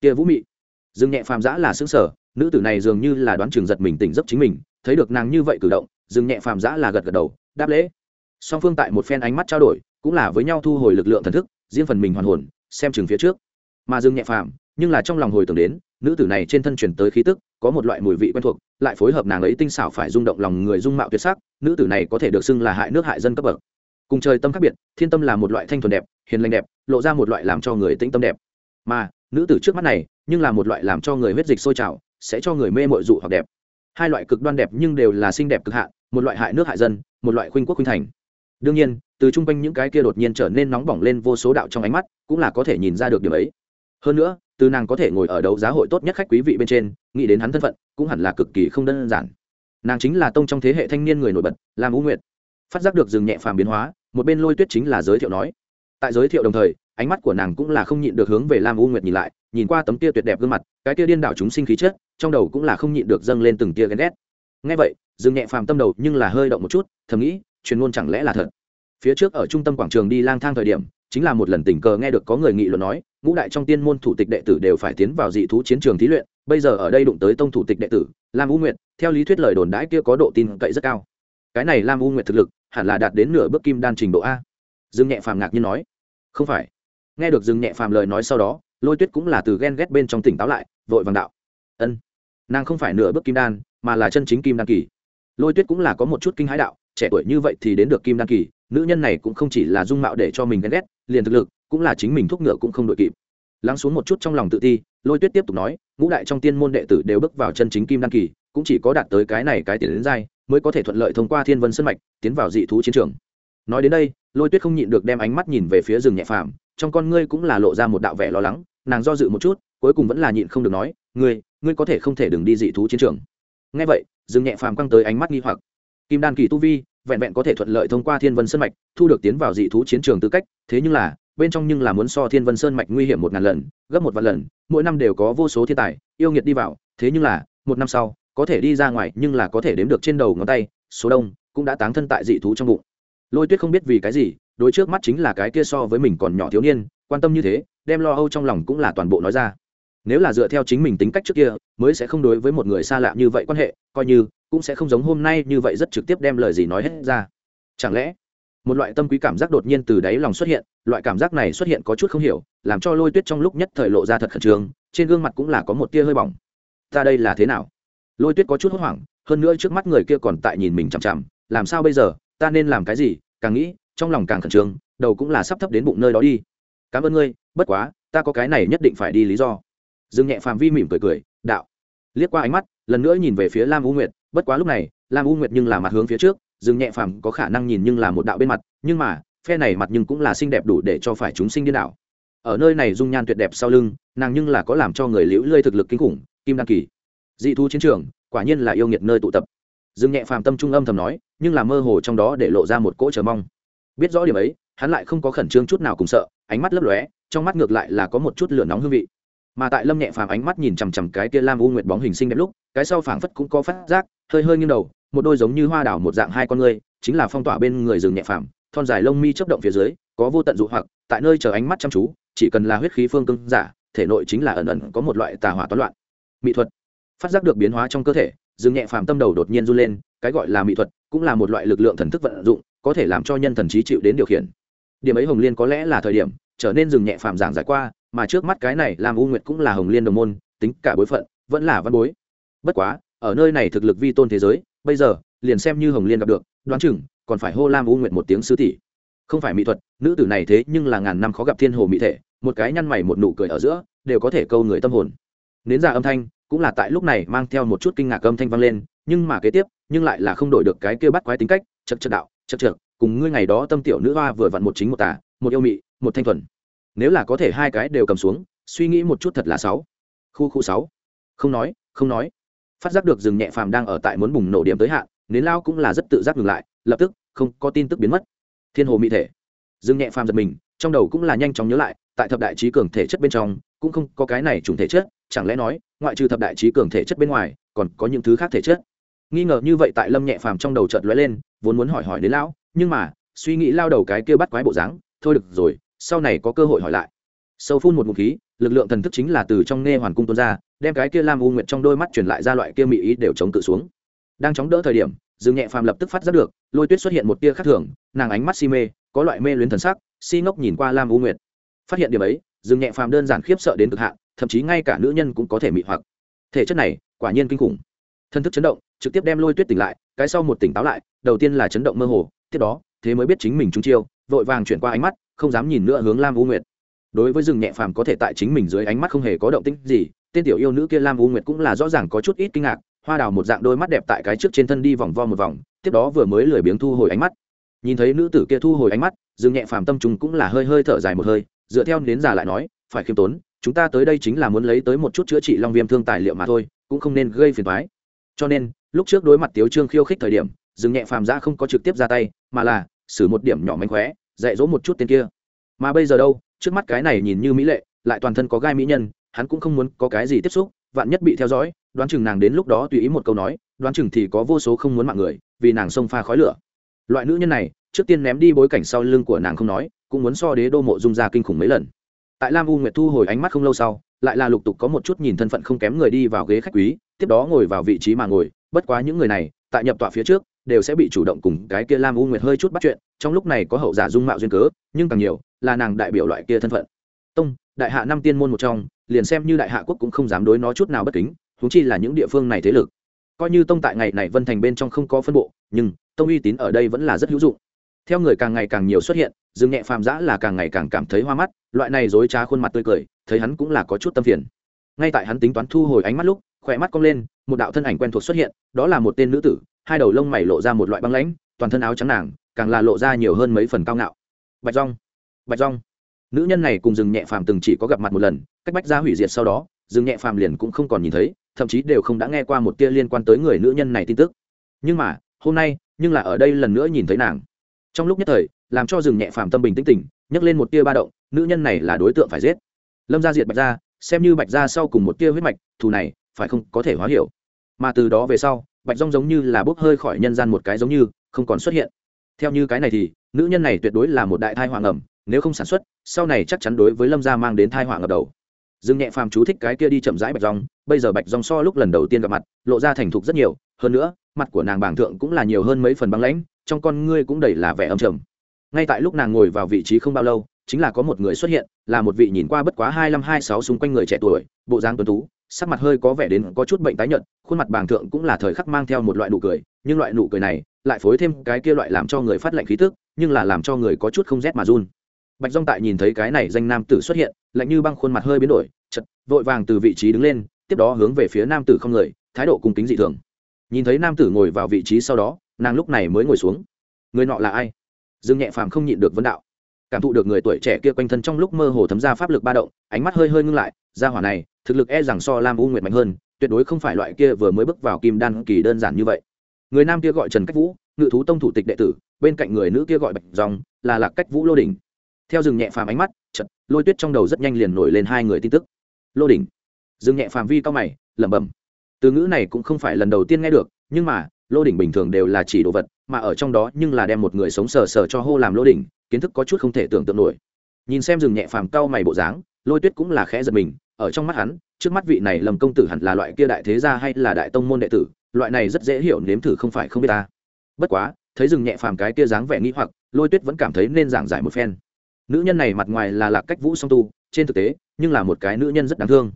kia vũ mị. Dương nhẹ phàm giã là xứng sở, nữ tử này dường như là đoán trường giật mình tỉnh giấc chính mình, thấy được nàng như vậy cử động, Dương nhẹ phàm giã là gật gật đầu, đáp lễ. Song phương tại một phen ánh mắt trao đổi, cũng là với nhau thu hồi lực lượng thần thức, riêng phần mình hoàn hồn, xem chừng phía trước. Mà dương nhẹ phàm, nhưng là trong lòng hồi tưởng đến, nữ tử này trên thân truyền tới khí tức, có một loại mùi vị quen thuộc, lại phối hợp nàng ấy tinh xảo phải rung động lòng người dung mạo tuyệt sắc, nữ tử này có thể được xưng là hại nước hại dân cấp bậc. Cùng trời tâm khác biệt, thiên tâm là một loại thanh thuần đẹp, hiền lành đẹp, lộ ra một loại làm cho người tĩnh tâm đẹp. Mà nữ tử trước mắt này, nhưng là một loại làm cho người huyết dịch sôi trào, sẽ cho người mê mội dụ hoặc đẹp. Hai loại cực đoan đẹp nhưng đều là xinh đẹp cực hạn, một loại hại nước hại dân, một loại khuynh quốc khuynh thành. Đương nhiên, từ chung quanh những cái kia đột nhiên trở nên nóng bỏng lên vô số đạo trong ánh mắt, cũng là có thể nhìn ra được điểm ấy. Hơn nữa, từ nàng có thể ngồi ở đấu giá hội tốt nhất khách quý vị bên trên, nghĩ đến hắn thân phận, cũng hẳn là cực kỳ không đơn giản. Nàng chính là tông trong thế hệ thanh niên người nổi bật làm u nguyệt. Phát giác được rừng nhẹ phàm biến hóa, một bên lôi tuyết chính là giới thiệu nói. Tại giới thiệu đồng thời ánh mắt của nàng cũng là không nhịn được hướng về lam u nguyệt nhìn lại, nhìn qua tấm tia tuyệt đẹp gương mặt, cái tia điên đảo chúng sinh khí chất, trong đầu cũng là không nhịn được dâng lên từng tia ghen ghét. Ngay vậy, Dương nhẹ phàm tâm đầu nhưng là hơi động một chút, thầm nghĩ, truyền ngôn chẳng lẽ là thật? Phía trước ở trung tâm quảng trường đi lang thang thời điểm, chính là một lần tình cờ nghe được có người nghị luận nói, ngũ đại trong tiên môn thủ tịch đệ tử đều phải tiến vào dị thú chiến trường thí luyện, bây giờ ở đây đụng tới tông thủ tịch đệ tử, lam u nguyệt, theo lý thuyết lời đồn đãi kia có độ tin cậy rất cao. Cái này lam u nguyệt thực lực, hẳn là đạt đến nửa bước kim đan trình độ a. Dương nhẹ phàm ngạc nhiên nói, không phải nghe được dừng nhẹ phàm lời nói sau đó, lôi tuyết cũng là từ ghen ghét bên trong tỉnh táo lại, vội vàng đạo. Ân, nàng không phải nửa bước kim đan, mà là chân chính kim đan kỳ. Lôi tuyết cũng là có một chút kinh hãi đạo, trẻ tuổi như vậy thì đến được kim đan kỳ, nữ nhân này cũng không chỉ là dung mạo để cho mình ghen ghét, liền thực lực cũng là chính mình thuốc ngựa cũng không đội kịp. Lắng xuống một chút trong lòng tự ti, lôi tuyết tiếp tục nói, ngũ đại trong tiên môn đệ tử đều bước vào chân chính kim đan kỳ, cũng chỉ có đạt tới cái này cái tiền đến dai mới có thể thuận lợi thông qua thiên vân sân mạch, tiến vào dị thú chiến trường. Nói đến đây, lôi tuyết không nhịn được đem ánh mắt nhìn về phía rừng nhẹ phàm trong con ngươi cũng là lộ ra một đạo vẻ lo lắng, nàng do dự một chút, cuối cùng vẫn là nhịn không được nói, ngươi ngươi có thể không thể đừng đi dị thú chiến trường. Ngay vậy, dương nhẹ phàm căng tới ánh mắt nghi hoặc. Kim đan kỳ tu vi, vẹn vẹn có thể thuận lợi thông qua thiên vân sơn mạch, thu được tiến vào dị thú chiến trường tư cách, thế nhưng là, bên trong nhưng là muốn so thiên vân sơn mạch nguy hiểm một ngàn lần, gấp một vạn lần, mỗi năm đều có vô số thiên tài, yêu nghiệt đi vào, thế nhưng là, một năm sau, có thể đi ra ngoài nhưng là có thể đếm được trên đầu ngón tay, số đông cũng đã táng thân tại dị thú trong bụng. Lôi tuyết không biết vì cái gì đối trước mắt chính là cái kia so với mình còn nhỏ thiếu niên, quan tâm như thế, đem lo âu trong lòng cũng là toàn bộ nói ra. Nếu là dựa theo chính mình tính cách trước kia, mới sẽ không đối với một người xa lạ như vậy quan hệ, coi như, cũng sẽ không giống hôm nay như vậy rất trực tiếp đem lời gì nói hết ra. Chẳng lẽ, một loại tâm quý cảm giác đột nhiên từ đáy lòng xuất hiện, loại cảm giác này xuất hiện có chút không hiểu, làm cho lôi tuyết trong lúc nhất thời lộ ra thật khẩn trương, trên gương mặt cũng là có một tia hơi bỏng. Ta đây là thế nào? Lôi tuyết có chút hốt hoảng, hơn nữa trước mắt người kia còn tại nhìn mình chằm chằm, làm sao bây giờ, ta nên làm cái gì, càng nghĩ trong lòng càng khẩn trương, đầu cũng là sắp thấp đến bụng nơi đó đi. Cảm ơn ngươi, bất quá, ta có cái này nhất định phải đi lý do. Dương nhẹ phàm vi mỉm cười cười, đạo. Liếc qua ánh mắt, lần nữa nhìn về phía lam u nguyệt, bất quá lúc này, lam u nguyệt nhưng là mặt hướng phía trước, dương nhẹ phàm có khả năng nhìn nhưng là một đạo bên mặt, nhưng mà, phe này mặt nhưng cũng là xinh đẹp đủ để cho phải chúng sinh điên đảo. Ở nơi này dung nhan tuyệt đẹp sau lưng, nàng nhưng là có làm cho người liễu lơi thực lực kinh khủng, kim đăng kỳ. Dị thu chiến trường, quả nhiên là yêu nghiệt nơi tụ tập. Dương nhẹ phàm tâm trung âm thầm nói, nhưng là mơ hồ trong đó để lộ ra một cỗ chờ mong biết rõ điểm ấy, hắn lại không có khẩn trương chút nào cùng sợ, ánh mắt lấp lóe, trong mắt ngược lại là có một chút lửa nóng hương vị. Mà tại lâm nhẹ phàm ánh mắt nhìn chằm chằm cái kia lam u nguyệt bóng hình sinh đẹp lúc, cái sau phảng phất cũng có phát giác, hơi hơi nghiêng đầu, một đôi giống như hoa đảo một dạng hai con ngươi, chính là phong tỏa bên người rừng nhẹ phàm, thon dài lông mi chấp động phía dưới, có vô tận dụ hoặc, tại nơi chờ ánh mắt chăm chú, chỉ cần là huyết khí phương cưng giả, thể nội chính là ẩn ẩn có một loại tà hỏa toán loạn. Mỹ thuật. Phát giác được biến hóa trong cơ thể, rừng nhẹ phàm tâm đầu đột nhiên run lên, cái gọi là mỹ thuật cũng là một loại lực lượng thần thức vận dụng có thể làm cho nhân thần trí chịu đến điều khiển. Điểm ấy hồng liên có lẽ là thời điểm, trở nên dừng nhẹ phàm giảng giải qua, mà trước mắt cái này làm u nguyệt cũng là hồng liên đồng môn, tính cả bối phận, vẫn là văn bối. Bất quá, ở nơi này thực lực vi tôn thế giới, bây giờ, liền xem như hồng liên gặp được, đoán chừng, còn phải hô lam u Nguyệt một tiếng sứ tỷ. Không phải mỹ thuật, nữ tử này thế nhưng là ngàn năm khó gặp thiên hồ mỹ thể, một cái nhăn mày một nụ cười ở giữa, đều có thể câu người tâm hồn. Nến ra âm thanh, cũng là tại lúc này mang theo một chút kinh ngạc âm thanh vang lên, nhưng mà kế tiếp, nhưng lại là không đổi được cái kia bắt quái tính cách chật chật đạo chật chật cùng ngươi ngày đó tâm tiểu nữ hoa vừa vặn một chính một tả một yêu mị, một thanh thuần. Nếu là có thể hai cái đều cầm xuống, suy nghĩ một chút thật là sáu. Khu khu sáu. Không nói không nói. Phát giác được rừng nhẹ phàm đang ở tại muốn bùng nổ điểm tới hạn nến lao cũng là rất tự giác ngừng lại, lập tức, không, có tin tức biến mất. Thiên hồ mỹ thể. Rừng nhẹ phàm giật mình, trong đầu cũng là nhanh chóng nhớ lại, tại thập đại trí cường thể chất bên trong, cũng không có cái này trùng thể chất, chẳng lẽ nói, ngoại trừ thập đại trí cường thể chất bên ngoài, còn có những thứ khác thể chất? Nghi ngờ như vậy tại lâm nhẹ phàm trong đầu chợt lóe lên vốn muốn hỏi hỏi đến lão, nhưng mà, suy nghĩ lao đầu cái kia bắt quái bộ dáng, thôi được rồi, sau này có cơ hội hỏi lại. Sâu phun một ngụm khí, lực lượng thần thức chính là từ trong nghe hoàn cung tuôn ra, đem cái kia lam u nguyệt trong đôi mắt truyền lại ra loại kia mỹ ý đều chống cự xuống. Đang chống đỡ thời điểm, dương nhẹ phàm lập tức phát giác được, lôi tuyết xuất hiện một tia khác thường, nàng ánh mắt si mê, có loại mê luyến thần sắc, si ngốc nhìn qua lam u nguyệt. Phát hiện điểm ấy, dương nhẹ phàm đơn giản khiếp sợ đến cực hạn, thậm chí ngay cả nữ nhân cũng có thể mị hoặc. Thể chất này, quả nhiên kinh khủng. Thân thức chấn động, trực tiếp đem lôi tuyết tỉnh lại cái sau một tỉnh táo lại, đầu tiên là chấn động mơ hồ, tiếp đó, thế mới biết chính mình trúng chiêu, vội vàng chuyển qua ánh mắt, không dám nhìn nữa hướng lam u nguyệt. Đối với rừng nhẹ phàm có thể tại chính mình dưới ánh mắt không hề có động tĩnh gì, tên tiểu yêu nữ kia lam u nguyệt cũng là rõ ràng có chút ít kinh ngạc, hoa đào một dạng đôi mắt đẹp tại cái trước trên thân đi vòng vo một vòng, tiếp đó vừa mới lười biếng thu hồi ánh mắt. Nhìn thấy nữ tử kia thu hồi ánh mắt, rừng nhẹ phàm tâm chúng cũng là hơi hơi thở dài một hơi, dựa theo đến già lại nói, phải khiêm tốn, chúng ta tới đây chính là muốn lấy tới một chút chữa trị long viêm thương tài liệu mà thôi, cũng không nên gây phiền thoái cho nên lúc trước đối mặt tiếu trương khiêu khích thời điểm dừng nhẹ phàm ra không có trực tiếp ra tay, mà là xử một điểm nhỏ mánh khóe, dạy dỗ một chút tên kia. Mà bây giờ đâu, trước mắt cái này nhìn như mỹ lệ, lại toàn thân có gai mỹ nhân, hắn cũng không muốn có cái gì tiếp xúc, vạn nhất bị theo dõi, đoán chừng nàng đến lúc đó tùy ý một câu nói, đoán chừng thì có vô số không muốn mạng người, vì nàng xông pha khói lửa. Loại nữ nhân này, trước tiên ném đi bối cảnh sau lưng của nàng không nói, cũng muốn so đế đô mộ dung ra kinh khủng mấy lần. Tại lam u nguyệt thu hồi ánh mắt không lâu sau, lại là lục tục có một chút nhìn thân phận không kém người đi vào ghế khách quý, tiếp đó ngồi vào vị trí mà ngồi bất quá những người này, tại nhập tọa phía trước, đều sẽ bị chủ động cùng cái kia lam u nguyệt hơi chút bắt chuyện, trong lúc này có hậu giả dung mạo duyên cớ, nhưng càng nhiều, là nàng đại biểu loại kia thân phận. Tông, đại hạ năm tiên môn một trong, liền xem như đại hạ quốc cũng không dám đối nó chút nào bất kính thú chi là những địa phương này thế lực. Coi như tông tại ngày này vân thành bên trong không có phân bộ, nhưng tông uy tín ở đây vẫn là rất hữu dụng. Theo người càng ngày càng nhiều xuất hiện, dương nhẹ phàm giã là càng ngày càng cảm thấy hoa mắt, loại này dối trá khuôn mặt tươi cười, thấy hắn cũng là có chút tâm phiền. Ngay tại hắn tính toán thu hồi ánh mắt lúc khỏe mắt cong lên, một đạo thân ảnh quen thuộc xuất hiện, đó là một tên nữ tử, hai đầu lông mày lộ ra một loại băng lãnh, toàn thân áo trắng nàng, càng là lộ ra nhiều hơn mấy phần cao ngạo. Bạch rong bạch rong nữ nhân này cùng rừng nhẹ phàm từng chỉ có gặp mặt một lần, cách bách ra hủy diệt sau đó rừng nhẹ phàm liền cũng không còn nhìn thấy, thậm chí đều không đã nghe qua một tia liên quan tới người nữ nhân này tin tức. Nhưng mà, hôm nay, nhưng là ở đây lần nữa nhìn thấy nàng. Trong lúc nhất thời, làm cho rừng nhẹ phàm tâm bình tĩnh tỉnh, nhấc lên một tia ba động, nữ nhân này là đối tượng phải giết. Lâm gia diệt bạch gia, xem như bạch gia sau cùng một tia huyết mạch, thù này phải không có thể hóa hiểu. Mà từ đó về sau, bạch rong giống như là bốc hơi khỏi nhân gian một cái giống như, không còn xuất hiện. Theo như cái này thì, nữ nhân này tuyệt đối là một đại thai hoàng ẩm nếu không sản xuất, sau này chắc chắn đối với lâm gia mang đến thai hoàng ngập đầu. Dương nhẹ phàm chú thích cái kia đi chậm rãi bạch rong bây giờ bạch rong so lúc lần đầu tiên gặp mặt, lộ ra thành thục rất nhiều, hơn nữa, mặt của nàng bảng thượng cũng là nhiều hơn mấy phần băng lãnh, trong con ngươi cũng đầy là vẻ âm trầm. Ngay tại lúc nàng ngồi vào vị trí không bao lâu, chính là có một người xuất hiện, là một vị nhìn qua bất quá hai năm hai sáu xung quanh người trẻ tuổi, bộ dáng tuấn tú sắc mặt hơi có vẻ đến có chút bệnh tái nhợt, khuôn mặt bàng thượng cũng là thời khắc mang theo một loại nụ cười, nhưng loại nụ cười này lại phối thêm cái kia loại làm cho người phát lạnh khí tức, nhưng là làm cho người có chút không rét mà run. Bạch dong tại nhìn thấy cái này danh nam tử xuất hiện, lạnh như băng khuôn mặt hơi biến đổi chật vội vàng từ vị trí đứng lên, tiếp đó hướng về phía nam tử không người, thái độ cung kính dị thường. Nhìn thấy nam tử ngồi vào vị trí sau đó, nàng lúc này mới ngồi xuống. Người nọ là ai? Dương nhẹ phàm không nhịn được vấn đạo cảm thụ được người tuổi trẻ kia quanh thân trong lúc mơ hồ thấm ra pháp lực ba động, ánh mắt hơi hơi ngưng lại ra hỏa này, thực lực e rằng so lam u nguyệt mạnh hơn, tuyệt đối không phải loại kia vừa mới bước vào kim đan kỳ đơn giản như vậy. Người nam kia gọi trần cách vũ, ngự thú tông thủ tịch đệ tử, bên cạnh người nữ kia gọi bạch dòng, là lạc cách vũ lô đình theo rừng nhẹ phàm ánh mắt chật lôi tuyết trong đầu rất nhanh liền nổi lên hai người tin tức. Lô đỉnh. Rừng nhẹ phàm vi cao mày, lẩm bẩm. Từ ngữ này cũng không phải lần đầu tiên nghe được, nhưng mà, lô đỉnh bình thường đều là chỉ đồ vật, mà ở trong đó nhưng là đem một người sống sờ sờ cho hô làm lô đỉnh kiến thức có chút không thể tưởng tượng nổi. Nhìn xem rừng nhẹ phàm cao mày bộ dáng, lôi tuyết cũng là khẽ giật mình, ở trong mắt hắn, trước mắt vị này lầm công tử hẳn là loại kia đại thế gia hay là đại tông môn đệ tử, loại này rất dễ hiểu nếm thử không phải không biết ta. Bất quá, thấy rừng nhẹ phàm cái kia dáng vẻ nghĩ hoặc, lôi tuyết vẫn cảm thấy nên giảng giải một phen. Nữ nhân này mặt ngoài là lạc cách vũ song tu, trên thực tế, nhưng là một cái nữ nhân rất đáng thương.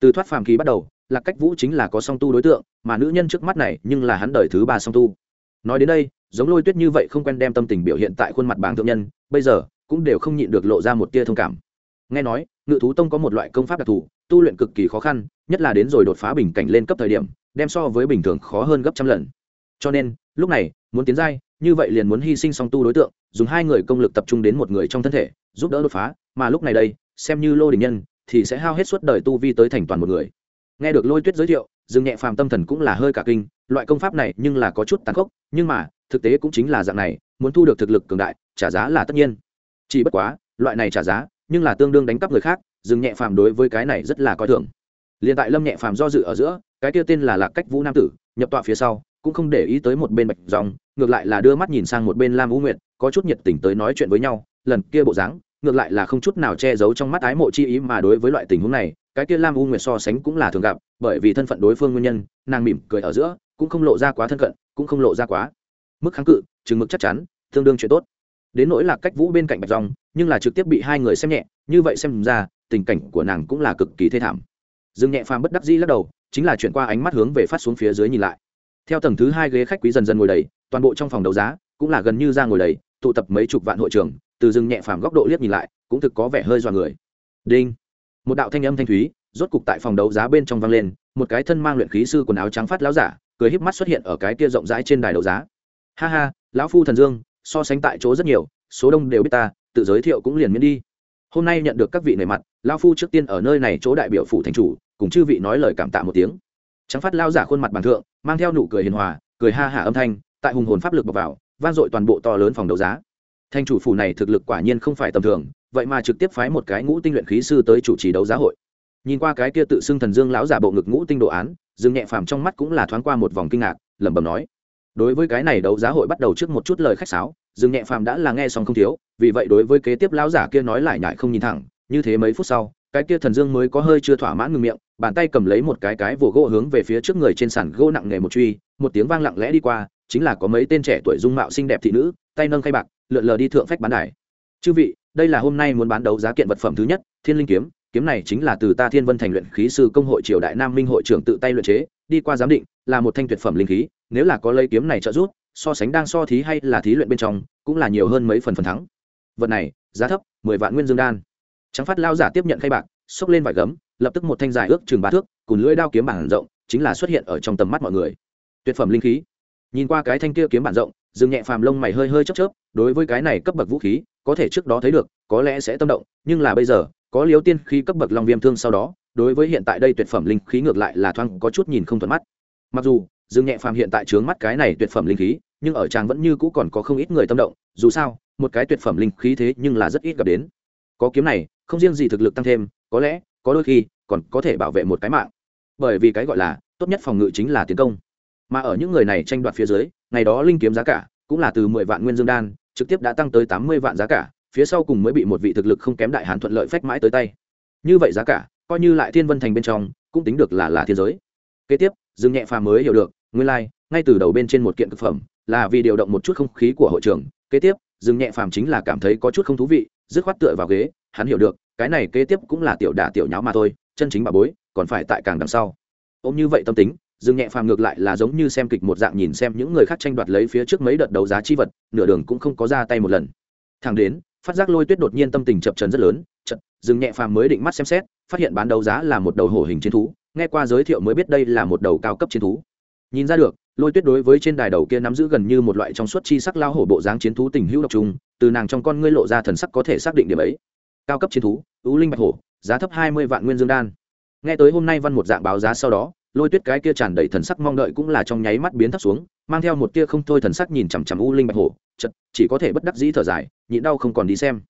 Từ thoát phàm kỳ bắt đầu, lạc cách vũ chính là có song tu đối tượng, mà nữ nhân trước mắt này nhưng là hắn đời thứ ba song tu. Nói đến đây giống lôi tuyết như vậy không quen đem tâm tình biểu hiện tại khuôn mặt bảng thượng nhân, bây giờ cũng đều không nhịn được lộ ra một tia thông cảm. Nghe nói, ngự thú tông có một loại công pháp đặc thù, tu luyện cực kỳ khó khăn, nhất là đến rồi đột phá bình cảnh lên cấp thời điểm, đem so với bình thường khó hơn gấp trăm lần. Cho nên, lúc này, muốn tiến giai, như vậy liền muốn hy sinh song tu đối tượng, dùng hai người công lực tập trung đến một người trong thân thể, giúp đỡ đột phá, mà lúc này đây, xem như lô đình nhân, thì sẽ hao hết suốt đời tu vi tới thành toàn một người. Nghe được lôi tuyết giới thiệu, dương nhẹ phàm tâm thần cũng là hơi cả kinh, loại công pháp này nhưng là có chút tàn khốc, nhưng mà thực tế cũng chính là dạng này, muốn thu được thực lực cường đại, trả giá là tất nhiên. Chỉ bất quá, loại này trả giá, nhưng là tương đương đánh cắp người khác dương nhẹ phàm đối với cái này rất là coi thường. Liền tại lâm nhẹ phàm do dự ở giữa, cái kia tên là lạc cách vũ nam tử, nhập tọa phía sau, cũng không để ý tới một bên bạch dòng, ngược lại là đưa mắt nhìn sang một bên lam vũ nguyệt, có chút nhiệt tình tới nói chuyện với nhau, lần kia bộ dáng, ngược lại là không chút nào che giấu trong mắt ái mộ chi ý mà đối với loại tình huống này, cái kia lam u nguyệt so sánh cũng là thường gặp, bởi vì thân phận đối phương nguyên nhân, nàng mỉm cười ở giữa, cũng không lộ ra quá thân cận, cũng không lộ ra quá mức kháng cự, chừng mực chắc chắn, tương đương chuyện tốt. Đến nỗi là cách vũ bên cạnh bạch dòng, nhưng là trực tiếp bị hai người xem nhẹ, như vậy xem ra, tình cảnh của nàng cũng là cực kỳ thê thảm. Dương nhẹ phàm bất đắc dĩ lắc đầu, chính là chuyển qua ánh mắt hướng về phát xuống phía dưới nhìn lại. Theo tầng thứ hai ghế khách quý dần dần ngồi đầy, toàn bộ trong phòng đấu giá cũng là gần như ra ngồi đầy, tụ tập mấy chục vạn hội trường từ dương nhẹ phàm góc độ liếc nhìn lại, cũng thực có vẻ hơi dọa người. Đinh. Một đạo thanh âm thanh thúy, rốt cục tại phòng đấu giá bên trong vang lên, một cái thân mang luyện khí sư quần áo trắng phát láo giả, cười híp mắt xuất hiện ở cái kia rộng rãi trên đài đấu giá ha ha, lão phu thần dương, so sánh tại chỗ rất nhiều, số đông đều biết ta, tự giới thiệu cũng liền miễn đi. Hôm nay nhận được các vị nề mặt, lão phu trước tiên ở nơi này chỗ đại biểu phủ thành chủ, cùng chư vị nói lời cảm tạ một tiếng. Trắng phát lao giả khuôn mặt bằng thượng, mang theo nụ cười hiền hòa, cười ha hả âm thanh, tại hùng hồn pháp lực bọc vào, vang dội toàn bộ to lớn phòng đấu giá. Thanh chủ phủ này thực lực quả nhiên không phải tầm thường, vậy mà trực tiếp phái một cái ngũ tinh luyện khí sư tới chủ trì đấu giá hội. Nhìn qua cái kia tự xưng thần dương lão giả bộ ngực ngũ tinh đồ án, dương nhẹ phàm trong mắt cũng là thoáng qua một vòng kinh ngạc, lẩm bẩm nói đối với cái này đấu giá hội bắt đầu trước một chút lời khách sáo, dương nhẹ phàm đã là nghe xong không thiếu, vì vậy đối với kế tiếp lão giả kia nói lại nhại không nhìn thẳng, như thế mấy phút sau, cái kia thần dương mới có hơi chưa thỏa mãn ngừng miệng, bàn tay cầm lấy một cái cái vồ gỗ hướng về phía trước người trên sàn gỗ nặng nghề một truy, một tiếng vang lặng lẽ đi qua, chính là có mấy tên trẻ tuổi dung mạo xinh đẹp thị nữ, tay nâng khay bạc, lượn lờ đi thượng phách bán đài. Chư vị, đây là hôm nay muốn bán đấu giá kiện vật phẩm thứ nhất, thiên linh kiếm kiếm này chính là từ ta thiên vân thành luyện khí sư công hội triều đại nam minh hội trưởng tự tay luyện chế, đi qua giám định, là một thanh tuyệt phẩm linh khí, nếu là có lấy kiếm này trợ giúp, so sánh đang so thí hay là thí luyện bên trong, cũng là nhiều hơn mấy phần phần thắng. Vật này, giá thấp, mười vạn nguyên dương đan. Trắng phát lao giả tiếp nhận khay bạc, xốc lên vải gấm, lập tức một thanh dài ước chừng ba thước, cùng lưỡi đao kiếm bản rộng, chính là xuất hiện ở trong tầm mắt mọi người. Tuyệt phẩm linh khí. Nhìn qua cái thanh kia kiếm bản rộng dừng nhẹ phàm lông mày hơi hơi chớp chớp, đối với cái này cấp bậc vũ khí, có thể trước đó thấy được, có lẽ sẽ tâm động, nhưng là bây giờ có liếu tiên khí cấp bậc long viêm thương sau đó, đối với hiện tại đây tuyệt phẩm linh khí ngược lại là thoáng có chút nhìn không thuận mắt. Mặc dù, dương nhẹ phàm hiện tại trướng mắt cái này tuyệt phẩm linh khí, nhưng ở chàng vẫn như cũ còn có không ít người tâm động, dù sao, một cái tuyệt phẩm linh khí thế nhưng là rất ít gặp đến. Có kiếm này, không riêng gì thực lực tăng thêm, có lẽ, có đôi khi, còn có thể bảo vệ một cái mạng. Bởi vì cái gọi là, tốt nhất phòng ngự chính là tiến công. Mà ở những người này tranh đoạt phía dưới, ngày đó linh kiếm giá cả, cũng là từ mười vạn nguyên dương đan, trực tiếp đã tăng tới tám mươi vạn giá cả phía sau cùng mới bị một vị thực lực không kém đại hàn thuận lợi phách mãi tới tay. Như vậy giá cả coi như lại thiên vân thành bên trong cũng tính được là là thiên giới. Kế tiếp dương nhẹ phàm mới hiểu được nguyên lai、like, ngay từ đầu bên trên một kiện thực phẩm là vì điều động một chút không khí của hội trường. Kế tiếp dương nhẹ phàm chính là cảm thấy có chút không thú vị dứt khoát tựa vào ghế hắn hiểu được cái này kế tiếp cũng là tiểu đả tiểu nháo mà thôi chân chính bà bối còn phải tại càng đằng sau. Ôm như vậy tâm tính dương nhẹ phàm ngược lại là giống như xem kịch một dạng nhìn xem những người khác tranh đoạt lấy phía trước mấy đợt đấu giá chi vật nửa đường cũng không có ra tay một lần. Thẳng đến phát giác lôi tuyết đột nhiên tâm tình chập trấn rất lớn chật dừng nhẹ phàm mới định mắt xem xét, phát hiện bán đấu giá là một đầu hổ hình chiến thú, nghe qua giới thiệu mới biết đây là một đầu cao cấp chiến thú. Nhìn ra được, lôi tuyết đối với trên đài đầu kia nắm giữ gần như một loại trong suốt chi sắc lao hổ bộ dáng chiến thú tình hữu độc trùng từ nàng trong con ngươi lộ ra thần sắc có thể xác định điểm ấy. Cao cấp chiến thú, ưu linh bạch hổ, giá thấp hai mươi vạn nguyên dương đan. Nghe tới hôm nay văn một dạng báo giá sau đó lôi tuyết cái kia tràn đầy thần sắc mong đợi cũng là trong nháy mắt biến thấp xuống, mang theo một tia không thôi thần sắc nhìn chằm chằm u linh bạch hổ chật chỉ có thể bất đắc dĩ thở dài, nhịn đau không còn đi xem.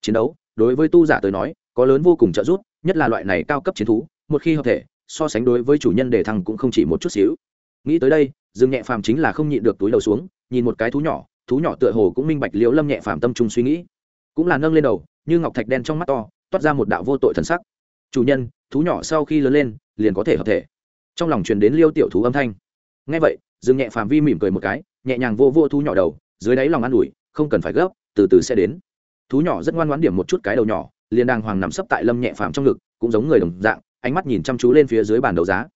Chiến đấu, đối với tu giả tới nói, có lớn vô cùng trợ giúp, nhất là loại này cao cấp chiến thú, một khi hợp thể, so sánh đối với chủ nhân đề thăng cũng không chỉ một chút xíu. Nghĩ tới đây, dương nhẹ phàm chính là không nhịn được túi đầu xuống, nhìn một cái thú nhỏ thú nhỏ tựa hồ cũng minh bạch liễu lâm nhẹ phàm tâm trung suy nghĩ. Cũng là nâng lên đầu, như ngọc thạch đen trong mắt to, toát ra một đạo vô tội thần sắc. Chủ nhân, thú nhỏ sau khi lớn lên, liền có thể hợp thể trong lòng truyền đến liêu tiểu thú âm thanh. Ngay vậy, dương nhẹ phàm vi mỉm cười một cái, nhẹ nhàng vô vô thú nhỏ đầu, dưới đáy lòng an ủi, không cần phải gấp, từ từ sẽ đến. Thú nhỏ rất ngoan ngoãn điểm một chút cái đầu nhỏ, liền đàng hoàng nằm sấp tại lâm nhẹ phàm trong ngực, cũng giống người đồng dạng, ánh mắt nhìn chăm chú lên phía dưới bàn đấu giá.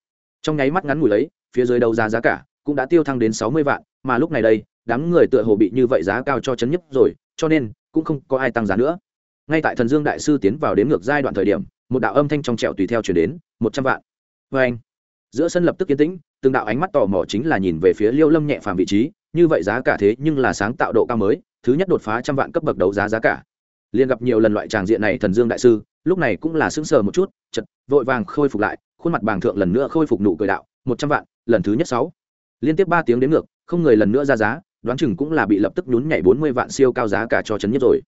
Trong nháy mắt ngắn ngủi lấy phía dưới đấu giá giá cả cũng đã tiêu thăng đến sáu mươi vạn, mà lúc này đây, đám người tựa hồ bị như vậy giá cao cho chấn nhất rồi, cho nên cũng không có ai tăng giá nữa. Ngay tại thần dương đại sư tiến vào đến ngược giai đoạn thời điểm, một đạo âm thanh trong trẻo tùy theo chuyển đến, một trăm vạn. Vê anh giữa sân lập tức yên tĩnh, từng đạo ánh mắt tò mò chính là nhìn về phía liêu lâm nhẹ phàm vị trí, như vậy giá cả thế nhưng là sáng tạo độ cao mới, thứ nhất đột phá trăm vạn cấp bậc đấu giá giá cả. Liền gặp nhiều lần loại tràng diện này thần dương đại sư, lúc này cũng là sững sờ một chút chật vội vàng khôi phục lại, khuôn mặt bàng thượng lần nữa khôi phục nụ cười đạo, một trăm vạn, lần thứ nhất sáu. Liên tiếp ba tiếng đến ngược, không người lần nữa ra giá, đoán chừng cũng là bị lập tức nhún nhảy bốn mươi vạn siêu cao giá cả cho chấn nhất rồi.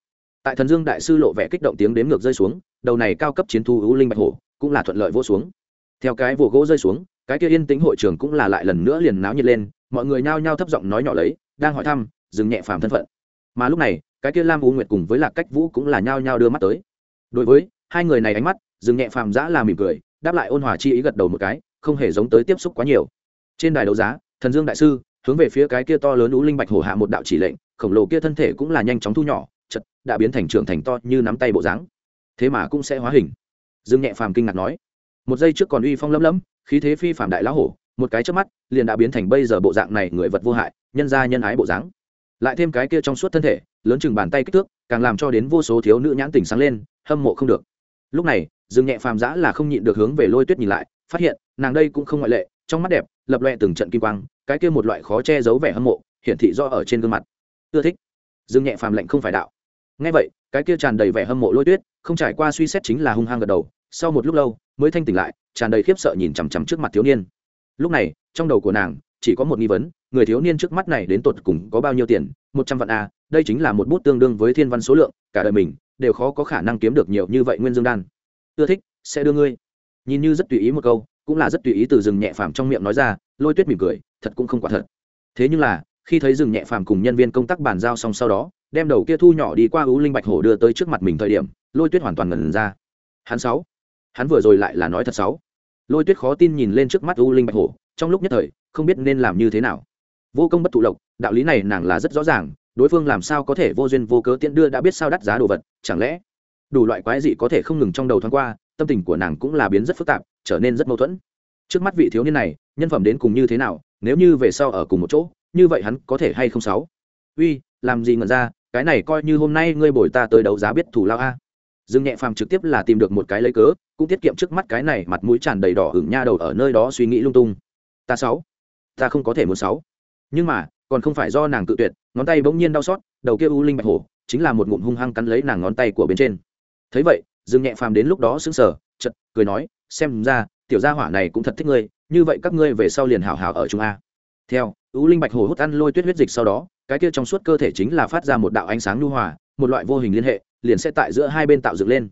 Tại thần dương đại sư lộ vẻ kích động tiếng đếm ngược rơi xuống, đầu này cao cấp chiến thu hữu linh bạch hổ, cũng là thuận lợi vỗ xuống. Theo cái vụ gỗ rơi xuống cái kia yên tĩnh hội trường cũng là lại lần nữa liền náo nhiệt lên, mọi người nhao nhao thấp giọng nói nhỏ lấy, đang hỏi thăm, dừng nhẹ phàm thân phận. Mà lúc này, cái kia lam u nguyệt cùng với lạc cách vũ cũng là nhao nhao đưa mắt tới. Đối với, hai người này ánh mắt, dừng nhẹ phàm giã là mỉm cười, đáp lại ôn hòa chi ý gật đầu một cái, không hề giống tới tiếp xúc quá nhiều. Trên đài đấu giá, thần dương đại sư, hướng về phía cái kia to lớn ú linh bạch hổ hạ một đạo chỉ lệnh, khổng lồ kia thân thể cũng là nhanh chóng thu nhỏ, chật, đã biến thành trưởng thành to như nắm tay bộ dáng. Thế mà cũng sẽ hóa hình. Dương nhẹ phàm kinh ngạc nói. Một giây trước còn uy phong lấm lấm khí thế phi phàm đại lão hổ, một cái trước mắt, liền đã biến thành bây giờ bộ dạng này người vật vô hại, nhân ra nhân ái bộ dáng. Lại thêm cái kia trong suốt thân thể, lớn chừng bàn tay kích thước, càng làm cho đến vô số thiếu nữ nhãn tỉnh sáng lên, hâm mộ không được. Lúc này, dương nhẹ phàm giã là không nhịn được hướng về lôi tuyết nhìn lại, phát hiện, nàng đây cũng không ngoại lệ, trong mắt đẹp, lập loẹ từng trận kim quang, cái kia một loại khó che giấu vẻ hâm mộ, hiển thị do ở trên gương mặt. Ưa thích. Dương nhẹ phàm lệnh không phải đạo. Ngay vậy, cái kia tràn đầy vẻ hâm mộ lôi tuyết, không trải qua suy xét chính là hung hăng gật đầu sau một lúc lâu, mới thanh tỉnh lại, tràn đầy khiếp sợ nhìn chằm chằm trước mặt thiếu niên. Lúc này, trong đầu của nàng, chỉ có một nghi vấn, người thiếu niên trước mắt này đến tột cùng có bao nhiêu tiền? Một trăm vạn a đây chính là một bút tương đương với thiên văn số lượng, cả đời mình đều khó có khả năng kiếm được nhiều như vậy nguyên dương đan. Ưa thích, sẽ đưa ngươi. Nhìn như rất tùy ý một câu, cũng là rất tùy ý từ rừng nhẹ phàm trong miệng nói ra, lôi tuyết mỉm cười, thật cũng không quả thật. Thế nhưng là, khi thấy rừng nhẹ phàm cùng nhân viên công tác bàn giao xong sau đó, đem đầu kia thu nhỏ đi qua ưu linh bạch hổ đưa tới trước mặt mình thời điểm, lôi tuyết hoàn toàn ngần ra. Hắn sáu hắn vừa rồi lại là nói thật sáu lôi tuyết khó tin nhìn lên trước mắt U linh bạch hổ, trong lúc nhất thời, không biết nên làm như thế nào. Vô công bất thụ lộc, đạo lý này nàng là rất rõ ràng, đối phương làm sao có thể vô duyên vô cớ tiễn đưa đã biết sao đắt giá đồ vật, chẳng lẽ đủ loại quái dị có thể không ngừng trong đầu thoáng qua, tâm tình của nàng cũng là biến rất phức tạp, trở nên rất mâu thuẫn. Trước mắt vị thiếu niên này, nhân phẩm đến cùng như thế nào, nếu như về sau ở cùng một chỗ, như vậy hắn có thể hay không sáu uy, làm gì ngẩn ra, cái này coi như hôm nay ngươi bồi ta tới đấu giá biết thủ lao a dương nhẹ phàm trực tiếp là tìm được một cái lấy cớ, cũng tiết kiệm trước mắt cái này mặt mũi tràn đầy đỏ hửng nha đầu ở nơi đó suy nghĩ lung tung. Ta sáu. Ta không có thể muốn sáu. Nhưng mà, còn không phải do nàng tự tuyệt, ngón tay bỗng nhiên đau xót, đầu kia u linh bạch hổ, chính là một ngụm hung hăng cắn lấy nàng ngón tay của bên trên. Thấy vậy, dương nhẹ phàm đến lúc đó sững sờ chật cười nói, xem ra, tiểu gia hỏa này cũng thật thích ngươi, như vậy các ngươi về sau liền hảo hảo ở trung a. Theo, u linh bạch hổ hút ăn lôi tuyết huyết dịch sau đó, cái kia trong suốt cơ thể chính là phát ra một đạo ánh sáng nhu hòa, một loại vô hình liên hệ liền sẽ tại giữa hai bên tạo dựng lên.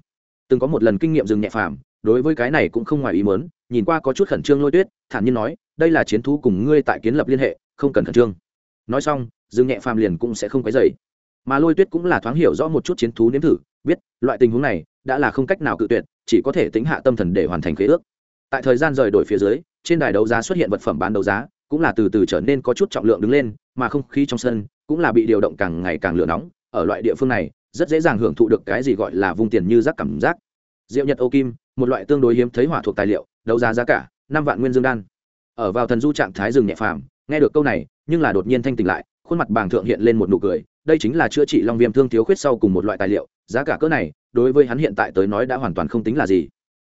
Từng có một lần kinh nghiệm dừng nhẹ phàm, đối với cái này cũng không ngoài ý mớn nhìn qua có chút khẩn trương lôi tuyết, thản nhiên nói, đây là chiến thú cùng ngươi tại kiến lập liên hệ, không cần khẩn trương. Nói xong, dừng nhẹ phàm liền cũng sẽ không quấy dày mà lôi tuyết cũng là thoáng hiểu rõ một chút chiến thú nếm thử, biết loại tình huống này đã là không cách nào cự tuyệt, chỉ có thể tính hạ tâm thần để hoàn thành khế ước. Tại thời gian rời đổi phía dưới, trên đài đấu giá xuất hiện vật phẩm bán đấu giá, cũng là từ từ trở nên có chút trọng lượng đứng lên, mà không khí trong sân cũng là bị điều động càng ngày càng lửa nóng, ở loại địa phương này rất dễ dàng hưởng thụ được cái gì gọi là vung tiền như rác cảm giác. Diệu nhật ô kim, một loại tương đối hiếm thấy hỏa thuộc tài liệu, đấu giá giá cả, năm vạn nguyên dương đan. Ở vào thần du trạng thái rừng nhẹ phàm, nghe được câu này, nhưng là đột nhiên thanh tỉnh lại, khuôn mặt bàng thượng hiện lên một nụ cười, đây chính là chữa trị long viêm thương thiếu khuyết sau cùng một loại tài liệu, giá cả cỡ này, đối với hắn hiện tại tới nói đã hoàn toàn không tính là gì.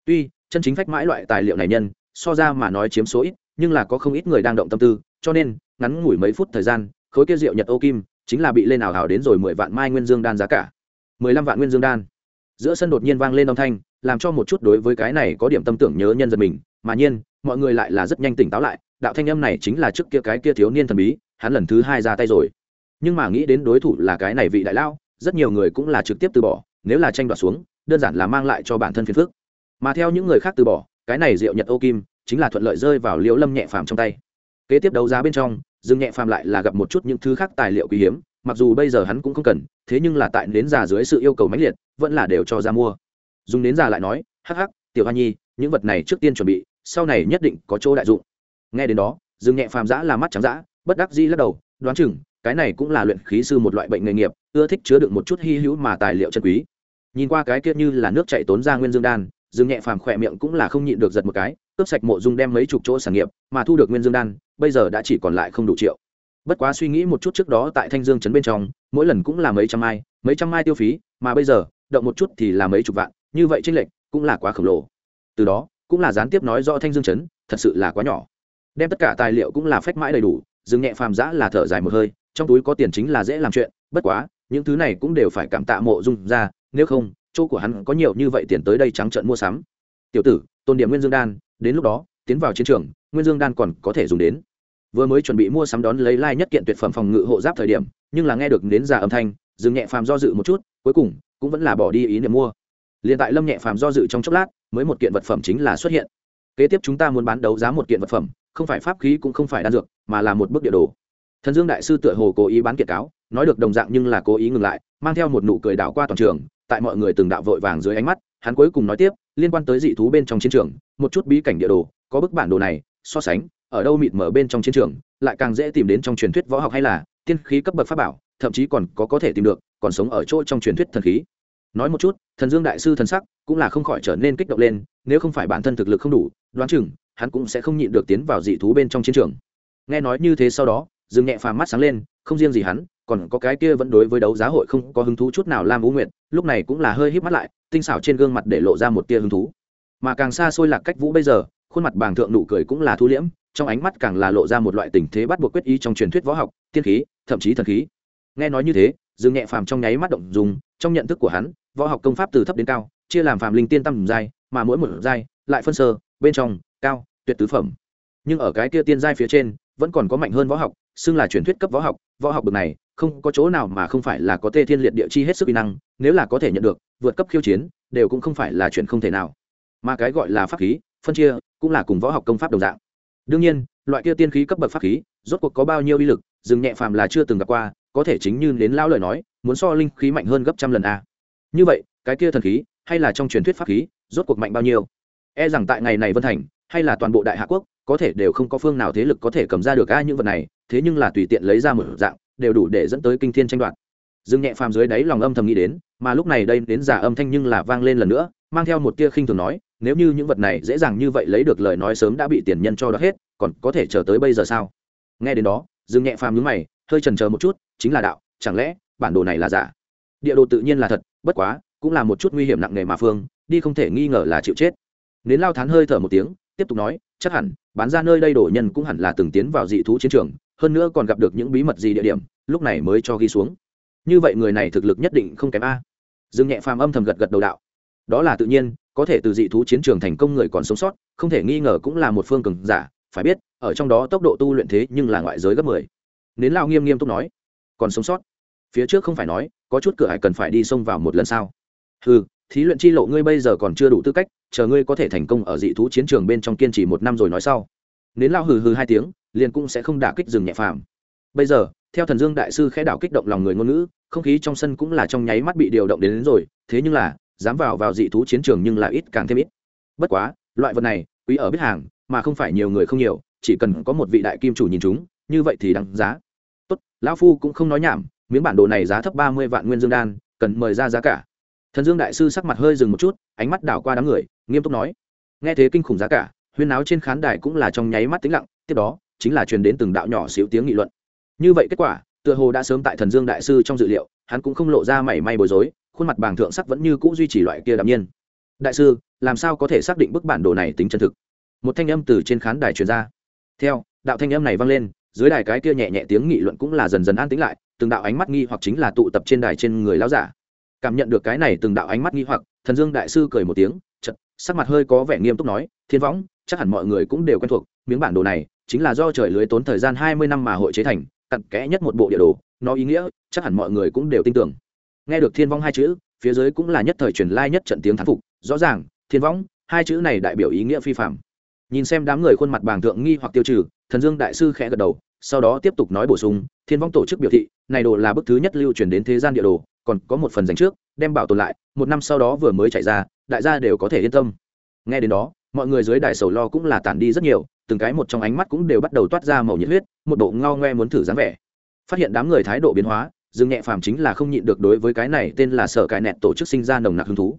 Tuy, chân chính phách mãi loại tài liệu này nhân, so ra mà nói chiếm số ít, nhưng là có không ít người đang động tâm tư, cho nên, ngắn ngủi mấy phút thời gian, khối kia rượu nhật ô kim chính là bị lên ảo hảo đến rồi mười vạn mai nguyên dương đan giá cả. mười lăm vạn nguyên dương đan. Giữa sân đột nhiên vang lên âm thanh, làm cho một chút đối với cái này có điểm tâm tưởng nhớ nhân dân mình. Mà nhiên, mọi người lại là rất nhanh tỉnh táo lại, đạo thanh âm này chính là trước kia cái kia thiếu niên thần bí, hắn lần thứ hai ra tay rồi. Nhưng mà nghĩ đến đối thủ là cái này vị đại lao rất nhiều người cũng là trực tiếp từ bỏ, nếu là tranh đoạt xuống, đơn giản là mang lại cho bản thân phiền phức. Mà theo những người khác từ bỏ, cái này rượu nhật ô kim, chính là thuận lợi rơi vào liễu lâm nhẹ phàm trong tay. Kế tiếp đấu giá bên trong dương nhẹ phàm lại là gặp một chút những thứ khác tài liệu quý hiếm, mặc dù bây giờ hắn cũng không cần, thế nhưng là tại nến già dưới sự yêu cầu mãnh liệt, vẫn là đều cho ra mua. Dùng nến già lại nói, hắc hắc, tiểu hoa nhi, những vật này trước tiên chuẩn bị, sau này nhất định có chỗ đại dụng. Nghe đến đó dương nhẹ phàm giã là mắt trắng giã bất đắc dĩ lắc đầu, đoán chừng, cái này cũng là luyện khí sư một loại bệnh nghề nghiệp, ưa thích chứa đựng một chút hy hữu mà tài liệu chân quý. Nhìn qua cái kia như là nước chạy tốn ra nguyên dương đan dương nhẹ phàm khỏe miệng cũng là không nhịn được giật một cái cướp sạch mộ dung đem mấy chục chỗ sản nghiệp, mà thu được nguyên dương đan, bây giờ đã chỉ còn lại không đủ triệu. Bất quá suy nghĩ một chút trước đó tại thanh dương trấn bên trong, mỗi lần cũng là mấy trăm mai, mấy trăm mai tiêu phí, mà bây giờ, động một chút thì là mấy chục vạn, như vậy tranh lệch cũng là quá khổng lồ. Từ đó, cũng là gián tiếp nói do thanh dương trấn, thật sự là quá nhỏ. Đem tất cả tài liệu cũng là phách mãi đầy đủ dừng nhẹ phàm giã là thở dài một hơi, trong túi có tiền chính là dễ làm chuyện, bất quá, những thứ này cũng đều phải cảm tạ mộ dung ra, nếu không, chỗ của hắn có nhiều như vậy tiền tới đây trắng trận mua sắm. Tiểu tử, tôn điểm nguyên dương đan đến lúc đó, tiến vào chiến trường, nguyên dương đan còn có thể dùng đến. Vừa mới chuẩn bị mua sắm đón lấy lai nhất kiện tuyệt phẩm phòng ngự hộ giáp thời điểm, nhưng là nghe được đến giả âm thanh dừng nhẹ phàm do dự một chút, cuối cùng cũng vẫn là bỏ đi ý niệm mua. Liền tại lâm nhẹ phàm do dự trong chốc lát, mới một kiện vật phẩm chính là xuất hiện. Kế tiếp chúng ta muốn bán đấu giá một kiện vật phẩm, không phải pháp khí cũng không phải đan dược, mà là một bức địa đồ. Thần dương đại sư tựa hồ cố ý bán kiệt cáo, nói được đồng dạng nhưng là cố ý ngừng lại, mang theo một nụ cười đảo qua toàn trường, tại mọi người từng đạo vội vàng dưới ánh mắt hắn cuối cùng nói tiếp, liên quan tới dị thú bên trong chiến trường, một chút bí cảnh địa đồ, có bức bản đồ này, so sánh, ở đâu mịt mở bên trong chiến trường, lại càng dễ tìm đến trong truyền thuyết võ học hay là, tiên khí cấp bậc pháp bảo, thậm chí còn có có thể tìm được, còn sống ở chỗ trong truyền thuyết thần khí. Nói một chút, thần dương đại sư thần sắc cũng là không khỏi trở nên kích động lên, nếu không phải bản thân thực lực không đủ, đoán chừng, hắn cũng sẽ không nhịn được tiến vào dị thú bên trong chiến trường. Nghe nói như thế sau đó, dương nhẹ phàm mắt sáng lên, không riêng gì hắn còn có cái kia vẫn đối với đấu giá hội không có hứng thú chút nào lam vũ nguyệt, lúc này cũng là hơi híp mắt lại, tinh xảo trên gương mặt để lộ ra một tia hứng thú. Mà càng xa xôi lạc cách vũ bây giờ, khuôn mặt bàng thượng nụ cười cũng là thu liễm, trong ánh mắt càng là lộ ra một loại tình thế bắt buộc quyết ý trong truyền thuyết võ học, tiên khí, thậm chí thần khí. Nghe nói như thế, dương nhẹ phàm trong nháy mắt động dùng trong nhận thức của hắn, võ học công pháp từ thấp đến cao, chia làm phàm linh tiên tâm giai, mà mỗi một giai, lại phân sơ, bên trong, cao, tuyệt tứ phẩm. Nhưng ở cái kia tiên giai phía trên, vẫn còn có mạnh hơn võ học, xưng là truyền thuyết cấp võ học võ học bậc này không có chỗ nào mà không phải là có tê thiên liệt địa chi hết sức kỹ năng, nếu là có thể nhận được, vượt cấp khiêu chiến, đều cũng không phải là chuyện không thể nào. Mà cái gọi là pháp khí, phân chia, cũng là cùng võ học công pháp đồng dạng. Đương nhiên, loại kia tiên khí cấp bậc pháp khí, rốt cuộc có bao nhiêu uy lực dừng nhẹ phàm là chưa từng gặp qua, có thể chính như đến lao lời nói, muốn so linh khí mạnh hơn gấp trăm lần a. Như vậy, cái kia thần khí, hay là trong truyền thuyết pháp khí, rốt cuộc mạnh bao nhiêu? E rằng tại ngày này vân thành, hay là toàn bộ đại hạ quốc, có thể đều không có phương nào thế lực có thể cầm ra được a những vật này, thế nhưng là tùy tiện lấy ra một dạng đều đủ để dẫn tới kinh thiên tranh đoạt. Dương nhẹ phàm dưới đáy lòng âm thầm nghĩ đến, mà lúc này đây đến giả âm thanh nhưng là vang lên lần nữa, mang theo một tia khinh thường nói, nếu như những vật này dễ dàng như vậy lấy được lời nói sớm đã bị tiền nhân cho đó hết, còn có thể chờ tới bây giờ sao? Nghe đến đó, dương nhẹ phàm nhướng mày, hơi chần chờ một chút, chính là đạo, chẳng lẽ bản đồ này là giả? Địa đồ tự nhiên là thật, bất quá, cũng là một chút nguy hiểm nặng nề mà phương, đi không thể nghi ngờ là chịu chết. Nến lao thán hơi thở một tiếng, tiếp tục nói, chắc hẳn, bán ra nơi đây đổ nhân cũng hẳn là từng tiến vào dị thú chiến trường hơn nữa còn gặp được những bí mật gì địa điểm, lúc này mới cho ghi xuống. Như vậy người này thực lực nhất định không kém a. Dương nhẹ phàm âm thầm gật gật đầu đạo. Đó là tự nhiên, có thể từ dị thú chiến trường thành công người còn sống sót, không thể nghi ngờ cũng là một phương cường giả, phải biết, ở trong đó tốc độ tu luyện thế nhưng là ngoại giới gấp mười. Nến lao nghiêm nghiêm túc nói, còn sống sót? Phía trước không phải nói, có chút cửa hải cần phải đi xông vào một lần sao? Ừ thí luyện chi lộ ngươi bây giờ còn chưa đủ tư cách, chờ ngươi có thể thành công ở dị thú chiến trường bên trong kiên trì một năm rồi nói sau. Nến lao hừ hừ hai tiếng liền cũng sẽ không đả kích rừng nhẹ phàm. Bây giờ theo thần dương đại sư khẽ đảo kích động lòng người ngôn ngữ không khí trong sân cũng là trong nháy mắt bị điều động đến, đến rồi thế nhưng là dám vào vào dị thú chiến trường nhưng là ít càng thêm ít. Bất quá loại vật này quý ở biết hàng mà không phải nhiều người không nhiều chỉ cần có một vị đại kim chủ nhìn chúng như vậy thì đáng giá. Tốt lão phu cũng không nói nhảm miếng bản đồ này giá thấp ba mươi vạn nguyên dương đan cần mời ra giá cả. Thần dương đại sư sắc mặt hơi dừng một chút ánh mắt đảo qua đám người nghiêm túc nói. Nghe thế kinh khủng giá cả huyên áo trên khán đài cũng là trong nháy mắt tĩnh lặng tiếp đó chính là truyền đến từng đạo nhỏ xíu tiếng nghị luận. Như vậy kết quả, tựa hồ đã sớm tại thần dương đại sư trong dự liệu, hắn cũng không lộ ra mảy may bối rối, khuôn mặt bàng thượng sắc vẫn như cũ duy trì loại kia đạm nhiên. Đại sư, làm sao có thể xác định bức bản đồ này tính chân thực? Một thanh âm từ trên khán đài truyền ra. Theo, đạo thanh âm này vang lên, dưới đài cái kia nhẹ nhẹ tiếng nghị luận cũng là dần dần an tĩnh lại, từng đạo ánh mắt nghi hoặc chính là tụ tập trên đài trên người lão giả. Cảm nhận được cái này từng đạo ánh mắt nghi hoặc, thần dương đại sư cười một tiếng chật sắc mặt hơi có vẻ nghiêm túc nói, thiên võng, chắc hẳn mọi người cũng đều quen thuộc, miếng bản đồ này chính là do trời lưới tốn thời gian hai mươi năm mà hội chế thành, cặn kẽ nhất một bộ địa đồ, nó ý nghĩa, chắc hẳn mọi người cũng đều tin tưởng. Nghe được thiên vong hai chữ, phía dưới cũng là nhất thời truyền lai nhất trận tiếng thán phục, rõ ràng, thiên vong, hai chữ này đại biểu ý nghĩa phi phạm nhìn xem đám người khuôn mặt bàng thượng nghi hoặc tiêu trừ, thần dương đại sư khẽ gật đầu, sau đó tiếp tục nói bổ sung, thiên vong tổ chức biểu thị, này đồ là bức thứ nhất lưu truyền đến thế gian địa đồ, còn có một phần dành trước, đem bảo tồn lại, một năm sau đó vừa mới chạy ra, đại gia đều có thể yên tâm. Nghe đến đó mọi người dưới đài sầu lo cũng là tản đi rất nhiều, từng cái một trong ánh mắt cũng đều bắt đầu toát ra màu nhiệt huyết, một bộ ngao ngoe muốn thử dáng vẻ. Phát hiện đám người thái độ biến hóa, dương nhẹ phàm chính là không nhịn được đối với cái này tên là sở cái nẹt tổ chức sinh ra nồng nặc hứng thú.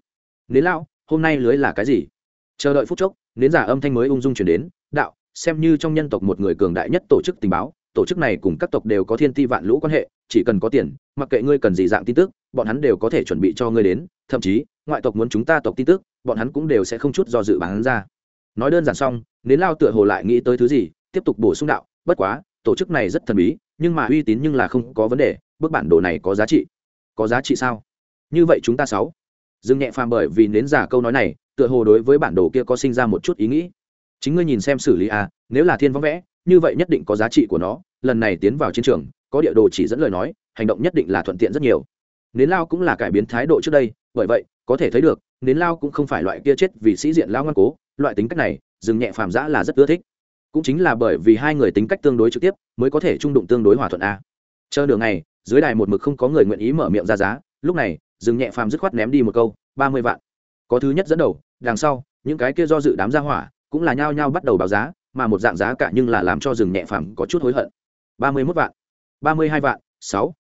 Nến lao hôm nay lưới là cái gì? Chờ đợi phút chốc, nến giả âm thanh mới ung dung chuyển đến, đạo, xem như trong nhân tộc một người cường đại nhất tổ chức tình báo tổ chức này cùng các tộc đều có thiên ti vạn lũ quan hệ, chỉ cần có tiền, mặc kệ ngươi cần gì dạng tin tức, bọn hắn đều có thể chuẩn bị cho ngươi đến, thậm chí, ngoại tộc muốn chúng ta tộc tin tức, bọn hắn cũng đều sẽ không chút do dự bán ra. Nói đơn giản xong, nến lao tựa hồ lại nghĩ tới thứ gì, tiếp tục bổ sung đạo, bất quá, tổ chức này rất thần bí, nhưng mà uy tín nhưng là không có vấn đề bức bản đồ này có giá trị. Có giá trị sao? Như vậy chúng ta sáu. Dừng nhẹ phàm bởi vì nến giả câu nói này, tựa hồ đối với bản đồ kia có sinh ra một chút ý nghĩ. Chính ngươi nhìn xem xử lý à? nếu là thiên vong vẽ như vậy nhất định có giá trị của nó, lần này tiến vào chiến trường, có địa đồ chỉ dẫn lời nói, hành động nhất định là thuận tiện rất nhiều. Nến lao cũng là cải biến thái độ trước đây, bởi vậy, có thể thấy được, nến lao cũng không phải loại kia chết vì sĩ diện lao ngoan cố, loại tính cách này, dừng nhẹ phàm giã là rất ưa thích. Cũng chính là bởi vì hai người tính cách tương đối trực tiếp, mới có thể trung đụng tương đối hòa thuận a. Chờ đường này dưới đài một mực không có người nguyện ý mở miệng ra giá, lúc này, dừng nhẹ phàm dứt khoát ném đi một câu, ba mươi vạn. Có thứ nhất dẫn đầu, đằng sau, những cái kia do dự đám ra hỏa, cũng là nhao nhao bắt đầu báo giá mà một dạng giá cả nhưng là làm cho rừng nhẹ phàm có chút hối hận. Ba mươi mốt vạn, ba mươi hai vạn, sáu,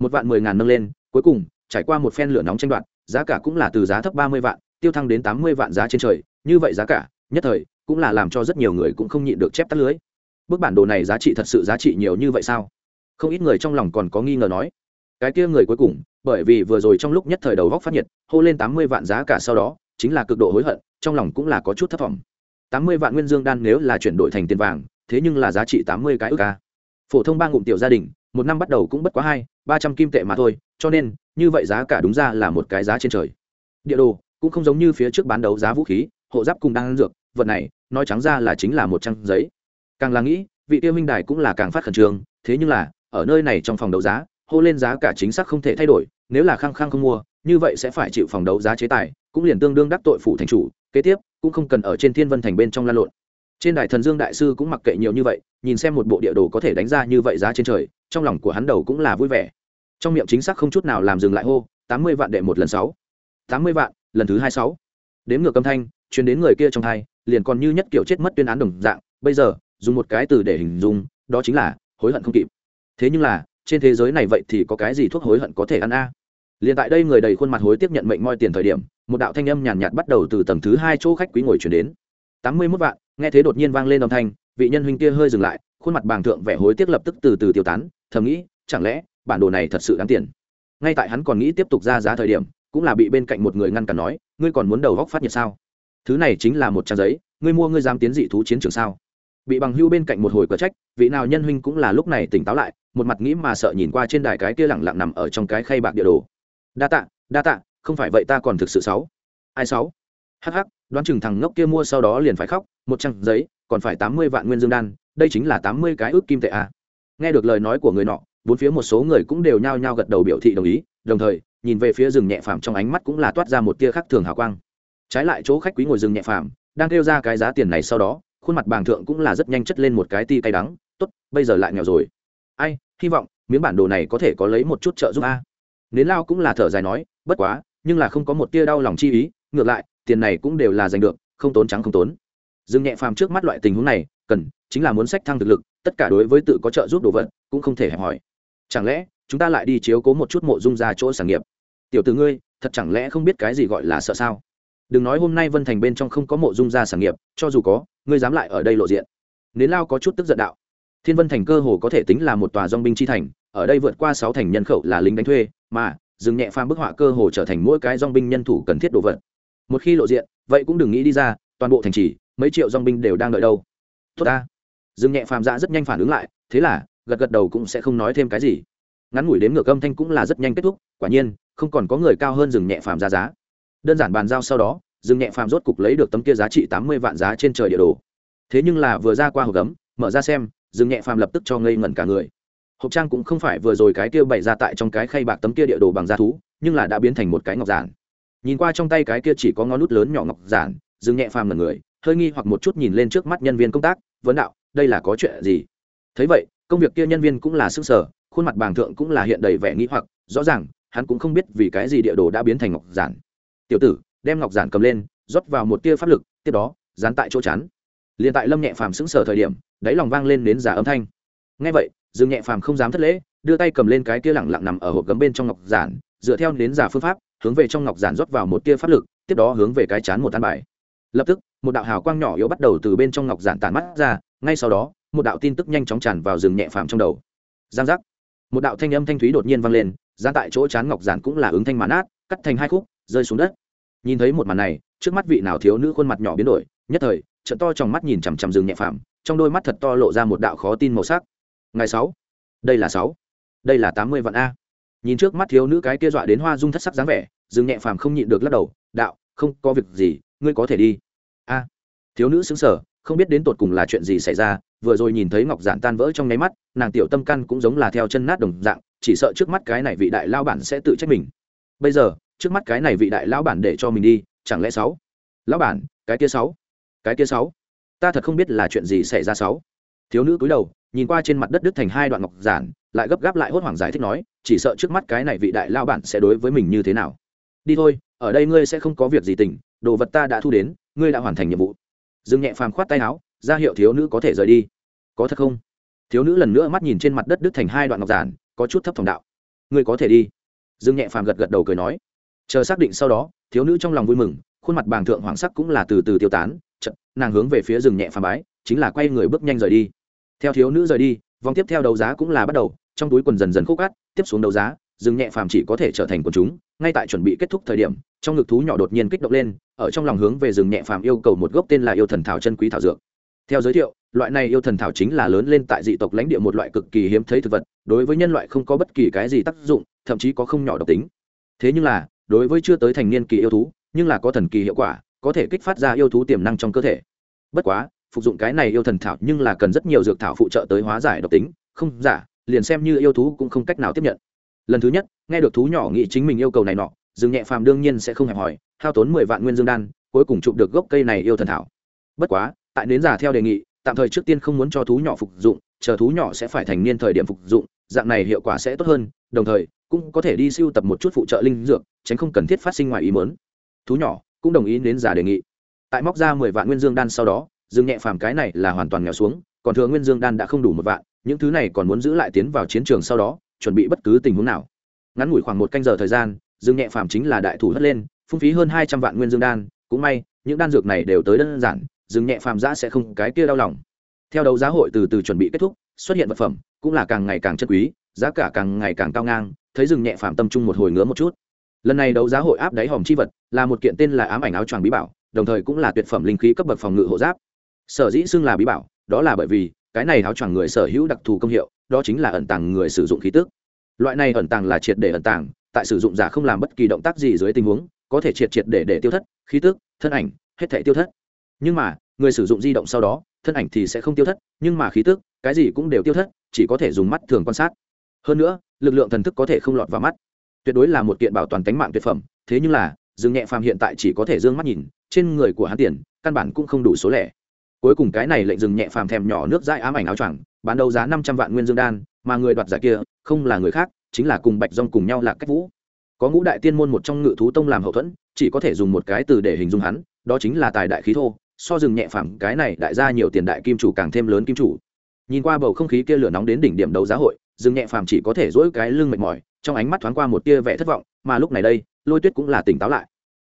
một vạn mười ngàn nâng lên, cuối cùng, trải qua một phen lửa nóng tranh đoạt, giá cả cũng là từ giá thấp ba mươi vạn, tiêu thăng đến tám mươi vạn giá trên trời. Như vậy giá cả, nhất thời, cũng là làm cho rất nhiều người cũng không nhịn được chép tắt lưới. Bức bản đồ này giá trị thật sự giá trị nhiều như vậy sao? Không ít người trong lòng còn có nghi ngờ nói. Cái kia người cuối cùng, bởi vì vừa rồi trong lúc nhất thời đầu góc phát nhiệt, hô lên tám mươi vạn giá cả sau đó, chính là cực độ hối hận, trong lòng cũng là có chút thất vọng tám mươi vạn nguyên dương đan nếu là chuyển đổi thành tiền vàng, thế nhưng là giá trị tám mươi cái ức ca. Phổ thông ba ngụm tiểu gia đình, một năm bắt đầu cũng bất quá hai, ba trăm kim tệ mà thôi, cho nên, như vậy giá cả đúng ra là một cái giá trên trời. Địa đồ, cũng không giống như phía trước bán đấu giá vũ khí, hộ giáp cùng đang dược, vật này, nói trắng ra là chính là một trang giấy. Càng là nghĩ, vị tiêu minh đài cũng là càng phát khẩn trương, thế nhưng là, ở nơi này trong phòng đấu giá, hô lên giá cả chính xác không thể thay đổi, nếu là khăng khăng không mua, như vậy sẽ phải chịu phòng đấu giá chế tài, cũng liền tương đương đắc tội phủ thành chủ kế tiếp, cũng không cần ở trên thiên vân thành bên trong lan lộn. Trên đài thần dương đại sư cũng mặc kệ nhiều như vậy, nhìn xem một bộ địa đồ có thể đánh ra như vậy giá trên trời, trong lòng của hắn đầu cũng là vui vẻ. Trong miệng chính xác không chút nào làm dừng lại hô, tám mươi vạn đệ một lần sáu. Tám mươi vạn, lần thứ hai sáu. Đếm ngược âm thanh chuyến đến người kia trong thai, liền còn như nhất kiểu chết mất tuyên án đồng dạng, bây giờ, dùng một cái từ để hình dung, đó chính là, hối hận không kịp. Thế nhưng là, trên thế giới này vậy thì có cái gì thuốc hối hận có thể ăn a? À? liền tại đây người đầy khuôn mặt hối tiếp nhận mệnh moi tiền thời điểm một đạo thanh âm nhàn nhạt bắt đầu từ tầng thứ hai chỗ khách quý ngồi chuyển đến. Tám mươi mốt vạn, nghe thế đột nhiên vang lên âm thanh, vị nhân huynh kia hơi dừng lại, khuôn mặt bàng thượng vẻ hối tiếc lập tức từ từ tiêu tán, thầm nghĩ, chẳng lẽ, bản đồ này thật sự đáng tiền. Ngay tại hắn còn nghĩ tiếp tục ra giá thời điểm, cũng là bị bên cạnh một người ngăn cản nói, ngươi còn muốn đầu góc phát nhiệt sao? Thứ này chính là một trang giấy, ngươi mua ngươi dám tiến dị thú chiến trường sao? Bị bằng hưu bên cạnh một hồi cờ trách, vị nào nhân huynh cũng là lúc này tỉnh táo lại, một mặt nghĩ mà sợ nhìn qua trên đài cái kia lẳng lặng nằm ở trong cái khay bạc địa đồ. Đa tạ đa tạ không phải vậy ta còn thực sự sáu. Ai sáu? Hắc hắc, đoán chừng thằng ngốc kia mua sau đó liền phải khóc, một trang giấy, còn phải tám mươi vạn nguyên dương đan, đây chính là tám mươi cái ước kim tệ à. nghe được lời nói của người nọ, bốn phía một số người cũng đều nhao nhao gật đầu biểu thị đồng ý, đồng thời, nhìn về phía rừng nhẹ phàm trong ánh mắt cũng là toát ra một tia khác thường hào quang. Trái lại chỗ khách quý ngồi rừng nhẹ phàm, đang kêu ra cái giá tiền này sau đó, khuôn mặt bàng thượng cũng là rất nhanh chất lên một cái ti cay đắng, tốt, bây giờ lại nghèo rồi. Ai, hy vọng, miếng bản đồ này có thể có lấy một chút trợ giúp a. Nến lao cũng là thở dài nói, bất quá nhưng là không có một tia đau lòng chi ý, ngược lại, tiền này cũng đều là giành được, không tốn trắng không tốn. Dương nhẹ phàm trước mắt loại tình huống này, cần chính là muốn sách thăng thực lực, tất cả đối với tự có trợ giúp đồ vật, cũng không thể hẹp hỏi. Chẳng lẽ, chúng ta lại đi chiếu cố một chút mộ dung ra chỗ sản nghiệp? Tiểu t ử ngươi, thật chẳng lẽ không biết cái gì gọi là sợ sao? Đừng nói hôm nay vân thành bên trong không có mộ dung ra sản nghiệp, cho dù có, ngươi dám lại ở đây lộ diện. Nến lao có chút tức giận đạo. Thiên vân thành cơ hồ có thể tính là một tòa dong binh chi thành, ở đây vượt qua sáu thành nhân khẩu là lính đánh thuê, mà dừng nhẹ phàm bức họa cơ hồ trở thành mỗi cái dong binh nhân thủ cần thiết đồ vật. Một khi lộ diện, vậy cũng đừng nghĩ đi ra, toàn bộ thành trì, mấy triệu dong binh đều đang đợi đâu. Tốt ta. Dừng nhẹ phàm dạ rất nhanh phản ứng lại, thế là, gật gật đầu cũng sẽ không nói thêm cái gì. Ngắn ngủi đếm ngược âm thanh cũng là rất nhanh kết thúc, quả nhiên, không còn có người cao hơn dừng nhẹ phàm ra giá. Đơn giản bàn giao sau đó, dừng nhẹ phàm rốt cục lấy được tấm kia giá trị tám mươi vạn giá trên trời địa đồ. Thế nhưng là vừa ra qua hộp gấm, mở ra xem, dừng nhẹ phàm lập tức cho ngây ngẩn cả người hộp trang cũng không phải vừa rồi cái kia bày ra tại trong cái khay bạc tấm kia địa đồ bằng da thú, nhưng là đã biến thành một cái ngọc giản. Nhìn qua trong tay cái kia chỉ có ngón nút lớn nhỏ ngọc giản dừng nhẹ phàm ngẩn người, hơi nghi hoặc một chút nhìn lên trước mắt nhân viên công tác, vấn đạo, đây là có chuyện gì? Thấy vậy, công việc kia nhân viên cũng là sức sở khuôn mặt bàng thượng cũng là hiện đầy vẻ nghi hoặc, rõ ràng, hắn cũng không biết vì cái gì địa đồ đã biến thành ngọc giản. Tiểu tử, đem ngọc giản cầm lên, rót vào một tia pháp lực, tiếp đó, dán tại chỗ chắn. Liền tại lâm nhẹ phàm sững sờ thời điểm, đáy lòng vang lên đến giả âm thanh. Ngay vậy dương nhẹ phàm không dám thất lễ, đưa tay cầm lên cái tia lẳng lặng nằm ở hộp gấm bên trong ngọc giản, dựa theo đến giả phương pháp, hướng về trong ngọc giản rót vào một tia pháp lực, tiếp đó hướng về cái chán một tan bài. Lập tức, một đạo hào quang nhỏ yếu bắt đầu từ bên trong ngọc giản tàn mắt ra, ngay sau đó, một đạo tin tức nhanh chóng tràn vào rừng nhẹ phàm trong đầu. Giang giác. Một đạo thanh âm thanh thúy đột nhiên vang lên ra tại chỗ chán ngọc giản cũng là ứng thanh mãn át cắt thành hai khúc, rơi xuống đất. Nhìn thấy một màn này, trước mắt vị nào thiếu nữ khuôn mặt nhỏ biến đổi, nhất thời trận to trong mắt nhìn chằm chằm rừng nhẹ phàm, trong đôi mắt thật to lộ ra một đạo khó tin màu sắc ngày sáu. Đây là sáu. Đây là tám mươi vạn a. Nhìn trước mắt thiếu nữ cái kia dọa đến hoa dung thất sắc dáng vẻ, dương nhẹ phàm không nhịn được lắc đầu, đạo, không có việc gì, ngươi có thể đi. A. Thiếu nữ xứng sở không biết đến tột cùng là chuyện gì xảy ra, vừa rồi nhìn thấy ngọc giản tan vỡ trong nháy mắt, nàng tiểu tâm căn cũng giống là theo chân nát đồng dạng, chỉ sợ trước mắt cái này vị đại lao bản sẽ tự trách mình. Bây giờ, trước mắt cái này vị đại lão bản để cho mình đi, chẳng lẽ sáu? Lão bản, cái kia sáu. Cái kia sáu? Ta thật không biết là chuyện gì xảy ra sáu thiếu nữ cúi đầu, nhìn qua trên mặt đất đứt thành hai đoạn ngọc giản, lại gấp gáp lại hốt hoảng giải thích nói, chỉ sợ trước mắt cái này vị đại lao bản sẽ đối với mình như thế nào. Đi thôi, ở đây ngươi sẽ không có việc gì tỉnh, đồ vật ta đã thu đến, ngươi đã hoàn thành nhiệm vụ. Dương nhẹ phàm khoát tay áo, ra hiệu thiếu nữ có thể rời đi. Có thật không? Thiếu nữ lần nữa mắt nhìn trên mặt đất đứt thành hai đoạn ngọc giản, có chút thấp thỏm đạo. Ngươi có thể đi. Dương nhẹ phàm gật gật đầu cười nói. Chờ xác định sau đó, thiếu nữ trong lòng vui mừng, khuôn mặt bàng thượng hoàng sắc cũng là từ từ tiêu tán chật nàng hướng về phía rừng nhẹ phàm bái, chính là quay người bước nhanh rời đi theo thiếu nữ rời đi, vòng tiếp theo đấu giá cũng là bắt đầu, trong túi quần dần dần khúc cắt tiếp xuống đấu giá dừng nhẹ phàm chỉ có thể trở thành quần chúng. Ngay tại chuẩn bị kết thúc thời điểm, trong ngực thú nhỏ đột nhiên kích động lên, ở trong lòng hướng về rừng nhẹ phàm yêu cầu một gốc tên là yêu thần thảo chân quý thảo dược. Theo giới thiệu, loại này yêu thần thảo chính là lớn lên tại dị tộc lãnh địa một loại cực kỳ hiếm thấy thực vật, đối với nhân loại không có bất kỳ cái gì tác dụng, thậm chí có không nhỏ độc tính. Thế nhưng là, đối với chưa tới thành niên kỳ yêu thú, nhưng là có thần kỳ hiệu quả, có thể kích phát ra yêu thú tiềm năng trong cơ thể. Bất quá phục dụng cái này yêu thần thảo nhưng là cần rất nhiều dược thảo phụ trợ tới hóa giải độc tính. Không, giả, liền xem như yêu thú cũng không cách nào tiếp nhận. Lần thứ nhất, nghe được thú nhỏ nghĩ chính mình yêu cầu này nọ, dương nhẹ phàm đương nhiên sẽ không hẹp hỏi hao tốn mười vạn nguyên dương đan, cuối cùng chụp được gốc cây này yêu thần thảo. Bất quá, tại nến giả theo đề nghị, tạm thời trước tiên không muốn cho thú nhỏ phục dụng, chờ thú nhỏ sẽ phải thành niên thời điểm phục dụng, dạng này hiệu quả sẽ tốt hơn, đồng thời, cũng có thể đi siêu tập một chút phụ trợ linh dược, tránh không cần thiết phát sinh ngoài ý mớn thú nhỏ cũng đồng ý đến giả đề nghị. Tại móc ra mười vạn nguyên dương đan sau đó dương nhẹ phàm cái này là hoàn toàn nghèo xuống, còn thừa nguyên dương đan đã không đủ một vạn, những thứ này còn muốn giữ lại tiến vào chiến trường sau đó, chuẩn bị bất cứ tình huống nào. Ngắn ngủi khoảng một canh giờ thời gian dương nhẹ phàm chính là đại thủ hất lên, phung phí hơn hai trăm vạn nguyên dương đan, cũng may, những đan dược này đều tới đơn giản dương nhẹ phàm giã sẽ không cái kia đau lòng. Theo đấu giá hội từ từ chuẩn bị kết thúc, xuất hiện vật phẩm cũng là càng ngày càng chất quý, giá cả càng ngày càng cao ngang, thấy rừng nhẹ phàm tâm trung một hồi ngứa một chút. Lần này đấu giá hội áp đáy hòm chi vật, là một kiện tên là ám ảnh áo choàng bí bảo, đồng thời cũng là tuyệt phẩm linh khí cấp bậc phòng ngự hộ giáp sở dĩ xưng là bí bảo, đó là bởi vì cái này áo choàng người sở hữu đặc thù công hiệu, đó chính là ẩn tàng người sử dụng khí tức. Loại này ẩn tàng là triệt để ẩn tàng, tại sử dụng giả không làm bất kỳ động tác gì dưới tình huống, có thể triệt triệt để để tiêu thất, khí tức, thân ảnh, hết thể tiêu thất. Nhưng mà, người sử dụng di động sau đó, thân ảnh thì sẽ không tiêu thất, nhưng mà khí tức, cái gì cũng đều tiêu thất, chỉ có thể dùng mắt thường quan sát. Hơn nữa, lực lượng thần thức có thể không lọt vào mắt. Tuyệt đối là một kiện bảo toàn tính mạng tuyệt phẩm, thế nhưng là, dương nhẹ phàm hiện tại chỉ có thể d ư ơ n g mắt nhìn, trên người của hắn tiền, căn bản cũng không đủ số lẻ cuối cùng cái này lệnh dừng nhẹ phàm thèm nhỏ nước dãi ám ảnh áo choàng, bán đấu giá năm trăm vạn nguyên dương đan, mà người đoạt giải kia không là người khác, chính là cùng bạch dông cùng nhau là cách vũ. Có ngũ đại tiên môn một trong ngự thú tông làm hậu thuẫn, chỉ có thể dùng một cái từ để hình dung hắn, đó chính là tài đại khí thô, so rừng nhẹ phàm cái này đại ra nhiều tiền đại kim chủ càng thêm lớn kim chủ. Nhìn qua bầu không khí kia lửa nóng đến đỉnh điểm đấu giá hội, dừng nhẹ phàm chỉ có thể dỗi cái lưng mệt mỏi, trong ánh mắt thoáng qua một tia vẻ thất vọng, mà lúc này đây, lôi tuyết cũng là tỉnh táo lại.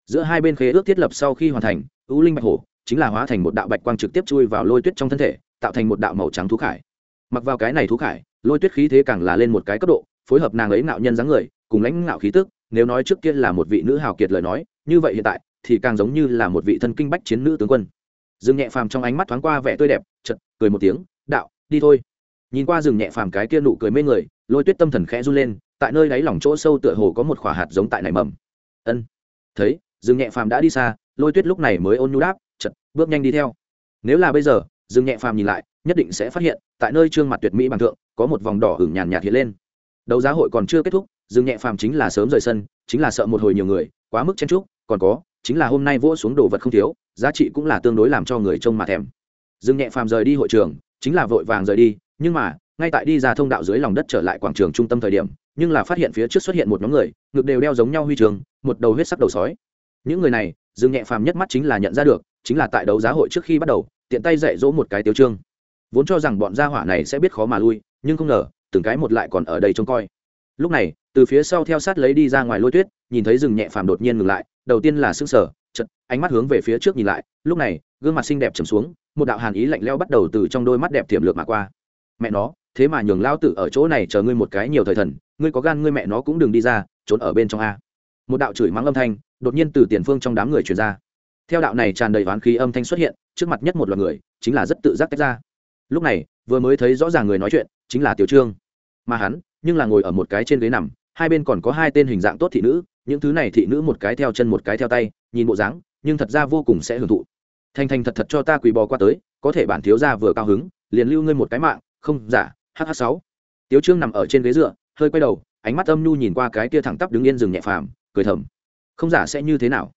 Giữa hai bên khế ước thiết lập sau khi hoàn thành ưu linh bạch hổ chính là hóa thành một đạo bạch quang trực tiếp chui vào lôi tuyết trong thân thể, tạo thành một đạo màu trắng thú khải. Mặc vào cái này thú khải, lôi tuyết khí thế càng là lên một cái cấp độ, phối hợp nàng ấy ngạo nhân dáng người, cùng lãnh ngạo khí tức, nếu nói trước kia là một vị nữ hào kiệt lời nói, như vậy hiện tại, thì càng giống như là một vị thân kinh bách chiến nữ tướng quân. Dương nhẹ phàm trong ánh mắt thoáng qua vẻ tươi đẹp chật cười một tiếng, đạo, đi thôi. Nhìn qua rừng nhẹ phàm cái kia nụ cười mê người, lôi tuyết tâm thần khẽ run lên, tại nơi đáy lòng chỗ sâu tựa hồ có một khỏa hạt giống tại nảy mầm. Ân. Thấy rừng nhẹ phàm đã đi xa, lôi tuyết lúc này mới ôn nhu đáp bước nhanh đi theo. Nếu là bây giờ, dương nhẹ phàm nhìn lại, nhất định sẽ phát hiện, tại nơi trương mặt tuyệt mỹ bằng thượng, có một vòng đỏ hửng nhàn nhạt hiện lên. Đấu giá hội còn chưa kết thúc, dương nhẹ phàm chính là sớm rời sân, chính là sợ một hồi nhiều người, quá mức chen trúc còn có, chính là hôm nay vỗ xuống đồ vật không thiếu, giá trị cũng là tương đối làm cho người trông mà thèm. Dương nhẹ phàm rời đi hội trường, chính là vội vàng rời đi, nhưng mà, ngay tại đi ra thông đạo dưới lòng đất trở lại quảng trường trung tâm thời điểm, nhưng là phát hiện phía trước xuất hiện một nhóm người, ngực đều đeo giống nhau huy trường, một đầu huyết sắc đầu sói. Những người này, dương nhẹ phàm nhất mắt chính là nhận ra được chính là tại đấu giá hội trước khi bắt đầu, tiện tay dạy dỗ một cái tiêu trương. Vốn cho rằng bọn gia hỏa này sẽ biết khó mà lui, nhưng không ngờ, từng cái một lại còn ở đây trông coi. Lúc này, từ phía sau theo sát lấy đi ra ngoài lôi tuyết, nhìn thấy rừng nhẹ phàm đột nhiên ngừng lại, đầu tiên là sững sờ chật ánh mắt hướng về phía trước nhìn lại, lúc này, gương mặt xinh đẹp trầm xuống, một đạo hàn ý lạnh lẽo bắt đầu từ trong đôi mắt đẹp tiềm lược mà qua. Mẹ nó, thế mà nhường lao tử ở chỗ này chờ ngươi một cái nhiều thời thần, ngươi có gan ngươi mẹ nó cũng đừng đi ra, trốn ở bên trong a. Một đạo chửi mắng âm thanh đột nhiên từ tiền phương trong đám người truyền ra theo đạo này tràn đầy oán khí âm thanh xuất hiện, trước mặt nhất một loạt người, chính là rất tự giác tách ra. Lúc này, vừa mới thấy rõ ràng người nói chuyện, chính là tiểu trương. Mà hắn, nhưng là ngồi ở một cái trên ghế nằm, hai bên còn có hai tên hình dạng tốt thị nữ, những thứ này thị nữ một cái theo chân một cái theo tay, nhìn bộ dáng, nhưng thật ra vô cùng sẽ hưởng thụ. Thành thành thật thật cho ta quỳ bò qua tới, có thể bản thiếu gia vừa cao hứng, liền lưu ngươi một cái mạng, không dạ, giả hh sáu. Tiếu trương nằm ở trên ghế dựa, hơi quay đầu, ánh mắt âm nhu nhìn qua cái kia thẳng tắp đứng yên rừng nhẹ phàm, cười thầm. Không giả sẽ như thế nào?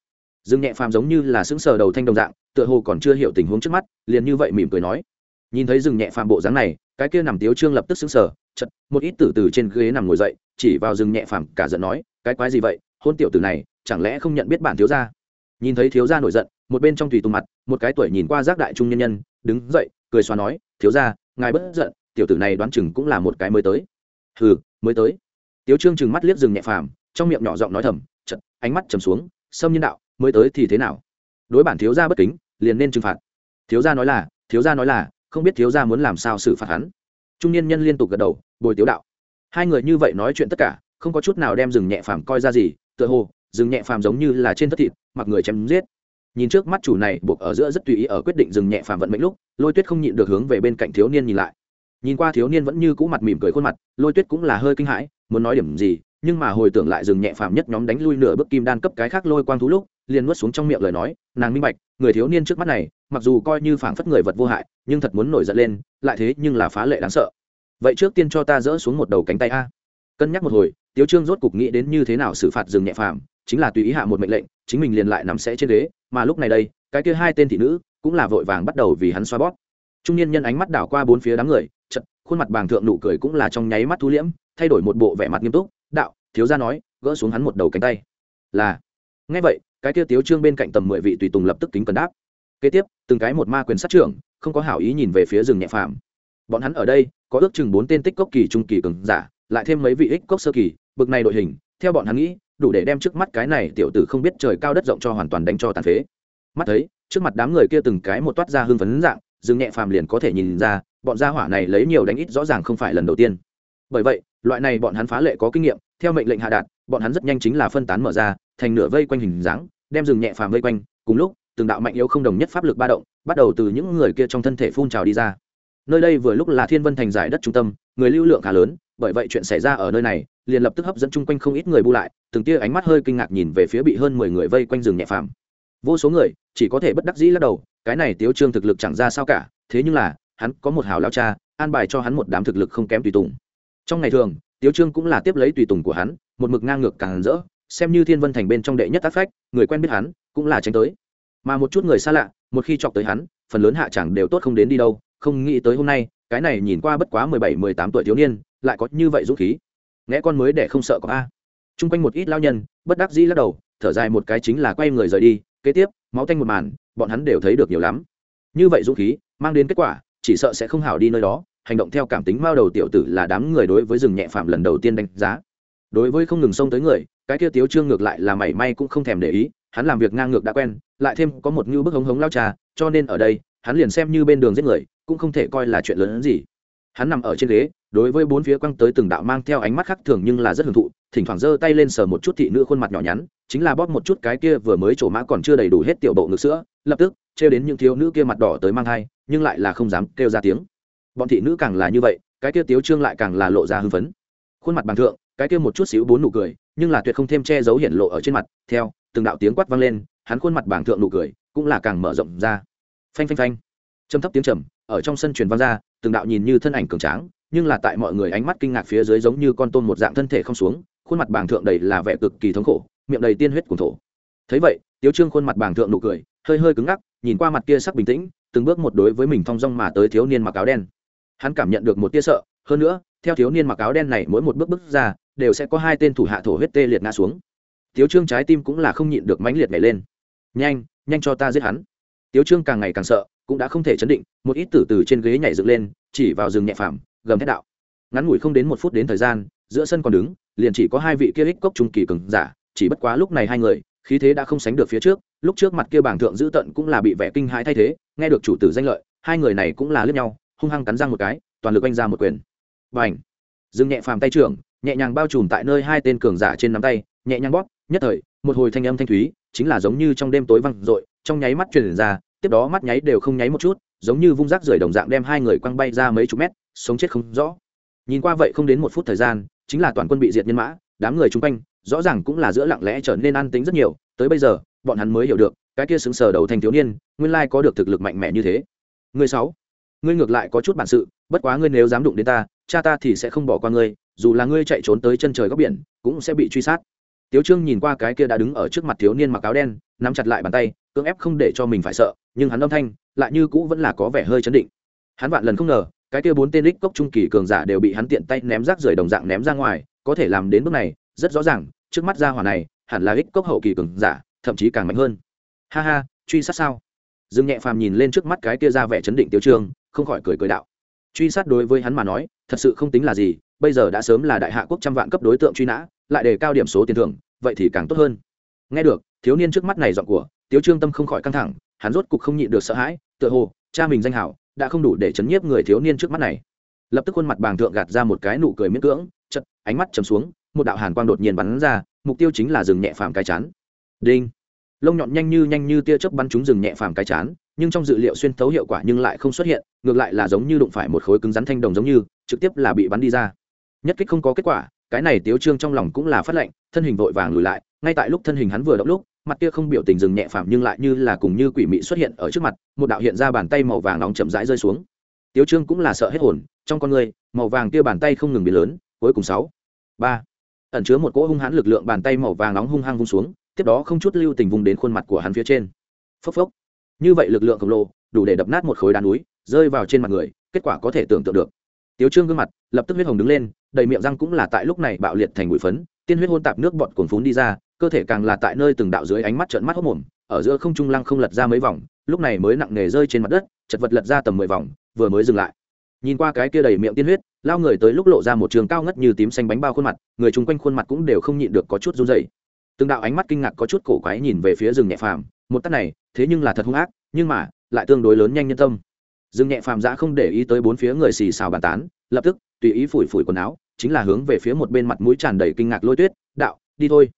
Dương nhẹ phàm giống như là sững sờ đầu thanh đồng dạng, tựa hồ còn chưa hiểu tình huống trước mắt, liền như vậy mỉm cười nói. Nhìn thấy dương nhẹ phàm bộ dáng này, cái kia nằm tiếu trương lập tức sững sờ chật một ít tử từ trên ghế nằm ngồi dậy, chỉ vào dương nhẹ phàm cả giận nói, cái quái gì vậy? Hôn tiểu tử này, chẳng lẽ không nhận biết bản thiếu gia? Nhìn thấy thiếu gia nổi giận, một bên trong tùy tùng mặt, một cái tuổi nhìn qua giác đại trung nhân nhân, đứng dậy, cười xoa nói, thiếu gia, ngài bất giận, tiểu tử này đoán chừng cũng là một cái mới tới. Hừ, mới tới. Tiếu trương chừng mắt liếc dừng nhẹ phàm, trong miệng nhỏ giọng nói thầm chật ánh mắt trầm xuống, sâm nhân đạo mới tới thì thế nào? Đối bản thiếu gia bất kính, liền nên trừng phạt. Thiếu gia nói là, thiếu gia nói là, không biết thiếu gia muốn làm sao xử phạt hắn. Trung niên nhân liên tục gật đầu, bồi tiếu đạo. Hai người như vậy nói chuyện tất cả, không có chút nào đem rừng nhẹ phàm coi ra gì, tựa hồ, rừng nhẹ phàm giống như là trên thất thịt, mặc người chém giết. Nhìn trước mắt chủ này, buộc ở giữa rất tùy ý ở quyết định rừng nhẹ phàm vận mệnh lúc, lôi tuyết không nhịn được hướng về bên cạnh thiếu niên nhìn lại. Nhìn qua thiếu niên vẫn như cũ mặt mỉm cười khuôn mặt, lôi tuyết cũng là hơi kinh hãi, muốn nói điểm gì, nhưng mà hồi tưởng lại rừng nhẹ phàm nhất nhóm đánh lui nửa bước kim đan cấp cái khác lôi quang thú lúc liền nuốt xuống trong miệng lời nói, nàng minh bạch, người thiếu niên trước mắt này, mặc dù coi như phảng phất người vật vô hại, nhưng thật muốn nổi giận lên, lại thế nhưng là phá lệ đáng sợ. Vậy trước tiên cho ta dỡ xuống một đầu cánh tay a. Cân nhắc một hồi, tiếu trương rốt cục nghĩ đến như thế nào xử phạt dừng nhẹ phàm, chính là tùy ý hạ một mệnh lệnh, chính mình liền lại nằm sẽ trên ghế, mà lúc này đây, cái kia hai tên thị nữ cũng là vội vàng bắt đầu vì hắn xoa bóp. Trung niên nhân ánh mắt đảo qua bốn phía đám người chật khuôn mặt bàng thượng nụ cười cũng là trong nháy mắt thu liễm, thay đổi một bộ vẻ mặt nghiêm túc, đạo, thiếu gia nói, gỡ xuống hắn một đầu cánh tay. Là. Ngay vậy cái kia tiếu trương bên cạnh tầm mười vị tùy tùng lập tức kính cần đáp. Kế tiếp, từng cái một ma quyền sát trưởng, không có hảo ý nhìn về phía rừng nhẹ phàm. Bọn hắn ở đây, có ước chừng bốn tên tích cốc kỳ trung kỳ cường giả, lại thêm mấy vị ích cốc sơ kỳ, bực này đội hình, theo bọn hắn nghĩ, đủ để đem trước mắt cái này tiểu tử không biết trời cao đất rộng cho hoàn toàn đánh cho tàn phế. Mắt thấy, trước mặt đám người kia từng cái một toát ra hưng phấn dạng, rừng nhẹ phàm liền có thể nhìn ra, bọn gia hỏa này lấy nhiều đánh ít rõ ràng không phải lần đầu tiên. Bởi vậy, loại này bọn hắn phá lệ có kinh nghiệm, theo mệnh lệnh hạ đạt, bọn hắn rất nhanh chính là phân tán mở ra thành nửa vây quanh hình dáng, đem rừng nhẹ phàm vây quanh, cùng lúc, từng đạo mạnh yếu không đồng nhất pháp lực ba động, bắt đầu từ những người kia trong thân thể phun trào đi ra. Nơi đây vừa lúc là thiên vân thành giải đất trung tâm, người lưu lượng khá lớn, bởi vậy chuyện xảy ra ở nơi này, liền lập tức hấp dẫn chung quanh không ít người bu lại, từng tia ánh mắt hơi kinh ngạc nhìn về phía bị hơn mười người vây quanh rừng nhẹ phàm. Vô số người, chỉ có thể bất đắc dĩ lắc đầu, cái này tiếu trương thực lực chẳng ra sao cả, thế nhưng là, hắn có một hào lao cha, an bài cho hắn một đám thực lực không kém tùy tùng. Trong ngày thường, tiếu trương cũng là tiếp lấy tùy tùng của hắn, một mực ngang ngược càng rỡ xem như thiên vân thành bên trong đệ nhất tác phách, người quen biết hắn, cũng là tránh tới. Mà một chút người xa lạ, một khi chọc tới hắn, phần lớn hạ chẳng đều tốt không đến đi đâu, không nghĩ tới hôm nay, cái này nhìn qua bất quá mười bảy, mười tám tuổi thiếu niên, lại có như vậy dũng khí. Nghe con mới để không sợ có a. T r u n g quanh một ít lao nhân, bất đắc dĩ lắc đầu, thở dài một cái chính là quay người rời đi, kế tiếp, máu tanh một màn, bọn hắn đều thấy được nhiều lắm. Như vậy dũng khí, mang đến kết quả, chỉ sợ sẽ không hảo đi nơi đó, hành động theo cảm tính mao đầu tiểu tử là đám người đối với rừng nhẹ phạm lần đầu tiên đánh giá đối với không ngừng xông tới người, cái kia tiếu trương ngược lại là mảy may cũng không thèm để ý, hắn làm việc ngang ngược đã quen, lại thêm có một ngưu bức hống hống lao trà cho nên ở đây, hắn liền xem như bên đường giết người, cũng không thể coi là chuyện lớn hơn gì. Hắn nằm ở trên ghế, đối với bốn phía quăng tới từng đạo mang theo ánh mắt khác thường nhưng là rất hưởng thụ, thỉnh thoảng giơ tay lên sờ một chút thị nữ khuôn mặt nhỏ nhắn, chính là bóp một chút cái kia vừa mới trổ mã còn chưa đầy đủ hết tiểu bộ ngực sữa, lập tức, trêu đến những thiếu nữ kia mặt đỏ tới mang thai, nhưng lại là không dám kêu ra tiếng. Bọn thị nữ càng là như vậy, cái kia tiếu trương lại càng là lộ ra hưng phấn khuôn mặt bằng thượng, cái kia một chút xíu bốn nụ cười, nhưng là tuyệt không thêm che giấu hiện lộ ở trên mặt. Theo, từng đạo tiếng quát vang lên, hắn khuôn mặt bảng thượng nụ cười cũng là càng mở rộng ra. Phanh phanh phanh. Châm thấp tiếng trầm, ở trong sân truyền vang ra, từng đạo nhìn như thân ảnh cường tráng, nhưng là tại mọi người ánh mắt kinh ngạc phía dưới giống như con tôm một dạng thân thể không xuống, khuôn mặt bảng thượng đầy là vẻ cực kỳ thống khổ, miệng đầy tiên huyết cùng thổ. Thấy vậy, tiếu trương khuôn mặt bảng thượng nụ cười, hơi hơi cứng ngắc, nhìn qua mặt kia sắc bình tĩnh, từng bước một đối với mình thong dong mà tới thiếu niên mặc áo đen. Hắn cảm nhận được một tia sợ, hơn nữa theo thiếu niên mặc áo đen này mỗi một bước bước ra, đều sẽ có hai tên thủ hạ thổ huyết tê liệt ngã xuống. Tiếu trương trái tim cũng là không nhịn được mãnh liệt nhảy lên. Nhanh nhanh cho ta giết hắn. Tiếu trương càng ngày càng sợ, cũng đã không thể chấn định, một ít tử từ trên ghế nhảy dựng lên, chỉ vào rừng nhẹ phàm, gầm thét đạo. Ngắn ngủi không đến một phút đến thời gian, giữa sân còn đứng, liền chỉ có hai vị kia ích cốc trung kỳ cường giả, chỉ bất quá lúc này hai người, khí thế đã không sánh được phía trước, lúc trước mặt kia bảng thượng giữ tận cũng là bị vẻ kinh hãi thay thế, nghe được chủ tử danh lợi, hai người này cũng là lướt nhau, hung hăng cắn răng một cái, toàn lực oanh ra một quyền và ảnh. Dừng nhẹ phàm tay trưởng, nhẹ nhàng bao trùm tại nơi hai tên cường giả trên nắm tay, nhẹ nhàng bóp, nhất thời, một hồi thanh âm thanh thúy, chính là giống như trong đêm tối văng r trong nháy mắt truyền ra, tiếp đó mắt nháy đều không nháy một chút, giống như vung rác rưởi đồng dạng đem hai người quăng bay ra mấy chục mét, sống chết không rõ. Nhìn qua vậy không đến một phút thời gian, chính là toàn quân bị diệt nhân mã, đám người chung quanh, rõ ràng cũng là giữa lặng lẽ trở nên an tính rất nhiều, tới bây giờ, bọn hắn mới hiểu được, cái kia xứng sờ đầu thành thiếu niên, nguyên lai có được thực lực mạnh mẽ như thế. Người sáu, ngươi ngược lại có chút bản sự, bất quá ngươi nếu dám đụng đến ta cha ta thì sẽ không bỏ qua ngươi, dù là ngươi chạy trốn tới chân trời góc biển, cũng sẽ bị truy sát. Tiếu trương nhìn qua cái kia đã đứng ở trước mặt thiếu niên mặc áo đen, nắm chặt lại bàn tay, cưỡng ép không để cho mình phải sợ, nhưng hắn âm thanh lại như cũ vẫn là có vẻ hơi chấn định. Hắn vạn lần không ngờ, cái kia bốn tên đích cốc trung kỳ cường giả đều bị hắn tiện tay ném rác rưởi đồng dạng ném ra ngoài, có thể làm đến bước này, rất rõ ràng, trước mắt ra hỏa này hẳn là ích cốc hậu kỳ cường giả, thậm chí càng mạnh hơn. Ha ha, truy sát sao? Dương nhẹ phàm nhìn lên trước mắt cái kia ra vẻ chấn định tiêu trương, không khỏi cười cười đạo truy sát đối với hắn mà nói, thật sự không tính là gì, bây giờ đã sớm là đại hạ quốc trăm vạn cấp đối tượng truy nã, lại để cao điểm số tiền thưởng, vậy thì càng tốt hơn. Nghe được, thiếu niên trước mắt này dọn của, tiếu trương tâm không khỏi căng thẳng, hắn rốt cục không nhịn được sợ hãi, tựa hồ, cha mình danh hảo, đã không đủ để chấn nhiếp người thiếu niên trước mắt này. Lập tức khuôn mặt bàng thượng gạt ra một cái nụ cười miễn cưỡng chật ánh mắt chầm xuống, một đạo hàn quang đột nhiên bắn ra, mục tiêu chính là rừng nhẹ phàm cái chán. Đinh! Lông nhọn nhanh như nhanh như tia chớp bắn trúng rừng nhẹ phàm cái chán, nhưng trong dự liệu xuyên thấu hiệu quả nhưng lại không xuất hiện ngược lại là giống như đụng phải một khối cứng rắn thanh đồng giống như, trực tiếp là bị bắn đi ra. Nhất kích không có kết quả, cái này tiếu trương trong lòng cũng là phát lệnh, thân hình vội vàng lùi lại, ngay tại lúc thân hình hắn vừa động lúc, mặt kia không biểu tình dừng nhẹ phàm nhưng lại như là cùng như quỷ mị xuất hiện ở trước mặt, một đạo hiện ra bàn tay màu vàng nóng chậm rãi rơi xuống. Tiếu trương cũng là sợ hết hồn, trong con người, màu vàng kia bàn tay không ngừng biến lớn, cuối cùng sáu, ba. Ẩn chứa một cỗ hung hãn lực lượng bàn tay màu vàng nóng hung hăng vung xuống, tiếp đó không chút lưu tình vùng đến khuôn mặt của hắn phía trên. Phốc phốc. Như vậy lực lượng khổng lồ, đủ để đập nát một khối đá núi rơi vào trên mặt người, kết quả có thể tưởng tượng được. Tiếu trương gương mặt lập tức huyết hồng đứng lên, đầy miệng răng cũng là tại lúc này bạo liệt thành bụi phấn, tiên huyết hôn tạp nước bọt cuồn phún đi ra, cơ thể càng là tại nơi từng đạo dưới ánh mắt trợn mắt hốc mồm, ở giữa không trung lăng không lật ra mấy vòng, lúc này mới nặng nề rơi trên mặt đất, chật vật lật ra tầm mười vòng, vừa mới dừng lại. Nhìn qua cái kia đầy miệng tiên huyết, lao người tới lúc lộ ra một trường cao ngất như tím xanh bánh bao khuôn mặt, người chung quanh khuôn mặt cũng đều không nhịn được có chút run dày từng đạo ánh mắt kinh ngạc có chút cổ quái nhìn về phía rừng nhẹ phàm, một tắt này, thế nhưng là thật hung ác, nhưng mà, lại tương đối lớn nhanh nhân tâm dương nhẹ phàm giã không để ý tới bốn phía người xì xào bàn tán, lập tức, tùy ý phủi phủi quần áo, chính là hướng về phía một bên mặt mũi tràn đầy kinh ngạc lôi tuyết, đạo, đi thôi.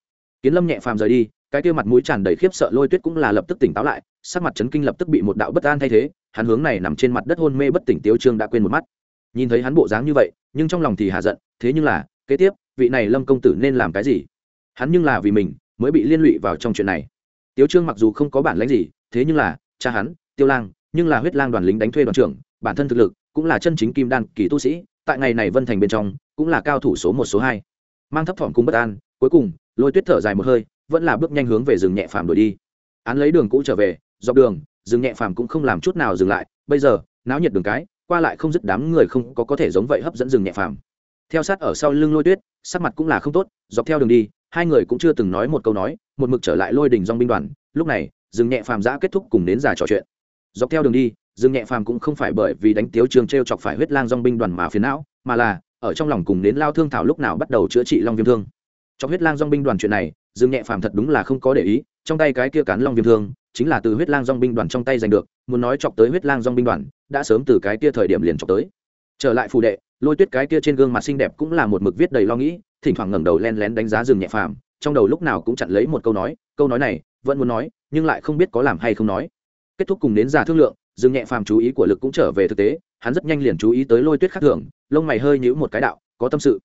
Kiến lâm nhẹ phàm rời đi, cái kia mặt mũi tràn đầy khiếp sợ lôi tuyết cũng là lập tức tỉnh táo lại, sắc mặt chấn kinh lập tức bị một đạo bất an thay thế, hắn hướng này nằm trên mặt đất hôn mê bất tỉnh tiêu trương đã quên một mắt. Nhìn thấy hắn bộ dáng như vậy, nhưng trong lòng thì hạ giận, thế nhưng là, kế tiếp, vị này lâm công tử nên làm cái gì? Hắn nhưng là vì mình, mới bị liên lụy vào trong chuyện này. Tiêu trương mặc dù không có bản lãnh gì, thế nhưng là, cha hắn, tiêu lang nhưng là huyết lang đoàn lính đánh thuê đoàn trưởng, bản thân thực lực cũng là chân chính kim đan kỳ tu sĩ, tại ngày này vân thành bên trong cũng là cao thủ số một, số hai. Mang thấp thỏm cung bất an, cuối cùng, lôi tuyết thở dài một hơi, vẫn là bước nhanh hướng về rừng nhẹ phàm đổi đi. Án lấy đường cũ trở về, dọc đường, rừng nhẹ phàm cũng không làm chút nào dừng lại, bây giờ, náo nhiệt đường cái, qua lại không dứt đám người không có có thể giống vậy hấp dẫn rừng nhẹ phàm. Theo sát ở sau lưng lôi tuyết, sắc mặt cũng là không tốt, dọc theo đường đi, hai người cũng chưa từng nói một câu nói, một mực trở lại lôi đình dong binh đoàn, lúc này, rừng nhẹ phàm giã kết thúc cùng đến già trò chuyện dọc theo đường đi, Dương nhẹ phàm cũng không phải bởi vì đánh tiếu trường t r e o chọc phải huyết lang dong binh đoàn mà phiền não, mà là, ở trong lòng cùng đến lao thương thảo lúc nào bắt đầu chữa trị long viêm thương. Trong huyết lang dong binh đoàn chuyện này, Dương nhẹ phàm thật đúng là không có để ý, trong tay cái kia cán long viêm thương, chính là từ huyết lang dong binh đoàn trong tay giành được, muốn nói chọc tới huyết lang dong binh đoàn, đã sớm từ cái kia thời điểm liền chọc tới. Trở lại phù đệ, lôi tuyết cái kia trên gương mặt xinh đẹp cũng là một mực viết đầy lo nghĩ, thỉnh thoảng ngẩng đầu len lén đánh giá Dương nhẹ phàm, trong đầu lúc nào cũng chặn lấy một câu nói câu nói này, vẫn muốn nói, nhưng lại không biết có làm hay không nói kết thúc cùng đến già thương lượng dừng nhẹ phàm chú ý của lực cũng trở về thực tế, hắn rất nhanh liền chú ý tới lôi tuyết khắc thường, lông mày hơi nhíu một cái đạo, có tâm sự.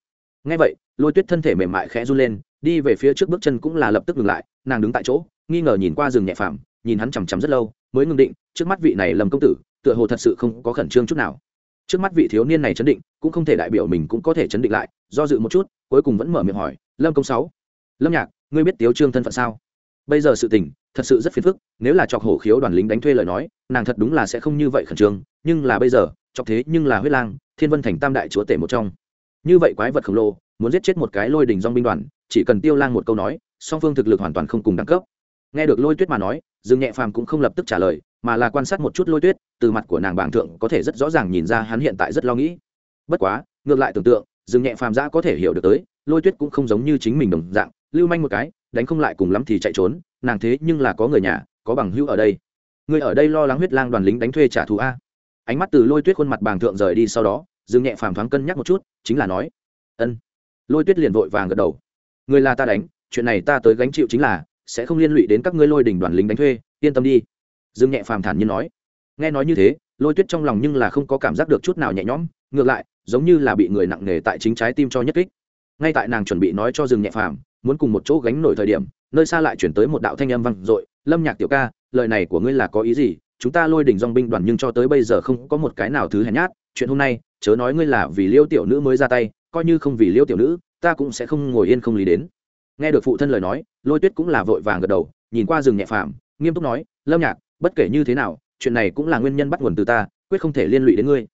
Ngay vậy, lôi tuyết thân thể mềm mại khẽ run lên, đi về phía trước bước chân cũng là lập tức ngừng lại, nàng đứng tại chỗ, nghi ngờ nhìn qua rừng nhẹ phàm, nhìn hắn chằm chằm rất lâu, mới ngừng định, trước mắt vị này lầm công tử, tựa hồ thật sự không có khẩn trương chút nào. Trước mắt vị thiếu niên này chấn định, cũng không thể đại biểu mình cũng có thể chấn định lại, do dự một chút, cuối cùng vẫn mở miệng hỏi, lâm công sáu, lâm nhạc, ngươi biết tiếu trương thân phận sao? Bây giờ sự tình thật sự rất phiền phức, nếu là chọc hổ khiếu đoàn lính đánh thuê lời nói, nàng thật đúng là sẽ không như vậy khẩn trương, nhưng là bây giờ, chọc thế nhưng là huyết lang, thiên vân thành tam đại chúa tể một trong. Như vậy quái vật khổng lồ, muốn giết chết một cái lôi đình dong binh đoàn, chỉ cần tiêu lang một câu nói, song phương thực lực hoàn toàn không cùng đẳng cấp. Nghe được lôi tuyết mà nói, dương nhẹ phàm cũng không lập tức trả lời, mà là quan sát một chút lôi tuyết, từ mặt của nàng bảng thượng có thể rất rõ ràng nhìn ra hắn hiện tại rất lo nghĩ. Bất quá, ngược lại tưởng tượng, dương nhẹ phàm ra có thể hiểu được tới, lôi tuyết cũng không giống như chính mình đồng dạng, lưu manh một cái đánh không lại cùng lắm thì chạy trốn, nàng thế nhưng là có người nhà, có bằng hữu ở đây. Người ở đây lo lắng huyết lang đoàn lính đánh thuê trả thù a. Ánh mắt từ lôi tuyết khuôn mặt bàng thượng rời đi sau đó, dương nhẹ phàm thoáng cân nhắc một chút, chính là nói, ân. Lôi tuyết liền vội vàng gật đầu. Người là ta đánh, chuyện này ta tới gánh chịu chính là, sẽ không liên lụy đến các ngươi lôi đỉnh đoàn lính đánh thuê, yên tâm đi. Dương nhẹ phàm thản nhiên nói. Nghe nói như thế, lôi tuyết trong lòng nhưng là không có cảm giác được chút nào nhẹ nhõm, ngược lại, giống như là bị người nặng nề tại chính trái tim cho nhất kích. Ngay tại nàng chuẩn bị nói cho dương nhẹ phàm muốn cùng một chỗ gánh nổi thời điểm, nơi xa lại chuyển tới một đạo thanh âm vang dội, lâm nhạc tiểu ca, lời này của ngươi là có ý gì? Chúng ta lôi đỉnh dong binh đoàn nhưng cho tới bây giờ không có một cái nào thứ hèn nhát. Chuyện hôm nay, chớ nói ngươi là vì liêu tiểu nữ mới ra tay, coi như không vì liêu tiểu nữ, ta cũng sẽ không ngồi yên không lý đến. Nghe được phụ thân lời nói, lôi tuyết cũng là vội vàng gật đầu, nhìn qua rừng nhẹ phàm, nghiêm túc nói, lâm nhạc, bất kể như thế nào, chuyện này cũng là nguyên nhân bắt nguồn từ ta, quyết không thể liên lụy đến ngươi.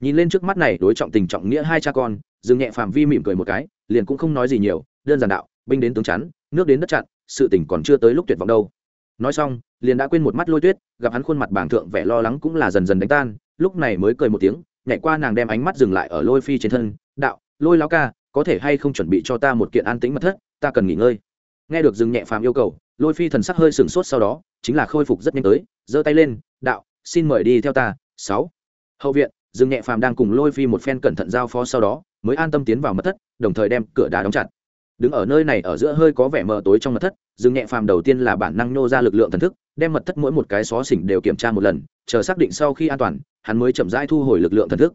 Nhìn lên trước mắt này, đối trọng tình trọng nghĩa hai cha con, rừng nhẹ phàm vi mỉm cười một cái, liền cũng không nói gì nhiều, đơn giản đạo binh đến tướng chắn, nước đến đất chặn, sự tình còn chưa tới lúc tuyệt vọng đâu. Nói xong, liền đã quên một mắt lôi tuyết, gặp hắn khuôn mặt bảng thượng vẻ lo lắng cũng là dần dần đánh tan, lúc này mới cười một tiếng, nhảy qua nàng đem ánh mắt dừng lại ở lôi phi trên thân, đạo, lôi láo ca, có thể hay không chuẩn bị cho ta một kiện an tĩnh mật thất, ta cần nghỉ ngơi. Nghe được dừng nhẹ phàm yêu cầu, lôi phi thần sắc hơi sừng sốt sau đó, chính là khôi phục rất nhanh tới, giơ tay lên, đạo, xin mời đi theo ta. Sáu. Hậu viện, dừng nhẹ phàm đang cùng lôi phi một phen cẩn thận giao phó sau đó, mới an tâm tiến vào mật thất, đồng thời đem cửa đá đóng chặt đứng ở nơi này ở giữa hơi có vẻ mờ tối trong mật thất dừng nhẹ phàm đầu tiên là bản năng nô ra lực lượng thần thức, đem mật thất mỗi một cái xó xỉnh đều kiểm tra một lần, chờ xác định sau khi an toàn, hắn mới chậm rãi thu hồi lực lượng thần thức.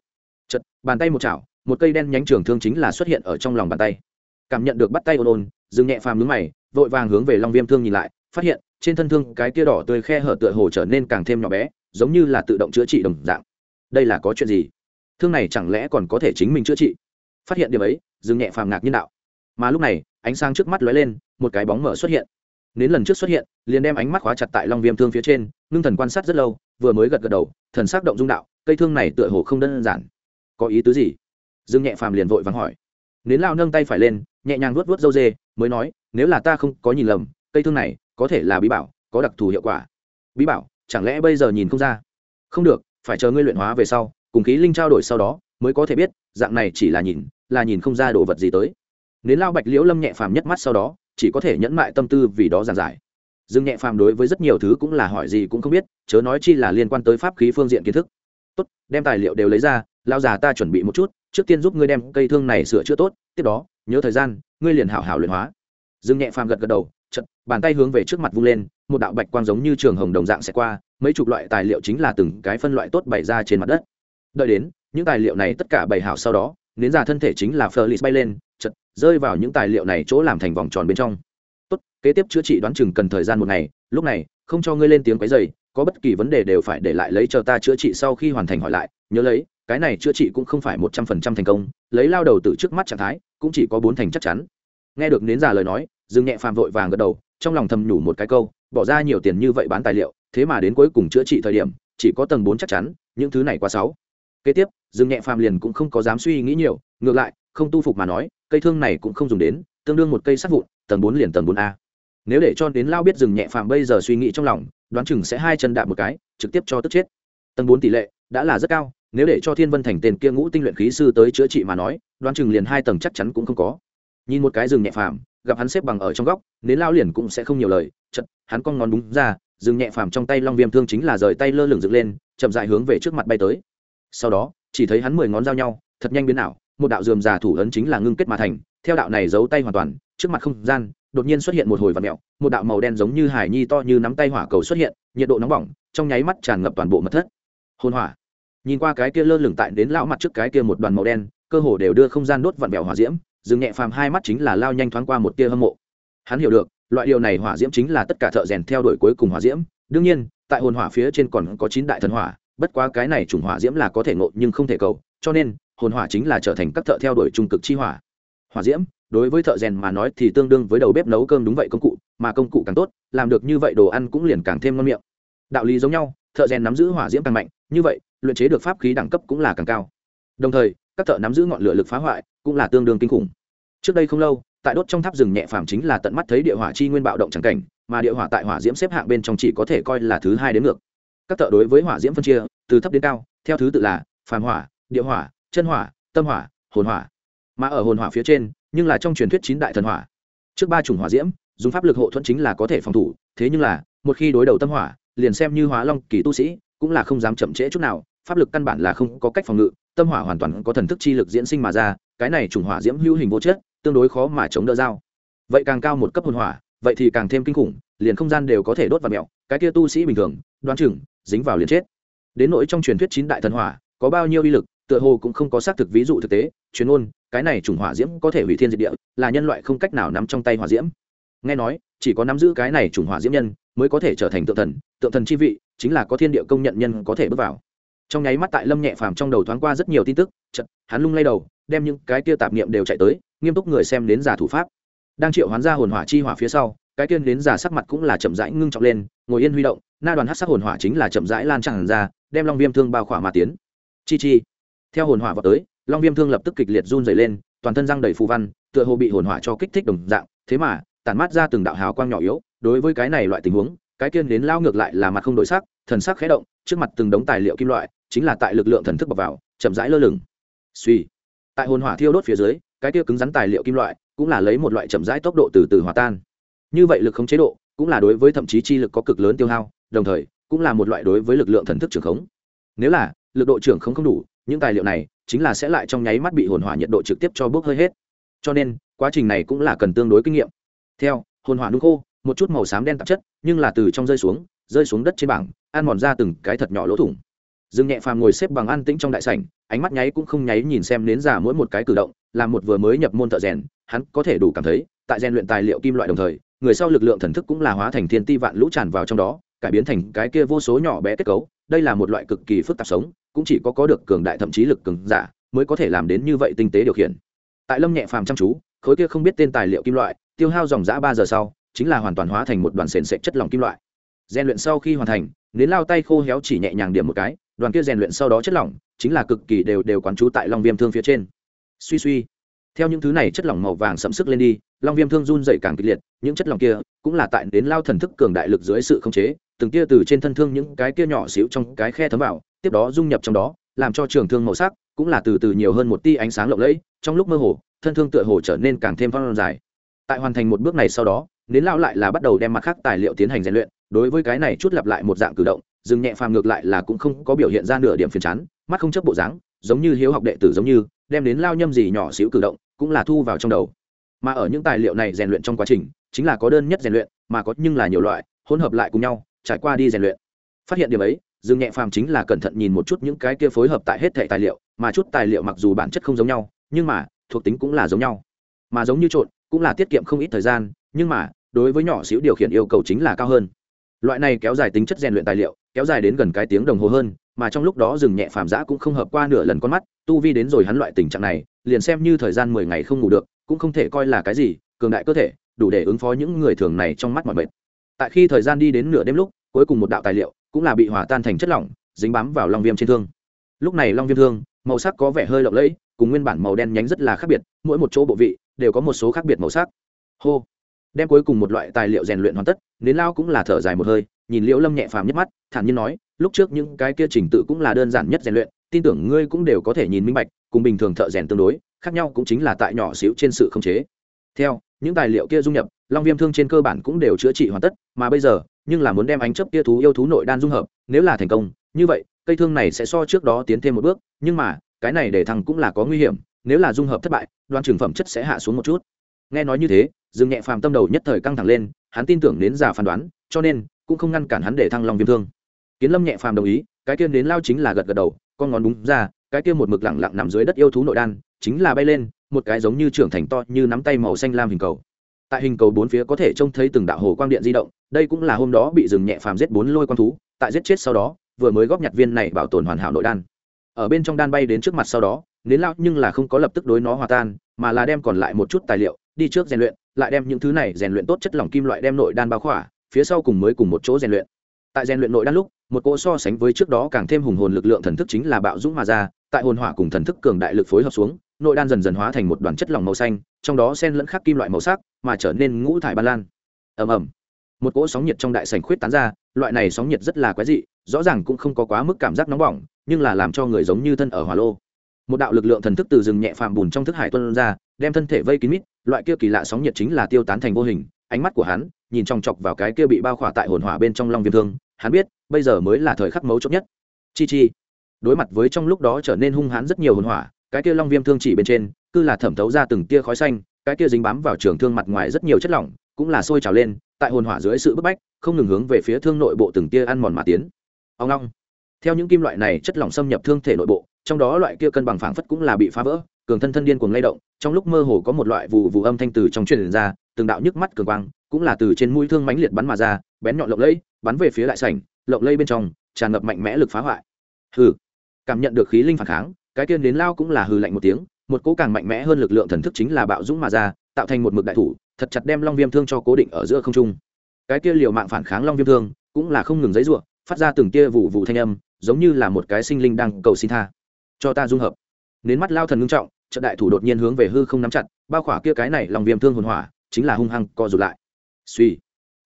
Chật bàn tay một chảo, một cây đen nhánh trường thương chính là xuất hiện ở trong lòng bàn tay. Cảm nhận được bắt tay ôn ôn dừng nhẹ phàm nhướng mày, vội vàng hướng về long viêm thương nhìn lại, phát hiện, trên thân thương cái tia đỏ tươi khe hở tựa hồ trở nên càng thêm nhỏ bé, giống như là tự động chữa trị đồng dạng. Đây là có chuyện gì? Thương này chẳng lẽ còn có thể chính mình chữa trị? Phát hiện điểm ấy dừng nhẹ phàm ngạc nhiên đạo mà lúc này, ánh sáng trước mắt lóe lên, một cái bóng mở xuất hiện. Nến lần trước xuất hiện, liền đem ánh mắt khóa chặt tại long viêm thương phía trên, ngưng thần quan sát rất lâu, vừa mới gật gật đầu, thần s ắ c động dung đạo, cây thương này tựa hồ không đơn giản. Có ý tứ gì? Dương nhẹ phàm liền vội vắng hỏi. Nến lao nâng tay phải lên, nhẹ nhàng vuốt vuốt dâu dê, mới nói, nếu là ta không có nhìn lầm, cây thương này có thể là bí bảo, có đặc thù hiệu quả. Bí bảo, chẳng lẽ bây giờ nhìn không ra? Không được, phải chờ ngươi luyện hóa về sau, cùng khí linh trao đổi sau đó, mới có thể biết, dạng này chỉ là nhìn là nhìn không ra đồ vật gì tới nếu lao bạch liễu lâm nhẹ phàm nhất mắt sau đó chỉ có thể nhẫn mại tâm tư vì đó giản giải. Dương nhẹ phàm đối với rất nhiều thứ cũng là hỏi gì cũng không biết chớ nói chi là liên quan tới pháp khí phương diện kiến thức. Tốt đem tài liệu đều lấy ra lao già ta chuẩn bị một chút trước tiên giúp ngươi đem cây thương này sửa chữa tốt tiếp đó nhớ thời gian ngươi liền hảo hảo luyện hóa. Dương nhẹ phàm gật gật đầu chật bàn tay hướng về trước mặt vung lên một đạo bạch quang giống như trường hồng đồng dạng sẽ qua mấy chục loại tài liệu chính là từng cái phân loại tốt bày ra trên mặt đất. Đợi đến những tài liệu này tất cả bày hảo sau đó nến ra thân thể chính là Fleur bay lên, rơi vào những tài liệu này chỗ làm thành vòng tròn bên trong. Tốt, kế tiếp chữa trị đoán chừng cần thời gian một ngày, lúc này, không cho ngươi lên tiếng quấy rầy, có bất kỳ vấn đề đều phải để lại lấy chờ ta chữa trị sau khi hoàn thành hỏi lại, nhớ lấy, cái này chữa trị cũng không phải một trăm phần trăm thành công, lấy lao đầu từ trước mắt trạng thái, cũng chỉ có bốn thành chắc chắn. Nghe được nến già lời nói, Dương nhẹ phàm vội vàng gật đầu, trong lòng thầm nhủ một cái câu, bỏ ra nhiều tiền như vậy bán tài liệu, thế mà đến cuối cùng chữa trị thời điểm, chỉ có tầng bốn chắc chắn, những thứ này quá sáu kế tiếp dương nhẹ phàm liền cũng không có dám suy nghĩ nhiều ngược lại không tu phục mà nói cây thương này cũng không dùng đến, tương đương một cây sắt vụn, tầng bốn liền tầng bốn a. Nếu để cho đến lao biết dừng nhẹ phàm bây giờ suy nghĩ trong lòng, đoán chừng sẽ hai chân đạp một cái, trực tiếp cho tức chết. Tầng bốn tỷ lệ đã là rất cao, nếu để cho thiên vân thành tên kia ngũ tinh luyện khí sư tới chữa trị mà nói, đoán chừng liền hai tầng chắc chắn cũng không có. Nhìn một cái rừng nhẹ phàm gặp hắn xếp bằng ở trong góc nến lao liền cũng sẽ không nhiều lời, chật, hắn con ngón đúng ra rừng nhẹ phàm trong tay long viêm thương chính là rời tay lơ lửng dựng lên, chậm dại hướng về trước mặt bay tới. Sau đó, chỉ thấy hắn mười ngón giao nhau, thật nhanh biến ảo một đạo dườm già thủ ấn chính là ngưng kết mà thành, theo đạo này giấu tay hoàn toàn, trước mặt không gian, đột nhiên xuất hiện một hồi vạt mẹo một đạo màu đen giống như hải nhi to như nắm tay hỏa cầu xuất hiện, nhiệt độ nóng bỏng, trong nháy mắt tràn ngập toàn bộ mật thất. Hôn hỏa. Nhìn qua cái kia lơ lửng tại đến lão mặt trước cái kia một đoàn màu đen, cơ hồ đều đưa không gian đốt vặn vẹo hỏa diễm, dừng nhẹ phàm hai mắt chính là lao nhanh thoáng qua một tia hâm mộ. Hắn hiểu được, loại điều này hỏa diễm chính là tất cả thợ rèn theo đuổi cuối cùng hỏa diễm, đương nhiên, tại hồn hỏa phía trên còn có chín đại thần hỏa, bất quá cái này chủng hỏa diễm là có thể ngộ nhưng không thể cầu, cho nên hồn hỏa chính là trở thành các thợ theo đuổi trung cực chi hỏa. Hỏa diễm, đối với thợ rèn mà nói thì tương đương với đầu bếp nấu cơm đúng vậy công cụ, mà công cụ càng tốt, làm được như vậy đồ ăn cũng liền càng thêm ngon miệng. Đạo lý giống nhau, thợ rèn nắm giữ hỏa diễm càng mạnh, như vậy, luyện chế được pháp khí đẳng cấp cũng là càng cao. Đồng thời, các thợ nắm giữ ngọn lửa lực phá hoại cũng là tương đương kinh khủng. Trước đây không lâu, tại đốt trong tháp rừng nhẹ phàm chính là tận mắt thấy địa hỏa chi nguyên bạo động chẳng cảnh, mà địa hỏa tại hỏa diễm xếp hạng bên trong chỉ có thể coi là thứ hai đến ngược. Các thợ đối với hỏa diễm phân chia, từ thấp đến cao, theo thứ tự là phàm hỏa, địa hỏa chân hỏa, tâm hỏa, hồn hỏa. Mà ở hồn hỏa phía trên, nhưng là trong truyền thuyết chín đại thần hỏa. Trước ba chủng hỏa diễm, dùng pháp lực hộ thuẫn chính là có thể phòng thủ, thế nhưng là, một khi đối đầu tâm hỏa, liền xem như hóa long kỳ tu sĩ, cũng là không dám chậm trễ chút nào, pháp lực căn bản là không có cách phòng ngự, tâm hỏa hoàn toàn có thần thức chi lực diễn sinh mà ra, cái này trùng hỏa diễm hữu hình vô chất, tương đối khó mà chống đỡ dao vậy càng cao một cấp hồn hỏa, vậy thì càng thêm kinh khủng, liền không gian đều có thể đốt và mẹo cái kia tu sĩ bình thường, đoán chừng, dính vào liền chết. Đến nỗi trong truyền thuyết chín đại thần hỏa, có bao nhiêu uy lực tựa hồ cũng không có xác thực ví dụ thực tế, chuyên môn, cái này trùng hỏa diễm có thể hủy thiên diệt địa, là nhân loại không cách nào nắm trong tay hỏa diễm. Nghe nói, chỉ có nắm giữ cái này trùng hỏa diễm nhân mới có thể trở thành tượng thần tượng thần chi vị, chính là có thiên địa công nhận nhân có thể bước vào. Trong nháy mắt tại lâm nhẹ phàm trong đầu thoáng qua rất nhiều tin tức chật hắn lung lay đầu, đem những cái kia tạp niệm đều chạy tới, nghiêm túc người xem đến giả thủ pháp. Đang triệu hoán ra hồn hỏa chi hỏa phía sau, cái tiên đến giả sắc mặt cũng là chậm rãi ngưng trọng lên, ngồi yên huy động, na đoàn hát sắc hồn hỏa chính là chậm rãi lan tràn ra, đem long viêm thương bao khỏa mà tiến. Chi chi theo hồn hỏa vào tới, long viêm thương lập tức kịch liệt run dày lên, toàn thân răng đầy phù văn, tựa hồ bị hồn hỏa cho kích thích đồng dạng. Thế mà, tản mát ra từng đạo hào quang nhỏ yếu, đối với cái này loại tình huống, cái kiên đến lao ngược lại là mặt không đổi sắc, thần sắc khẽ động, trước mặt từng đống tài liệu kim loại, chính là tại lực lượng thần thức bọc vào, chậm rãi lơ lửng. Suy, tại hồn hỏa thiêu đốt phía dưới, cái kia cứng rắn tài liệu kim loại cũng là lấy một loại chậm rãi tốc độ từ từ hòa tan. Như vậy lực không chế độ cũng là đối với thậm chí chi lực có cực lớn tiêu hao, đồng thời cũng là một loại đối với lực lượng thần thức trưởng khống. Nếu là, lực độ trưởng không không đủ những tài liệu này chính là sẽ lại trong nháy mắt bị hồn hỏa nhiệt độ trực tiếp cho bốc hơi hết. Cho nên, quá trình này cũng là cần tương đối kinh nghiệm. Theo, hồn hỏa nung khô, một chút màu xám đen tạp chất, nhưng là từ trong rơi xuống rơi xuống đất trên bảng, ăn mòn ra từng cái thật nhỏ lỗ thủng. Dương nhẹ phàm ngồi xếp bằng an tĩnh trong đại sảnh, ánh mắt nháy cũng không nháy nhìn xem nến giả mỗi một cái cử động, là một vừa mới nhập môn thợ rèn, hắn có thể đủ cảm thấy, tại rèn luyện tài liệu kim loại đồng thời, người sau lực lượng thần thức cũng là hóa thành thiên ti vạn lũ tràn vào trong đó, cải biến thành cái kia vô số nhỏ bé kết cấu, đây là một loại cực kỳ phức tạp sống cũng chỉ có có được cường đại thậm chí lực cường giả mới có thể làm đến như vậy tinh tế điều khiển. Tại lâm nhẹ phàm chăm chú, khối kia không biết tên tài liệu kim loại, tiêu hao dòng dã ba giờ sau, chính là hoàn toàn hóa thành một đoàn sền sệt chất lỏng kim loại. Rèn luyện sau khi hoàn thành, nến lao tay khô héo chỉ nhẹ nhàng điểm một cái, đoàn kia rèn luyện sau đó chất lỏng, chính là cực kỳ đều đều quán trú tại long viêm thương phía trên. Suy suy, theo những thứ này chất lỏng màu vàng sẫm sức lên đi, long viêm thương run dày càng kịch liệt, những chất lỏng kia cũng là tại đến lao thần thức cường đại lực dưới sự khống chế, từng tia từ trên thân thương những cái kia nhỏ xíu trong cái khe thấm vào tiếp đó dung nhập trong đó, làm cho trường thương màu sắc cũng là từ từ nhiều hơn một tia ánh sáng lộng lẫy, trong lúc mơ hồ, thân thương tựa hồ trở nên càng thêm phong dài. Tại hoàn thành một bước này sau đó, nến lao lại là bắt đầu đem mặt khác tài liệu tiến hành rèn luyện, đối với cái này chút lặp lại một dạng cử động, dừng nhẹ phàm ngược lại là cũng không có biểu hiện ra nửa điểm phiền chán, mắt không chấp bộ dáng, giống như hiếu học đệ tử giống như, đem đến lao nhâm gì nhỏ xíu cử động cũng là thu vào trong đầu. Mà ở những tài liệu này rèn luyện trong quá trình, chính là có đơn nhất rèn luyện, mà có nhưng là nhiều loại, hỗn hợp lại cùng nhau, trải qua đi rèn luyện. Phát hiện điểm ấy dương nhẹ phàm chính là cẩn thận nhìn một chút những cái kia phối hợp tại hết thể tài liệu, mà chút tài liệu mặc dù bản chất không giống nhau, nhưng mà, thuộc tính cũng là giống nhau. Mà giống như trộn, cũng là tiết kiệm không ít thời gian, nhưng mà, đối với nhỏ xíu điều khiển yêu cầu chính là cao hơn. Loại này kéo dài tính chất rèn luyện tài liệu, kéo dài đến gần cái tiếng đồng hồ hơn, mà trong lúc đó rừng nhẹ phàm giã cũng không hợp qua nửa lần con mắt, tu vi đến rồi hắn loại tình trạng này, liền xem như thời gian mười ngày không ngủ được, cũng không thể coi là cái gì, cường đại cơ thể, đủ để ứng phó những người thường này trong mắt mọi mệt. Tại khi thời gian đi đến nửa đêm lúc cuối cùng một đạo tài liệu cũng là bị hòa tan thành chất lỏng, dính bám vào long viêm trên thương. Lúc này long viêm thương, màu sắc có vẻ hơi lộng lẫy, cùng nguyên bản màu đen nhánh rất là khác biệt, mỗi một chỗ bộ vị đều có một số khác biệt màu sắc. Hô! Đem cuối cùng một loại tài liệu rèn luyện hoàn tất, nến lao cũng là thở dài một hơi, nhìn liễu lâm nhẹ phàm nhấp mắt, thản nhiên nói, lúc trước những cái kia trình tự cũng là đơn giản nhất rèn luyện, tin tưởng ngươi cũng đều có thể nhìn minh bạch, cùng bình thường thợ rèn tương đối, khác nhau cũng chính là tại nhỏ xíu trên sự khống chế. Theo, những tài liệu kia dung nhập long viêm thương trên cơ bản cũng đều chữa trị hoàn tất, mà bây giờ, nhưng là muốn đem ánh chấp tia thú yêu thú nội đan dung hợp, nếu là thành công, như vậy, cây thương này sẽ so trước đó tiến thêm một bước, nhưng mà, cái này để thằng cũng là có nguy hiểm, nếu là dung hợp thất bại, đoan trường phẩm chất sẽ hạ xuống một chút. Nghe nói như thế, dương nhẹ phàm tâm đầu nhất thời căng thẳng lên, hắn tin tưởng đến giả phán đoán, cho nên, cũng không ngăn cản hắn để thăng long viêm thương. Kiến lâm nhẹ phàm đồng ý, cái kia đến lao chính là gật gật đầu, con ngón đúng ra, cái kia một mực lẳng lặng nằm dưới đất yêu thú nội đan, chính là bay lên, một cái giống như trưởng thành to, như nắm tay màu xanh lam hình cầu tại hình cầu bốn phía có thể trông thấy từng đạo hồ quang điện di động, đây cũng là hôm đó bị rừng nhẹ phàm giết bốn lôi quang thú, tại giết chết sau đó, vừa mới góp nhặt viên này bảo tồn hoàn hảo nội đan. Ở bên trong đan bay đến trước mặt sau đó, nến lao nhưng là không có lập tức đối nó hòa tan, mà là đem còn lại một chút tài liệu, đi trước rèn luyện, lại đem những thứ này rèn luyện tốt chất lỏng kim loại đem nội đan bao khỏa, phía sau cùng mới cùng một chỗ rèn luyện. Tại rèn luyện nội đan lúc, một cỗ so sánh với trước đó càng thêm hùng hồn lực lượng thần thức chính là bạo dũng mà ra, tại hồn hỏa cùng thần thức cường đại lực phối hợp xuống, nội đan dần dần hóa thành một đoàn chất lỏng màu xanh, trong đó xen lẫn khắc kim loại màu sắc mà trở nên ngũ thải ban lan. Ầm ầm. Một cỗ sóng nhiệt trong đại sảnh khuyết tán ra, loại này sóng nhiệt rất là quái dị, rõ ràng cũng không có quá mức cảm giác nóng bỏng, nhưng là làm cho người giống như thân ở hỏa lô. Một đạo lực lượng thần thức từ rừng nhẹ phàm bùn trong thức hải tuân ra, đem thân thể vây kín mít, loại kia kỳ lạ sóng nhiệt chính là tiêu tán thành vô hình, ánh mắt của hắn nhìn chòng chọc vào cái kia bị bao khỏa tại hồn hỏa bên trong long viêm thương, hắn biết, bây giờ mới là thời khắc mấu chốt nhất. Chi chi. Đối mặt với trong lúc đó trở nên hung hãn rất nhiều hồn hỏa, cái kia long viêm thương chỉ bên trên, cứ là thẩm thấu ra từng tia khói xanh cái kia dính bám vào trường thương mặt ngoài rất nhiều chất lỏng, cũng là sôi trào lên, tại hồn hỏa dưới sự bức bách, không ngừng hướng về phía thương nội bộ từng tia ăn mòn mà tiến. Ông long. Theo những kim loại này chất lỏng xâm nhập thương thể nội bộ, trong đó loại kia cân bằng phảng phất cũng là bị phá vỡ, cường thân thân điên cuồng lay động, trong lúc mơ hồ có một loại vụ vụ âm thanh từ trong truyền ra, từng đạo nhức mắt cường quang, cũng là từ trên mũi thương mãnh liệt bắn mà ra, bén nhọn lộng lẫy, bắn về phía lại sảnh, lộng lẫy bên trong, tràn ngập mạnh mẽ lực phá hoại. Hừ. Cảm nhận được khí linh phản kháng, cái kia đến lao cũng là hừ lạnh một tiếng một cỗ càng mạnh mẽ hơn lực lượng thần thức chính là bạo dũng mà ra, tạo thành một mực đại thủ, thật chặt đem long viêm thương cho cố định ở giữa không trung. Cái kia liều mạng phản kháng long viêm thương cũng là không ngừng giấy ruộng phát ra từng tia vụ vụ thanh âm, giống như là một cái sinh linh đang cầu xin tha. Cho ta dung hợp. Nến mắt lao thần ngưng trọng, trận đại thủ đột nhiên hướng về hư không nắm chặt, bao khỏa kia cái này lòng viêm thương hồn hỏa, chính là hung hăng co rụt lại. Suy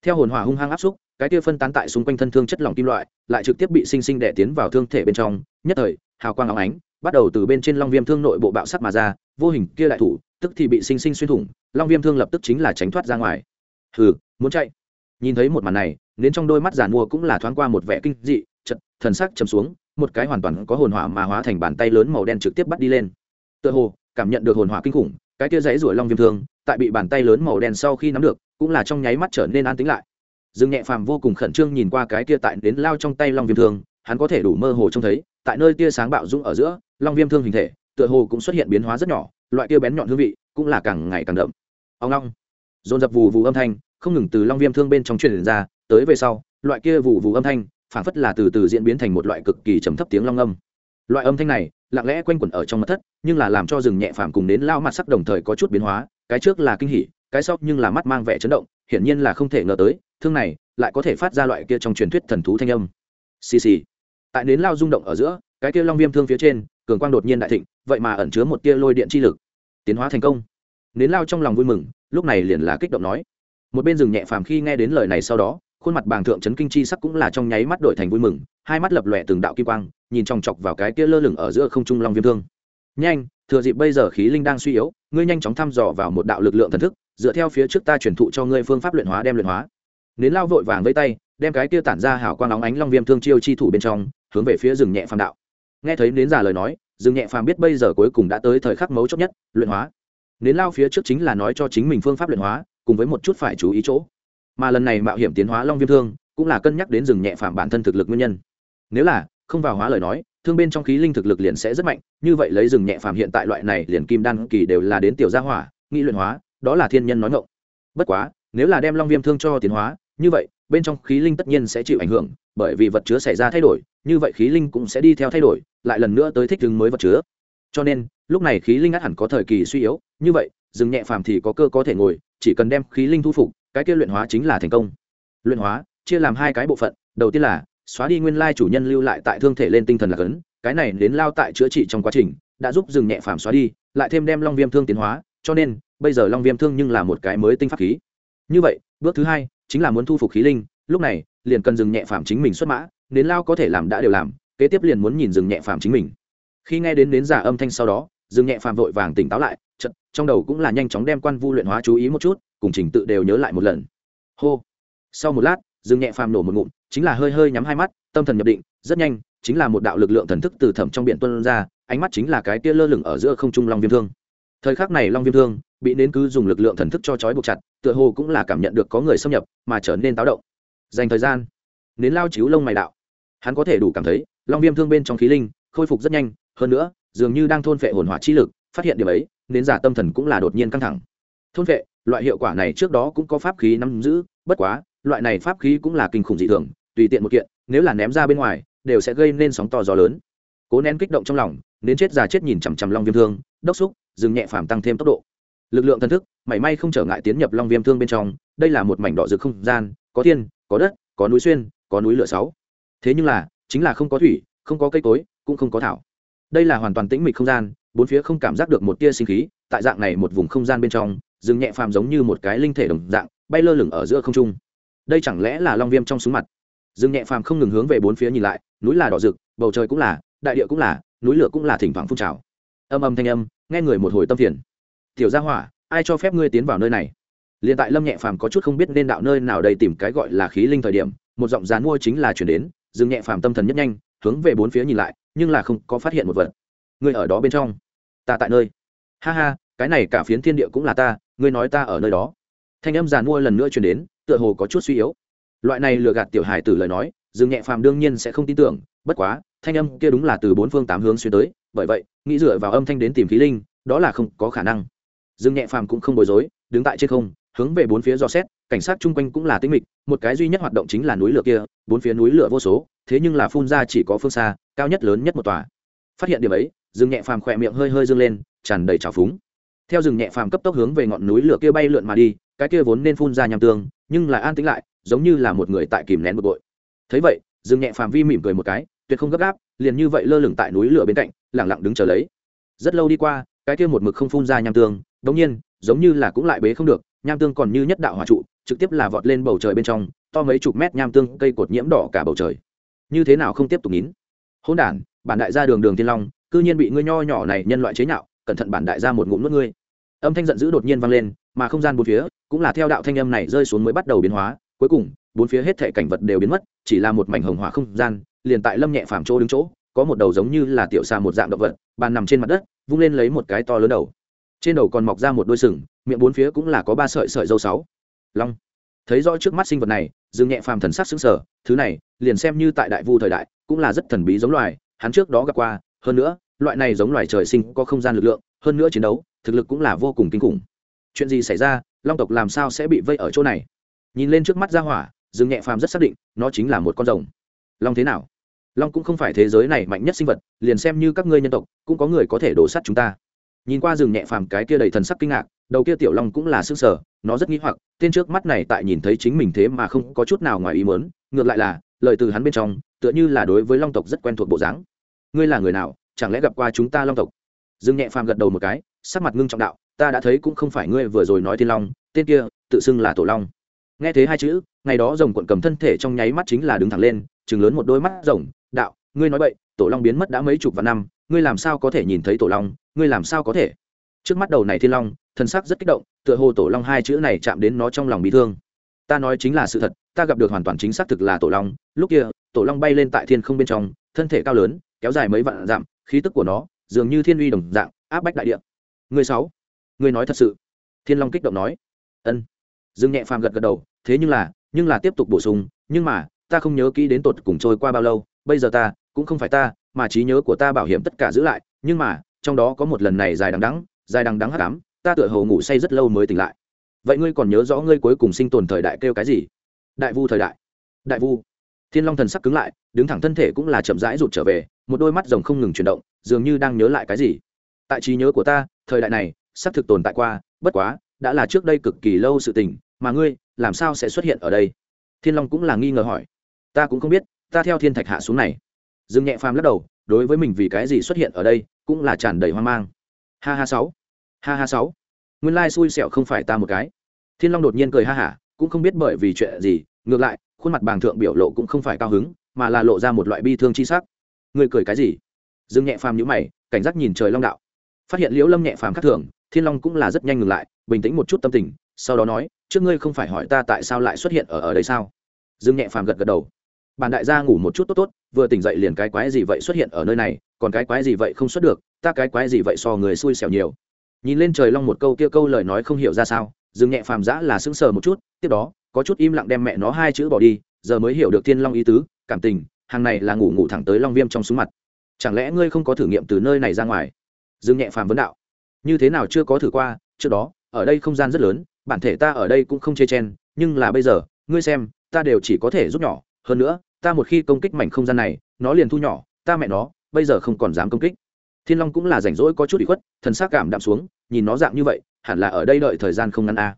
theo hồn hỏa hung hăng áp xúc, cái kia phân tán tại xung quanh thân thương chất lỏng kim loại, lại trực tiếp bị sinh sinh đè tiến vào thương thể bên trong, nhất thời, hào quang óng ánh bắt đầu từ bên trên long viêm thương nội bộ bạo sắc mà ra, vô hình kia đại thủ, tức thì bị sinh sinh xuyên thủng, long viêm thương lập tức chính là tránh thoát ra ngoài. Hừ, muốn chạy. Nhìn thấy một màn này đến trong đôi mắt giàn mua cũng là thoáng qua một vẻ kinh dị chật thần sắc chầm xuống, một cái hoàn toàn có hồn hỏa mà hóa thành bàn tay lớn màu đen trực tiếp bắt đi lên. Tựa hồ, cảm nhận được hồn hỏa kinh khủng, cái kia dãy ruổi long viêm thương, tại bị bàn tay lớn màu đen sau khi nắm được, cũng là trong nháy mắt trở nên an tĩnh lại. Dương nhẹ phàm vô cùng khẩn trương nhìn qua cái kia tại đến lao trong tay long viêm thương, hắn có thể đủ mơ hồ trông thấy, tại nơi tia sáng bạo dũng ở giữa long viêm thương hình thể, tựa hồ cũng xuất hiện biến hóa rất nhỏ, loại kia bén nhọn hương vị cũng là càng ngày càng đậm. Ông long. Dồn dập vù vù âm thanh, không ngừng từ long viêm thương bên trong truyền ra, tới về sau, loại kia vù vù âm thanh phản phất là từ từ diễn biến thành một loại cực kỳ trầm thấp tiếng long âm. Loại âm thanh này, lặng lẽ quanh quẩn ở trong mặt thất, nhưng là làm cho rừng nhẹ phàm cùng đến lao mặt sắc đồng thời có chút biến hóa, cái trước là kinh hỉ, cái sau nhưng là mắt mang vẻ chấn động, hiển nhiên là không thể ngờ tới, thương này lại có thể phát ra loại kia trong truyền thuyết thần thú thanh âm. Xì xì. Tại đến lao rung động ở giữa, cái kia long viêm thương phía trên cường quang đột nhiên đại thịnh, vậy mà ẩn chứa một tia lôi điện chi lực. Tiến hóa thành công. Nến lao trong lòng vui mừng, lúc này liền là kích động nói. Một bên rừng nhẹ phàm khi nghe đến lời này sau đó, khuôn mặt bàng thượng trấn kinh chi sắc cũng là trong nháy mắt đổi thành vui mừng, hai mắt lập lòe từng đạo kim quang, nhìn chòng chọc vào cái kia lơ lửng ở giữa không trung long viêm thương. Nhanh, thừa dịp bây giờ khí linh đang suy yếu, ngươi nhanh chóng thăm dò vào một đạo lực lượng thần thức, dựa theo phía trước ta truyền thụ cho ngươi phương pháp luyện hóa đem luyện hóa. Nến lao vội vàng với tay, đem cái kia tản ra hảo quang óng ánh long viêm thương chiêu chi thủ bên trong, hướng về phía rừng nhẹ phàm đạo nghe thấy nến giả lời nói, dương nhẹ phàm biết bây giờ cuối cùng đã tới thời khắc mấu chốt nhất, luyện hóa. Nến lao phía trước chính là nói cho chính mình phương pháp luyện hóa, cùng với một chút phải chú ý chỗ. Mà lần này mạo hiểm tiến hóa long viêm thương, cũng là cân nhắc đến rừng nhẹ phàm bản thân thực lực nguyên nhân. Nếu là không vào hóa lời nói, thương bên trong khí linh thực lực liền sẽ rất mạnh, như vậy lấy rừng nhẹ phàm hiện tại loại này liền kim đan kỳ đều là đến tiểu gia hỏa, nghĩ luyện hóa, đó là thiên nhân nói ngộng. Bất quá, nếu là đem long viêm thương cho tiến hóa, như vậy, bên trong khí linh tất nhiên sẽ chịu ảnh hưởng, bởi vì vật chứa xảy ra thay đổi, như vậy khí linh cũng sẽ đi theo thay đổi lại lần nữa tới thích ứng mới vật chứa. Cho nên, lúc này khí linh ngắt hẳn có thời kỳ suy yếu, như vậy, rừng nhẹ phàm thì có cơ có thể ngồi, chỉ cần đem khí linh thu phục, cái kia luyện hóa chính là thành công. Luyện hóa, chia làm hai cái bộ phận, đầu tiên là, xóa đi nguyên lai chủ nhân lưu lại tại thương thể lên tinh thần là cấn, cái này đến lao tại chữa trị trong quá trình, đã giúp rừng nhẹ phàm xóa đi, lại thêm đem long viêm thương tiến hóa, cho nên, bây giờ long viêm thương nhưng là một cái mới tinh pháp khí. Như vậy, bước thứ hai, chính là muốn thu phục khí linh, lúc này, liền cần dừng nhẹ phàm chính mình xuất mã, đến lao có thể làm đã đều làm kế tiếp liền muốn nhìn dừng nhẹ phàm chính mình. Khi nghe đến đến giả âm thanh sau đó dừng nhẹ phàm vội vàng tỉnh táo lại chật trong đầu cũng là nhanh chóng đem quan vu luyện hóa chú ý một chút, cùng trình tự đều nhớ lại một lần. Hô. Sau một lát dừng nhẹ phàm nổ một ngụm, chính là hơi hơi nhắm hai mắt, tâm thần nhập định, rất nhanh, chính là một đạo lực lượng thần thức từ thẩm trong biển tuân ra, ánh mắt chính là cái tia lơ lửng ở giữa không trung long viêm thương. Thời khắc này long viêm thương bị nến cứ dùng lực lượng thần thức cho trói buộc chặt, tựa hồ cũng là cảm nhận được có người xâm nhập, mà trở nên táo động. Dành thời gian, nến lao chiếu lông mày đạo. Hắn có thể đủ cảm thấy long viêm thương bên trong khí linh, khôi phục rất nhanh, hơn nữa, dường như đang thôn phệ hồn hỏa chi lực, phát hiện điểm ấy, nên giả tâm thần cũng là đột nhiên căng thẳng. Thôn phệ, loại hiệu quả này trước đó cũng có pháp khí nắm giữ, bất quá, loại này pháp khí cũng là kinh khủng dị thường, tùy tiện một kiện, nếu là ném ra bên ngoài, đều sẽ gây nên sóng to gió lớn. Cố nén kích động trong lòng nến chết già chết nhìn chằm chằm long viêm thương, đốc xúc, dừng nhẹ phàm tăng thêm tốc độ. Lực lượng thần thức, mảy may không trở ngại tiến nhập long viêm thương bên trong, đây là một mảnh đỏ rực không gian, có thiên, có đất, có núi xuyên, có núi lửa sáu. Thế nhưng là chính là không có thủy, không có cây cối, cũng không có thảo. Đây là hoàn toàn tĩnh mịch không gian, bốn phía không cảm giác được một tia sinh khí, tại dạng này một vùng không gian bên trong, rừng nhẹ phàm giống như một cái linh thể đồng dạng, bay lơ lửng ở giữa không trung. Đây chẳng lẽ là long viêm trong súng mặt? Rừng nhẹ phàm không ngừng hướng về bốn phía nhìn lại, núi là đỏ rực, bầu trời cũng là, đại địa cũng là, núi lửa cũng là thỉnh thoảng phun trào. Âm âm thanh âm, nghe người một hồi tâm phiền. Tiểu gia hỏa, ai cho phép ngươi tiến vào nơi này? Liền tại lâm nhẹ phàm có chút không biết nên đạo nơi nào đây tìm cái gọi là khí linh thời điểm, một giọng dán mua chính là chuyển đến dừng nhẹ phàm tâm thần nhất nhanh, hướng về bốn phía nhìn lại, nhưng là không có phát hiện một vật. Ngươi ở đó bên trong. Ta tại nơi. Ha ha, cái này cả phiến thiên địa cũng là ta, ngươi nói ta ở nơi đó. Thanh âm giàn mua lần nữa chuyển đến, tựa hồ có chút suy yếu. Loại này lừa gạt tiểu hải từ lời nói, dừng nhẹ phàm đương nhiên sẽ không tin tưởng, bất quá, thanh âm kia đúng là từ bốn phương tám hướng xuyên tới, bởi vậy, nghĩ dựa vào âm thanh đến tìm khí linh, đó là không có khả năng. Dừng nhẹ phàm cũng không bối rối, đứng tại trên không hướng về bốn phía dò xét, cảnh sát chung quanh cũng là tĩnh mịch, một cái duy nhất hoạt động chính là núi lửa kia, bốn phía núi lửa vô số, thế nhưng là phun ra chỉ có phương xa, cao nhất lớn nhất một tòa. Phát hiện điểm ấy dừng nhẹ phàm khỏe miệng hơi hơi dâng lên, tràn đầy trào phúng. Theo rừng nhẹ phàm cấp tốc hướng về ngọn núi lửa kia bay lượn mà đi, cái kia vốn nên phun ra nham tương, nhưng lại an tĩnh lại, giống như là một người tại kìm nén bực bội. Thấy vậy, rừng nhẹ phàm vi mỉm cười một cái, tuyệt không gấp gáp, liền như vậy lơ lửng tại núi lửa bên cạnh lẳng lặng đứng chờ lấy. Rất lâu đi qua, cái kia một mực không phun ra nham tương, đống nhiên, giống như là cũng lại bế không được nham tương còn như nhất đạo hỏa trụ, trực tiếp là vọt lên bầu trời bên trong, to mấy chục mét nham tương cây cột nhiễm đỏ cả bầu trời. Như thế nào không tiếp tục nín? Hỗn đản, bản đại gia đường đường thiên long, cư nhiên bị ngươi nho nhỏ này nhân loại chế nhạo, cẩn thận bản đại gia một ngụm nuốt ngươi. Âm thanh giận dữ đột nhiên vang lên, mà không gian bốn phía, cũng là theo đạo thanh âm này rơi xuống mới bắt đầu biến hóa, cuối cùng, bốn phía hết thể cảnh vật đều biến mất, chỉ là một mảnh hồng hỏa không gian, liền tại lâm nhẹ phàm chỗ đứng chỗ, có một đầu giống như là tiểu xà một dạng động vật, bàn nằm trên mặt đất, vung lên lấy một cái to lớn đầu trên đầu còn mọc ra một đôi sừng, miệng bốn phía cũng là có ba sợi sợi dâu sáu. Long. Thấy rõ trước mắt sinh vật này, dương nhẹ phàm thần sắc xứng sở thứ này, liền xem như tại đại vu thời đại, cũng là rất thần bí giống loài, hắn trước đó gặp qua, hơn nữa, loại này giống loài trời sinh có không gian lực lượng, hơn nữa chiến đấu, thực lực cũng là vô cùng kinh khủng. Chuyện gì xảy ra, long tộc làm sao sẽ bị vây ở chỗ này? Nhìn lên trước mắt ra hỏa, dương nhẹ phàm rất xác định, nó chính là một con rồng. Long thế nào? Long cũng không phải thế giới này mạnh nhất sinh vật, liền xem như các ngươi nhân tộc, cũng có người có thể đổ sắt chúng ta nhìn qua rừng nhẹ phàm cái kia đầy thần sắc kinh ngạc, đầu kia tiểu long cũng là s ư ơ n g sở nó rất nghĩ hoặc, tên trước mắt này tại nhìn thấy chính mình thế mà không có chút nào ngoài ý mớn ngược lại là, lời từ hắn bên trong, tựa như là đối với long tộc rất quen thuộc bộ dáng. Ngươi là người nào, chẳng lẽ gặp qua chúng ta long tộc? Dương nhẹ phàm gật đầu một cái, sắc mặt ngưng trọng đạo, ta đã thấy cũng không phải ngươi vừa rồi nói thiên long, tên kia, tự xưng là tổ long. Nghe thấy hai chữ, ngày đó rồng quận cầm thân thể trong nháy mắt chính là đứng thẳng lên chừng lớn một đôi mắt rồng, đạo, ngươi nói vậy tổ long biến mất đã mấy chục vạn năm, ngươi làm sao có thể nhìn thấy tổ long? Ngươi làm sao có thể? Trước mắt đầu này thiên long thân sắc rất kích động, tựa hồ tổ long hai chữ này chạm đến nó trong lòng bị thương. Ta nói chính là sự thật, ta gặp được hoàn toàn chính xác thực là tổ long. Lúc kia, tổ long bay lên tại thiên không bên trong, thân thể cao lớn, kéo dài mấy vạn dặm, khí tức của nó dường như thiên uy đồng dạng, áp bách đại địa. Người sáu, người nói thật sự. Thiên long kích động nói. Ân. Dương nhẹ phàm gật gật đầu, thế nhưng là nhưng là tiếp tục bổ sung, nhưng mà, ta không nhớ kỹ đến tột cùng trôi qua bao lâu, bây giờ ta, cũng không phải ta, mà trí nhớ của ta bảo hiểm tất cả giữ lại, nhưng mà trong đó có một lần này dài đằng đắng dài đằng đắng hắc ám, ta tựa hồ ngủ say rất lâu mới tỉnh lại. Vậy ngươi còn nhớ rõ ngươi cuối cùng sinh tồn thời đại kêu cái gì? Đại vu thời đại. Đại vu. Thiên long thần sắc cứng lại, đứng thẳng thân thể cũng là chậm rãi rụt trở về, một đôi mắt rồng không ngừng chuyển động, dường như đang nhớ lại cái gì. Tại trí nhớ của ta, thời đại này, xác thực tồn tại qua, bất quá, đã là trước đây cực kỳ lâu sự tình, mà ngươi, làm sao sẽ xuất hiện ở đây? Thiên long cũng là nghi ngờ hỏi. Ta cũng không biết, ta theo thiên thạch hạ xuống này. Dương nhẹ phàm lắc đầu, đối với mình vì cái gì xuất hiện ở đây cũng là tràn đầy hoang mang. Ha ha sáu. Ha ha sáu. Nguyên lai xui xẻo không phải ta một cái. Thiên long đột nhiên cười ha hả, cũng không biết bởi vì chuyện gì, ngược lại, khuôn mặt bàng thượng biểu lộ cũng không phải cao hứng, mà là lộ ra một loại bi thương chi sắc. Người cười cái gì? Dương nhẹ phàm nhíu mày, cảnh giác nhìn trời long đạo. Phát hiện liễu lâm nhẹ phàm khác thường, thiên long cũng là rất nhanh ngừng lại, bình tĩnh một chút tâm tình, sau đó nói, trước ngươi không phải hỏi ta tại sao lại xuất hiện ở ở đây sao? Dương nhẹ phàm gật gật đầu. Bản đại gia ngủ một chút tốt tốt, vừa tỉnh dậy liền cái quái gì vậy xuất hiện ở nơi này còn cái quái gì vậy không xuất được, ta cái quái gì vậy so người xui xẻo nhiều. Nhìn lên trời long một câu kia câu lời nói không hiểu ra sao dừng nhẹ phàm giã là sững sờ một chút, tiếp đó, có chút im lặng đem mẹ nó hai chữ bỏ đi, giờ mới hiểu được thiên long ý tứ, cảm tình, hàng này là ngủ ngủ thẳng tới long viêm trong súng mặt. Chẳng lẽ ngươi không có thử nghiệm từ nơi này ra ngoài? Dương nhẹ phàm vấn đạo. Như thế nào chưa có thử qua, trước đó, ở đây không gian rất lớn, bản thể ta ở đây cũng không chê chen, nhưng là bây giờ, ngươi xem, ta đều chỉ có thể giúp nhỏ, hơn nữa, ta một khi công kích mảnh không gian này, nó liền thu nhỏ, ta mẹ nó bây giờ không còn dám công kích. Thiên long cũng là rảnh rỗi có chút bị khuất, thần s á c cảm đạm xuống, nhìn nó dạng như vậy, hẳn là ở đây đợi thời gian không ngăn a à.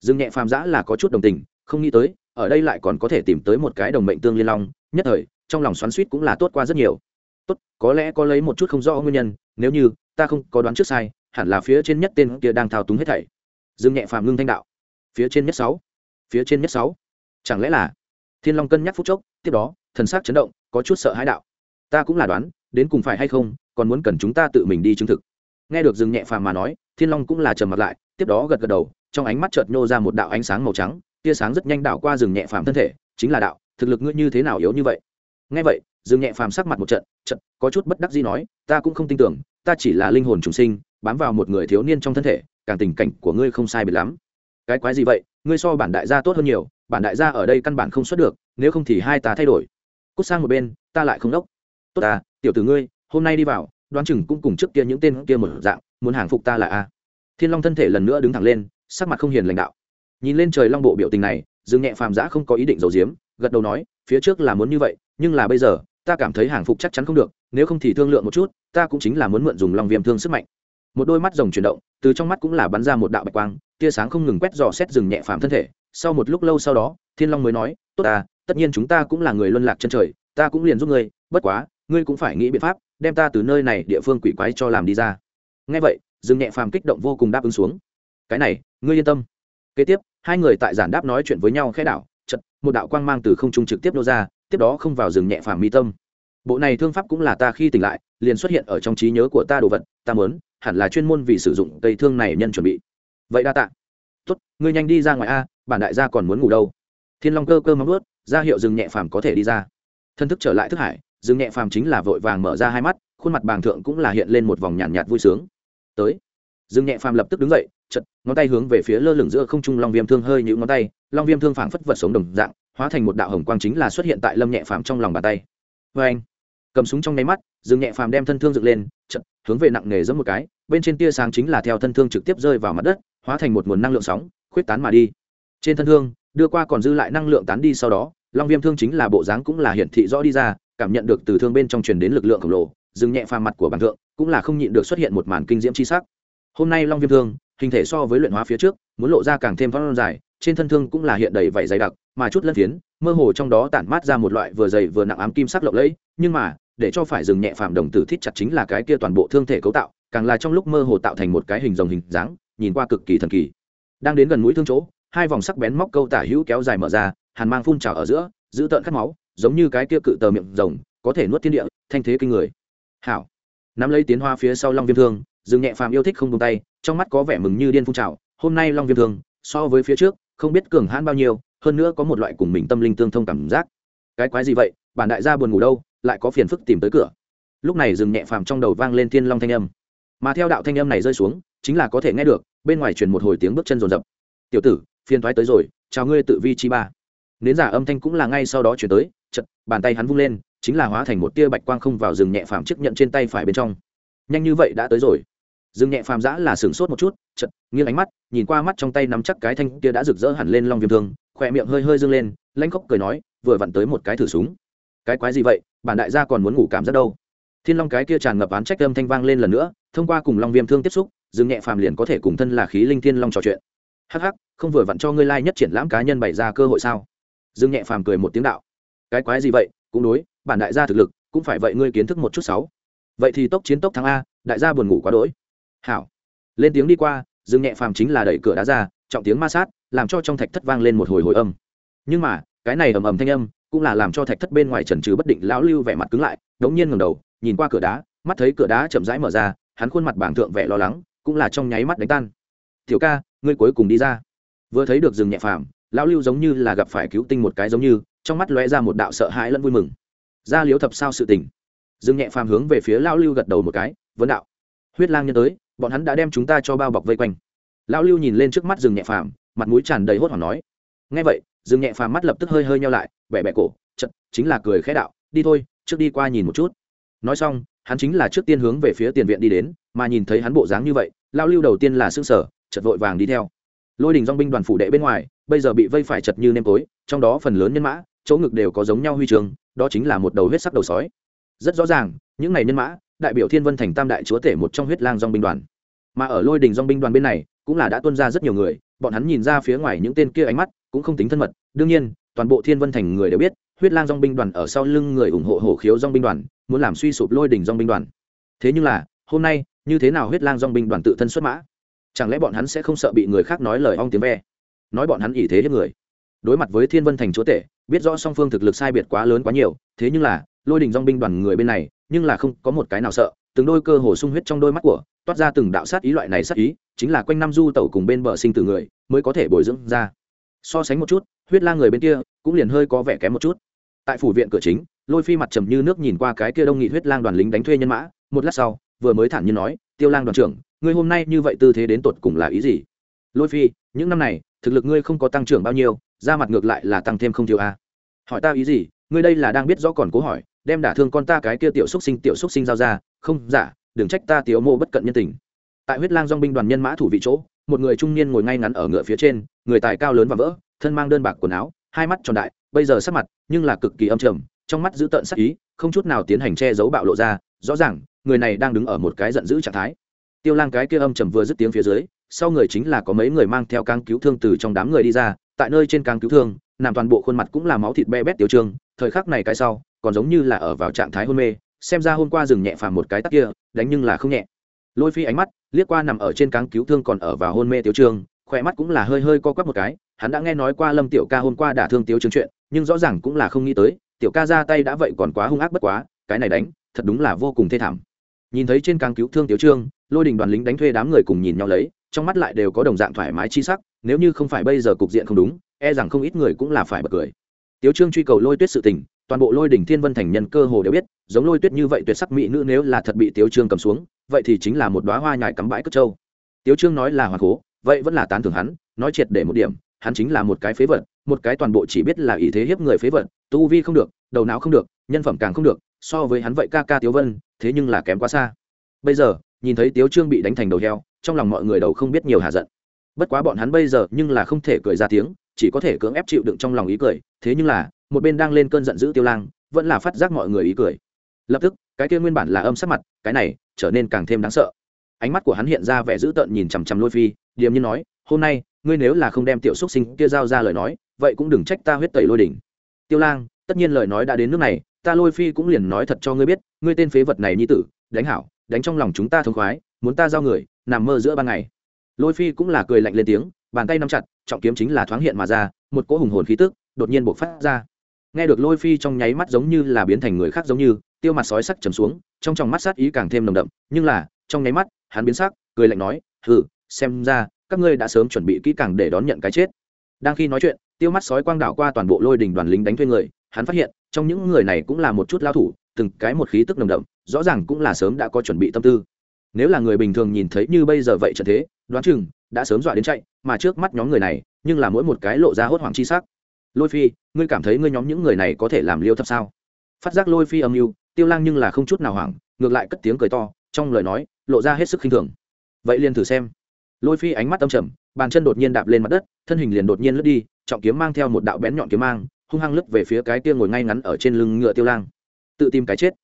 dương nhẹ phàm giã là có chút đồng tình, không nghĩ tới, ở đây lại còn có thể tìm tới một cái đồng mệnh tương liên long, nhất thời, trong lòng xoắn suýt cũng là tốt qua rất nhiều. Tốt, có lẽ có lấy một chút không rõ nguyên nhân, nếu như, ta không có đoán trước sai, hẳn là phía trên nhất tên kia đang thao túng hết thảy. Dương nhẹ phàm ngưng thanh đạo. Phía trên nhất sáu. Phía trên nhất sáu. Chẳng lẽ là, thiên long cân nhắc phút chốc, tiếp đó, thần sắc chấn động, có chút sợ hãi đạo. Ta cũng là đoán đến cùng phải hay không, còn muốn cần chúng ta tự mình đi chứng thực. Nghe được dương nhẹ phàm mà nói, thiên long cũng là trầm mặt lại, tiếp đó gật gật đầu, trong ánh mắt chợt nhô ra một đạo ánh sáng màu trắng, tia sáng rất nhanh đảo qua rừng nhẹ phàm thân thể, chính là đạo, thực lực ngươi như thế nào yếu như vậy? Nghe vậy rừng nhẹ phàm sắc mặt một trận trận có chút bất đắc dĩ nói, ta cũng không tin tưởng, ta chỉ là linh hồn trùng sinh, bám vào một người thiếu niên trong thân thể, càng tình cảnh của ngươi không sai biệt lắm. Cái quái gì vậy? Ngươi so bản đại gia tốt hơn nhiều, bản đại gia ở đây căn bản không xuất được, nếu không thì hai ta thay đổi. Cút sang một bên, ta lại không đốc tốt ta, tiểu tử ngươi, hôm nay đi vào, đoán chừng cũng cùng trước kia những tên kia một dạng, muốn hàng phục ta là a. Thiên long thân thể lần nữa đứng thẳng lên, sắc mặt không hiền lãnh đạo. Nhìn lên trời long bộ biểu tình này, dương nhẹ phàm giã không có ý định giấu giếm, gật đầu nói, phía trước là muốn như vậy, nhưng là bây giờ, ta cảm thấy hàng phục chắc chắn không được, nếu không thì thương lượng một chút, ta cũng chính là muốn mượn dùng lòng viêm thương sức mạnh. Một đôi mắt rồng chuyển động, từ trong mắt cũng là bắn ra một đạo bạch quang, tia sáng không ngừng quét dò xét rừng nhẹ phàm thân thể. Sau một lúc lâu sau đó, thiên long mới nói, tốt ta, tất nhiên chúng ta cũng là người luân lạc chân trời, ta cũng liền giúp ngươi, bất quá ngươi cũng phải nghĩ biện pháp, đem ta từ nơi này địa phương quỷ quái cho làm đi ra. Ngay vậy, dương nhẹ phàm kích động vô cùng đáp ứng xuống. Cái này, ngươi yên tâm. Kế tiếp, hai người tại giản đáp nói chuyện với nhau khẽ đảo chật một đạo quang mang từ không trung trực tiếp nô ra, tiếp đó không vào rừng nhẹ phàm mi tâm. Bộ này thương pháp cũng là ta khi tỉnh lại, liền xuất hiện ở trong trí nhớ của ta đồ vật, ta mớn hẳn là chuyên môn vì sử dụng cây thương này nhân chuẩn bị. Vậy đa tạ. Tốt, ngươi nhanh đi ra ngoài a, bản đại gia còn muốn ngủ đâu. Thiên long cơ cơ móng ướt ra hiệu rừng nhẹ phàm có thể đi ra. Thân thức trở lại thức hải Dương nhẹ phàm chính là vội vàng mở ra hai mắt khuôn mặt bàng thượng cũng là hiện lên một vòng nhàn nhạt, nhạt vui sướng. Tới. Dương nhẹ phàm lập tức đứng dậy chật ngón tay hướng về phía lơ lửng giữa không trung long viêm thương hơi như ngón tay long viêm thương phảng phất vật sống đồng dạng hóa thành một đạo hồng quang chính là xuất hiện tại lâm nhẹ phàm trong lòng bàn tay. Vê anh. Cầm súng trong nháy mắt Dương nhẹ phàm đem thân thương dựng lên chật hướng về nặng nề giẫm một cái bên trên tia sáng chính là theo thân thương trực tiếp rơi vào mặt đất hóa thành một nguồn năng lượng sóng khuyết tán mà đi. Trên thân thương đưa qua còn dư lại năng lượng tán đi sau đó long viêm thương chính là bộ dáng cũng là hiển thị rõ đi ra cảm nhận được từ thương bên trong truyền đến lực lượng khổng lồ, dừng nhẹ phàm mặt của bản thượng, cũng là không nhịn được xuất hiện một màn kinh diễm chi sắc. Hôm nay long viêm thương, hình thể so với luyện hóa phía trước, muốn lộ ra càng thêm phong dài, trên thân thương cũng là hiện đầy vảy dày đặc, mà chút lân phiến, mơ hồ trong đó tản mát ra một loại vừa dày vừa nặng ám kim sắc lộng lẫy, nhưng mà, để cho phải dừng nhẹ phàm đồng tử thít chặt chính là cái kia toàn bộ thương thể cấu tạo, càng là trong lúc mơ hồ tạo thành một cái hình rồng hình dáng, nhìn qua cực kỳ thần kỳ. Đang đến gần mũi thương chỗ, hai vòng sắc bén móc câu tả hữu kéo dài mở ra, hàn mang phun trào ở giữa, giữ tợn khát máu giống như cái kia cự tờ miệng rồng, có thể nuốt thiên địa, thanh thế kinh người. Hảo. Nắm lấy tiến hoa phía sau long viêm thương dừng nhẹ phàm yêu thích không tung tay, trong mắt có vẻ mừng như điên phun trào. Hôm nay long viêm thương, so với phía trước, không biết cường hãn bao nhiêu, hơn nữa có một loại cùng mình tâm linh tương thông cảm giác. Cái quái gì vậy? Bản đại gia buồn ngủ đâu? Lại có phiền phức tìm tới cửa. Lúc này dừng nhẹ phàm trong đầu vang lên thiên long thanh âm. Mà theo đạo thanh âm này rơi xuống, chính là có thể nghe được, bên ngoài truyền một hồi tiếng bước chân rồn rập. Tiểu tử, phiền thoái tới rồi, chào ngươi tự vi chi ba. Nến giả âm thanh cũng là ngay sau đó chuyển tới chật, bàn tay hắn vung lên, chính là hóa thành một tia bạch quang không vào rừng nhẹ phàm chiếc nhận trên tay phải bên trong. Nhanh như vậy đã tới rồi. Rừng nhẹ phàm giã là sửng sốt một chút, chật, nghiêng ánh mắt, nhìn qua mắt trong tay nắm chắc cái thanh kia đã rực rỡ hẳn lên long viêm thương, khỏe miệng hơi hơi dâng lên, lãnh khóc cười nói, vừa vặn tới một cái thử súng. Cái quái gì vậy? Bản đại gia còn muốn ngủ cảm giác đâu? Thiên long cái kia tràn ngập án trách âm thanh vang lên lần nữa, thông qua cùng long viêm thương tiếp xúc dừng nhẹ phàm liền có thể cùng thân là khí linh thiên long trò chuyện. Hắc hắc, không vừa vặn cho ngươi lai、like、nhất triển lãm cá nhân bày ra cơ hội sao? Dương nhẹ phàm cười một tiếng đạo cái quái gì vậy? Cũng đối, bản đại gia thực lực, cũng phải vậy ngươi kiến thức một chút sáu. Vậy thì tốc chiến tốc thắng a, đại gia buồn ngủ quá đỗi. Hảo. Lên tiếng đi qua, dương nhẹ phàm chính là đẩy cửa đá ra, trọng tiếng ma sát, làm cho trong thạch thất vang lên một hồi hồi âm. Nhưng mà, cái này ầm ầm thanh âm, cũng là làm cho thạch thất bên ngoài trần trừ bất định lão lưu vẻ mặt cứng lại, đống nhiên ngẩng đầu, nhìn qua cửa đá, mắt thấy cửa đá chậm rãi mở ra, hắn khuôn mặt bảng thượng vẻ lo lắng, cũng là trong nháy mắt đánh tan. Tiểu ca, ngươi cuối cùng đi ra. Vừa thấy được rừng nhẹ phàm lão lưu giống như là gặp phải cứu tinh một cái giống như, trong mắt lóe ra một đạo sợ hãi lẫn vui mừng. Ra liếu thập sao sự tình. Dương nhẹ phàm hướng về phía lão lưu gật đầu một cái, vấn đạo, huyết lang nhân tới, bọn hắn đã đem chúng ta cho bao bọc vây quanh. Lão lưu nhìn lên trước mắt Dương nhẹ phàm, mặt mũi tràn đầy hốt hoảng nói, Nghe vậy, Dương nhẹ phàm mắt lập tức hơi hơi nhau lại, vẻ bẹ cổ chật chính là cười khẽ đạo, đi thôi, trước đi qua nhìn một chút. Nói xong, hắn chính là trước tiên hướng về phía tiền viện đi đến, mà nhìn thấy hắn bộ dáng như vậy, Lão lưu đầu tiên là xương sở chật vội vàng đi theo lôi đình dong binh đoàn phủ đệ bên ngoài, bây giờ bị vây phải chật như nêm tối, trong đó phần lớn nhân mã, chỗ ngực đều có giống nhau huy trường, đó chính là một đầu huyết sắc đầu sói. Rất rõ ràng, những này nhân mã, đại biểu thiên vân thành tam đại chúa tể một trong huyết lang dong binh đoàn. Mà ở lôi đình dong binh đoàn bên này, cũng là đã tuân ra rất nhiều người, bọn hắn nhìn ra phía ngoài những tên kia ánh mắt, cũng không tính thân mật. Đương nhiên, toàn bộ thiên vân thành người đều biết, huyết lang dong binh đoàn ở sau lưng người ủng hộ hổ khiếu dong binh đoàn, muốn làm suy sụp lôi đình dong binh đoàn. Thế nhưng là, hôm nay, như thế nào huyết lang dong binh đoàn tự thân xuất mã? Chẳng lẽ bọn hắn sẽ không sợ bị người khác nói lời ong tiếng ve? Nói bọn hắn ỷ thế hết người. Đối mặt với thiên vân thành chúa tể, biết rõ song phương thực lực sai biệt quá lớn quá nhiều, thế nhưng là, lôi đình dong binh đoàn người bên này, nhưng là không có một cái nào sợ, từng đôi cơ hồ sung huyết trong đôi mắt của, toát ra từng đạo sát ý loại này sát ý, chính là quanh năm du tẩu cùng bên bờ sinh tử người, mới có thể bồi dưỡng ra. So sánh một chút, huyết la người bên kia, cũng liền hơi có vẻ kém một chút. Tại phủ viện cửa chính, lôi phi mặt trầm như nước nhìn qua cái kia đông nghị huyết lang đoàn lính đánh thuê nhân mã, một lát sau, vừa mới thản nhiên nói, tiêu lang đoàn trưởng ngươi hôm nay như vậy tư thế đến tột cùng là ý gì? Lôi phi, những năm này, thực lực ngươi không có tăng trưởng bao nhiêu, ra mặt ngược lại là tăng thêm không thiếu a. Hỏi ta ý gì? Ngươi đây là đang biết rõ còn cố hỏi, đem đả thương con ta cái kia tiểu xúc sinh, tiểu xúc sinh giao ra. Không giả đừng trách ta tiểu mô bất cận nhân tình. Tại huyết lang dong binh đoàn nhân mã thủ vị chỗ, một người trung niên ngồi ngay ngắn ở ngựa phía trên, người tài cao lớn và vỡ, thân mang đơn bạc quần áo, hai mắt tròn đại, bây giờ sắc mặt nhưng là cực kỳ âm trầm, trong mắt giữ tợn sắc ý, không chút nào tiến hành che giấu bạo lộ ra, rõ ràng, người này đang đứng ở một cái giận dữ trạng thái tiêu lang cái kia âm trầm vừa dứt tiếng phía dưới, sau người chính là có mấy người mang theo cang cứu thương từ trong đám người đi ra, tại nơi trên cang cứu thương, nằm toàn bộ khuôn mặt cũng là máu thịt be bét tiêu trương thời khắc này cái sau, còn giống như là ở vào trạng thái hôn mê, xem ra hôm qua dừng nhẹ phàm một cái tắc kia, đánh nhưng là không nhẹ. Lôi phi ánh mắt liếc qua nằm ở trên cáng cứu thương còn ở vào hôn mê tiêu trương khỏe mắt cũng là hơi hơi co quắp một cái, hắn đã nghe nói qua lâm tiểu ca hôm qua đả thương tiêu trương chuyện, nhưng rõ ràng cũng là không nghĩ tới, tiểu ca ra tay đã vậy còn quá hung ác bất quá, cái này đánh, thật đúng là vô cùng thê thảm nhìn thấy trên càng cứu thương Tiểu trương lôi đình đoàn lính đánh thuê đám người cùng nhìn nhau lấy trong mắt lại đều có đồng dạng thoải mái chi sắc nếu như không phải bây giờ cục diện không đúng e rằng không ít người cũng là phải bật cười Tiểu Trương truy cầu Lôi Tuyết sự tình, toàn bộ Lôi đỉnh Thiên Vân thành nhân cơ hồ đều biết, giống Lôi Tuyết như vậy tuyệt sắc mỹ nữ nếu là thật bị Tiểu Trương cầm xuống, vậy thì chính là một đóa hoa nhài cắm bãi cất châu. Tiểu Trương nói là hoàn cố, vậy vẫn là tán thưởng hắn, nói triệt để một điểm, hắn chính là một cái phế vật, một cái toàn bộ chỉ biết là ý thế hiếp người phế vật, tu vi không được, đầu não không được, nhân phẩm càng không được, so với hắn vậy ca ca tiếu Vân, thế nhưng là kém quá xa. Bây giờ, nhìn thấy tiếu Trương bị đánh thành đầu heo, trong lòng mọi người đầu không biết nhiều hạ giận. Bất quá bọn hắn bây giờ nhưng là không thể cười ra tiếng, chỉ có thể cưỡng ép chịu đựng trong lòng ý cười thế nhưng là một bên đang lên cơn giận dữ tiêu lang vẫn là phát giác mọi người ý cười lập tức cái kia nguyên bản là âm sắc mặt cái này trở nên càng thêm đáng sợ ánh mắt của hắn hiện ra vẻ dữ tợn nhìn chằm chằm lôi phi điềm như nói hôm nay ngươi nếu là không đem tiểu xúc sinh kia giao ra lời nói vậy cũng đừng trách ta huyết tẩy lôi đỉnh tiêu lang tất nhiên lời nói đã đến nước này ta lôi phi cũng liền nói thật cho ngươi biết, ngươi tên phế vật này như tử, đánh hảo, đánh trong lòng chúng ta thông khoái, muốn ta giao người, nằm mơ giữa ban ngày. Lôi phi cũng là cười lạnh lên tiếng, bàn tay nắm chặt, trọng kiếm chính là thoáng hiện mà ra, một cỗ hùng hồn khí tức, đột nhiên bộc phát ra. Nghe được lôi phi trong nháy mắt giống như là biến thành người khác giống như, tiêu mặt sói sắc trầm xuống, trong tròng mắt sát ý càng thêm nồng đậm, nhưng là, trong nháy mắt, hắn biến sắc, cười lạnh nói, hừ, xem ra, các ngươi đã sớm chuẩn bị kỹ càng để đón nhận cái chết. Đang khi nói chuyện, tiêu mắt sói quang đảo qua toàn bộ lôi đình đoàn lính đánh thuê người, hắn phát hiện trong những người này cũng là một chút lao thủ, từng cái một khí tức nồng đậm, rõ ràng cũng là sớm đã có chuẩn bị tâm tư. Nếu là người bình thường nhìn thấy như bây giờ vậy trận thế, đoán chừng đã sớm dọa đến chạy, mà trước mắt nhóm người này, nhưng là mỗi một cái lộ ra hốt hoảng chi sắc. Lôi phi, ngươi cảm thấy ngươi nhóm những người này có thể làm liêu thập sao? Phát giác lôi phi âm mưu, tiêu lang nhưng là không chút nào hoảng, ngược lại cất tiếng cười to, trong lời nói, lộ ra hết sức khinh thường. Vậy liền thử xem. Lôi phi ánh mắt âm trầm, bàn chân đột nhiên đạp lên mặt đất, thân hình liền đột nhiên lướt đi, trọng kiếm mang theo một đạo bén nhọn kiếm mang hung hăng lướt về phía cái kia ngồi ngay ngắn ở trên lưng ngựa tiêu lang. Tự tìm cái chết.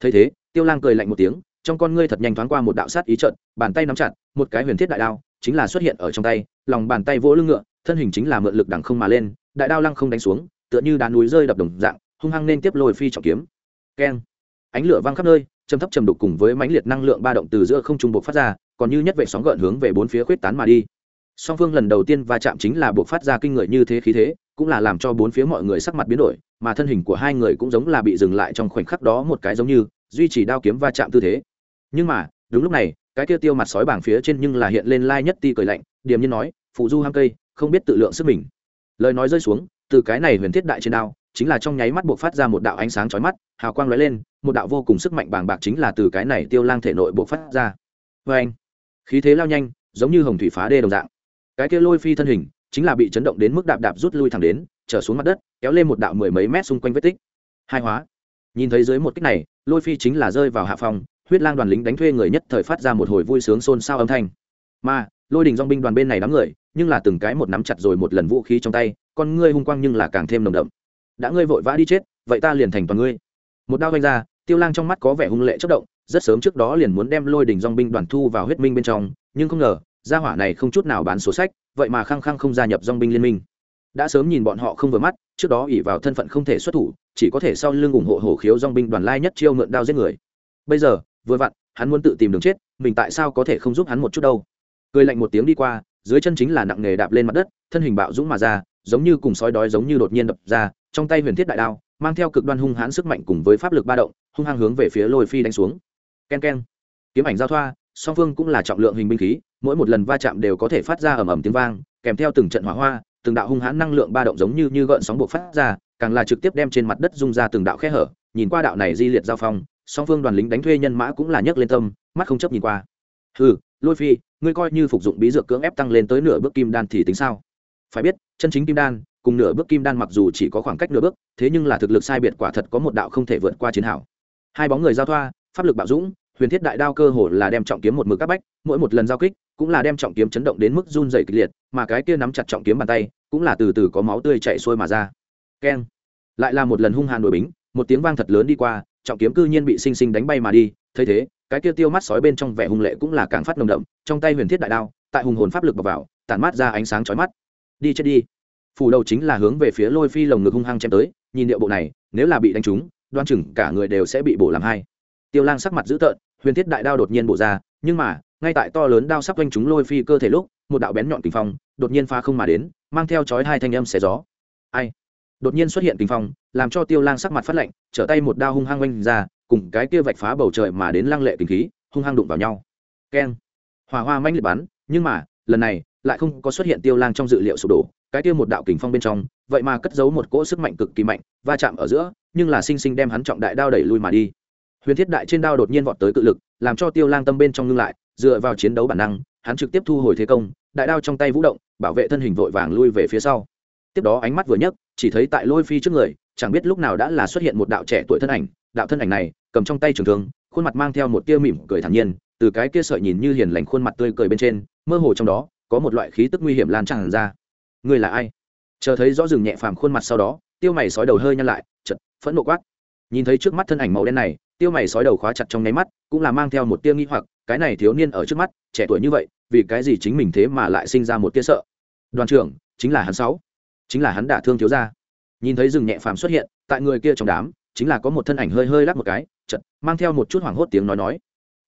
Thấy thế, tiêu lang cười lạnh một tiếng, trong con ngươi thật nhanh thoáng qua một đạo sát ý trận bàn tay nắm chặt, một cái huyền thiết đại đao chính là xuất hiện ở trong tay, lòng bàn tay vỗ lưng ngựa, thân hình chính là mượn lực đằng không mà lên, đại đao lăng không đánh xuống, tựa như đá núi rơi đập đồng dạng, hung hăng nên tiếp lôi phi trọng kiếm. Keng. Ánh lửa văng khắp nơi châm thấp trầm đục cùng với mãnh liệt năng lượng ba động từ giữa không trung buộc phát ra, còn như nhất vệ sóng gợn hướng về bốn phía khuyết tán mà đi. Song phương lần đầu tiên va chạm chính là buộc phát ra kinh người như thế khí thế cũng là làm cho bốn phía mọi người sắc mặt biến đổi, mà thân hình của hai người cũng giống là bị dừng lại trong khoảnh khắc đó một cái giống như, duy trì đao kiếm va chạm tư thế. Nhưng mà, đúng lúc này, cái kia tiêu mặt sói bảng phía trên nhưng là hiện lên lai nhất ti cười lạnh, điềm nhiên nói, phụ du ham cây, không biết tự lượng sức mình. Lời nói rơi xuống, từ cái này huyền thiết đại trên đao, chính là trong nháy mắt buộc phát ra một đạo ánh sáng chói mắt, hào quang lóe lên, một đạo vô cùng sức mạnh bàng bạc chính là từ cái này tiêu lang thể nội buộc phát ra. Vê anh khí thế lao nhanh, giống như hồng thủy phá đê đồng dạng. Cái kia lôi phi thân hình chính là bị chấn động đến mức đạp đạp rút lui thẳng đến, trở xuống mặt đất, kéo lên một đạo mười mấy mét xung quanh vết tích. Hai hóa. Nhìn thấy dưới một kích này, lôi phi chính là rơi vào hạ phòng, huyết lang đoàn lính đánh thuê người nhất thời phát ra một hồi vui sướng xôn xao âm thanh. Mà, lôi đình dong binh đoàn bên này đám người, nhưng là từng cái một nắm chặt rồi một lần vũ khí trong tay, con ngươi hung quang nhưng là càng thêm nồng đậm. Đã ngươi vội vã đi chết, vậy ta liền thành toàn ngươi. Một đao vanh ra, tiêu lang trong mắt có vẻ hung lệ chất động, rất sớm trước đó liền muốn đem lôi đình dong binh đoàn thu vào huyết minh bên trong, nhưng không ngờ gia hỏa này không chút nào bán sổ sách, vậy mà khăng khăng không gia nhập dong binh liên minh. Đã sớm nhìn bọn họ không vừa mắt, trước đó ỉ vào thân phận không thể xuất thủ, chỉ có thể sau lưng ủng hộ hổ khiếu dong binh đoàn lai nhất chiêu mượn đao giết người. Bây giờ, vừa vặn, hắn muốn tự tìm đường chết, mình tại sao có thể không giúp hắn một chút đâu? Cười lạnh một tiếng đi qua, dưới chân chính là nặng nghề đạp lên mặt đất, thân hình bạo dũng mà ra, giống như cùng sói đói giống như đột nhiên đập ra, trong tay huyền thiết đại đao, mang theo cực đoan hung hãn sức mạnh cùng với pháp lực ba động, hung hăng hướng về phía lôi phi đánh xuống. K e n k e n kiếm ảnh giao thoa, song phương cũng là trọng lượng hình binh khí mỗi một lần va chạm đều có thể phát ra ầm ầm tiếng vang, kèm theo từng trận hỏa hoa, từng đạo hung hãn năng lượng ba động giống như như gợn sóng buộc phát ra, càng là trực tiếp đem trên mặt đất rung ra từng đạo khe hở, nhìn qua đạo này di liệt giao phong, song phương đoàn lính đánh thuê nhân mã cũng là nhấc lên tâm, mắt không chấp nhìn qua. Ừ lôi phi, ngươi coi như phục dụng bí dược cưỡng ép tăng lên tới nửa bước kim đan thì tính sao? Phải biết, chân chính kim đan, cùng nửa bước kim đan mặc dù chỉ có khoảng cách nửa bước, thế nhưng là thực lực sai biệt quả thật có một đạo không thể vượt qua chiến hảo hai bóng người giao thoa, pháp lực bạo dũng, huyền thiết đại đao cơ hồ là đem trọng kiếm một mực các bách, mỗi một lần giao kích cũng là đem trọng kiếm chấn động đến mức run dày kịch liệt, mà cái kia nắm chặt trọng kiếm bàn tay, cũng là từ từ có máu tươi chạy xuôi mà ra. Keng. Lại là một lần hung hàn đổi bính, một tiếng vang thật lớn đi qua, trọng kiếm cư nhiên bị sinh sinh đánh bay mà đi. Thấy thế, cái kia tiêu mắt sói bên trong vẻ hung lệ cũng là càng phát nồng đậm, trong tay huyền thiết đại đao, tại hùng hồn pháp lực bọc vào, tản mát ra ánh sáng chói mắt. Đi chết đi. Phủ đầu chính là hướng về phía lôi phi lồng ngực hung hăng chém tới, nhìn điệu bộ này, nếu là bị đánh trúng, đoan chừng cả người đều sẽ bị bổ làm hai. Tiêu lang sắc mặt dữ tợn, huyền thiết đại đao đột nhiên bổ ra, nhưng mà ngay tại to lớn đao sắp quanh chúng lôi phi cơ thể lúc, một đạo bén nhọn kinh phong đột nhiên pha không mà đến, mang theo chói hai thanh âm xé gió. Ai? Đột nhiên xuất hiện kinh phong, làm cho tiêu lang sắc mặt phát lạnh, trở tay một đao hung hăng oanh ra, cùng cái kia vạch phá bầu trời mà đến lăng lệ kinh khí, hung hăng đụng vào nhau. Keng. Hỏa hoa manh liệt bắn, nhưng mà, lần này, lại không có xuất hiện tiêu lang trong dự liệu sụp đổ, cái kia một đạo kình phong bên trong, vậy mà cất giấu một cỗ sức mạnh cực kỳ mạnh, va chạm ở giữa, nhưng là sinh sinh đem hắn trọng đại đao đẩy lui mà đi. Huyền thiết đại trên đao đột nhiên vọt tới cự lực, làm cho tiêu lang tâm bên trong ngưng lại dựa vào chiến đấu bản năng, hắn trực tiếp thu hồi thế công, đại đao trong tay vũ động, bảo vệ thân hình vội vàng lui về phía sau. Tiếp đó ánh mắt vừa nhấc, chỉ thấy tại lôi phi trước người, chẳng biết lúc nào đã là xuất hiện một đạo trẻ tuổi thân ảnh, đạo thân ảnh này, cầm trong tay trường thương, khuôn mặt mang theo một tia mỉm cười thản nhiên, từ cái kia sợi nhìn như hiền lành khuôn mặt tươi cười bên trên, mơ hồ trong đó, có một loại khí tức nguy hiểm lan tràn ra. Ngươi là ai? Chờ thấy rõ rừng nhẹ phàm khuôn mặt sau đó, tiêu mày sói đầu hơi nhăn lại chật phẫn nộ quát. Nhìn thấy trước mắt thân ảnh màu đen này tiêu mày sói đầu khóa chặt trong nháy mắt, cũng là mang theo một tia nghi hoặc, cái này thiếu niên ở trước mắt, trẻ tuổi như vậy, vì cái gì chính mình thế mà lại sinh ra một tia sợ? Đoàn trưởng, chính là hắn sáu. Chính là hắn đả thương thiếu gia. Nhìn thấy rừng nhẹ phàm xuất hiện, tại người kia trong đám, chính là có một thân ảnh hơi hơi lắc một cái chật mang theo một chút hoảng hốt tiếng nói nói.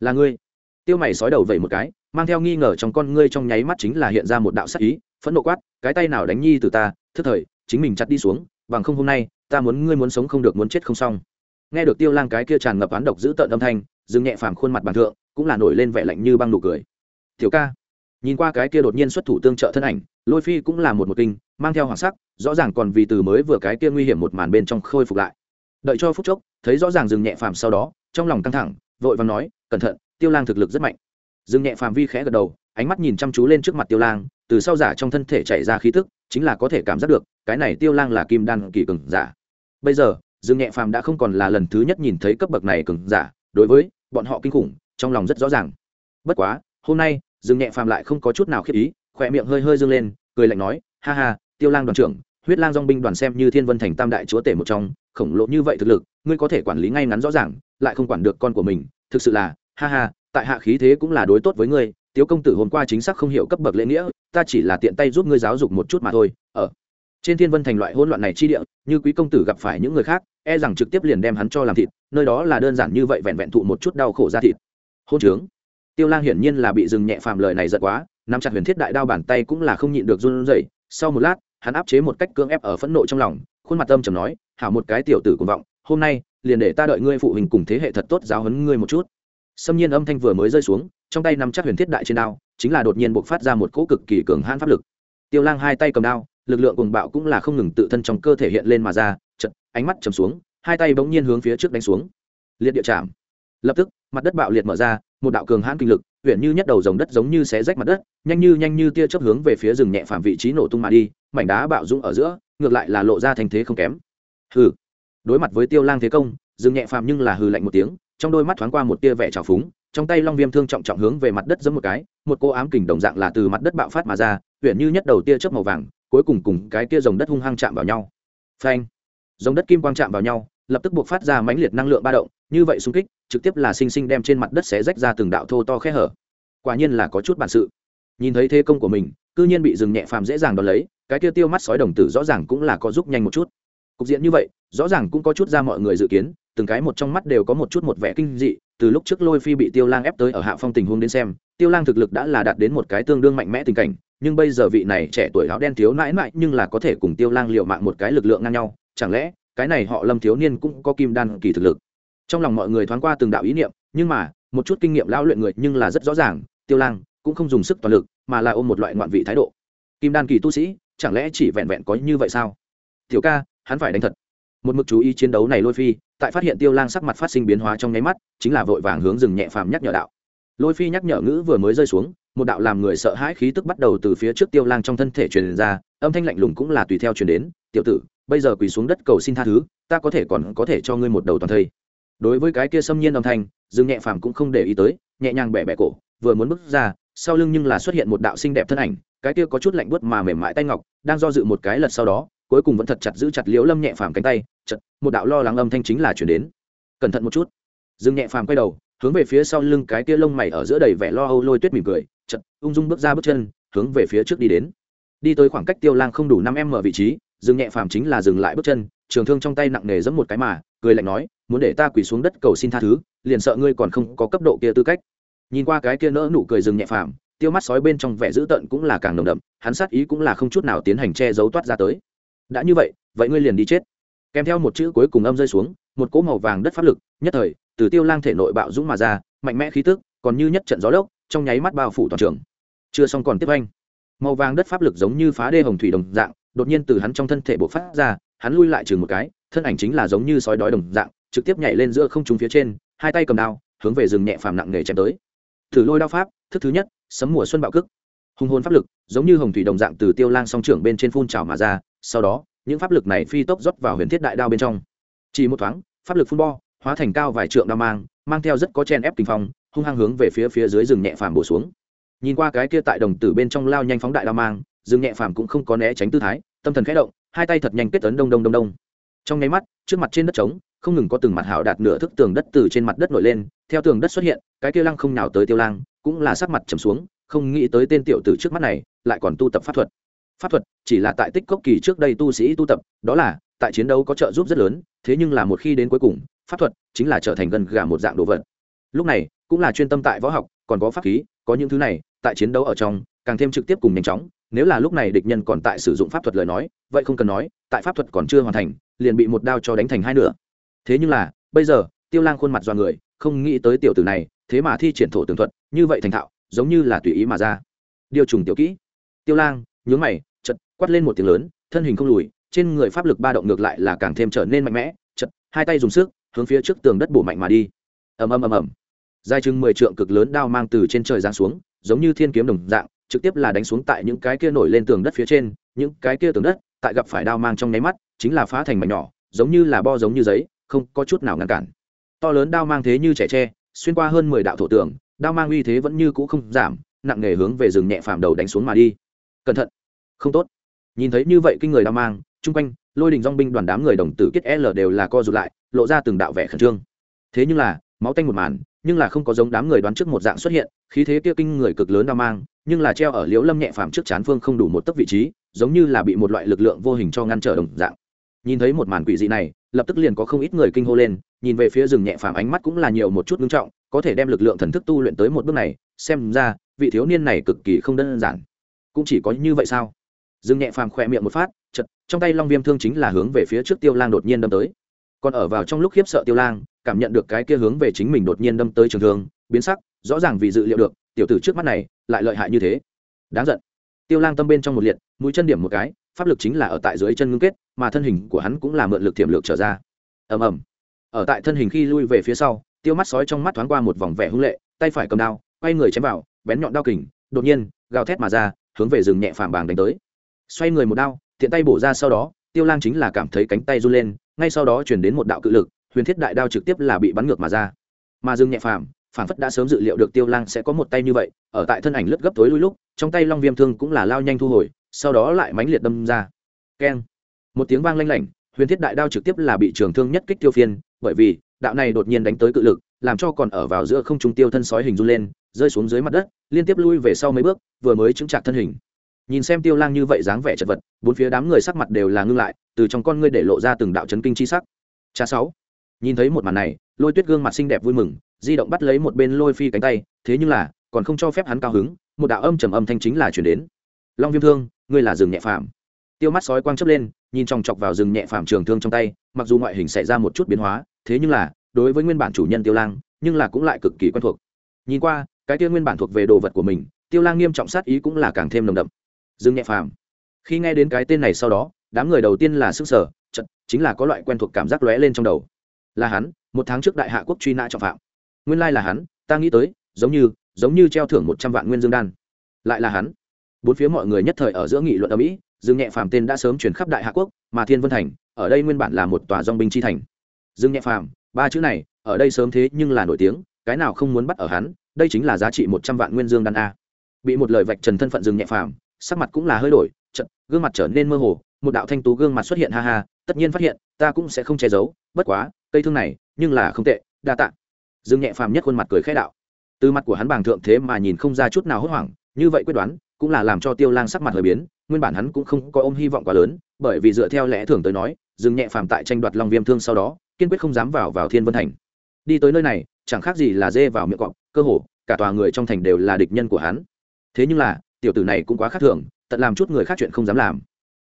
Là ngươi. Tiêu mày sói đầu vẩy một cái, mang theo nghi ngờ trong con ngươi trong nháy mắt chính là hiện ra một đạo sắc ý, phẫn nộ quát, cái tay nào đánh nhi từ ta, thức thời, chính mình chặt đi xuống, bằng không hôm nay, ta muốn ngươi muốn sống không được muốn chết không xong nghe được tiêu lang cái kia tràn ngập oán độc giữ tợn âm thanh, dừng nhẹ phàm khuôn mặt bàn thượng, cũng là nổi lên vẻ lạnh như băng nụ cười. Tiểu ca. Nhìn qua cái kia đột nhiên xuất thủ tương trợ thân ảnh, lôi phi cũng là một một kinh, mang theo hoàng sắc, rõ ràng còn vì từ mới vừa cái kia nguy hiểm một màn bên trong khôi phục lại. Đợi cho phút chốc, thấy rõ ràng dừng nhẹ phàm sau đó, trong lòng căng thẳng, vội vàng nói, cẩn thận, tiêu lang thực lực rất mạnh. Dừng nhẹ phàm vi khẽ gật đầu, ánh mắt nhìn chăm chú lên trước mặt tiêu lang, từ sau giả trong thân thể chảy ra khí tức, chính là có thể cảm giác được, cái này tiêu lang là kim đan kỳ cường giả. Bây giờ dương nhẹ phàm đã không còn là lần thứ nhất nhìn thấy cấp bậc này cường giả, đối với bọn họ kinh khủng, trong lòng rất rõ ràng. Bất quá, hôm nay, dương nhẹ phàm lại không có chút nào khiết ý, khỏe miệng hơi hơi dương lên, cười lạnh nói, ha ha, tiêu lang đoàn trưởng, huyết lang dong binh đoàn xem như thiên vân thành tam đại chúa tể một trong, khổng lồ như vậy thực lực, ngươi có thể quản lý ngay ngắn rõ ràng, lại không quản được con của mình, thực sự là, ha ha, tại hạ khí thế cũng là đối tốt với ngươi, tiếu công tử hôm qua chính xác không hiểu cấp bậc lễ nghĩa, ta chỉ là tiện tay giúp ngươi giáo dục một chút mà thôi, ở trên thiên vân thành loại hỗn loạn này chi địa, như quý công tử gặp phải những người khác e rằng trực tiếp liền đem hắn cho làm thịt, nơi đó là đơn giản như vậy vẹn vẹn thụ một chút đau khổ ra thịt. Hôn trướng. Tiêu lang hiển nhiên là bị dừng nhẹ phàm lời này giật quá, nắm chặt huyền thiết đại đao bàn tay cũng là không nhịn được run rẩy. Sau một lát, hắn áp chế một cách cưỡng ép ở phẫn nộ trong lòng, khuôn mặt âm trầm nói, hảo một cái tiểu tử cuồng vọng, hôm nay liền để ta đợi ngươi phụ huynh cùng thế hệ thật tốt giáo huấn ngươi một chút. Xâm nhiên âm thanh vừa mới rơi xuống, trong tay nắm chắc huyền thiết đại trên đao, chính là đột nhiên buộc phát ra một cỗ cực kỳ cường hãn pháp lực. Tiêu lang hai tay cầm đao lực lượng cuồng bạo cũng là không ngừng tự thân trong cơ thể hiện lên mà ra chật ánh mắt chầm xuống, hai tay bỗng nhiên hướng phía trước đánh xuống. Liệt địa chạm. Lập tức, mặt đất bạo liệt mở ra, một đạo cường hãn kinh lực huyện như nhất đầu dòng đất giống như xé rách mặt đất, nhanh như nhanh như tia chớp hướng về phía rừng nhẹ phạm vị trí nổ tung mà đi, mảnh đá bạo dũng ở giữa, ngược lại là lộ ra thành thế không kém. Hừ. Đối mặt với tiêu lang thế công, rừng nhẹ phạm nhưng là hừ lạnh một tiếng, trong đôi mắt thoáng qua một tia vẻ trào phúng, trong tay long viêm thương trọng trọng hướng về mặt đất giẫm một cái, một cô ám kình đồng dạng là từ mặt đất bạo phát mà ra huyện như nhất đầu tia chớp màu vàng cuối cùng cùng cái kia dòng đất hung hăng chạm vào nhau. Phanh. Dòng đất kim quang chạm vào nhau, lập tức buộc phát ra mãnh liệt năng lượng ba động, như vậy xung kích, trực tiếp là sinh sinh đem trên mặt đất xé rách ra từng đạo thô to khe hở. Quả nhiên là có chút bản sự. Nhìn thấy thế công của mình, cư nhiên bị dừng nhẹ phàm dễ dàng đón lấy, cái kia tiêu mắt sói đồng tử rõ ràng cũng là có giúp nhanh một chút cục diện như vậy, rõ ràng cũng có chút ra mọi người dự kiến, từng cái một trong mắt đều có một chút một vẻ kinh dị, từ lúc trước lôi phi bị tiêu lang ép tới ở hạ phong tình huống đến xem, tiêu lang thực lực đã là đạt đến một cái tương đương mạnh mẽ tình cảnh, nhưng bây giờ vị này trẻ tuổi áo đen thiếu nãi nãi nhưng là có thể cùng tiêu lang liệu mạng một cái lực lượng ngang nhau, chẳng lẽ, cái này họ lâm thiếu niên cũng có kim đan kỳ thực lực? Trong lòng mọi người thoáng qua từng đạo ý niệm, nhưng mà, một chút kinh nghiệm lão luyện người nhưng là rất rõ ràng, tiêu lang cũng không dùng sức toàn lực, mà là ôm một loại ngoạn vị thái độ. Kim đan kỳ tu sĩ, chẳng lẽ chỉ vẹn vẹn có như vậy sao? Tiểu ca hắn phải đánh thật. Một mực chú ý chiến đấu này lôi phi, tại phát hiện tiêu lang sắc mặt phát sinh biến hóa trong nháy mắt, chính là vội vàng hướng rừng nhẹ phàm nhắc nhở đạo. Lôi phi nhắc nhở ngữ vừa mới rơi xuống, một đạo làm người sợ hãi khí tức bắt đầu từ phía trước tiêu lang trong thân thể truyền ra, âm thanh lạnh lùng cũng là tùy theo truyền đến, tiểu tử, bây giờ quỳ xuống đất cầu xin tha thứ, ta có thể còn có thể cho ngươi một đầu toàn thây. Đối với cái kia xâm nhiên âm thanh dương nhẹ phàm cũng không để ý tới, nhẹ nhàng bẻ bẻ cổ, vừa muốn bước ra, sau lưng nhưng là xuất hiện một đạo xinh đẹp thân ảnh, cái kia có chút lạnh buốt mà mềm mại tay ngọc, đang do dự một cái lật sau đó cuối cùng vẫn thật chặt giữ chặt liễu lâm nhẹ phàm cánh tay chật một đạo lo lắng âm thanh chính là chuyển đến. Cẩn thận một chút. Dương nhẹ phàm quay đầu, hướng về phía sau lưng cái kia lông mày ở giữa đầy vẻ lo âu lôi tuyết mỉm cười chật ung dung bước ra bước chân, hướng về phía trước đi đến. Đi tới khoảng cách tiêu lang không đủ năm em mở vị trí, dương nhẹ phàm chính là dừng lại bước chân, trường thương trong tay nặng nề giẫm một cái mà, cười lạnh nói, muốn để ta quỳ xuống đất cầu xin tha thứ, liền sợ ngươi còn không có cấp độ kia tư cách. Nhìn qua cái kia nỡ nụ cười dừng nhẹ phàm, tiêu mắt sói bên trong vẻ dữ tợn cũng là càng nồng đậm, hắn sát ý cũng là không chút nào tiến hành che giấu toát ra tới đã như vậy vậy ngươi liền đi chết. Kèm theo một chữ cuối cùng âm rơi xuống, một cỗ màu vàng đất pháp lực, nhất thời, từ tiêu lang thể nội bạo dũng mà ra, mạnh mẽ khí tức, còn như nhất trận gió lốc, trong nháy mắt bao phủ toàn trường. Chưa xong còn tiếp anh. Màu vàng đất pháp lực giống như phá đê hồng thủy đồng dạng, đột nhiên từ hắn trong thân thể bộc phát ra, hắn lui lại chừng một cái, thân ảnh chính là giống như sói đói đồng dạng, trực tiếp nhảy lên giữa không trung phía trên, hai tay cầm đao, hướng về rừng nhẹ phàm nặng nghề chém tới. Thử lôi đao pháp, thức thứ nhất, sấm mùa xuân bạo cức. Hùng hồn pháp lực, giống như hồng thủy đồng dạng từ tiêu lang song trưởng bên trên phun trào mà ra sau đó, những pháp lực này phi tốc rót vào huyền thiết đại đao bên trong. Chỉ một thoáng, pháp lực phun bo, hóa thành cao vài trượng đao mang mang theo rất có chen ép kinh phong, hung hăng hướng về phía phía dưới rừng nhẹ phàm bổ xuống. Nhìn qua cái kia tại đồng tử bên trong lao nhanh phóng đại đao mang, rừng nhẹ phàm cũng không có né tránh tư thái, tâm thần khẽ động, hai tay thật nhanh kết tấn đông đông đông đông. Trong nháy mắt, trước mặt trên đất trống, không ngừng có từng mặt hảo đạt nửa thức tường đất từ trên mặt đất nổi lên, theo tường đất xuất hiện, cái kia lăng không nào tới tiêu lang, cũng là sắc mặt trầm xuống, không nghĩ tới tên tiểu tử trước mắt này, lại còn tu tập pháp thuật pháp thuật, chỉ là tại tích cốc kỳ trước đây tu sĩ tu tập, đó là, tại chiến đấu có trợ giúp rất lớn, thế nhưng là một khi đến cuối cùng, pháp thuật chính là trở thành gần gà một dạng đồ vật. Lúc này, cũng là chuyên tâm tại võ học, còn có pháp khí, có những thứ này, tại chiến đấu ở trong, càng thêm trực tiếp cùng nhanh chóng, nếu là lúc này địch nhân còn tại sử dụng pháp thuật lời nói, vậy không cần nói, tại pháp thuật còn chưa hoàn thành, liền bị một đao cho đánh thành hai nửa. Thế nhưng là, bây giờ, tiêu lang khuôn mặt do người, không nghĩ tới tiểu tử này, thế mà thi triển thổ tường thuật, như vậy thành thạo, giống như là tùy ý mà ra. Điều trùng tiểu kỹ. Tiêu lang nhướng mày chật quát lên một tiếng lớn, thân hình không lùi, trên người pháp lực ba động ngược lại là càng thêm trở nên mạnh mẽ chật hai tay dùng sức, hướng phía trước tường đất bổ mạnh mà đi. Ầm ầm ầm ầm. Dài chừng mười trượng cực lớn đao mang từ trên trời giáng xuống, giống như thiên kiếm đồng dạng, trực tiếp là đánh xuống tại những cái kia nổi lên tường đất phía trên, những cái kia tường đất tại gặp phải đao mang trong nháy mắt, chính là phá thành mảnh nhỏ, giống như là bo giống như giấy, không có chút nào ngăn cản. To lớn đao mang thế như trẻ tre, xuyên qua hơn mười đạo thổ tường, đao mang uy thế vẫn như cũ không giảm, nặng nề hướng về rừng nhẹ phàm đầu đánh xuống mà đi cẩn thận. Không tốt. Nhìn thấy như vậy kinh người đao mang, chung quanh, lôi đình dong binh đoàn đám người đồng tử kết l đều là co rụt lại, lộ ra từng đạo vẻ khẩn trương. Thế nhưng là, máu tanh một màn, nhưng là không có giống đám người đoán trước một dạng xuất hiện, khí thế kia kinh người cực lớn đao mang, nhưng là treo ở liễu lâm nhẹ phàm trước chán phương không đủ một tấc vị trí, giống như là bị một loại lực lượng vô hình cho ngăn trở đồng dạng. Nhìn thấy một màn quỷ dị này, lập tức liền có không ít người kinh hô lên, nhìn về phía rừng nhẹ phàm ánh mắt cũng là nhiều một chút ngưng trọng, có thể đem lực lượng thần thức tu luyện tới một bước này, xem ra, vị thiếu niên này cực kỳ không đơn giản cũng chỉ có như vậy sao? Dương nhẹ phàm khỏe miệng một phát chật trong tay long viêm thương chính là hướng về phía trước tiêu lang đột nhiên đâm tới. Còn ở vào trong lúc khiếp sợ tiêu lang, cảm nhận được cái kia hướng về chính mình đột nhiên đâm tới trường thương, biến sắc, rõ ràng vì dự liệu được, tiểu tử trước mắt này, lại lợi hại như thế. Đáng giận. Tiêu lang tâm bên trong một liệt, mũi chân điểm một cái, pháp lực chính là ở tại dưới chân ngưng kết, mà thân hình của hắn cũng là mượn lực thiểm lược trở ra. Ầm ầm. Ở tại thân hình khi lui về phía sau, tiêu mắt sói trong mắt thoáng qua một vòng vẻ hung lệ, tay phải cầm đao, quay người chém vào, bén nhọn đao kình, đột nhiên, gào thét mà ra hướng về rừng nhẹ phàm bàng đánh tới. Xoay người một đao, tiện tay bổ ra sau đó, tiêu lang chính là cảm thấy cánh tay run lên, ngay sau đó chuyển đến một đạo cự lực, huyền thiết đại đao trực tiếp là bị bắn ngược mà ra. Mà rừng nhẹ phàm phản phất đã sớm dự liệu được tiêu lang sẽ có một tay như vậy, ở tại thân ảnh lướt gấp tối lui lúc, trong tay long viêm thương cũng là lao nhanh thu hồi, sau đó lại mánh liệt đâm ra. Keng. Một tiếng vang lanh lảnh, huyền thiết đại đao trực tiếp là bị trường thương nhất kích tiêu phiên, bởi vì, đạo này đột nhiên đánh tới cự lực, làm cho còn ở vào giữa không trung tiêu thân sói hình run lên rơi xuống dưới mặt đất, liên tiếp lui về sau mấy bước, vừa mới chứng chặt thân hình. Nhìn xem tiêu lang như vậy dáng vẻ chật vật, bốn phía đám người sắc mặt đều là ngưng lại, từ trong con ngươi để lộ ra từng đạo chấn kinh chi sắc. Cha sáu, nhìn thấy một màn này, lôi tuyết gương mặt xinh đẹp vui mừng, di động bắt lấy một bên lôi phi cánh tay, thế nhưng là, còn không cho phép hắn cao hứng, một đạo âm trầm âm thanh chính là chuyển đến. Long viêm thương, ngươi là rừng nhẹ phàm. Tiêu mắt sói quang chấp lên, nhìn chòng chọc vào rừng nhẹ phàm trường thương trong tay, mặc dù ngoại hình xảy ra một chút biến hóa, thế nhưng là, đối với nguyên bản chủ nhân tiêu lang, nhưng là cũng lại cực kỳ quen thuộc. Nhìn qua cái kia nguyên bản thuộc về đồ vật của mình, tiêu lang nghiêm trọng sát ý cũng là càng thêm nồng đậm. Dương nhẹ phàm. Khi nghe đến cái tên này sau đó, đám người đầu tiên là sức sở, chật, chính là có loại quen thuộc cảm giác lóe lên trong đầu. Là hắn, một tháng trước đại hạ quốc truy nã trọng phạm. Nguyên lai là hắn, ta nghĩ tới, giống như giống như treo thưởng một trăm vạn nguyên dương đan. Lại là hắn. Bốn phía mọi người nhất thời ở giữa nghị luận ở mỹ dương nhẹ phàm tên đã sớm chuyển khắp đại hạ quốc, mà thiên vân thành, ở đây nguyên bản là một tòa dong binh chi thành. Dương nhẹ phàm, ba chữ này, ở đây sớm thế nhưng là nổi tiếng, cái nào không muốn bắt ở hắn đây chính là giá trị một trăm vạn nguyên dương đan a. Bị một lời vạch trần thân phận dương nhẹ phàm, sắc mặt cũng là hơi đổi trận gương mặt trở nên mơ hồ, một đạo thanh tú gương mặt xuất hiện ha ha, tất nhiên phát hiện, ta cũng sẽ không che giấu, bất quá, cây thương này, nhưng là không tệ, đa tạ. Dương nhẹ phàm nhất khuôn mặt cười khẽ đạo. Từ mặt của hắn bàng thượng thế mà nhìn không ra chút nào hốt hoảng, như vậy quyết đoán, cũng là làm cho tiêu lang sắc mặt hơi biến, nguyên bản hắn cũng không có ôm hy vọng quá lớn, bởi vì dựa theo lẽ thường tới nói, dương nhẹ phàm tại tranh đoạt long viêm thương sau đó, kiên quyết không dám vào vào thiên vân thành đi tới nơi này, chẳng khác gì là dê vào miệng cọp, cơ hồ, cả tòa người trong thành đều là địch nhân của hắn. Thế nhưng là, tiểu tử này cũng quá khác thường, tận làm chút người khác chuyện không dám làm.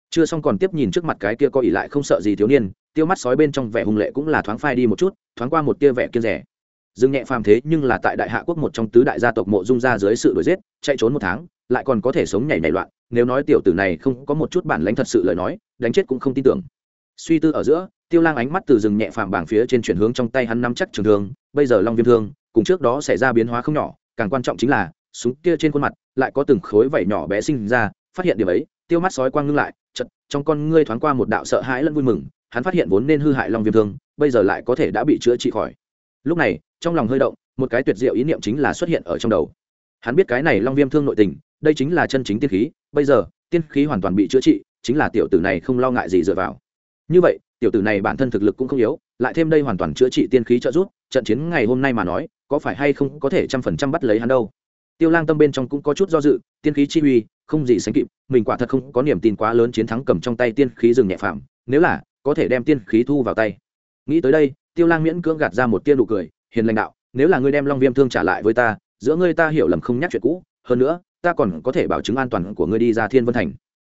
Chưa xong còn tiếp nhìn trước mặt cái kia có ỉ lại không sợ gì thiếu niên, tiêu mắt sói bên trong vẻ hung lệ cũng là thoáng phai đi một chút, thoáng qua một tia vẻ kiên rẻ. Dương nhẹ phàm thế nhưng là tại đại hạ quốc một trong tứ đại gia tộc mộ dung ra dưới sự đuổi giết, chạy trốn một tháng, lại còn có thể sống nhảy nảy loạn, nếu nói tiểu tử này không có một chút bản lãnh thật sự lời nói, đánh chết cũng không tin tưởng. Suy tư ở giữa tiêu lang ánh mắt từ rừng nhẹ phàm bảng phía trên chuyển hướng trong tay hắn nắm chắc trường thương, bây giờ long viêm thương, cùng trước đó xảy ra biến hóa không nhỏ, càng quan trọng chính là, súng kia trên khuôn mặt lại có từng khối vảy nhỏ bé sinh ra, phát hiện điểm ấy, tiêu mắt sói quang ngưng lại chật trong con ngươi thoáng qua một đạo sợ hãi lẫn vui mừng, hắn phát hiện vốn nên hư hại long viêm thương, bây giờ lại có thể đã bị chữa trị khỏi. Lúc này, trong lòng hơi động, một cái tuyệt diệu ý niệm chính là xuất hiện ở trong đầu. Hắn biết cái này long viêm thương nội tình, đây chính là chân chính tiên khí, bây giờ, tiên khí hoàn toàn bị chữa trị, chính là tiểu tử này không lo ngại gì dựa vào. Như vậy tiểu tử này bản thân thực lực cũng không yếu, lại thêm đây hoàn toàn chữa trị tiên khí trợ giúp, trận chiến ngày hôm nay mà nói, có phải hay không có thể trăm phần trăm bắt lấy hắn đâu? Tiêu lang tâm bên trong cũng có chút do dự, tiên khí chi uy, không gì sánh kịp, mình quả thật không có niềm tin quá lớn chiến thắng cầm trong tay tiên khí rừng nhẹ phạm nếu là, có thể đem tiên khí thu vào tay. Nghĩ tới đây, tiêu lang miễn cưỡng gạt ra một tiên nụ cười, hiền lãnh đạo, nếu là ngươi đem long viêm thương trả lại với ta, giữa ngươi ta hiểu lầm không nhắc chuyện cũ, hơn nữa, ta còn có thể bảo chứng an toàn của ngươi đi ra thiên vân thành.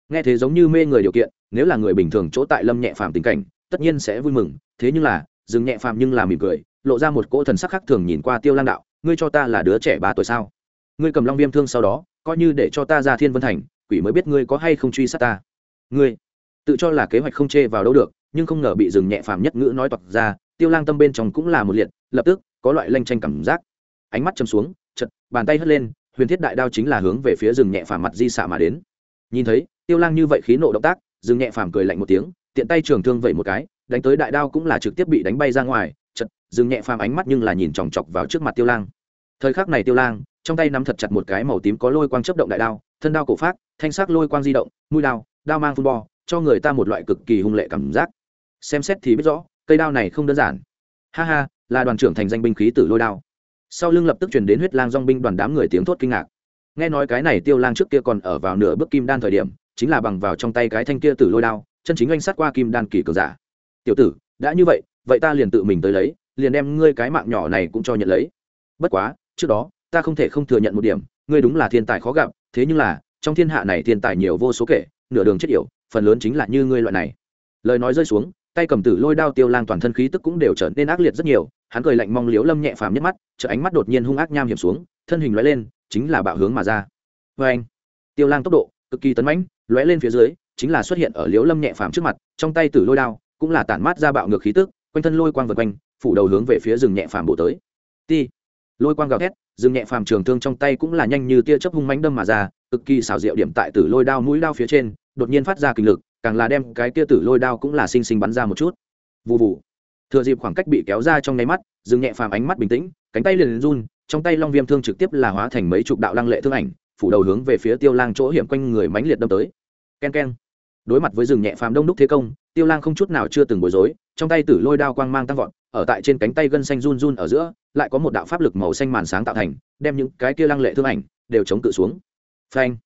Nghe thế giống như mê người điều kiện, nếu là người bình thường chỗ tại lâm nhẹ phàm tình cảnh tất nhiên sẽ vui mừng, thế nhưng là, dừng nhẹ phàm nhưng là mỉm cười, lộ ra một cỗ thần sắc khác thường nhìn qua tiêu lang đạo, ngươi cho ta là đứa trẻ ba tuổi sao? Ngươi cầm long viêm thương sau đó, coi như để cho ta ra thiên vân thành, quỷ mới biết ngươi có hay không truy sát ta. Ngươi, tự cho là kế hoạch không chê vào đâu được, nhưng không ngờ bị dừng nhẹ phàm nhất ngữ nói toạc ra, tiêu lang tâm bên trong cũng là một liệt, lập tức, có loại lanh tranh cảm giác. Ánh mắt châm xuống chật bàn tay hất lên, huyền thiết đại đao chính là hướng về phía rừng nhẹ phàm mặt di xạ mà đến. Nhìn thấy, tiêu lang như vậy khí nộ động tác rừng nhẹ phàm cười lạnh một tiếng tiện tay trường thương vậy một cái, đánh tới đại đao cũng là trực tiếp bị đánh bay ra ngoài, chật, dừng nhẹ phàm ánh mắt nhưng là nhìn chòng chọc vào trước mặt tiêu lang. Thời khắc này tiêu lang, trong tay nắm thật chặt một cái màu tím có lôi quang chấp động đại đao, thân đao cổ phát, thanh sắc lôi quang di động, mũi đao đao mang phun bo cho người ta một loại cực kỳ hung lệ cảm giác. Xem xét thì biết rõ, cây đao này không đơn giản. Ha ha, là đoàn trưởng thành danh binh khí tử lôi đao. Sau lưng lập tức chuyển đến huyết lang dong binh đoàn đám người tiếng thốt kinh ngạc. Nghe nói cái này tiêu lang trước kia còn ở vào nửa bước kim đan thời điểm, chính là bằng vào trong tay cái thanh kia tử lôi đao chân chính anh sát qua kim đan kỳ cường giả. Tiểu tử, đã như vậy vậy ta liền tự mình tới lấy, liền đem ngươi cái mạng nhỏ này cũng cho nhận lấy. Bất quá, trước đó, ta không thể không thừa nhận một điểm, ngươi đúng là thiên tài khó gặp, thế nhưng là, trong thiên hạ này thiên tài nhiều vô số kể, nửa đường chết yểu, phần lớn chính là như ngươi loại này. Lời nói rơi xuống, tay cầm tử lôi đao tiêu lang toàn thân khí tức cũng đều trở nên ác liệt rất nhiều, hắn cười lạnh mong liếu lâm nhẹ phàm nhất mắt chợ ánh mắt đột nhiên hung ác nham hiểm xuống, thân hình lóe lên, chính là bạo hướng mà ra. Vê anh tiêu lang tốc độ cực kỳ tấn mãnh, lóe lên phía dưới chính là xuất hiện ở liễu lâm nhẹ phàm trước mặt, trong tay tử lôi đao cũng là tản mát ra bạo ngược khí tức, quanh thân lôi quang vượt quanh, phủ đầu hướng về phía rừng nhẹ phàm bộ tới. Ti, lôi quang gào thét, rừng nhẹ phàm trường thương trong tay cũng là nhanh như tia chớp hung mãnh đâm mà ra, cực kỳ xảo diệu điểm tại tử lôi đao mũi đao phía trên, đột nhiên phát ra kinh lực, càng là đem cái tia tử lôi đao cũng là xinh xinh bắn ra một chút. Vụ vụ thừa dịp khoảng cách bị kéo ra trong nháy mắt, rừng nhẹ phàm ánh mắt bình tĩnh, cánh tay liền run, trong tay long viêm thương trực tiếp là hóa thành mấy chục đạo lăng lệ thương ảnh, phủ đầu hướng về phía tiêu lang chỗ hiểm quanh người mãnh liệt đâm tới. Ken ken đối mặt với rừng nhẹ phàm đông đúc thế công, tiêu lang không chút nào chưa từng bối rối, trong tay tử lôi đao quang mang tăng vọt, ở tại trên cánh tay gân xanh run run ở giữa, lại có một đạo pháp lực màu xanh màn sáng tạo thành, đem những cái kia lăng lệ thương ảnh đều chống cự xuống. Phanh!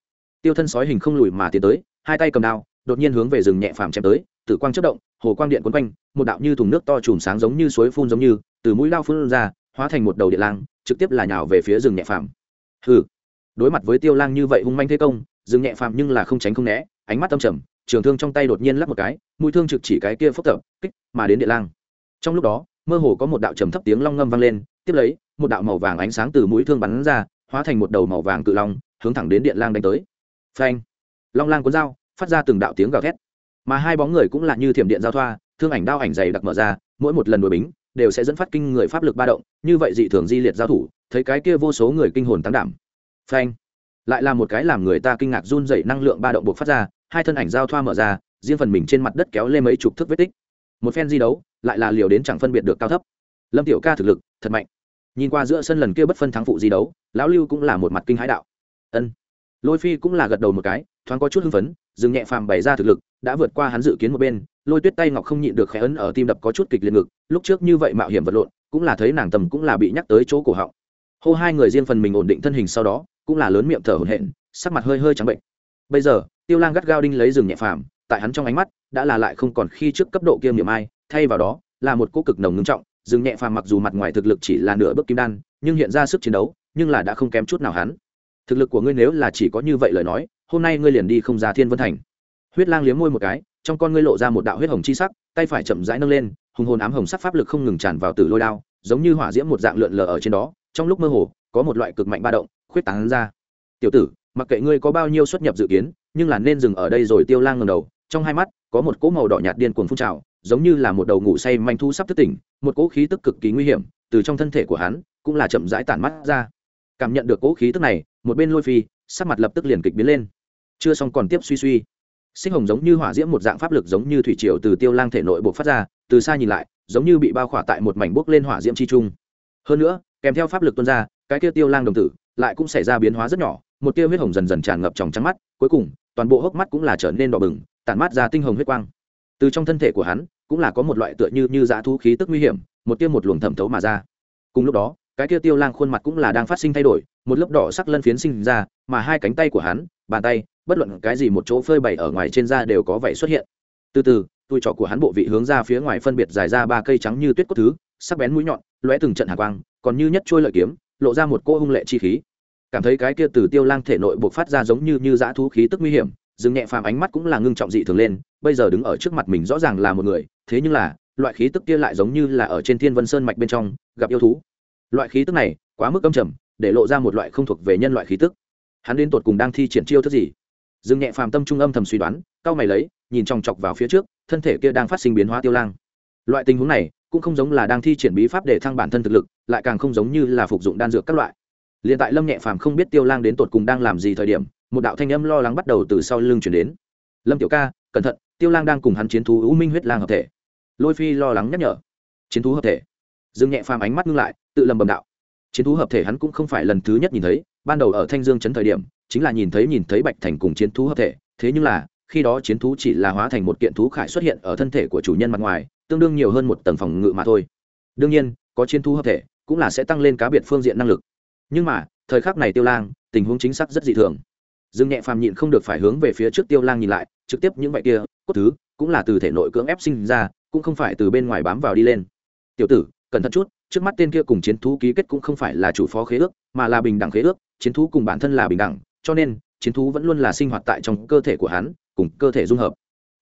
Tiêu thân sói hình không lùi mà tiến tới, hai tay cầm đao, đột nhiên hướng về rừng nhẹ phàm chém tới, tử quang chất động, hồ quang điện quấn quanh, một đạo như thùng nước to chùm sáng giống như suối phun giống như, từ mũi lao phun ra, hóa thành một đầu điện lang, trực tiếp là nhào về phía rừng nhẹ phàm. Hừ! Đối mặt với tiêu lang như vậy hung manh thế công, rừng nhẹ phàm nhưng là không tránh không né, ánh mắt tâm trầm trường thương trong tay đột nhiên lắp một cái, mũi thương trực chỉ cái kia phức tập kích, mà đến điện lang. Trong lúc đó, mơ hồ có một đạo trầm thấp tiếng long ngâm vang lên, tiếp lấy, một đạo màu vàng ánh sáng từ mũi thương bắn ra, hóa thành một đầu màu vàng cự long, hướng thẳng đến điện lang đánh tới. Phanh! Long lang cuốn dao, phát ra từng đạo tiếng gào thét. Mà hai bóng người cũng là như thiểm điện giao thoa, thương ảnh đao ảnh dày đặc mở ra, mỗi một lần đuổi bính, đều sẽ dẫn phát kinh người pháp lực ba động, như vậy dị thường di liệt giao thủ, thấy cái kia vô số người kinh hồn tăng đảm. Phanh! Lại là một cái làm người ta kinh ngạc run dậy năng lượng ba động buộc phát ra hai thân ảnh giao thoa mở ra, riêng phần mình trên mặt đất kéo lên mấy chục thước vết tích. Một phen di đấu, lại là liều đến chẳng phân biệt được cao thấp. Lâm tiểu ca thực lực, thật mạnh. Nhìn qua giữa sân lần kia bất phân thắng phụ di đấu, lão lưu cũng là một mặt kinh hãi đạo. Ân. Lôi phi cũng là gật đầu một cái, thoáng có chút hưng phấn, dừng nhẹ phàm bày ra thực lực, đã vượt qua hắn dự kiến một bên, lôi tuyết tay ngọc không nhịn được khẽ ấn ở tim đập có chút kịch liệt ngực, lúc trước như vậy mạo hiểm vật lộn, cũng là thấy nàng tầm cũng là bị nhắc tới chỗ cổ họng. Hô hai người riêng phần mình ổn định thân hình sau đó, cũng là lớn miệng thở hổn hển, sắc mặt hơi hơi trắng bệnh. Bây giờ tiêu lang gắt gao đinh lấy rừng nhẹ phàm, tại hắn trong ánh mắt, đã là lại không còn khi trước cấp độ kia miệng ai, thay vào đó, là một cô cực nồng ngưng trọng, rừng nhẹ phàm mặc dù mặt ngoài thực lực chỉ là nửa bước kim đan, nhưng hiện ra sức chiến đấu, nhưng là đã không kém chút nào hắn. Thực lực của ngươi nếu là chỉ có như vậy lời nói, hôm nay ngươi liền đi không ra thiên vân thành. Huyết lang liếm môi một cái, trong con ngươi lộ ra một đạo huyết hồng chi sắc, tay phải chậm rãi nâng lên, hùng hồn ám hồng sắc pháp lực không ngừng tràn vào từ lôi đao, giống như hỏa diễm một dạng lượn lờ ở trên đó, trong lúc mơ hồ, có một loại cực mạnh ba động, khuyết tán ra. Tiểu tử mặc kệ ngươi có bao nhiêu xuất nhập dự kiến, nhưng là nên dừng ở đây rồi tiêu lang ngầm đầu, trong hai mắt, có một cỗ màu đỏ nhạt điên cuồng phun trào, giống như là một đầu ngủ say manh thu sắp thức tỉnh, một cỗ khí tức cực kỳ nguy hiểm, từ trong thân thể của hắn, cũng là chậm rãi tản mắt ra. Cảm nhận được cỗ khí tức này, một bên lôi phi, sắc mặt lập tức liền kịch biến lên. Chưa xong còn tiếp suy suy. Sinh hồng giống như hỏa diễm một dạng pháp lực giống như thủy triều từ tiêu lang thể nội buộc phát ra, từ xa nhìn lại, giống như bị bao khỏa tại một mảnh bốc lên hỏa diễm chi trung. Hơn nữa, kèm theo pháp lực tuôn ra, cái kia tiêu lang đồng tử, lại cũng xảy ra biến hóa rất nhỏ một tia huyết hồng dần dần tràn ngập trong trắng mắt, cuối cùng, toàn bộ hốc mắt cũng là trở nên đỏ bừng, tản mát ra tinh hồng huyết quang. Từ trong thân thể của hắn, cũng là có một loại tựa như như dã thú khí tức nguy hiểm, một tia một luồng thẩm thấu mà ra. Cùng lúc đó, cái tia tiêu lang khuôn mặt cũng là đang phát sinh thay đổi, một lớp đỏ sắc lân phiến sinh ra, mà hai cánh tay của hắn, bàn tay, bất luận cái gì một chỗ phơi bày ở ngoài trên da đều có vậy xuất hiện. Từ từ tui trọ của hắn bộ vị hướng ra phía ngoài phân biệt dài ra ba cây trắng như tuyết cốt thứ, sắc bén mũi nhọn, lóe từng trận hạ quang, còn như nhất trôi lợi kiếm, lộ ra một cô hung lệ chi khí cảm thấy cái kia từ tiêu lang thể nội buộc phát ra giống như như dã thú khí tức nguy hiểm, dừng nhẹ phàm ánh mắt cũng là ngưng trọng dị thường lên, bây giờ đứng ở trước mặt mình rõ ràng là một người, thế nhưng là, loại khí tức kia lại giống như là ở trên thiên vân sơn mạch bên trong, gặp yêu thú. Loại khí tức này, quá mức âm trầm, để lộ ra một loại không thuộc về nhân loại khí tức. Hắn đến tột cùng đang thi triển chiêu thức gì? Dừng nhẹ phàm tâm trung âm thầm suy đoán cao mày lấy, nhìn chòng chọc vào phía trước, thân thể kia đang phát sinh biến hóa tiêu lang. Loại tình huống này, cũng không giống là đang thi triển bí pháp để thăng bản thân thực lực, lại càng không giống như là phục dụng đan dược các loại liền tại lâm nhẹ phàm không biết tiêu lang đến tột cùng đang làm gì thời điểm, một đạo thanh âm lo lắng bắt đầu từ sau lưng chuyển đến. Lâm tiểu ca, cẩn thận, tiêu lang đang cùng hắn chiến thú u minh huyết lang hợp thể. Lôi phi lo lắng nhắc nhở. Chiến thú hợp thể? Dương nhẹ phàm ánh mắt ngưng lại, tự lầm bầm đạo. Chiến thú hợp thể hắn cũng không phải lần thứ nhất nhìn thấy, ban đầu ở thanh dương chấn thời điểm, chính là nhìn thấy nhìn thấy bạch thành cùng chiến thú hợp thể, thế nhưng là, khi đó chiến thú chỉ là hóa thành một kiện thú khải xuất hiện ở thân thể của chủ nhân mặt ngoài, tương đương nhiều hơn một tầng phòng ngự mà thôi. Đương nhiên, có chiến thú hợp thể cũng là sẽ tăng lên cá biệt phương diện năng lực nhưng mà, thời khắc này tiêu lang, tình huống chính xác rất dị thường. Dương nhẹ phàm nhịn không được phải hướng về phía trước tiêu lang nhìn lại, trực tiếp những vậy kia, cốt thứ, cũng là từ thể nội cưỡng ép sinh ra, cũng không phải từ bên ngoài bám vào đi lên. Tiểu tử, cẩn thận chút, trước mắt tên kia cùng chiến thú ký kết cũng không phải là chủ phó khế ước, mà là bình đẳng khế ước, chiến thú cùng bản thân là bình đẳng, cho nên, chiến thú vẫn luôn là sinh hoạt tại trong cơ thể của hắn, cùng cơ thể dung hợp.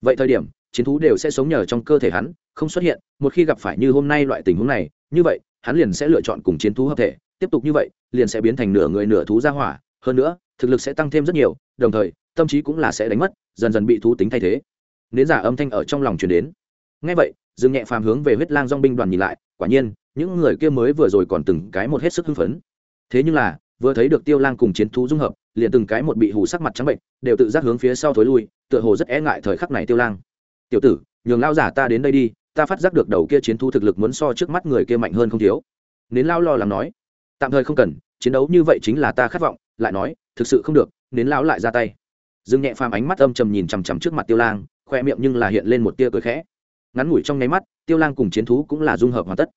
Vậy thời điểm, chiến thú đều sẽ sống nhờ trong cơ thể hắn, không xuất hiện, một khi gặp phải như hôm nay loại tình huống này, như vậy hắn liền sẽ lựa chọn cùng chiến thú hợp thể, tiếp tục như vậy, liền sẽ biến thành nửa người nửa thú ra hỏa. Hơn nữa, thực lực sẽ tăng thêm rất nhiều, đồng thời, tâm trí cũng là sẽ đánh mất, dần dần bị thú tính thay thế. Nến giả âm thanh ở trong lòng chuyển đến. Ngay vậy, dương nhẹ phàm hướng về huyết lang dong binh đoàn nhìn lại, quả nhiên, những người kia mới vừa rồi còn từng cái một hết sức hưng phấn. Thế nhưng là, vừa thấy được tiêu lang cùng chiến thú dung hợp, liền từng cái một bị hù sắc mặt trắng bệnh, đều tự giác hướng phía sau thối lui, tựa hồ rất e ngại thời khắc này tiêu lang. Tiểu tử, nhường lao giả ta đến đây đi ta phát giác được đầu kia chiến thu thực lực muốn so trước mắt người kia mạnh hơn không thiếu. Nến lao lo lắng nói, tạm thời không cần, chiến đấu như vậy chính là ta khát vọng, lại nói, thực sự không được, nến lão lại ra tay. Dương nhẹ phàm ánh mắt âm trầm nhìn chằm chằm trước mặt tiêu lang, khoe miệng nhưng là hiện lên một tia cười khẽ. Ngắn ngủi trong nháy mắt, tiêu lang cùng chiến thú cũng là dung hợp hoàn tất.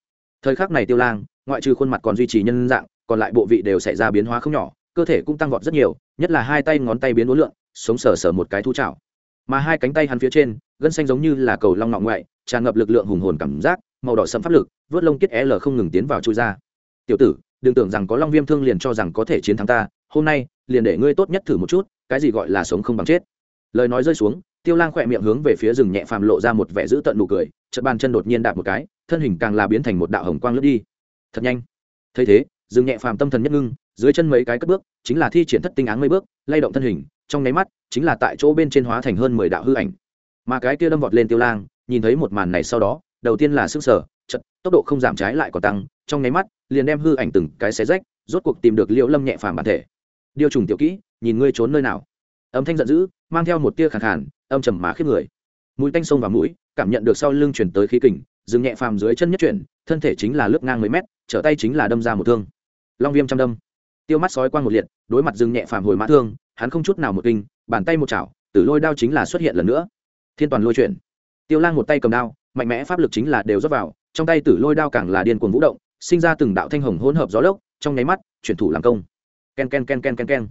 Thời khắc này tiêu lang, ngoại trừ khuôn mặt còn duy trì nhân dạng, còn lại bộ vị đều xảy ra biến hóa không nhỏ, cơ thể cũng tăng vọt rất nhiều, nhất là hai tay ngón tay biến uốn lượn, sống sờ sờ một cái thu chảo mà hai cánh tay hắn phía trên, gân xanh giống như là cầu long ngọng ngoại, tràn ngập lực lượng hùng hồn cảm giác, màu đỏ sẫm pháp lực, vớt lông kết l không ngừng tiến vào chui ra. Tiểu tử, đừng tưởng rằng có long viêm thương liền cho rằng có thể chiến thắng ta, hôm nay, liền để ngươi tốt nhất thử một chút, cái gì gọi là sống không bằng chết. Lời nói rơi xuống, tiêu lang khỏe miệng hướng về phía rừng nhẹ phàm lộ ra một vẻ dữ tận nụ cười, chợt bàn chân đột nhiên đạp một cái, thân hình càng là biến thành một đạo hồng quang lướt đi. Thật nhanh. Thấy thế, rừng nhẹ phàm tâm thần nhất ngưng, dưới chân mấy cái cất bước, chính là thi triển thất tinh áng mấy bước, lay động thân hình trong nháy mắt, chính là tại chỗ bên trên hóa thành hơn mười đạo hư ảnh. Mà cái kia đâm vọt lên tiêu lang, nhìn thấy một màn này sau đó, đầu tiên là sức sở chật, tốc độ không giảm trái lại còn tăng, trong nháy mắt, liền đem hư ảnh từng cái xé rách, rốt cuộc tìm được liễu lâm nhẹ phàm bản thể. Điều trùng tiểu kỹ, nhìn ngươi trốn nơi nào. Âm thanh giận dữ, mang theo một tia khẳng khàn, âm trầm má khiếp người. Mũi tanh sông vào mũi, cảm nhận được sau lưng chuyển tới khí kình, dừng nhẹ phàm dưới chân nhất chuyển, thân thể chính là lướt ngang mấy mét, trở tay chính là đâm ra một thương. Long viêm trăm đâm. Tiêu mắt sói quang một liệt, đối mặt dừng nhẹ phàm hồi mã thương hắn không chút nào một kinh, bàn tay một chảo, tử lôi đao chính là xuất hiện lần nữa. Thiên toàn lôi chuyển. Tiêu lang một tay cầm đao, mạnh mẽ pháp lực chính là đều rót vào, trong tay tử lôi đao càng là điên cuồng vũ động, sinh ra từng đạo thanh hồng hỗn hợp gió lốc, trong nháy mắt, chuyển thủ làm công. Ken ken ken ken ken ken.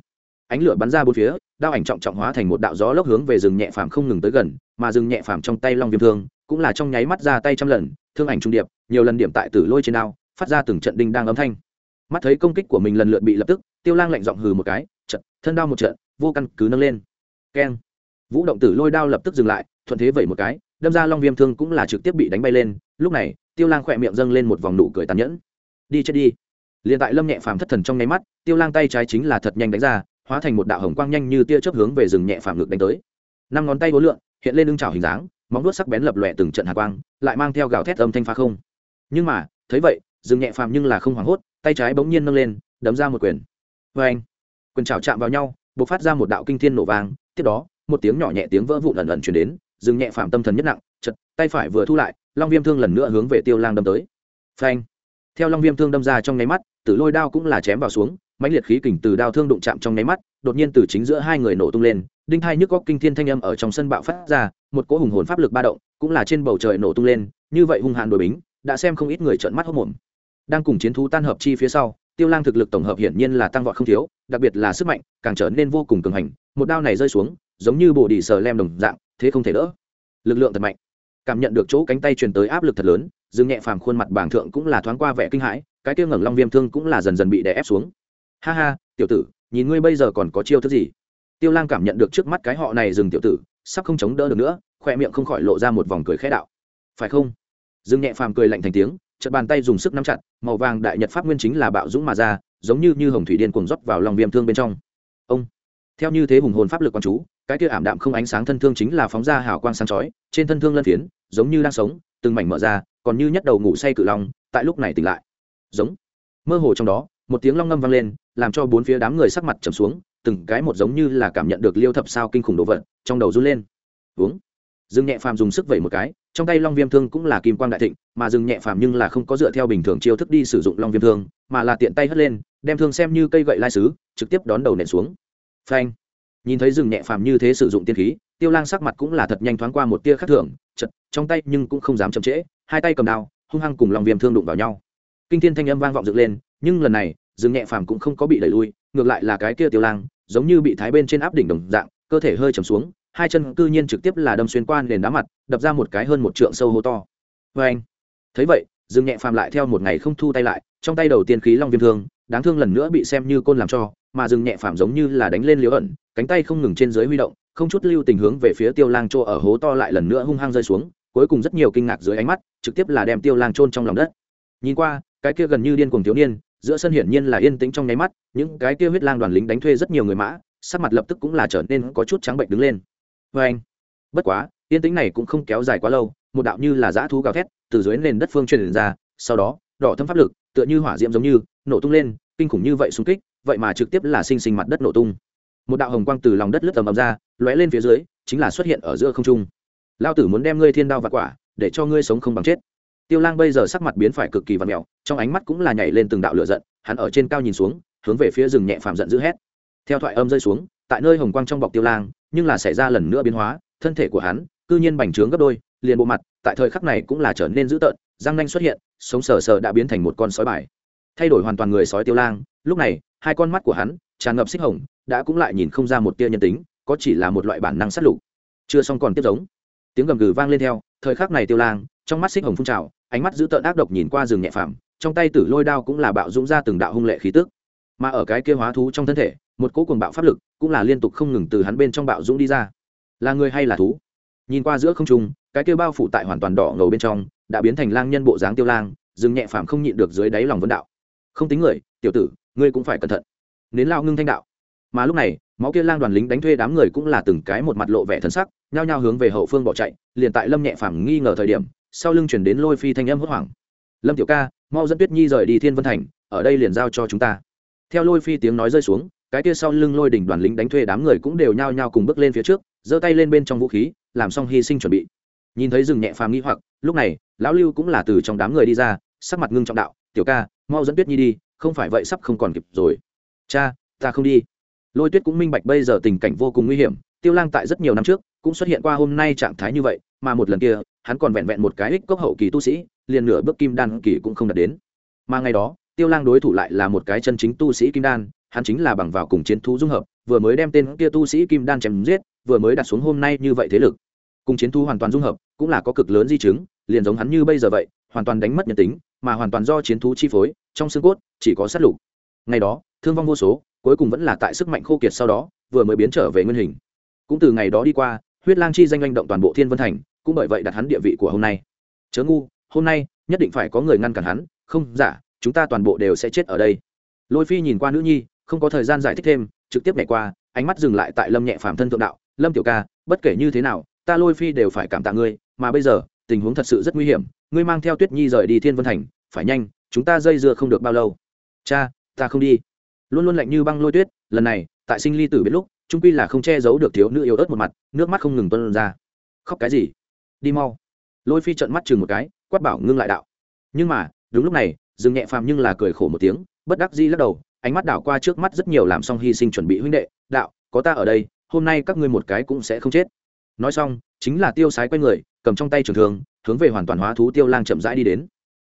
Ánh lửa bắn ra bốn phía, đao ảnh trọng trọng hóa thành một đạo gió lốc hướng về rừng nhẹ phàm không ngừng tới gần, mà rừng nhẹ phàm trong tay long viêm thương, cũng là trong nháy mắt ra tay trăm lần, thương ảnh trung điệp, nhiều lần điểm tại tử lôi trên đao, phát ra từng trận đinh đang âm thanh. Mắt thấy công kích của mình lần lượt bị lập tức, tiêu lang lạnh giọng hừ một cái trận, thân đao một trận, vô căn cứ nâng lên. Keng. Vũ động tử lôi đao lập tức dừng lại, thuận thế vẩy một cái, đâm ra long viêm thương cũng là trực tiếp bị đánh bay lên. Lúc này, tiêu lang khỏe miệng dâng lên một vòng nụ cười tàn nhẫn. Đi chết đi. Liền tại lâm nhẹ phàm thất thần trong nháy mắt, tiêu lang tay trái chính là thật nhanh đánh ra, hóa thành một đạo hồng quang nhanh như tia chớp hướng về rừng nhẹ phàm ngực đánh tới. Năm ngón tay vô lượng, hiện lên lưng trào hình dáng, móng vuốt sắc bén lập lòe từng trận hạ quang, lại mang theo gào thét âm thanh phá không. Nhưng mà, thấy vậy, rừng nhẹ phàm nhưng là không hoảng hốt, tay trái bỗng nhiên nâng lên, đấm ra một quyền. Vê anh quyền trào chạm vào nhau b ộ c phát ra một đạo kinh thiên nổ vàng tiếp đó, một tiếng nhỏ nhẹ tiếng vỡ vụn ẩn ẩn chuyển đến, dừng nhẹ phạm tâm thần nhất nặng, chật, tay phải vừa thu lại, long viêm thương lần nữa hướng về tiêu lang đâm tới. Phanh! Theo long viêm thương đâm ra trong nháy mắt, tử lôi đao cũng là chém vào xuống, mãnh liệt khí kình từ đao thương đụng chạm trong nháy mắt, đột nhiên từ chính giữa hai người nổ tung lên, đinh hai nhức góc kinh thiên thanh âm ở trong sân bạo phát ra, một cỗ hùng hồn pháp lực ba động, cũng là trên bầu trời nổ tung lên, như vậy hung hàn đổi bính, đã xem không ít người trợn mắt hốc mồm. Đang cùng chiến thú tan hợp chi phía sau tiêu lang thực lực tổng hợp hiển nhiên là tăng vọt không thiếu, đặc biệt là sức mạnh, càng trở nên vô cùng cường hành, một đao này rơi xuống, giống như bồ đỉ sờ lem đồng dạng, thế không thể đỡ. Lực lượng thật mạnh. Cảm nhận được chỗ cánh tay truyền tới áp lực thật lớn, dương nhẹ phàm khuôn mặt bảng thượng cũng là thoáng qua vẻ kinh hãi, cái tiêu ngẩng long viêm thương cũng là dần dần bị đè ép xuống. Ha ha, tiểu tử, nhìn ngươi bây giờ còn có chiêu thức gì? Tiêu lang cảm nhận được trước mắt cái họ này dừng tiểu tử, sắp không chống đỡ được nữa, khoe miệng không khỏi lộ ra một vòng cười khẽ đạo. Phải không? Dương nhẹ phàm cười lạnh thành tiếng chợt bàn tay dùng sức nắm chặt, màu vàng đại nhật pháp nguyên chính là bạo dũng mà ra, giống như như hồng thủy điên cuồng rót vào lòng viêm thương bên trong. Ông, theo như thế hùng hồn pháp lực quan chú, cái kia ảm đạm không ánh sáng thân thương chính là phóng ra hào quang sáng chói, trên thân thương lân phiến, giống như đang sống, từng mảnh mở ra, còn như nhất đầu ngủ say cự long, tại lúc này tỉnh lại. Giống. Mơ hồ trong đó, một tiếng long ngâm vang lên, làm cho bốn phía đám người sắc mặt trầm xuống, từng cái một giống như là cảm nhận được liêu thập sao kinh khủng đồ vật, trong đầu run lên. Uống. Dương nhẹ phàm dùng sức vẩy một cái trong tay long viêm thương cũng là kim quang đại thịnh, mà Dừng nhẹ phàm nhưng là không có dựa theo bình thường chiêu thức đi sử dụng long viêm thương, mà là tiện tay hất lên, đem thương xem như cây gậy lai sứ, trực tiếp đón đầu nện xuống. Phanh! Nhìn thấy Dừng nhẹ phàm như thế sử dụng tiên khí, tiêu lang sắc mặt cũng là thật nhanh thoáng qua một tia khắc thường, chật, trong tay nhưng cũng không dám chậm trễ, hai tay cầm đao, hung hăng cùng Long viêm thương đụng vào nhau. Kinh thiên thanh âm vang vọng dựng lên, nhưng lần này Dừng nhẹ phàm cũng không có bị đẩy lui, ngược lại là cái kia tiêu lang, giống như bị thái bên trên áp đỉnh đồng dạng, cơ thể hơi chầm xuống hai chân cư nhiên trực tiếp là đâm xuyên qua nền đá mặt, đập ra một cái hơn một trượng sâu hô to. Vê anh, thấy vậy, dương nhẹ phàm lại theo một ngày không thu tay lại, trong tay đầu tiên khí long viêm thương, đáng thương lần nữa bị xem như côn làm cho, mà dương nhẹ phàm giống như là đánh lên liếu ẩn, cánh tay không ngừng trên dưới huy động, không chút lưu tình hướng về phía tiêu lang chỗ ở hố to lại lần nữa hung hăng rơi xuống, cuối cùng rất nhiều kinh ngạc dưới ánh mắt, trực tiếp là đem tiêu lang trôn trong lòng đất. Nhìn qua, cái kia gần như điên cuồng thiếu niên, giữa sân hiển nhiên là yên tĩnh trong nháy mắt, những cái kia huyết lang đoàn lính đánh thuê rất nhiều người mã, sắc mặt lập tức cũng là trở nên có chút trắng bệnh đứng lên vê anh. Bất quá, yên tĩnh này cũng không kéo dài quá lâu, một đạo như là dã thú gào thét từ dưới nền đất phương truyền ra, sau đó, đỏ thâm pháp lực, tựa như hỏa diễm giống như, nổ tung lên, kinh khủng như vậy xung kích, vậy mà trực tiếp là sinh sinh mặt đất nổ tung. Một đạo hồng quang từ lòng đất lướt tầm ầm ra, lóe lên phía dưới, chính là xuất hiện ở giữa không trung. Lao tử muốn đem ngươi thiên đao và quả, để cho ngươi sống không bằng chết. Tiêu lang bây giờ sắc mặt biến phải cực kỳ vặn mèo, trong ánh mắt cũng là nhảy lên từng đạo lửa giận, hắn ở trên cao nhìn xuống, hướng về phía rừng nhẹ phàm giận dữ hét. Theo thoại âm rơi xuống tại nơi hồng quang trong bọc tiêu lang, nhưng là xảy ra lần nữa biến hóa, thân thể của hắn, cư nhiên bành trướng gấp đôi, liền bộ mặt, tại thời khắc này cũng là trở nên dữ tợn, răng nanh xuất hiện, sống sờ sờ đã biến thành một con sói bài. Thay đổi hoàn toàn người sói tiêu lang, lúc này, hai con mắt của hắn, tràn ngập xích hồng, đã cũng lại nhìn không ra một tia nhân tính, có chỉ là một loại bản năng sát lục. Chưa xong còn tiếp giống. Tiếng gầm gừ vang lên theo, thời khắc này tiêu lang, trong mắt xích hồng phun trào, ánh mắt giữ tợn ác độc nhìn qua rừng nhẹ phàm, trong tay tử lôi đao cũng là bạo dũng ra từng đạo hung lệ khí tức. Mà ở cái kia hóa thú trong thân thể một cỗ cuồng bạo pháp lực cũng là liên tục không ngừng từ hắn bên trong bạo dũng đi ra. Là người hay là thú? Nhìn qua giữa không trung, cái kia bao phủ tại hoàn toàn đỏ ngầu bên trong, đã biến thành lang nhân bộ dáng tiêu lang, dừng nhẹ phàm không nhịn được dưới đáy lòng vấn đạo. Không tính người, tiểu tử, ngươi cũng phải cẩn thận. Nến lao ngưng thanh đạo. Mà lúc này, máu kia lang đoàn lính đánh thuê đám người cũng là từng cái một mặt lộ vẻ thân sắc, nhao nhao hướng về hậu phương bỏ chạy, liền tại lâm nhẹ phàm nghi ngờ thời điểm, sau lưng chuyển đến lôi phi thanh âm hốt hoảng. Lâm tiểu ca, mau dẫn tuyết nhi rời đi thiên vân thành, ở đây liền giao cho chúng ta. Theo lôi phi tiếng nói rơi xuống cái kia sau lưng lôi đỉnh đoàn lính đánh thuê đám người cũng đều nhao nhao cùng bước lên phía trước, giơ tay lên bên trong vũ khí, làm xong hy sinh chuẩn bị. Nhìn thấy rừng nhẹ phàm nghi hoặc, lúc này, lão lưu cũng là từ trong đám người đi ra, sắc mặt ngưng trọng đạo, tiểu ca, mau dẫn tuyết nhi đi, không phải vậy sắp không còn kịp rồi. Cha, ta không đi. Lôi tuyết cũng minh bạch bây giờ tình cảnh vô cùng nguy hiểm, tiêu lang tại rất nhiều năm trước, cũng xuất hiện qua hôm nay trạng thái như vậy, mà một lần kia, hắn còn vẹn vẹn một cái ích cốc hậu kỳ tu sĩ, liền nửa bước kim đan kỳ cũng không đạt đến. Mà ngày đó, tiêu lang đối thủ lại là một cái chân chính tu sĩ kim đan hắn chính là bằng vào cùng chiến thú dung hợp, vừa mới đem tên kia tu sĩ kim đan chém giết, vừa mới đặt xuống hôm nay như vậy thế lực. Cùng chiến thú hoàn toàn dung hợp, cũng là có cực lớn di chứng, liền giống hắn như bây giờ vậy, hoàn toàn đánh mất nhân tính, mà hoàn toàn do chiến thú chi phối, trong xương cốt, chỉ có sát lục. Ngày đó, thương vong vô số, cuối cùng vẫn là tại sức mạnh khô kiệt sau đó, vừa mới biến trở về nguyên hình. Cũng từ ngày đó đi qua, huyết lang chi danh anh động toàn bộ thiên vân thành, cũng bởi vậy đặt hắn địa vị của hôm nay. Chớ ngu, hôm nay, nhất định phải có người ngăn cản hắn, không giả chúng ta toàn bộ đều sẽ chết ở đây. Lôi phi nhìn qua nữ nhi không có thời gian giải thích thêm, trực tiếp nhảy qua, ánh mắt dừng lại tại lâm nhẹ phàm thân thượng đạo, lâm tiểu ca, bất kể như thế nào, ta lôi phi đều phải cảm tạ ngươi, mà bây giờ, tình huống thật sự rất nguy hiểm, ngươi mang theo tuyết nhi rời đi thiên vân thành, phải nhanh, chúng ta dây dưa không được bao lâu. Cha, ta không đi. Luôn luôn lạnh như băng lôi tuyết, lần này, tại sinh ly tử biết lúc, trung quy là không che giấu được thiếu nữ yếu ớt một mặt, nước mắt không ngừng tuân ra. Khóc cái gì? Đi mau. Lôi phi trận mắt chừng một cái, quát bảo ngưng lại đạo. Nhưng mà, đúng lúc này dừng nhẹ phàm nhưng là cười khổ một tiếng, bất đắc di lắc đầu ánh mắt đảo qua trước mắt rất nhiều làm xong hy sinh chuẩn bị huynh đệ, đạo, có ta ở đây, hôm nay các ngươi một cái cũng sẽ không chết. Nói xong, chính là tiêu sái quay người, cầm trong tay trường thường hướng về hoàn toàn hóa thú tiêu lang chậm rãi đi đến.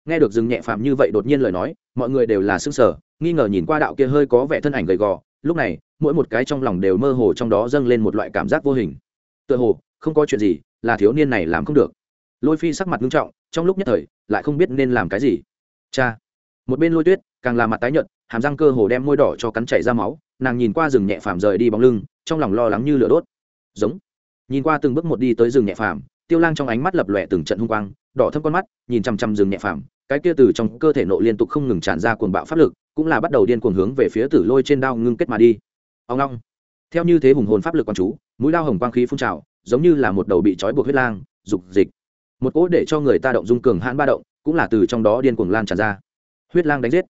Nghe được dừng nhẹ phàm như vậy đột nhiên lời nói, mọi người đều là s ư n g sở nghi ngờ nhìn qua đạo kia hơi có vẻ thân ảnh gầy gò, lúc này, mỗi một cái trong lòng đều mơ hồ trong đó dâng lên một loại cảm giác vô hình. Tựa hồ, không có chuyện gì là thiếu niên này làm không được. Lôi phi sắc mặt nghiêm trọng, trong lúc nhất thời, lại không biết nên làm cái gì. Cha. Một bên lôi tuyết, càng là mặt tái nhợt hàm răng cơ hồ đem môi đỏ cho cắn chảy ra máu, nàng nhìn qua rừng nhẹ phàm rời đi bóng lưng, trong lòng lo lắng như lửa đốt. Giống. Nhìn qua từng bước một đi tới rừng nhẹ phàm, tiêu lang trong ánh mắt lập lòe từng trận hung quang, đỏ thâm con mắt, nhìn chằm chằm rừng nhẹ phàm, cái kia từ trong cơ thể nộ liên tục không ngừng tràn ra cuồng bạo pháp lực, cũng là bắt đầu điên cuồng hướng về phía tử lôi trên đao ngưng kết mà đi. Ông long. Theo như thế hùng hồn pháp lực quan chú, mũi đao hồng quang khí phun trào, giống như là một đầu bị trói buộc huyết lang, dục dịch. Một cỗ để cho người ta động dung cường hãn ba động, cũng là từ trong đó điên cuồng lan tràn ra. Huyết lang đánh giết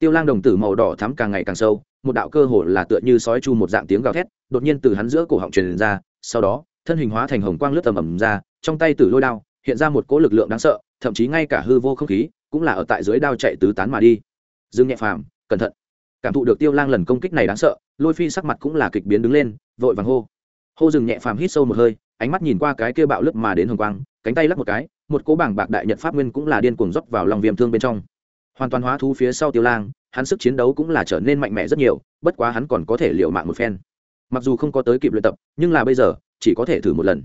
tiêu lang đồng tử màu đỏ thắm càng ngày càng sâu, một đạo cơ hồ là tựa như sói chu một dạng tiếng gào thét, đột nhiên từ hắn giữa cổ họng truyền ra, sau đó, thân hình hóa thành hồng quang lướt tầm ầm ra, trong tay tử lôi đao, hiện ra một cỗ lực lượng đáng sợ, thậm chí ngay cả hư vô không khí cũng là ở tại dưới đao chạy tứ tán mà đi. Dương nhẹ phàm, cẩn thận. Cảm thụ được tiêu lang lần công kích này đáng sợ, lôi phi sắc mặt cũng là kịch biến đứng lên, vội vàng hô. Hô dừng nhẹ phàm hít sâu một hơi, ánh mắt nhìn qua cái kia bạo lướt mà đến hồng quang, cánh tay lắc một cái, một cỗ bảng bạc đại nhật pháp nguyên cũng là điên cuồng dốc vào lòng viêm thương bên trong hoàn toàn hóa thú phía sau tiêu lang, hắn sức chiến đấu cũng là trở nên mạnh mẽ rất nhiều, bất quá hắn còn có thể liệu mạng một phen. Mặc dù không có tới kịp luyện tập, nhưng là bây giờ, chỉ có thể thử một lần.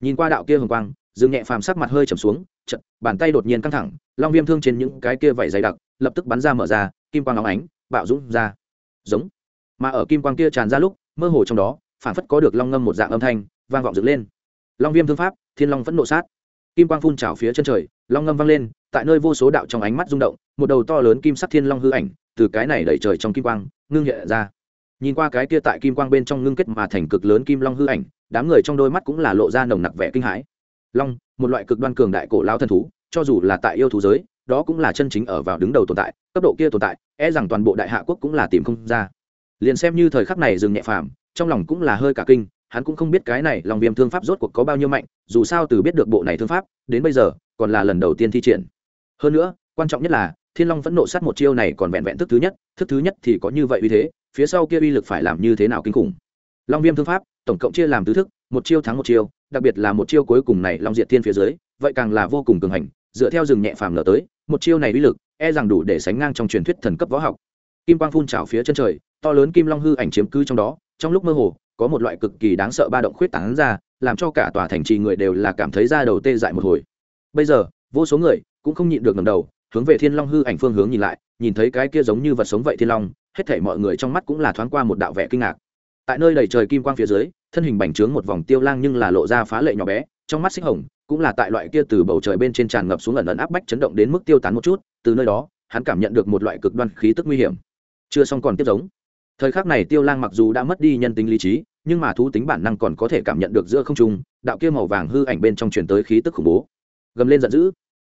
Nhìn qua đạo kia hồng quang, dương nhẹ phàm sắc mặt hơi trầm xuống chật bàn tay đột nhiên căng thẳng, long viêm thương trên những cái kia vảy dày đặc, lập tức bắn ra mở ra, kim quang óng ánh, bạo dũng ra. Giống. Mà ở kim quang kia tràn ra lúc, mơ hồ trong đó phản phất có được long ngâm một dạng âm thanh, vang vọng dựng lên. Long viêm thương pháp, thiên long vẫn nộ sát. Kim quang phun trào phía chân trời, long ngâm vang lên tại nơi vô số đạo trong ánh mắt rung động, một đầu to lớn kim sắc thiên long hư ảnh từ cái này đẩy trời trong kim quang, ngưng hiện ra. Nhìn qua cái kia tại kim quang bên trong ngưng kết mà thành cực lớn kim long hư ảnh, đám người trong đôi mắt cũng là lộ ra nồng nặc vẻ kinh hãi. Long, một loại cực đoan cường đại cổ lao thần thú, cho dù là tại yêu thú giới, đó cũng là chân chính ở vào đứng đầu tồn tại, cấp độ kia tồn tại e rằng toàn bộ đại hạ quốc cũng là tìm không ra. Liền xem như thời khắc này dừng nhẹ phàm, trong lòng cũng là hơi cả kinh, hắn cũng không biết cái này lòng viêm thương pháp rốt cuộc có bao nhiêu mạnh, dù sao từ biết được bộ này thương pháp, đến bây giờ, còn là lần đầu tiên thi triển hơn nữa, quan trọng nhất là, thiên long vẫn nộ sát một chiêu này còn vẹn vẹn thức thứ nhất, thức thứ nhất thì có như vậy uy thế, phía sau kia uy lực phải làm như thế nào kinh khủng. Long viêm thương pháp, tổng cộng chia làm tứ thức, một chiêu thắng một chiêu, đặc biệt là một chiêu cuối cùng này long diệt thiên phía dưới, vậy càng là vô cùng cường hành, dựa theo rừng nhẹ phàm lở tới, một chiêu này uy lực e rằng đủ để sánh ngang trong truyền thuyết thần cấp võ học. Kim quang phun trào phía chân trời, to lớn kim long hư ảnh chiếm cứ trong đó, trong lúc mơ hồ, có một loại cực kỳ đáng sợ ba động khuyết tán ra, làm cho cả tòa thành trì người đều là cảm thấy da đầu tê dại một hồi. Bây giờ, vô số người cũng không nhịn được ngầm đầu, hướng về thiên long hư ảnh phương hướng nhìn lại, nhìn thấy cái kia giống như vật sống vậy thiên long, hết thảy mọi người trong mắt cũng là thoáng qua một đạo vẻ kinh ngạc. Tại nơi đầy trời kim quang phía dưới, thân hình bành trướng một vòng tiêu lang nhưng là lộ ra phá lệ nhỏ bé, trong mắt xích hồng, cũng là tại loại kia từ bầu trời bên trên tràn ngập xuống lần ẩn áp bách chấn động đến mức tiêu tán một chút, từ nơi đó, hắn cảm nhận được một loại cực đoan khí tức nguy hiểm. Chưa xong còn tiếp giống. Thời khắc này tiêu lang mặc dù đã mất đi nhân tính lý trí, nhưng mà thú tính bản năng còn có thể cảm nhận được giữa không trung, đạo kia màu vàng hư ảnh bên trong truyền tới khí tức khủng bố. Gầm lên giận dữ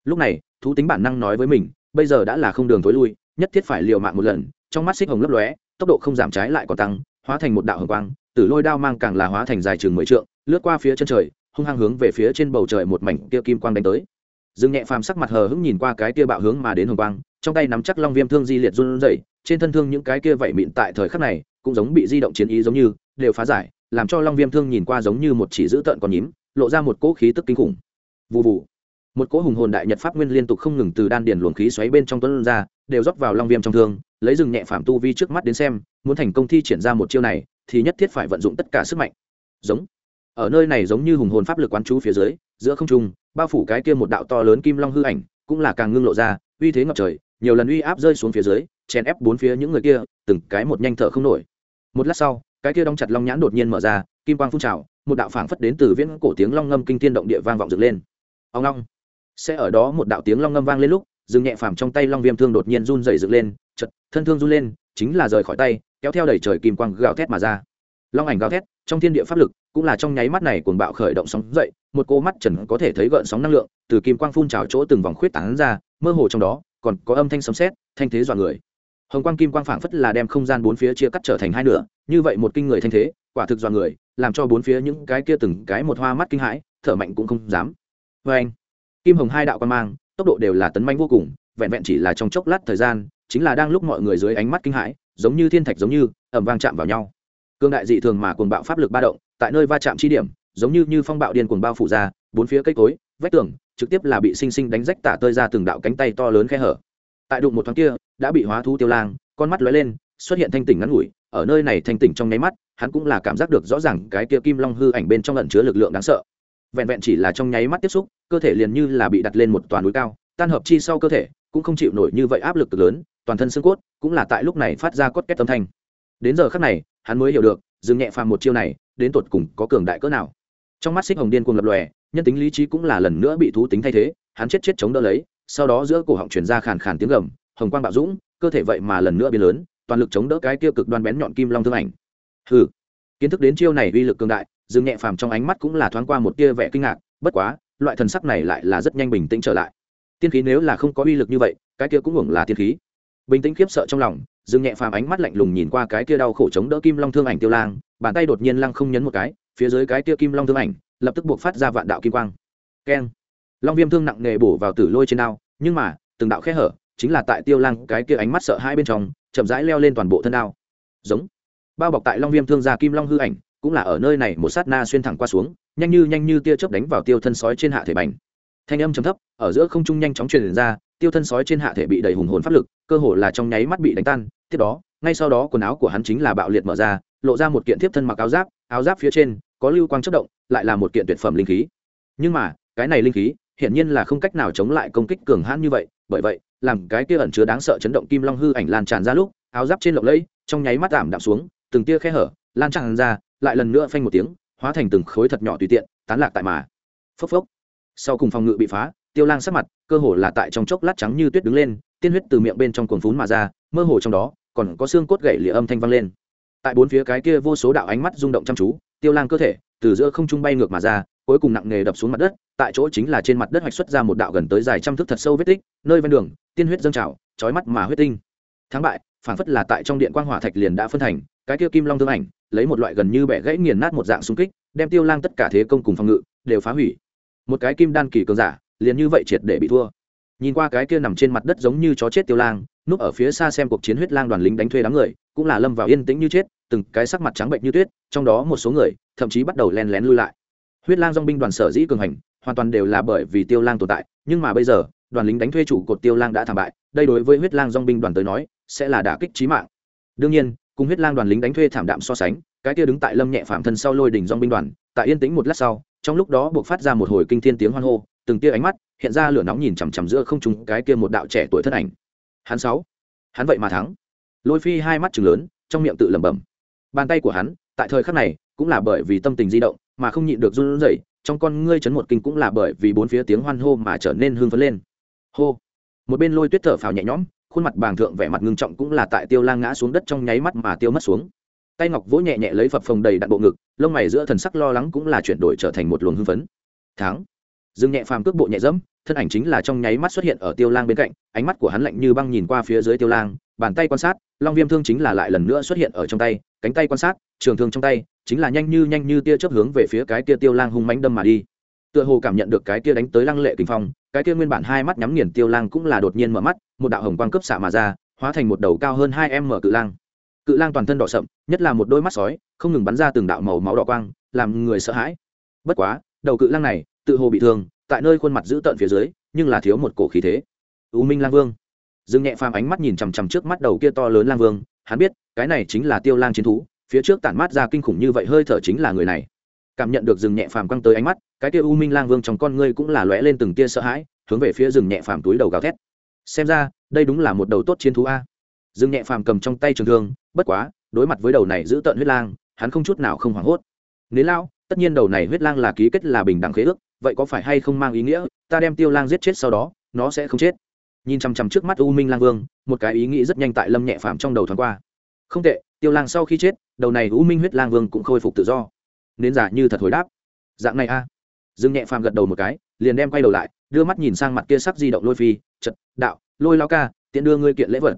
lúc này, thú tính bản năng nói với mình, bây giờ đã là không đường thối lui, nhất thiết phải liều mạng một lần, trong mắt xích hồng lấp lóe, tốc độ không giảm trái lại còn tăng, hóa thành một đạo hồng quang tử lôi đao mang càng là hóa thành dài chừng mười trượng, lướt qua phía chân trời, hung hăng hướng về phía trên bầu trời một mảnh kia kim quang đánh tới. Dương nhẹ phàm sắc mặt hờ hững nhìn qua cái kia bạo hướng mà đến hồng quang, trong tay nắm chắc long viêm thương di liệt run rẩy, trên thân thương những cái kia vậy mịn tại thời khắc này, cũng giống bị di động chiến ý giống như, đều phá giải, làm cho long viêm thương nhìn qua giống như một chỉ dữ tợn còn nhím, lộ ra một cỗ khí tức kinh khủng. Vụ vụ một cỗ hùng hồn đại nhật pháp nguyên liên tục không ngừng từ đan điền luồng khí xoáy bên trong tuấn ra, đều rót vào long viêm trong thương, lấy rừng nhẹ phạm tu vi trước mắt đến xem, muốn thành công thi triển ra một chiêu này, thì nhất thiết phải vận dụng tất cả sức mạnh. Giống. Ở nơi này giống như hùng hồn pháp lực quán chú phía dưới, giữa không trung, bao phủ cái kia một đạo to lớn kim long hư ảnh, cũng là càng ngưng lộ ra, uy thế ngập trời, nhiều lần uy áp rơi xuống phía dưới, chèn ép bốn phía những người kia, từng cái một nhanh thở không nổi. Một lát sau, cái kia đóng chặt long nhãn đột nhiên mở ra, kim quang phun trào, một đạo phảng phất đến từ viễn cổ tiếng long ngâm kinh tiên động địa vang vọng dựng lên. Ông long sẽ ở đó một đạo tiếng long ngâm vang lên lúc dừng nhẹ phàm trong tay long viêm thương đột nhiên run dày dựng lên chật thân thương run lên, chính là rời khỏi tay, kéo theo đẩy trời kim quang gào thét mà ra. Long ảnh gào thét, trong thiên địa pháp lực, cũng là trong nháy mắt này cuồng bạo khởi động sóng dậy, một cô mắt trần có thể thấy gợn sóng năng lượng, từ kim quang phun trào chỗ từng vòng khuyết tán ra, mơ hồ trong đó, còn có âm thanh sấm sét, thanh thế dọa người. Hồng quang kim quang phảng phất là đem không gian bốn phía chia cắt trở thành hai nửa, như vậy một kinh người thanh thế, quả thực dọa người, làm cho bốn phía những cái kia từng cái một hoa mắt kinh hãi, thở mạnh cũng không dám. Vê anh kim hồng hai đạo quan mang, tốc độ đều là tấn manh vô cùng, vẹn vẹn chỉ là trong chốc lát thời gian, chính là đang lúc mọi người dưới ánh mắt kinh hãi, giống như thiên thạch giống như ẩm vang chạm vào nhau. Cương đại dị thường mà cuồng bạo pháp lực ba động, tại nơi va chạm chi điểm, giống như như phong bạo điên cuồng bao phủ ra, bốn phía cây cối, vách tường, trực tiếp là bị sinh sinh đánh rách tả tơi ra từng đạo cánh tay to lớn khe hở. Tại đụng một thoáng kia, đã bị hóa thú tiêu lang, con mắt lóe lên, xuất hiện thanh tỉnh ngắn ngủi, ở nơi này thanh tỉnh trong nháy mắt, hắn cũng là cảm giác được rõ ràng cái kia kim long hư ảnh bên trong lẩn chứa lực lượng đáng sợ vẹn vẹn chỉ là trong nháy mắt tiếp xúc, cơ thể liền như là bị đặt lên một toàn núi cao, tan hợp chi sau cơ thể, cũng không chịu nổi như vậy áp lực cực lớn, toàn thân xương cốt cũng là tại lúc này phát ra cốt két âm thanh. Đến giờ khắc này, hắn mới hiểu được, dừng nhẹ phàm một chiêu này, đến tột cùng có cường đại cỡ nào. Trong mắt xích hồng điên cuồng lập lòe, nhân tính lý trí cũng là lần nữa bị thú tính thay thế, hắn chết chết chống đỡ lấy, sau đó giữa cổ họng truyền ra khàn khàn tiếng gầm, hồng quang bạo dũng, cơ thể vậy mà lần nữa biến lớn, toàn lực chống đỡ cái kia cực đoan bén nhọn kim long thương ảnh. Hừ, kiến thức đến chiêu này uy lực cường đại dừng nhẹ phàm trong ánh mắt cũng là thoáng qua một tia vẻ kinh ngạc, bất quá, loại thần sắc này lại là rất nhanh bình tĩnh trở lại. Tiên khí nếu là không có uy lực như vậy, cái kia cũng hưởng là tiên khí. Bình tĩnh khiếp sợ trong lòng, dừng nhẹ phàm ánh mắt lạnh lùng nhìn qua cái kia đau khổ chống đỡ kim long thương ảnh tiêu lang, bàn tay đột nhiên lăng không nhấn một cái, phía dưới cái kia kim long thương ảnh lập tức buộc phát ra vạn đạo kim quang. Keng. Long viêm thương nặng nề bổ vào tử lôi trên đao, nhưng mà, từng đạo khe hở, chính là tại tiêu lang cái kia ánh mắt sợ hai bên trong, chậm rãi leo lên toàn bộ thân đao. Giống. Bao bọc tại long viêm thương ra kim long hư ảnh cũng là ở nơi này một sát na xuyên thẳng qua xuống, nhanh như nhanh như tia chớp đánh vào tiêu thân sói trên hạ thể bành. Thanh âm trầm thấp, ở giữa không trung nhanh chóng truyền ra, tiêu thân sói trên hạ thể bị đầy hùng hồn pháp lực, cơ hồ là trong nháy mắt bị đánh tan. Tiếp đó, ngay sau đó quần áo của hắn chính là bạo liệt mở ra, lộ ra một kiện thiếp thân mặc áo giáp áo giáp phía trên có lưu quang chất động, lại là một kiện tuyệt phẩm linh khí. Nhưng mà, cái này linh khí hiển nhiên là không cách nào chống lại công kích cường hãn như vậy, bởi vậy, làm cái kia ẩn chứa đáng sợ chấn động kim long hư ảnh lan tràn ra lúc, áo giáp trên lộng lẫy, trong nháy mắt giảm đạm xuống, từng tia khe hở lan tràn ra lại lần nữa phanh một tiếng, hóa thành từng khối thật nhỏ tùy tiện, tán lạc tại mà. Phốc phốc. Sau cùng phòng ngự bị phá, tiêu lang sắc mặt, cơ hồ là tại trong chốc lát trắng như tuyết đứng lên, tiên huyết từ miệng bên trong cuồng phún mà ra, mơ hồ trong đó, còn có xương cốt gãy lìa âm thanh vang lên. Tại bốn phía cái kia vô số đạo ánh mắt rung động chăm chú, tiêu lang cơ thể, từ giữa không trung bay ngược mà ra, cuối cùng nặng nề đập xuống mặt đất, tại chỗ chính là trên mặt đất hoạch xuất ra một đạo gần tới dài trăm thước thật sâu vết tích, nơi ven đường, tiên huyết dâng trào, chói mắt mà huyết tinh. Thắng bại phản phất là tại trong điện quang hỏa thạch liền đã phân thành, cái kia kim long thương ảnh lấy một loại gần như bẻ gãy nghiền nát một dạng xung kích, đem tiêu lang tất cả thế công cùng phòng ngự đều phá hủy. Một cái kim đan kỳ cường giả, liền như vậy triệt để bị thua. Nhìn qua cái kia nằm trên mặt đất giống như chó chết tiêu lang, núp ở phía xa xem cuộc chiến huyết lang đoàn lính đánh thuê đám người, cũng là lâm vào yên tĩnh như chết, từng cái sắc mặt trắng bệnh như tuyết, trong đó một số người, thậm chí bắt đầu len lén lui lại. Huyết lang dong binh đoàn sở dĩ cường hành, hoàn toàn đều là bởi vì tiêu lang tồn tại, nhưng mà bây giờ, đoàn lính đánh thuê chủ cột tiêu lang đã thảm bại, đây đối với huyết lang dong binh đoàn tới nói, sẽ là đả kích trí mạng. Đương nhiên cùng huyết lang đoàn lính đánh thuê thảm đạm so sánh, cái kia đứng tại lâm nhẹ phạm thân sau lôi đỉnh dong binh đoàn, tại yên tĩnh một lát sau, trong lúc đó buộc phát ra một hồi kinh thiên tiếng hoan hô, từng tia ánh mắt, hiện ra lửa nóng nhìn chằm chằm giữa không trung cái kia một đạo trẻ tuổi thân ảnh. Hắn sáu. Hắn vậy mà thắng. Lôi phi hai mắt chừng lớn, trong miệng tự lẩm bẩm. Bàn tay của hắn, tại thời khắc này, cũng là bởi vì tâm tình di động, mà không nhịn được run rẩy, trong con ngươi chấn một kinh cũng là bởi vì bốn phía tiếng hoan hô mà trở nên hưng phấn lên. Hô. Một bên lôi tuyết thở phào nhẹ nhõm khuôn mặt bàng thượng vẻ mặt ngưng trọng cũng là tại tiêu lang ngã xuống đất trong nháy mắt mà tiêu mất xuống. Tay ngọc vỗ nhẹ nhẹ lấy phập phồng đầy đạn bộ ngực, lông mày giữa thần sắc lo lắng cũng là chuyển đổi trở thành một luồng hưng phấn. Thắng. Dương nhẹ phàm cước bộ nhẹ dẫm, thân ảnh chính là trong nháy mắt xuất hiện ở tiêu lang bên cạnh, ánh mắt của hắn lạnh như băng nhìn qua phía dưới tiêu lang, bàn tay quan sát, long viêm thương chính là lại lần nữa xuất hiện ở trong tay, cánh tay quan sát, trường thương trong tay, chính là nhanh như nhanh như tia chớp hướng về phía cái tia tiêu lang hung mãnh đâm mà đi. Tựa hồ cảm nhận được cái tia đánh tới lăng lệ kinh phong cái kia nguyên bản hai mắt nhắm nghiền tiêu lang cũng là đột nhiên mở mắt, một đạo hồng quang cấp xạ mà ra, hóa thành một đầu cao hơn hai em mở cự lang. Cự lang toàn thân đỏ sậm, nhất là một đôi mắt sói, không ngừng bắn ra từng đạo màu máu đỏ quang, làm người sợ hãi. Bất quá, đầu cự lang này, tự hồ bị thương, tại nơi khuôn mặt giữ tợn phía dưới, nhưng là thiếu một cổ khí thế. U minh lang vương. Dương nhẹ phàm ánh mắt nhìn chằm chằm trước mắt đầu kia to lớn lang vương, hắn biết, cái này chính là tiêu lang chiến thú, phía trước tản mát ra kinh khủng như vậy hơi thở chính là người này. Cảm nhận được dừng nhẹ phàm quăng tới ánh mắt cái kia u minh lang vương trong con ngươi cũng là lóe lên từng tia sợ hãi, hướng về phía rừng nhẹ phàm túi đầu gào thét. Xem ra, đây đúng là một đầu tốt chiến thú a. Rừng nhẹ phàm cầm trong tay trường thương, bất quá, đối mặt với đầu này giữ tợn huyết lang, hắn không chút nào không hoảng hốt. Nếu lao tất nhiên đầu này huyết lang là ký kết là bình đẳng khế ước, vậy có phải hay không mang ý nghĩa, ta đem tiêu lang giết chết sau đó, nó sẽ không chết. Nhìn chằm chằm trước mắt u minh lang vương, một cái ý nghĩ rất nhanh tại lâm nhẹ phàm trong đầu thoáng qua. Không tệ, tiêu lang sau khi chết, đầu này u minh huyết lang vương cũng khôi phục tự do. Nên giả như thật hồi đáp. Dạng này a. à dương nhẹ phàm gật đầu một cái, liền đem quay đầu lại, đưa mắt nhìn sang mặt kia sắc di động lôi phi chật đạo, lôi lao ca, tiện đưa ngươi kiện lễ vật.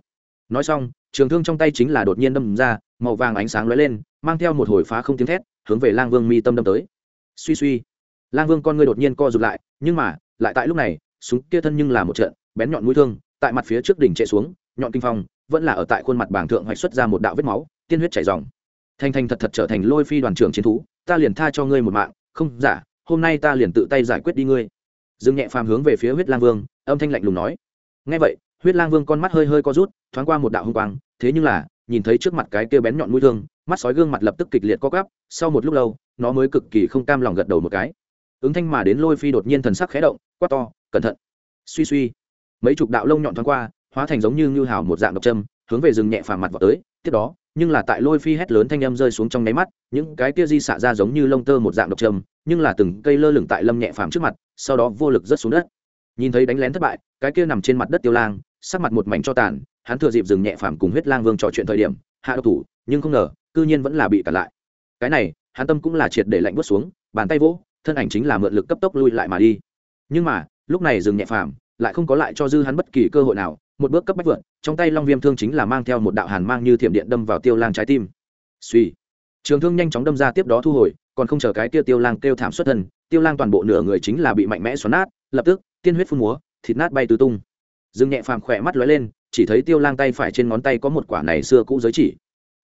Nói xong, trường thương trong tay chính là đột nhiên đâm ra, màu vàng ánh sáng lóe lên, mang theo một hồi phá không tiếng thét, hướng về lang vương mi tâm đâm tới. Suy suy, lang vương con ngươi đột nhiên co rụt lại, nhưng mà, lại tại lúc này, súng kia thân nhưng là một trận, bén nhọn mũi thương, tại mặt phía trước đỉnh chạy xuống, nhọn kinh phong, vẫn là ở tại khuôn mặt bảng thượng hoạch xuất ra một đạo vết máu, tiên huyết chảy dòng thành thành thật thật trở thành lôi phi đoàn trưởng chiến thú, ta liền tha cho ngươi một mạng, không giả hôm nay ta liền tự tay giải quyết đi ngươi. Dương nhẹ phàm hướng về phía huyết lang vương âm thanh lạnh lùng nói. Ngay vậy huyết lang vương con mắt hơi hơi co rút thoáng qua một đạo hung quang thế nhưng là nhìn thấy trước mặt cái kia bén nhọn mũi thương mắt sói gương mặt lập tức kịch liệt co gắp, sau một lúc lâu nó mới cực kỳ không cam lòng gật đầu một cái. Ứng thanh mà đến lôi phi đột nhiên thần sắc khẽ động quát to cẩn thận. Suy suy. Mấy chục đạo lông nhọn thoáng qua hóa thành giống như ngư hào một dạng độc châm hướng về rừng nhẹ phàm mặt vào tới tiếp đó nhưng là tại lôi phi hét lớn thanh âm rơi xuống trong nháy mắt những cái kia di xả ra giống như lông tơ một dạng độc châm nhưng là từng cây lơ lửng tại lâm nhẹ phàm trước mặt, sau đó vô lực rớt xuống đất. Nhìn thấy đánh lén thất bại, cái kia nằm trên mặt đất tiêu lang, sắc mặt một mảnh cho tàn, hắn thừa dịp dừng nhẹ phàm cùng huyết lang vương trò chuyện thời điểm, hạ độc thủ, nhưng không ngờ, cư nhiên vẫn là bị cản lại. Cái này, hắn tâm cũng là triệt để lạnh bước xuống, bàn tay vỗ, thân ảnh chính là mượn lực cấp tốc lui lại mà đi. Nhưng mà, lúc này dừng nhẹ phàm, lại không có lại cho dư hắn bất kỳ cơ hội nào, một bước cấp bách vượt, trong tay long viêm thương chính là mang theo một đạo hàn mang như thiểm điện đâm vào tiêu lang trái tim. Suy trường thương nhanh chóng đâm ra tiếp đó thu hồi còn không chờ cái kia tiêu lang kêu thảm xuất thân, tiêu lang toàn bộ nửa người chính là bị mạnh mẽ xoắn nát, lập tức, tiên huyết phun múa, thịt nát bay tứ tung. Dương nhẹ phàm khỏe mắt lóe lên, chỉ thấy tiêu lang tay phải trên ngón tay có một quả này xưa cũ giới chỉ.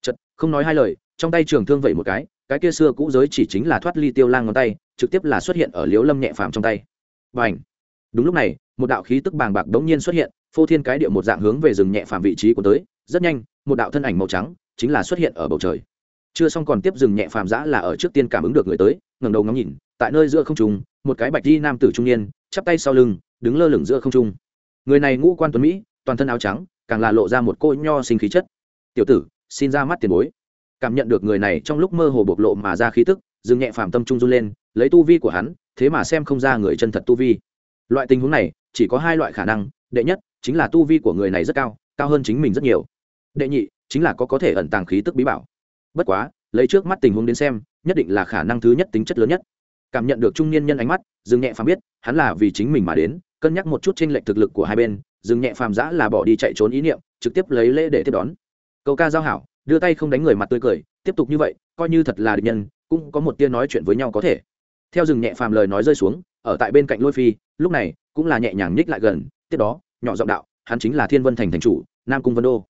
Chật không nói hai lời, trong tay trường thương vậy một cái cái kia xưa cũ giới chỉ chính là thoát ly tiêu lang ngón tay, trực tiếp là xuất hiện ở liếu lâm nhẹ phàm trong tay. Và ảnh đúng lúc này, một đạo khí tức bàng bạc đống nhiên xuất hiện, phô thiên cái điệu một dạng hướng về rừng nhẹ phàm vị trí của tới, rất nhanh, một đạo thân ảnh màu trắng chính là xuất hiện ở bầu trời chưa xong còn tiếp dừng nhẹ phàm giã là ở trước tiên cảm ứng được người tới, ngẩng đầu ngắm nhìn, tại nơi giữa không trung, một cái bạch di nam tử trung niên, chắp tay sau lưng, đứng lơ lửng giữa không trung. Người này ngũ quan tuấn mỹ, toàn thân áo trắng, càng là lộ ra một cô nho sinh khí chất. Tiểu tử, xin ra mắt tiền bối. Cảm nhận được người này trong lúc mơ hồ bộc lộ mà ra khí tức, dừng nhẹ phàm tâm trung run lên, lấy tu vi của hắn, thế mà xem không ra người chân thật tu vi. Loại tình huống này, chỉ có hai loại khả năng, đệ nhất, chính là tu vi của người này rất cao cao hơn chính mình rất nhiều. Đệ nhị, chính là có có thể ẩn tàng khí tức bí bảo bất quá, lấy trước mắt tình huống đến xem, nhất định là khả năng thứ nhất tính chất lớn nhất. Cảm nhận được trung niên nhân ánh mắt, dương nhẹ phàm biết, hắn là vì chính mình mà đến, cân nhắc một chút trên lệnh thực lực của hai bên, dương nhẹ phàm giã là bỏ đi chạy trốn ý niệm, trực tiếp lấy lễ để tiếp đón. Câu ca giao hảo, đưa tay không đánh người mặt tươi cười, tiếp tục như vậy, coi như thật là địch nhân, cũng có một tia nói chuyện với nhau có thể. Theo rừng nhẹ phàm lời nói rơi xuống, ở tại bên cạnh lôi phi, lúc này, cũng là nhẹ nhàng nhích lại gần, tiếp đó, nhỏ giọng đạo, hắn chính là thiên vân thành thành chủ, nam cung vân đô.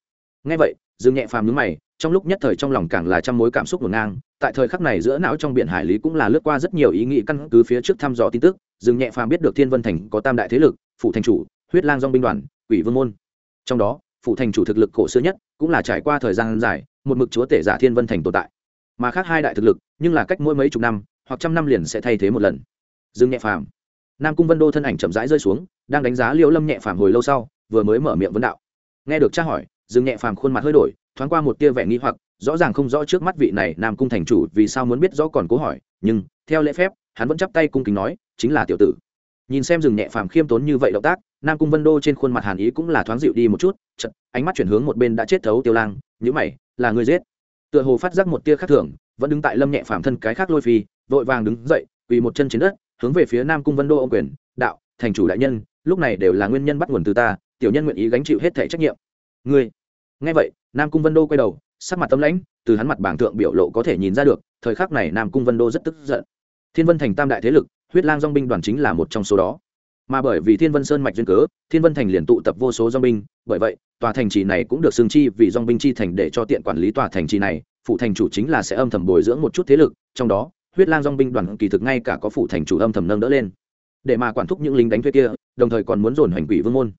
Nghe vậy dừng nhẹ phàm nhướng mày trong lúc nhất thời trong lòng càng là trăm mối cảm xúc ngổn ngang, tại thời khắc này giữa não trong biển hải lý cũng là lướt qua rất nhiều ý nghĩ căn cứ phía trước thăm dò tin tức dương nhẹ phàm biết được thiên vân thành có tam đại thế lực phụ thành chủ, huyết lang dong binh đoàn, quỷ vương môn. Trong đó phụ thành chủ thực lực cổ xưa nhất cũng là trải qua thời gian dài, một mực chúa tể giả thiên vân thành tồn tại. Mà khác hai đại thực lực, nhưng là cách mỗi mấy chục năm, hoặc trăm năm liền sẽ thay thế một lần. Dương nhẹ phàm. Nam cung vân đô thân ảnh chậm rãi rơi xuống, đang đánh giá liễu lâm nhẹ phàm hồi lâu sau, vừa mới mở miệng vấn đạo. Nghe được tra hỏi Dừng nhẹ phàm khuôn mặt hơi đổi, thoáng qua một tia vẻ nghi hoặc, rõ ràng không rõ trước mắt vị này nam cung thành chủ vì sao muốn biết rõ còn cố hỏi, nhưng, theo lễ phép, hắn vẫn chắp tay cung kính nói, chính là tiểu tử. Nhìn xem rừng nhẹ phàm khiêm tốn như vậy động tác, nam cung vân đô trên khuôn mặt hàn ý cũng là thoáng dịu đi một chút chật ánh mắt chuyển hướng một bên đã chết thấu tiêu lang, nhữ mày, là người giết. Tựa hồ phát giác một tia khác thường, vẫn đứng tại lâm nhẹ phàm thân cái khác lôi phi, vội vàng đứng dậy, quỳ một chân trên đất, hướng về phía nam cung vân đô ông quyền, đạo, thành chủ đại nhân, lúc này đều là nguyên nhân bắt nguồn từ ta, tiểu nhân nguyện ý gánh chịu hết thể trách nhiệm ngươi. Nghe vậy, nam cung vân đô quay đầu, sắc mặt tâm lãnh, từ hắn mặt bảng thượng biểu lộ có thể nhìn ra được, thời khắc này nam cung vân đô rất tức giận. Thiên vân thành tam đại thế lực, huyết lang dong binh đoàn chính là một trong số đó. Mà bởi vì thiên vân sơn mạch duyên cớ, thiên vân thành liền tụ tập vô số dong binh, bởi vậy, tòa thành trì này cũng được xương chi vì dong binh chi thành để cho tiện quản lý tòa thành trì này phụ thành chủ chính là sẽ âm thầm bồi dưỡng một chút thế lực, trong đó, huyết lang dong binh đoàn kỳ thực ngay cả có phụ thành chủ âm thầm nâng đỡ lên. Để mà quản thúc những lính đánh thuê kia, đồng thời còn muốn dồn hành quỷ vương môn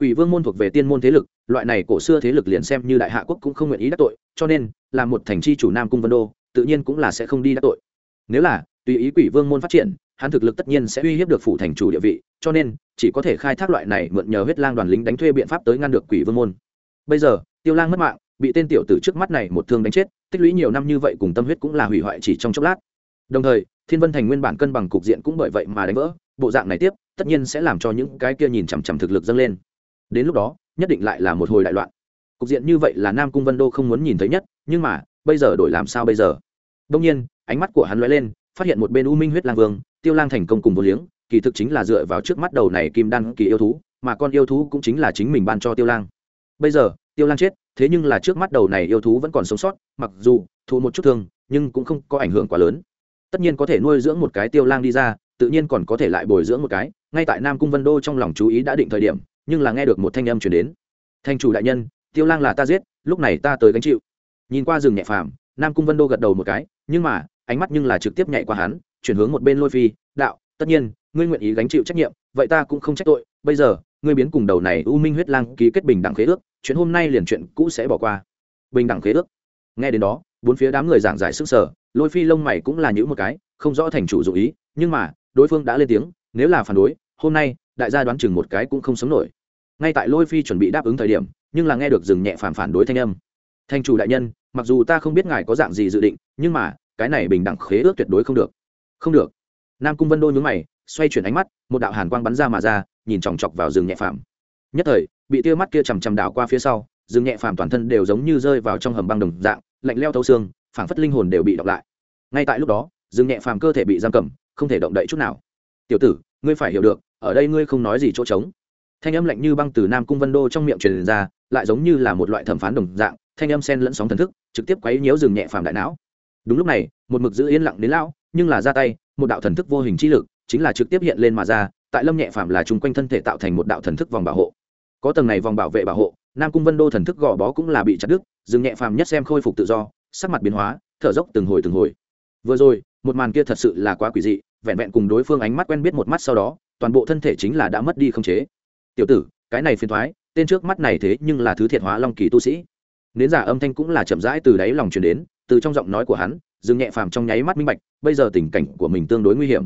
quỷ vương môn thuộc về tiên môn thế lực, loại này cổ xưa thế lực liền xem như đại hạ quốc cũng không nguyện ý đắc tội, cho nên, là một thành chi chủ nam cung vân đô, tự nhiên cũng là sẽ không đi đắc tội. Nếu là, tùy ý quỷ vương môn phát triển, hắn thực lực tất nhiên sẽ uy hiếp được phủ thành chủ địa vị, cho nên, chỉ có thể khai thác loại này mượn nhờ huyết lang đoàn lính đánh thuê biện pháp tới ngăn được quỷ vương môn. Bây giờ, tiêu lang mất mạng, bị tên tiểu tử trước mắt này một thương đánh chết, tích lũy nhiều năm như vậy cùng tâm huyết cũng là hủy hoại chỉ trong chốc lát. Đồng thời, thiên vân thành nguyên bản cân bằng cục diện cũng bởi vậy mà đánh vỡ, bộ dạng này tiếp, tất nhiên sẽ làm cho những cái kia nhìn chằm chằm thực lực dâng lên đến lúc đó, nhất định lại là một hồi đại loạn. Cục diện như vậy là nam cung vân đô không muốn nhìn thấy nhất, nhưng mà, bây giờ đổi làm sao bây giờ? Đông nhiên, ánh mắt của hắn lóe lên, phát hiện một bên u minh huyết lang vương, tiêu lang thành công cùng vô liếng, kỳ thực chính là dựa vào trước mắt đầu này kim đan kỳ yêu thú, mà con yêu thú cũng chính là chính mình ban cho tiêu lang. Bây giờ, tiêu lang chết, thế nhưng là trước mắt đầu này yêu thú vẫn còn sống sót, mặc dù thụ một chút thương, nhưng cũng không có ảnh hưởng quá lớn. Tất nhiên có thể nuôi dưỡng một cái tiêu lang đi ra, tự nhiên còn có thể lại bồi dưỡng một cái, ngay tại nam cung vân đô trong lòng chú ý đã định thời điểm nhưng là nghe được một thanh âm chuyển đến. Thanh chủ đại nhân, tiêu lang là ta giết, lúc này ta tới gánh chịu. Nhìn qua rừng nhẹ phàm, nam cung vân đô gật đầu một cái, nhưng mà, ánh mắt nhưng là trực tiếp nhạy qua hắn, chuyển hướng một bên lôi phi, đạo, tất nhiên, ngươi nguyện ý gánh chịu trách nhiệm, vậy ta cũng không trách tội, bây giờ, ngươi biến cùng đầu này u minh huyết lang ký kết bình đẳng khế ước, chuyện hôm nay liền chuyện cũ sẽ bỏ qua. Bình đẳng khế ước. Nghe đến đó, bốn phía đám người giảng giải sức sở, lôi phi lông mày cũng là những một cái, không rõ thành chủ dụ ý, nhưng mà, đối phương đã lên tiếng, nếu là phản đối, hôm nay, đại gia đoán chừng một cái cũng không sống nổi ngay tại lôi phi chuẩn bị đáp ứng thời điểm, nhưng là nghe được dừng nhẹ phản phản đối thanh âm. Thanh chủ đại nhân, mặc dù ta không biết ngài có dạng gì dự định, nhưng mà, cái này bình đẳng khế ước tuyệt đối không được. Không được. Nam cung vân đô nhún mày, xoay chuyển ánh mắt, một đạo hàn quang bắn ra mà ra, nhìn chòng chọc vào rừng nhẹ phàm. Nhất thời, bị tia mắt kia chằm chằm đảo qua phía sau rừng nhẹ phàm toàn thân đều giống như rơi vào trong hầm băng đồng dạng, lạnh leo thâu xương, phảng phất linh hồn đều bị đọc lại. Ngay tại lúc đó rừng nhẹ phàm cơ thể bị giam cầm, không thể động đậy chút nào. Tiểu tử, ngươi phải hiểu được, ở đây ngươi không nói gì chỗ trống thanh âm lạnh như băng từ nam cung vân đô trong miệng truyền ra, lại giống như là một loại thẩm phán đồng dạng, thanh âm sen lẫn sóng thần thức, trực tiếp quấy nhiễu rừng nhẹ phàm đại não. Đúng lúc này, một mực giữ yên lặng đến lão, nhưng là ra tay, một đạo thần thức vô hình chi lực, chính là trực tiếp hiện lên mà ra, tại lâm nhẹ phàm là chung quanh thân thể tạo thành một đạo thần thức vòng bảo hộ. Có tầng này vòng bảo vệ bảo hộ, nam cung vân đô thần thức gò bó cũng là bị chặt đứt, rừng nhẹ phàm nhất xem khôi phục tự do, sắc mặt biến hóa, thở dốc từng hồi từng hồi. Vừa rồi, một màn kia thật sự là quá quỷ dị, vẹn vẹn cùng đối phương ánh mắt quen biết một mắt sau đó, toàn bộ thân thể chính là đã mất đi không chế tiểu tử, cái này phiền thoái, tên trước mắt này thế nhưng là thứ thiệt hóa long kỳ tu sĩ. Nến giả âm thanh cũng là chậm rãi từ đáy lòng truyền đến, từ trong giọng nói của hắn, dừng nhẹ phàm trong nháy mắt minh bạch, bây giờ tình cảnh của mình tương đối nguy hiểm.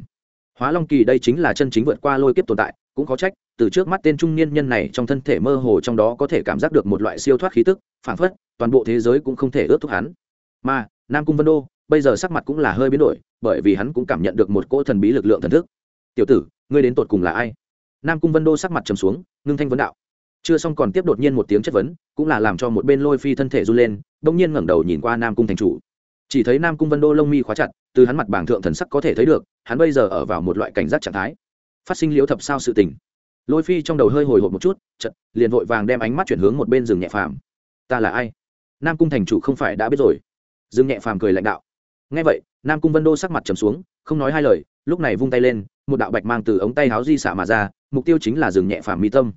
Hóa long kỳ đây chính là chân chính vượt qua lôi kiếp tồn tại, cũng có trách, từ trước mắt tên trung niên nhân này trong thân thể mơ hồ trong đó có thể cảm giác được một loại siêu thoát khí tức, phản phất, toàn bộ thế giới cũng không thể ướt thúc hắn. Mà, nam cung vân đô, bây giờ sắc mặt cũng là hơi biến đổi, bởi vì hắn cũng cảm nhận được một cỗ thần bí lực lượng thần thức. Tiểu tử, ngươi đến tột cùng là ai? Nam cung vân đô sắc mặt trầm xuống, ngưng thanh vấn đạo. Chưa xong còn tiếp đột nhiên một tiếng chất vấn, cũng là làm cho một bên lôi phi thân thể run lên đông nhiên ngẩng đầu nhìn qua nam cung thành chủ. Chỉ thấy nam cung vân đô lông mi khóa chặt, từ hắn mặt bảng thượng thần sắc có thể thấy được, hắn bây giờ ở vào một loại cảnh giác trạng thái. Phát sinh liễu thập sao sự tình. Lôi phi trong đầu hơi hồi hộp một chút chật liền vội vàng đem ánh mắt chuyển hướng một bên rừng nhẹ phàm. Ta là ai? Nam cung thành chủ không phải đã biết rồi. Rừng nhẹ phàm cười lãnh đạo. Ngay vậy, nam cung vân đô sắc mặt trầm xuống, không nói hai lời, lúc này vung tay lên, một đạo bạch mang từ ống tay háo di xả mà ra mục tiêu chính là rừng nhẹ phàm mi tâm.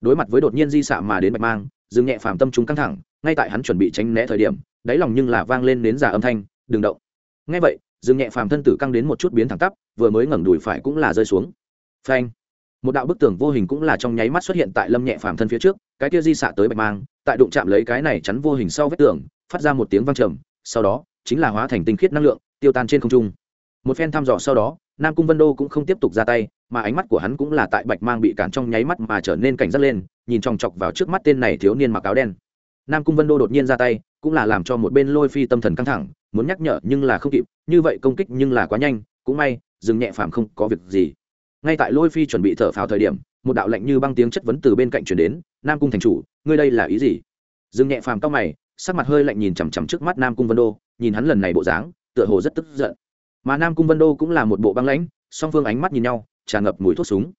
Đối mặt với đột nhiên di xạ mà đến bạch mang rừng nhẹ phàm tâm chúng căng thẳng, ngay tại hắn chuẩn bị tránh né thời điểm, đáy lòng nhưng là vang lên đến giả âm thanh, đừng động. Ngay vậy rừng nhẹ phàm thân tử căng đến một chút biến thẳng tắp, vừa mới ngẩng đùi phải cũng là rơi xuống. Phanh! Một đạo bức tường vô hình cũng là trong nháy mắt xuất hiện tại lâm nhẹ phàm thân phía trước, cái kia di xạ tới bạch mang, tại đụng chạm lấy cái này chắn vô hình sau vết tường, phát ra một tiếng vang trầm, sau đó, chính là hóa thành tinh khiết năng lượng, tiêu tan trên không trung. Một phen thăm dò sau đó, nam cung vân đô cũng không tiếp tục ra tay mà ánh mắt của hắn cũng là tại bạch mang bị cản trong nháy mắt mà trở nên cảnh giác lên, nhìn chòng chọc vào trước mắt tên này thiếu niên mặc áo đen. Nam cung vân đô đột nhiên ra tay, cũng là làm cho một bên lôi phi tâm thần căng thẳng, muốn nhắc nhở nhưng là không kịp, như vậy công kích nhưng là quá nhanh, cũng may, dừng nhẹ phàm không có việc gì. Ngay tại lôi phi chuẩn bị thở phào thời điểm, một đạo lệnh như băng tiếng chất vấn từ bên cạnh chuyển đến, nam cung thành chủ, ngươi đây là ý gì? Dừng nhẹ phàm cao mày, sắc mặt hơi lạnh nhìn chằm chằm trước mắt nam cung vân đô, nhìn hắn lần này bộ dáng, tựa hồ rất tức giận. Mà nam cung vân đô cũng là một bộ băng lãnh, song phương ánh mắt nhìn nhau tràn ngập mùi thuốc súng.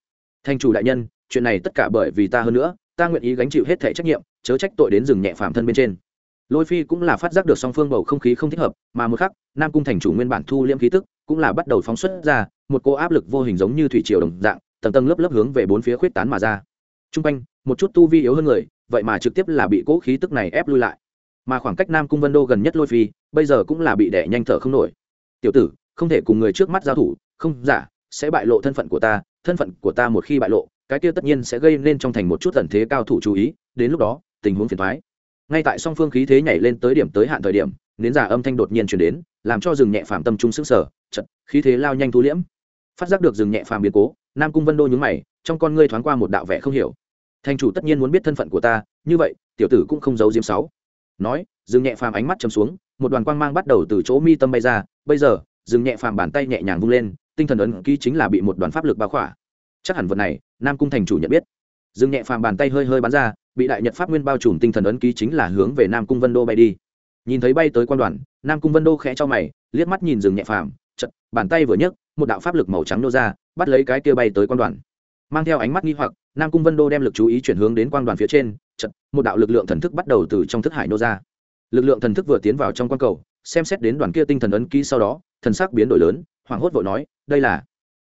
Thành chủ đại nhân, chuyện này tất cả bởi vì ta hơn nữa, ta nguyện ý gánh chịu hết thể trách nhiệm, chớ trách tội đến rừng nhẹ phàm thân bên trên. Lôi phi cũng là phát giác được song phương bầu không khí không thích hợp, mà một khắc, nam cung thành chủ nguyên bản thu liễm khí tức, cũng là bắt đầu phóng xuất ra, một cô áp lực vô hình giống như thủy triều đồng dạng, tầng tầng lớp lớp hướng về bốn phía khuyết tán mà ra. T r u n g quanh, một chút tu vi yếu hơn người, vậy mà trực tiếp là bị cỗ khí tức này ép lui lại. Mà khoảng cách nam cung vân đô gần nhất lôi phi, bây giờ cũng là bị đẻ nhanh thở không nổi. Tiểu tử, không thể cùng người trước mắt giao thủ, không, giả sẽ bại lộ thân phận của ta, thân phận của ta một khi bại lộ, cái kia tất nhiên sẽ gây nên trong thành một chút tần thế cao thủ chú ý, đến lúc đó, tình huống phiền thoái ngay tại song phương khí thế nhảy lên tới điểm tới hạn thời điểm, nến giả âm thanh đột nhiên chuyển đến, làm cho rừng nhẹ phàm tâm trung sức sở, chật, khí thế lao nhanh thu liễm. Phát giác được rừng nhẹ phàm biến cố, nam cung vân đô nhúng mày, trong con ngươi thoáng qua một đạo vẻ không hiểu. Thành chủ tất nhiên muốn biết thân phận của ta, như vậy, tiểu tử cũng không giấu diếm sáu. Nói, rừng nhẹ phàm ánh mắt chấm xuống, một đoàn quang mang bắt đầu từ chỗ mi tâm bay ra, bây giờ, rừng nhẹ phàm bàn tay nhẹ nhàng vung lên tinh thần ấn ký chính là bị một đoàn pháp lực bao khỏa. Chắc hẳn vật này, nam cung thành chủ nhận biết. Dương nhẹ phàm bàn tay hơi hơi bắn ra, bị đại nhật pháp nguyên bao trùm tinh thần ấn ký chính là hướng về nam cung vân đô bay đi. Nhìn thấy bay tới quan đoàn, nam cung vân đô khẽ cho mày, liếc mắt nhìn dương nhẹ phàm chật bàn tay vừa nhấc, một đạo pháp lực màu trắng nô ra, bắt lấy cái kia bay tới quan đoàn. Mang theo ánh mắt nghi hoặc, nam cung vân đô đem lực chú ý chuyển hướng đến quan đoàn phía trên chật một đạo lực lượng thần thức bắt đầu từ trong thức hải nô ra. Lực lượng thần thức vừa tiến vào trong quan cầu, xem xét đến đoàn kia tinh thần ấn ký sau đó, thần sắc biến đổi lớn hoảng hốt vội nói, đây là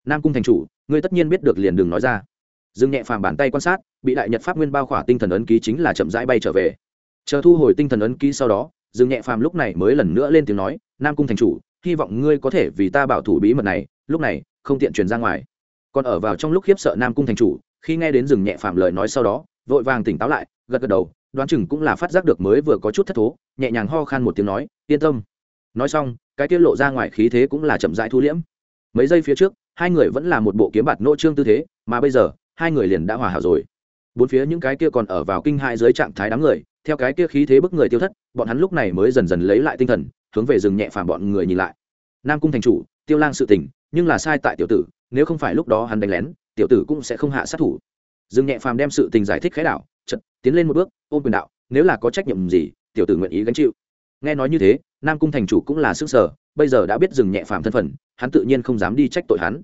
nam cung thành chủ, ngươi tất nhiên biết được liền đừng nói ra. Dương nhẹ phàm bàn tay quan sát, bị đại nhật pháp nguyên bao khỏa tinh thần ấn ký chính là chậm rãi bay trở về. Chờ thu hồi tinh thần ấn ký sau đó, dương nhẹ phàm lúc này mới lần nữa lên tiếng nói, nam cung thành chủ, hy vọng ngươi có thể vì ta bảo thủ bí mật này, lúc này, không tiện truyền ra ngoài. Còn ở vào trong lúc khiếp sợ nam cung thành chủ, khi nghe đến rừng nhẹ phàm lời nói sau đó, vội vàng tỉnh táo lại, gật gật đầu, đoán chừng cũng là phát giác được mới vừa có chút thất thố, nhẹ nhàng ho khan một tiếng nói, yên tâm nói xong, cái tiết lộ ra ngoài khí thế cũng là chậm rãi thu liễm. Mấy giây phía trước, hai người vẫn là một bộ kiếm bạt nỗ trương tư thế, mà bây giờ, hai người liền đã hòa hảo rồi. Bốn phía những cái kia còn ở vào kinh hai dưới trạng thái đám người, theo cái kia khí thế bức người tiêu thất, bọn hắn lúc này mới dần dần lấy lại tinh thần, hướng về rừng nhẹ phàm bọn người nhìn lại. Nam cung thành chủ, tiêu lang sự tình, nhưng là sai tại tiểu tử, nếu không phải lúc đó hắn đánh lén, tiểu tử cũng sẽ không hạ sát thủ. Rừng nhẹ phàm đem sự tình giải thích khái đạo chật tiến lên một bước, ôm quyền đạo, nếu là có trách nhiệm gì, tiểu tử nguyện ý gánh chịu. Nghe nói như thế nam cung thành chủ cũng là sức sở, bây giờ đã biết dừng nhẹ phạm thân phận, hắn tự nhiên không dám đi trách tội hắn.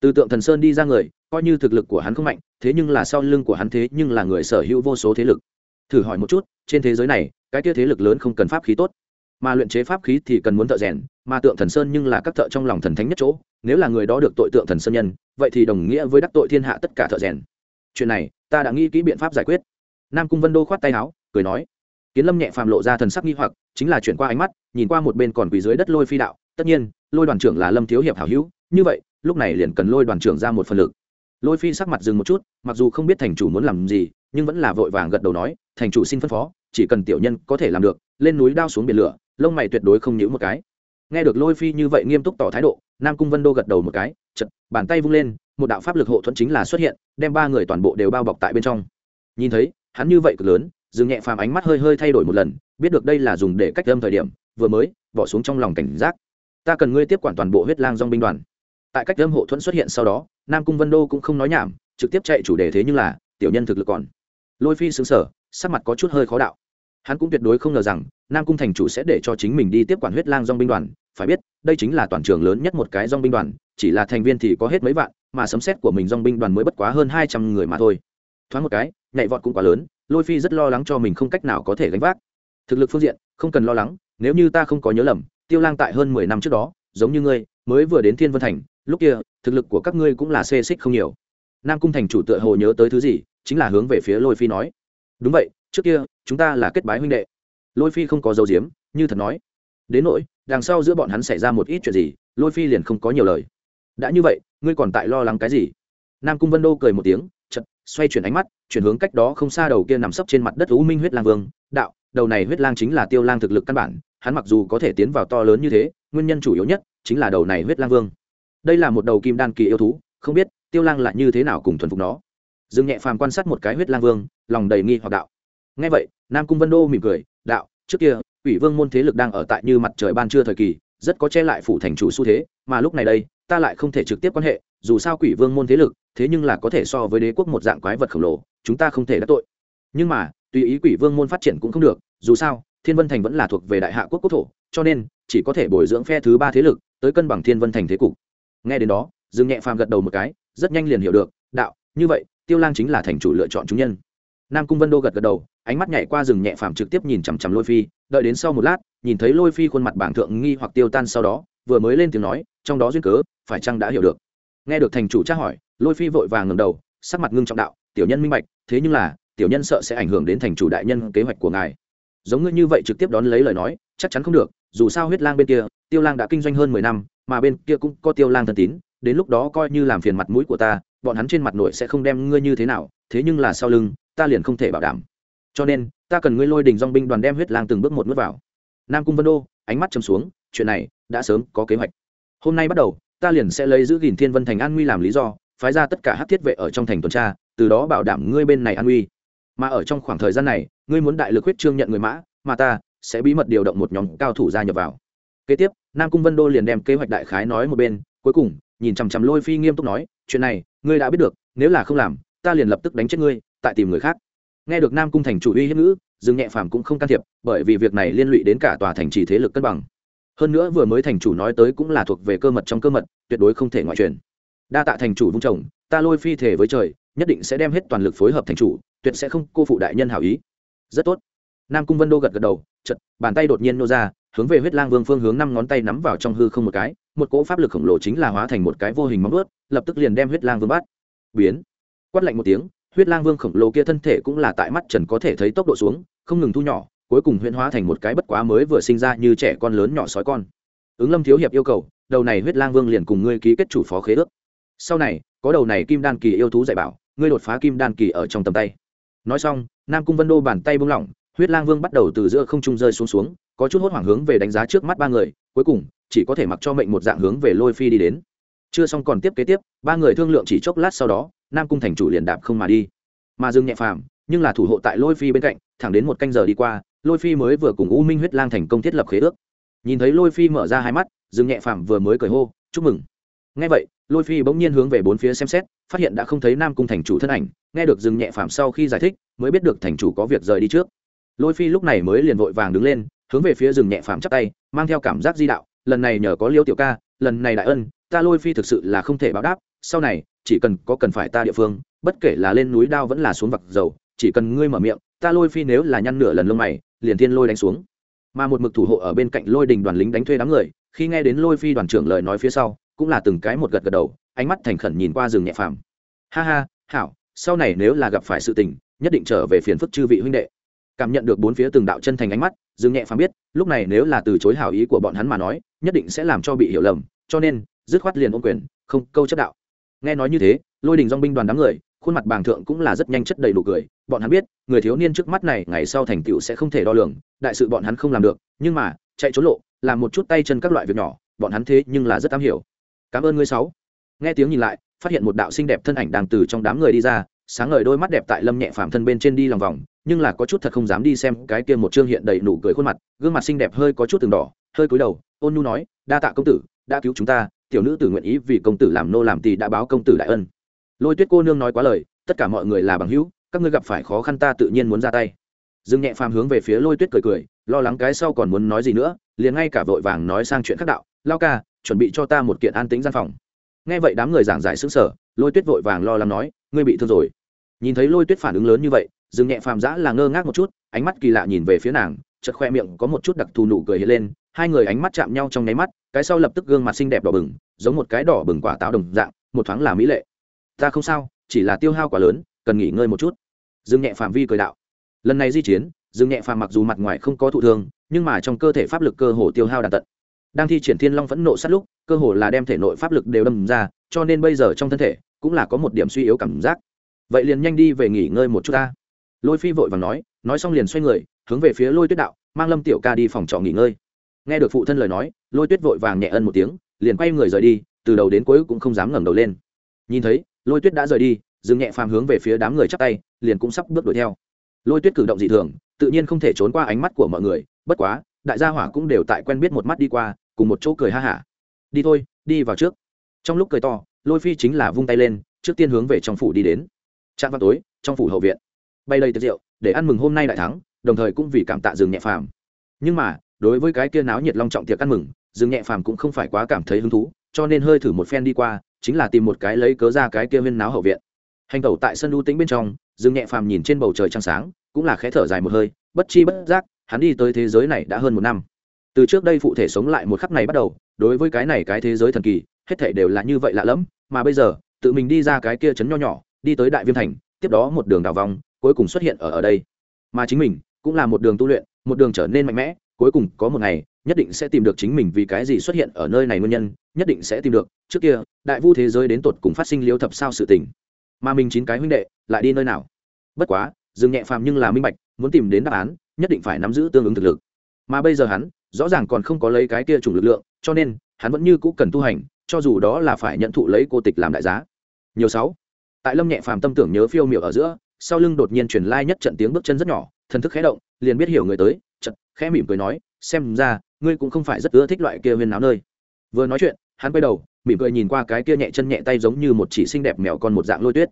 Từ tượng thần sơn đi ra người, coi như thực lực của hắn không mạnh, thế nhưng là sau lưng của hắn thế nhưng là người sở hữu vô số thế lực. Thử hỏi một chút, trên thế giới này, cái kia thế lực lớn không cần pháp khí tốt. Mà luyện chế pháp khí thì cần muốn thợ rèn, mà tượng thần sơn nhưng là các thợ trong lòng thần thánh nhất chỗ, nếu là người đó được tội tượng thần sơn nhân, vậy thì đồng nghĩa với đắc tội thiên hạ tất cả thợ rèn. Chuyện này, ta đã nghĩ kỹ biện pháp giải quyết. Nam cung vân đô khoát tay áo, cười nói kiến lâm nhẹ phàm lộ ra thần sắc nghi hoặc, chính là chuyển qua ánh mắt, nhìn qua một bên còn quỳ dưới đất lôi phi đạo, tất nhiên, lôi đoàn trưởng là lâm thiếu hiệp hảo hữu, như vậy, lúc này liền cần lôi đoàn trưởng ra một phần lực. Lôi phi sắc mặt dừng một chút, mặc dù không biết thành chủ muốn làm gì, nhưng vẫn là vội vàng gật đầu nói, thành chủ xin phân phó, chỉ cần tiểu nhân có thể làm được, lên núi đao xuống biển lửa, lông mày tuyệt đối không nhíu một cái. Nghe được lôi phi như vậy nghiêm túc tỏ thái độ, nam cung vân đô gật đầu một cái chật bàn tay vung lên, một đạo pháp lực hộ thuẫn chính là xuất hiện, đem ba người toàn bộ đều bao bọc tại bên trong. Nhìn thấy, hắn như vậy cực lớn dừng nhẹ phàm ánh mắt hơi hơi thay đổi một lần, biết được đây là dùng để cách âm thời điểm, vừa mới, bỏ xuống trong lòng cảnh giác. Ta cần ngươi tiếp quản toàn bộ huyết lang dong binh đoàn. Tại cách âm hộ thuẫn xuất hiện sau đó, nam cung vân đô cũng không nói nhảm, trực tiếp chạy chủ đề thế nhưng là, tiểu nhân thực lực còn. Lôi phi xứng sở sắc mặt có chút hơi khó đạo. Hắn cũng tuyệt đối không ngờ rằng, nam cung thành chủ sẽ để cho chính mình đi tiếp quản huyết lang dong binh đoàn. Phải biết, đây chính là toàn trường lớn nhất một cái dong binh đoàn, chỉ là thành viên thì có hết mấy vạn, mà sấm xét của mình dong binh đoàn mới bất quá hơn hai trăm người mà thôi. Thoáng một cái nhạy vọt cũng quá lớn lôi phi rất lo lắng cho mình không cách nào có thể gánh vác. Thực lực phương diện, không cần lo lắng, nếu như ta không có nhớ lầm, tiêu lang tại hơn mười năm trước đó, giống như ngươi, mới vừa đến thiên vân thành, lúc kia, thực lực của các ngươi cũng là xê xích không nhiều. Nam cung thành chủ tựa hồ nhớ tới thứ gì, chính là hướng về phía lôi phi nói. Đúng vậy, trước kia, chúng ta là kết bái huynh đệ. Lôi phi không có dấu diếm như thật nói. Đến nỗi, đằng sau giữa bọn hắn xảy ra một ít chuyện gì, lôi phi liền không có nhiều lời. Đã như vậy, ngươi còn tại lo lắng cái gì? Nam cung vân đô cười một tiếng xoay chuyển ánh mắt, chuyển hướng cách đó không xa đầu kia nằm sấp trên mặt đất u minh huyết lang vương. Đạo, đầu này huyết lang chính là tiêu lang thực lực căn bản, hắn mặc dù có thể tiến vào to lớn như thế, nguyên nhân chủ yếu nhất chính là đầu này huyết lang vương. Đây là một đầu kim đan kỳ yêu thú, không biết tiêu lang lại như thế nào cùng thuần phục nó. Dương nhẹ phàm quan sát một cái huyết lang vương, lòng đầy nghi hoặc đạo. Ngay vậy, nam cung vân đô mỉm cười, đạo, trước kia ủy vương môn thế lực đang ở tại như mặt trời ban trưa thời kỳ, rất có che lại phủ thành chủ xu thế, mà lúc này đây ta lại không thể trực tiếp quan hệ, dù sao quỷ vương môn thế lực, thế nhưng là có thể so với đế quốc một dạng quái vật khổng lồ, chúng ta không thể đắc tội. Nhưng mà, tùy ý quỷ vương môn phát triển cũng không được, dù sao, thiên vân thành vẫn là thuộc về đại hạ quốc quốc thổ, cho nên, chỉ có thể bồi dưỡng phe thứ ba thế lực, tới cân bằng thiên vân thành thế cục. Nghe đến đó, dương nhẹ phàm gật đầu một cái, rất nhanh liền hiểu được, đạo, như vậy, tiêu lang chính là thành chủ lựa chọn chúng nhân. Nam cung vân đô gật gật đầu, ánh mắt nhảy qua rừng nhẹ phàm trực tiếp nhìn chằm chằm lôi phi, đợi đến sau một lát, nhìn thấy lôi phi khuôn mặt bảng thượng nghi hoặc tiêu tan sau đó, vừa mới lên tiếng nói trong đó duyên cớ, phải chăng đã hiểu được? Nghe được thành chủ tra hỏi, lôi phi vội vàng ngầm đầu, sắc mặt ngưng trọng đạo, tiểu nhân minh bạch, thế nhưng là, tiểu nhân sợ sẽ ảnh hưởng đến thành chủ đại nhân kế hoạch của ngài. Giống ngươi như vậy trực tiếp đón lấy lời nói, chắc chắn không được, dù sao huyết lang bên kia, tiêu lang đã kinh doanh hơn mười năm, mà bên kia cũng có tiêu lang thân tín, đến lúc đó coi như làm phiền mặt mũi của ta, bọn hắn trên mặt nội sẽ không đem ngươi như thế nào, thế nhưng là sau lưng, ta liền không thể bảo đảm. Cho nên, ta cần ngươi lôi đình dong binh đoàn đem huyết lang từng bước một bước vào. Nam cung vân đô, ánh mắt chầm xuống, chuyện này, đã sớm có kế hoạch hôm nay bắt đầu, ta liền sẽ lấy giữ gìn thiên vân thành an nguy làm lý do, phái ra tất cả hát thiết vệ ở trong thành tuần tra, từ đó bảo đảm ngươi bên này an nguy. Mà ở trong khoảng thời gian này, ngươi muốn đại lực huyết trương nhận người mã, mà ta sẽ bí mật điều động một nhóm cao thủ gia nhập vào. Kế tiếp, nam cung vân đô liền đem kế hoạch đại khái nói một bên, cuối cùng, nhìn chằm chằm lôi phi nghiêm túc nói, chuyện này, ngươi đã biết được, nếu là không làm, ta liền lập tức đánh chết ngươi, tại tìm người khác. Nghe được nam cung thành chủ uy hiếp ngữ, dương nhẹ phàm cũng không can thiệp, bởi vì việc này liên lụy đến cả tòa thành trì thế lực cân bằng hơn nữa vừa mới thành chủ nói tới cũng là thuộc về cơ mật trong cơ mật, tuyệt đối không thể ngoại truyền. Đa tạ thành chủ vung chồng, ta lôi phi thể với trời, nhất định sẽ đem hết toàn lực phối hợp thành chủ, tuyệt sẽ không cô phụ đại nhân hảo ý. Rất tốt. Nam cung vân đô gật gật đầu chật bàn tay đột nhiên nô ra, hướng về huyết lang vương phương hướng năm ngón tay nắm vào trong hư không một cái, một cỗ pháp lực khổng lồ chính là hóa thành một cái vô hình móng ướt lập tức liền đem huyết lang vương bắt. Biến. Quát lạnh một tiếng, huyết lang vương khổng lồ kia thân thể cũng là tại mắt trần có thể thấy tốc độ xuống, không ngừng thu nhỏ cuối cùng huyễn hóa thành một cái bất quá mới vừa sinh ra như trẻ con lớn nhỏ sói con. Ứng lâm thiếu hiệp yêu cầu, đầu này huyết lang vương liền cùng ngươi ký kết chủ phó khế ước. Sau này, có đầu này kim đan kỳ yêu thú dạy bảo, ngươi đột phá kim đan kỳ ở trong tầm tay. Nói xong, nam cung vân đô bàn tay bung lỏng, huyết lang vương bắt đầu từ giữa không trung rơi xuống xuống, có chút hốt hoảng hướng về đánh giá trước mắt ba người, cuối cùng, chỉ có thể mặc cho mệnh một dạng hướng về lôi phi đi đến. Chưa xong còn tiếp kế tiếp, ba người thương lượng chỉ chốc lát sau đó, nam cung thành chủ liền đạp không mà đi. Mà dừng nhẹ phàm, nhưng là thủ hộ tại lôi phi bên cạnh, thẳng đến một canh giờ đi qua lôi phi mới vừa cùng u minh huyết lang thành công thiết lập khế ước. Nhìn thấy lôi phi mở ra hai mắt, Dương nhẹ phàm vừa mới cười hô, chúc mừng. Ngay vậy, lôi phi bỗng nhiên hướng về bốn phía xem xét, phát hiện đã không thấy nam cung thành chủ thân ảnh, nghe được dừng nhẹ phàm sau khi giải thích, mới biết được thành chủ có việc rời đi trước. Lôi phi lúc này mới liền vội vàng đứng lên, hướng về phía rừng nhẹ phàm chắp tay, mang theo cảm giác di đạo, lần này nhờ có liêu tiểu ca, lần này đại ân, ta lôi phi thực sự là không thể báo đáp, sau này, chỉ cần có cần phải ta địa phương, bất kể là lên núi đao vẫn là xuống vặt dầu, chỉ cần ngươi mở miệng, ta lôi phi nếu là nhăn nửa lần lông mày liền thiên lôi đánh xuống. Mà một mực thủ hộ ở bên cạnh lôi đình đoàn lính đánh thuê đám người, khi nghe đến lôi phi đoàn trưởng lời nói phía sau, cũng là từng cái một gật gật đầu, ánh mắt thành khẩn nhìn qua rừng nhẹ phàm. Ha ha, hảo, sau này nếu là gặp phải sự tình, nhất định trở về phiền phức chư vị huynh đệ. Cảm nhận được bốn phía từng đạo chân thành ánh mắt dương nhẹ phàm biết, lúc này nếu là từ chối hảo ý của bọn hắn mà nói, nhất định sẽ làm cho bị hiểu lầm, cho nên, dứt khoát liền ôm quyền, không câu chất đạo. Nghe nói như thế, lôi đình dong binh đoàn đám người khuôn mặt bàng thượng cũng là rất nhanh chất đầy đủ cười, bọn hắn biết, người thiếu niên trước mắt này ngày sau thành tựu sẽ không thể đo lường, đại sự bọn hắn không làm được, nhưng mà, chạy trốn lộ, làm một chút tay chân các loại việc nhỏ, bọn hắn thế nhưng là rất am hiểu. Cảm ơn ngươi sáu. Nghe tiếng nhìn lại, phát hiện một đạo xinh đẹp thân ảnh đang từ trong đám người đi ra, sáng ngời đôi mắt đẹp tại lâm nhẹ phàm thân bên trên đi lòng vòng, nhưng là có chút thật không dám đi xem cái kia một trương hiện đầy nụ cười khuôn mặt, gương mặt xinh đẹp hơi có chút từng đỏ, hơi cúi đầu, ôn nhu nói, đa tạ công tử, đã cứu chúng ta, tiểu nữ tử nguyện ý vì công tử làm nô làm tỳ đã báo công tử đại ân lôi tuyết cô nương nói quá lời, tất cả mọi người là bằng hữu, các ngươi gặp phải khó khăn ta tự nhiên muốn ra tay. Dương nhẹ phàm hướng về phía lôi tuyết cười cười, lo lắng cái sau còn muốn nói gì nữa, liền ngay cả vội vàng nói sang chuyện khác đạo, lao ca, chuẩn bị cho ta một kiện an tính gian phòng. Nghe vậy đám người giảng giải xứng sở lôi tuyết vội vàng lo lắng nói, ngươi bị thương rồi. Nhìn thấy lôi tuyết phản ứng lớn như vậy, dương nhẹ phàm giã là ngơ ngác một chút, ánh mắt kỳ lạ nhìn về phía nàng chật khoe miệng có một chút đặc thù nụ cười hiện lên, hai người ánh mắt chạm nhau trong nháy mắt, cái sau lập tức gương mặt xinh đẹp đỏ bừng, giống một cái đỏ bừng quả táo đồng dạng, một thoáng là mỹ lệ ta không sao, chỉ là tiêu hao quá lớn, cần nghỉ ngơi một chút. Dương nhẹ Phạm vi cười đạo. Lần này di chiến, dương nhẹ phàm mặc dù mặt ngoài không có thụ thương, nhưng mà trong cơ thể pháp lực cơ hồ tiêu hao đàn tận. Đang thi triển thiên long phẫn nộ sát lúc, cơ hồ là đem thể nội pháp lực đều đâm ra, cho nên bây giờ trong thân thể cũng là có một điểm suy yếu cảm giác. Vậy liền nhanh đi về nghỉ ngơi một chút ta. Lôi phi vội và nói nói xong liền xoay người, hướng về phía lôi tuyết đạo, mang lâm tiểu ca đi phòng trọ nghỉ ngơi. Nghe được phụ thân lời nói, lôi tuyết vội vàng nhẹ ân một tiếng, liền quay người rời đi, từ đầu đến cuối cũng không dám ngẩng đầu lên. Nhìn thấy lôi tuyết đã rời đi, dừng nhẹ phàm hướng về phía đám người chắp tay, liền cũng sắp bước đuổi theo. Lôi tuyết cử động dị thường, tự nhiên không thể trốn qua ánh mắt của mọi người, bất quá, đại gia hỏa cũng đều tại quen biết một mắt đi qua, cùng một chỗ cười ha hả. Đi thôi, đi vào trước. Trong lúc cười to, lôi phi chính là vung tay lên, trước tiên hướng về trong phủ đi đến. Trạm vào tối, trong phủ hậu viện. Bay đầy tiệc rượu, để ăn mừng hôm nay đại thắng, đồng thời cũng vì cảm tạ dừng nhẹ phàm. Nhưng mà, đối với cái kia náo nhiệt long trọng tiệc ăn mừng, dừng nhẹ phàm cũng không phải quá cảm thấy hứng thú, cho nên hơi thử một phen đi qua chính là tìm một cái lấy cớ ra cái kia viên náo hậu viện. Hành tẩu tại sân đu tĩnh bên trong, dương nhẹ phàm nhìn trên bầu trời trăng sáng, cũng là khẽ thở dài một hơi, bất chi bất giác, hắn đi tới thế giới này đã hơn một năm. Từ trước đây phụ thể sống lại một khắc này bắt đầu, đối với cái này cái thế giới thần kỳ, hết thể đều là như vậy lạ lẫm, mà bây giờ, tự mình đi ra cái kia chấn nho nhỏ, đi tới đại viêm thành, tiếp đó một đường đào vòng, cuối cùng xuất hiện ở ở đây. Mà chính mình, cũng là một đường tu luyện, một đường trở nên mạnh mẽ cuối cùng có một ngày, nhất định sẽ tìm được chính mình vì cái gì xuất hiện ở nơi này nguyên nhân, nhất định sẽ tìm được. Trước kia, đại vu thế giới đến tột cùng phát sinh liêu thập sao sự tình. Mà mình chín cái huynh đệ, lại đi nơi nào? Bất quá dừng nhẹ phàm nhưng là minh bạch, muốn tìm đến đáp án, nhất định phải nắm giữ tương ứng thực lực. Mà bây giờ hắn, rõ ràng còn không có lấy cái kia chủng lực lượng, cho nên, hắn vẫn như cũ cần tu hành, cho dù đó là phải nhận thụ lấy cô tịch làm đại giá. Nhiều sáu. Tại lâm nhẹ phàm tâm tưởng nhớ phiêu miểu ở giữa, sau lưng đột nhiên truyền lai nhất trận tiếng bước chân rất nhỏ, thần thức khẽ động, liền biết hiểu người tới chật, khẽ mỉm cười nói, xem ra, ngươi cũng không phải rất ưa thích loại kia huyên náo nơi. Vừa nói chuyện, hắn quay đầu, mỉm cười nhìn qua cái kia nhẹ chân nhẹ tay giống như một chỉ xinh đẹp mèo con một dạng lôi tuyết.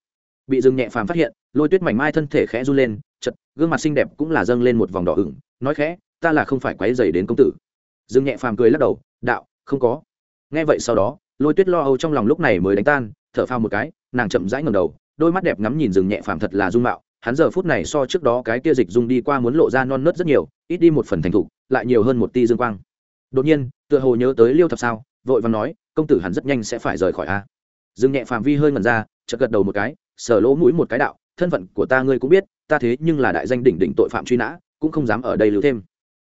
Bị rừng nhẹ phàm phát hiện, lôi tuyết mảnh mai thân thể khẽ run lên, chật, gương mặt xinh đẹp cũng là dâng lên một vòng đỏ ửng, nói khẽ, ta là không phải quấy dày đến công tử. Rừng nhẹ phàm cười lắc đầu, đạo, không có. Nghe vậy sau đó, lôi tuyết lo âu trong lòng lúc này mới đánh tan, thở phao một cái, nàng chậm rãi ngầm đầu, đôi mắt đẹp ngắm nhìn rừng nhẹ phàm thật là dung mạo hắn giờ phút này so trước đó cái kia dịch dung đi qua muốn lộ ra non nớt rất nhiều, ít đi một phần thành thục, lại nhiều hơn một ti dương quang. Đột nhiên, tựa hồ nhớ tới liêu thập sao, vội và nói, công tử hẳn rất nhanh sẽ phải rời khỏi a. Dương nhẹ phàm vi hơi ngẩn ra, chợt gật đầu một cái, sở lỗ mũi một cái đạo, thân phận của ta ngươi cũng biết, ta thế nhưng là đại danh đỉnh đỉnh tội phạm truy nã, cũng không dám ở đây lưu thêm.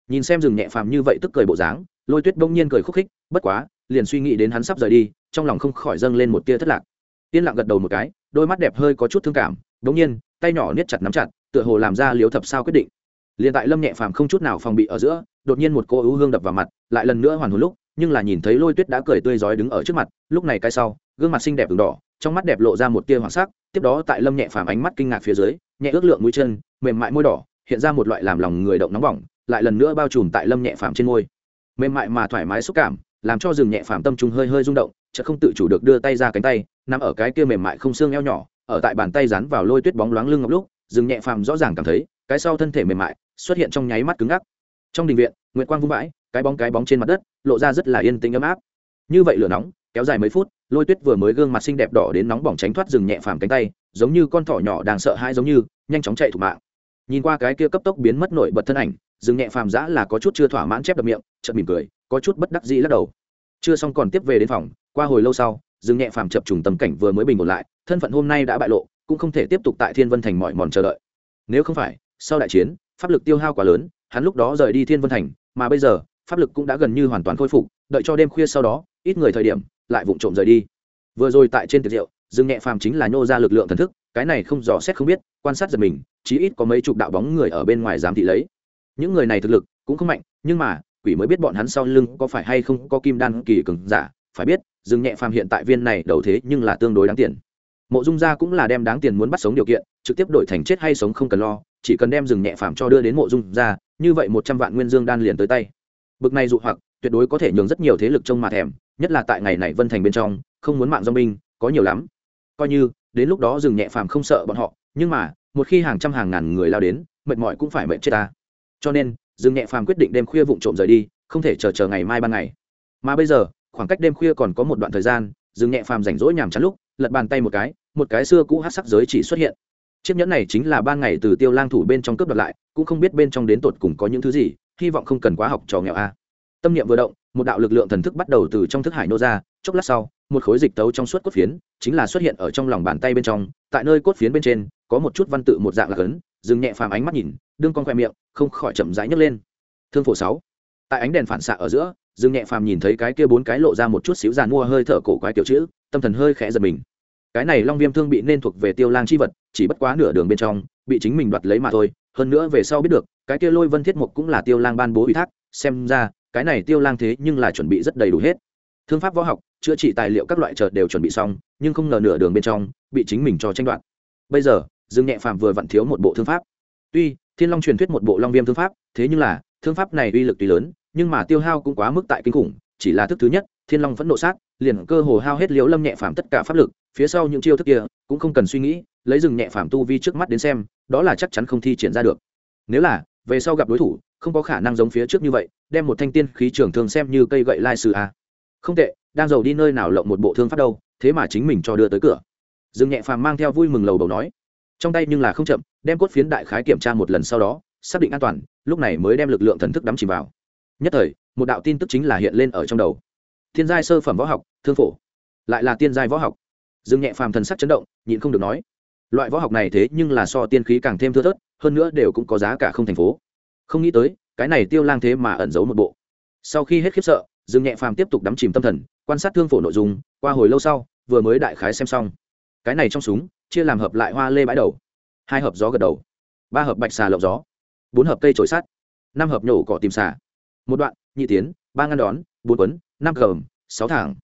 Nhìn xem rừng nhẹ phàm như vậy tức cười bộ dáng, lôi tuyết bỗng nhiên cười khúc khích, bất quá, liền suy nghĩ đến hắn sắp rời đi, trong lòng không khỏi dâng lên một tia thất lạc. Yên lặng gật đầu một cái, đôi mắt đẹp hơi có chút thương cảm bỗng nhiên, tay nhỏ niết chặt nắm chặt, tựa hồ làm ra liếu thập sao quyết định. Liền tại lâm nhẹ phàm không chút nào phòng bị ở giữa, đột nhiên một cô ưu hương đập vào mặt, lại lần nữa hoàn hồn lúc, nhưng là nhìn thấy lôi tuyết đã cười tươi rói đứng ở trước mặt, lúc này cái sau, gương mặt xinh đẹp đường đỏ, trong mắt đẹp lộ ra một tia hoảng sắc, tiếp đó tại lâm nhẹ phàm ánh mắt kinh ngạc phía dưới, nhẹ ước lượng mũi chân, mềm mại môi đỏ, hiện ra một loại làm lòng người động nóng bỏng, lại lần nữa bao trùm tại lâm nhẹ phàm trên môi. Mềm mại mà thoải mái xúc cảm, làm cho rừng nhẹ phàm tâm trung hơi hơi rung động, chợt không tự chủ được đưa tay ra cánh tay nằm ở cái kia mềm mại không xương eo nhỏ ở tại bàn tay dán vào lôi tuyết bóng loáng lưng ngọc lúc, dừng nhẹ phàm rõ ràng cảm thấy, cái sau thân thể mềm mại, xuất hiện trong nháy mắt cứng ngắc. Trong đình viện, nguyệt quang vung vãi, cái bóng cái bóng trên mặt đất, lộ ra rất là yên tĩnh ấm áp. Như vậy lửa nóng, kéo dài mấy phút, lôi tuyết vừa mới gương mặt xinh đẹp đỏ đến nóng bỏng tránh thoát rừng nhẹ phàm cánh tay, giống như con thỏ nhỏ đang sợ hãi giống như, nhanh chóng chạy thủ mạng. Nhìn qua cái kia cấp tốc biến mất nổi bật thân ảnh rừng nhẹ phàm giã là có chút chưa thỏa mãn chép đập miệng, chợt mỉm cười, có chút bất đắc dĩ lắc đầu. Chưa xong còn tiếp về đến phòng, qua hồi lâu sau rừng nhẹ phàm chập trùng tầm cảnh vừa mới bình ổn lại thân phận hôm nay đã bại lộ, cũng không thể tiếp tục tại thiên vân thành mọi mòn chờ đợi. Nếu không phải, sau đại chiến, pháp lực tiêu hao quá lớn, hắn lúc đó rời đi thiên vân thành, mà bây giờ, pháp lực cũng đã gần như hoàn toàn khôi phục, đợi cho đêm khuya sau đó, ít người thời điểm, lại vụng trộm rời đi. Vừa rồi tại trên tiệc rượu, dương nhẹ phàm chính là nhô ra lực lượng thần thức, cái này không dò xét không biết, quan sát giật mình, chí ít có mấy chục đạo bóng người ở bên ngoài giám thị lấy. Những người này thực lực cũng không mạnh, nhưng mà, quỷ mới biết bọn hắn sau lưng có phải hay không có kim đan kỳ cường giả, phải biết, dương nhẹ phàm hiện tại viên này đầu thế nhưng là tương đối đáng tiền mộ dung gia cũng là đem đáng tiền muốn bắt sống điều kiện, trực tiếp đổi thành chết hay sống không cần lo, chỉ cần đem rừng nhẹ phàm cho đưa đến mộ dung gia, như vậy một trăm vạn nguyên dương đan liền tới tay. Bực này dụ hoặc, tuyệt đối có thể nhường rất nhiều thế lực trông mà thèm, nhất là tại ngày này vân thành bên trong, không muốn mạng do binh, có nhiều lắm. Coi như, đến lúc đó rừng nhẹ phàm không sợ bọn họ, nhưng mà, một khi hàng trăm hàng ngàn người lao đến, mệt mỏi cũng phải mệt chết ta. Cho nên, rừng nhẹ phàm quyết định đêm khuya vụng trộm rời đi, không thể chờ chờ ngày mai ban ngày. Mà bây giờ, khoảng cách đêm khuya còn có một đoạn thời gian, rừng nhẹ phàm rảnh rỗi nhàm chán lúc lật bàn tay một cái một cái xưa cũ hát sắc giới chỉ xuất hiện. Chiếc nhẫn này chính là ban ngày từ tiêu lang thủ bên trong cướp đoạt lại, cũng không biết bên trong đến tột cùng có những thứ gì, hy vọng không cần quá học trò nghèo a. Tâm niệm vừa động, một đạo lực lượng thần thức bắt đầu từ trong thức hải nô ra, chốc lát sau, một khối dịch tấu trong suốt cốt phiến chính là xuất hiện ở trong lòng bàn tay bên trong, tại nơi cốt phiến bên trên, có một chút văn tự một dạng là cấn, dừng nhẹ phàm ánh mắt nhìn, đương con khoe miệng, không khỏi chậm rãi nhấc lên. Thương phổ sáu, tại ánh đèn phản xạ ở giữa Dương nhẹ phàm nhìn thấy cái kia bốn cái lộ ra một chút xíu giàn mua hơi thở cổ quái kiểu chữ, tâm thần hơi khẽ giật mình. Cái này long viêm thương bị nên thuộc về tiêu lang chi vật, chỉ bất quá nửa đường bên trong, bị chính mình đoạt lấy mà thôi, hơn nữa về sau biết được, cái kia lôi vân thiết mục cũng là tiêu lang ban bố ủy thác, xem ra, cái này tiêu lang thế nhưng là chuẩn bị rất đầy đủ hết. Thương pháp võ học, chữa trị tài liệu các loại chợt đều chuẩn bị xong, nhưng không ngờ nửa đường bên trong, bị chính mình cho tranh đoạt. Bây giờ, dương nhẹ phàm vừa vặn thiếu một bộ thương pháp. Tuy, thiên long truyền thuyết một bộ long viêm thương pháp, thế nhưng là thương pháp này uy lực tuy lớn, nhưng mà tiêu hao cũng quá mức tại kinh khủng, chỉ là thức thứ nhất, thiên long vẫn nộ sát, liền cơ hồ hao hết liễu lâm nhẹ phàm tất cả pháp lực, phía sau những chiêu thức kia, cũng không cần suy nghĩ, lấy rừng nhẹ phàm tu vi trước mắt đến xem, đó là chắc chắn không thi triển ra được. Nếu là, về sau gặp đối thủ, không có khả năng giống phía trước như vậy, đem một thanh tiên khí trường thường xem như cây gậy lai sử a. Không tệ, đang giàu đi nơi nào lộng một bộ thương pháp đâu, thế mà chính mình cho đưa tới cửa. Rừng nhẹ phàm mang theo vui mừng lầu bầu nói. Trong tay nhưng là không chậm, đem cốt phiến đại khái kiểm tra một lần sau đó xác định an toàn, lúc này mới đem lực lượng thần thức đắm chìm vào. Nhất thời, một đạo tin tức chính là hiện lên ở trong đầu. Thiên giai sơ phẩm võ học, thương phổ. Lại là tiên giai võ học. Dương nhẹ phàm thần sắc chấn động, nhịn không được nói. Loại võ học này thế nhưng là so tiên khí càng thêm thưa thớt, hơn nữa đều cũng có giá cả không thành phố. Không nghĩ tới, cái này tiêu lang thế mà ẩn giấu một bộ. Sau khi hết khiếp sợ, dương nhẹ phàm tiếp tục đắm chìm tâm thần, quan sát thương phổ nội dung, qua hồi lâu sau, vừa mới đại khái xem xong. Cái này trong súng, chia làm hợp lại hoa lê bãi đầu. Hai hợp gió gật đầu. Ba hợp bạch xà lộng gió bốn hợp cây trổi sắt, năm hợp nhổ cỏ tìm xà. Một đoạn, nhị tiến, ba ngăn đón, bốn quấn, năm cờm sáu thẳng.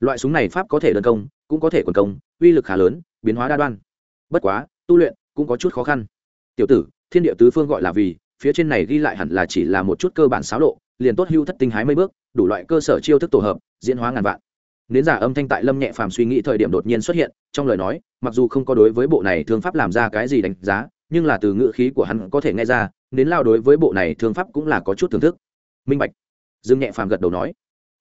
Loại súng này pháp có thể đơn công, cũng có thể quần công, uy lực khá lớn, biến hóa đa đoan. Bất quá, tu luyện cũng có chút khó khăn. Tiểu tử, thiên địa tứ phương gọi là vì, phía trên này ghi lại hẳn là chỉ là một chút cơ bản xáo lộ, liền tốt hưu thất tinh hái mấy bước, đủ loại cơ sở chiêu thức tổ hợp, diễn hóa ngàn vạn. Nến giả âm thanh tại lâm nhẹ phàm suy nghĩ thời điểm đột nhiên xuất hiện, trong lời nói, mặc dù không có đối với bộ này thương pháp làm ra cái gì đánh giá, nhưng là từ ngữ khí của hắn có thể nghe ra nến lao đối với bộ này thương pháp cũng là có chút thưởng thức. Minh bạch. Dương nhẹ phàm gật đầu nói.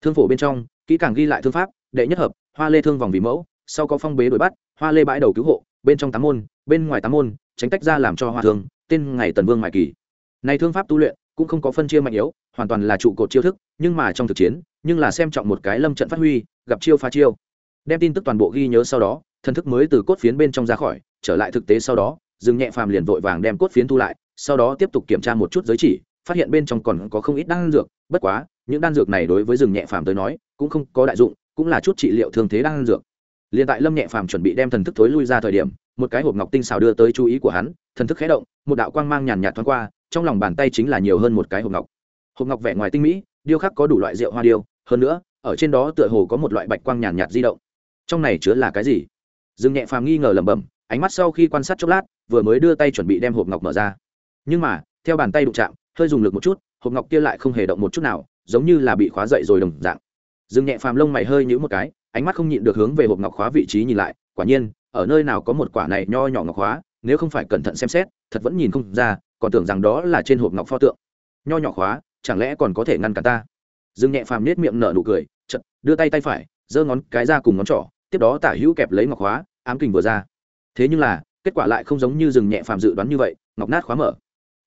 Thương phổ bên trong, kỹ càng ghi lại thương pháp, đệ nhất hợp, hoa lê thương vòng vì mẫu, sau có phong bế đuổi bắt, hoa lê bãi đầu cứu hộ, bên trong tám môn, bên ngoài tám môn, tránh tách ra làm cho hoa thương, tên ngày tần vương mại kỳ. Này thương pháp tu luyện, cũng không có phân chia mạnh yếu, hoàn toàn là trụ cột chiêu thức, nhưng mà trong thực chiến, nhưng là xem trọng một cái lâm trận phát huy, gặp chiêu phá chiêu. Đem tin tức toàn bộ ghi nhớ sau đó, thần thức mới từ cốt phiến bên trong ra khỏi, trở lại thực tế sau đó dừng nhẹ phàm liền vội vàng đem cốt phiến thu lại sau đó tiếp tục kiểm tra một chút giới chỉ, phát hiện bên trong còn có không ít đan dược, bất quá, những đan dược này đối với rừng nhẹ phàm tới nói, cũng không có đại dụng, cũng là chút trị liệu thương thế đan dược. Liền tại lâm nhẹ phàm chuẩn bị đem thần thức thối lui ra thời điểm, một cái hộp ngọc tinh xào đưa tới chú ý của hắn, thần thức khé động, một đạo quang mang nhàn nhạt thoáng qua, trong lòng bàn tay chính là nhiều hơn một cái hộp ngọc. Hộp ngọc vẻ ngoài tinh mỹ, điêu khắc có đủ loại rượu hoa điêu, hơn nữa, ở trên đó tựa hồ có một loại bạch quang nhàn nhạt di động. Trong này chứa là cái gì? Dương nhẹ phàm nghi ngờ lẩm bẩm, ánh mắt sau khi quan sát chốc lát, vừa mới đưa tay chuẩn bị đem hộp ngọc mở ra nhưng mà, theo bàn tay đụng chạm, hơi dùng lực một chút, hộp ngọc kia lại không hề động một chút nào, giống như là bị khóa dậy rồi đồng dạng. Dương nhẹ phàm lông mày hơi nhíu một cái, ánh mắt không nhịn được hướng về hộp ngọc khóa vị trí nhìn lại, quả nhiên, ở nơi nào có một quả này nho nhỏ ngọc khóa, nếu không phải cẩn thận xem xét, thật vẫn nhìn không ra, còn tưởng rằng đó là trên hộp ngọc pho tượng. Nho nhỏ khóa, chẳng lẽ còn có thể ngăn cả ta? Dương nhẹ phàm nết miệng nở nụ cười chật đưa tay tay phải, giơ ngón cái ra cùng ngón trỏ, tiếp đó tả hữu kẹp lấy ngọc khóa, ám kình vừa ra. Thế nhưng là, kết quả lại không giống như rừng nhẹ phàm dự đoán như vậy, ngọc nát khóa mở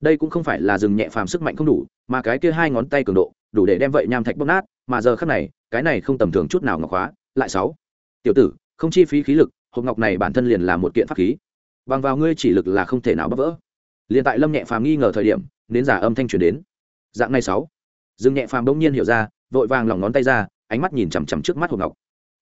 đây cũng không phải là rừng nhẹ phàm sức mạnh không đủ, mà cái kia hai ngón tay cường độ, đủ để đem vậy nham thạch bóc nát, mà giờ khắc này, cái này không tầm thường chút nào ngọc khóa lại sáu. Tiểu tử, không chi phí khí lực, hộp ngọc này bản thân liền là một kiện pháp khí. Bằng vào ngươi chỉ lực là không thể nào bắt vỡ. Liền tại lâm nhẹ phàm nghi ngờ thời điểm đến giả âm thanh truyền đến. Dạng này sáu. Rừng nhẹ phàm đông nhiên hiểu ra, vội vàng lòng ngón tay ra, ánh mắt nhìn chằm chằm trước mắt hộp ngọc.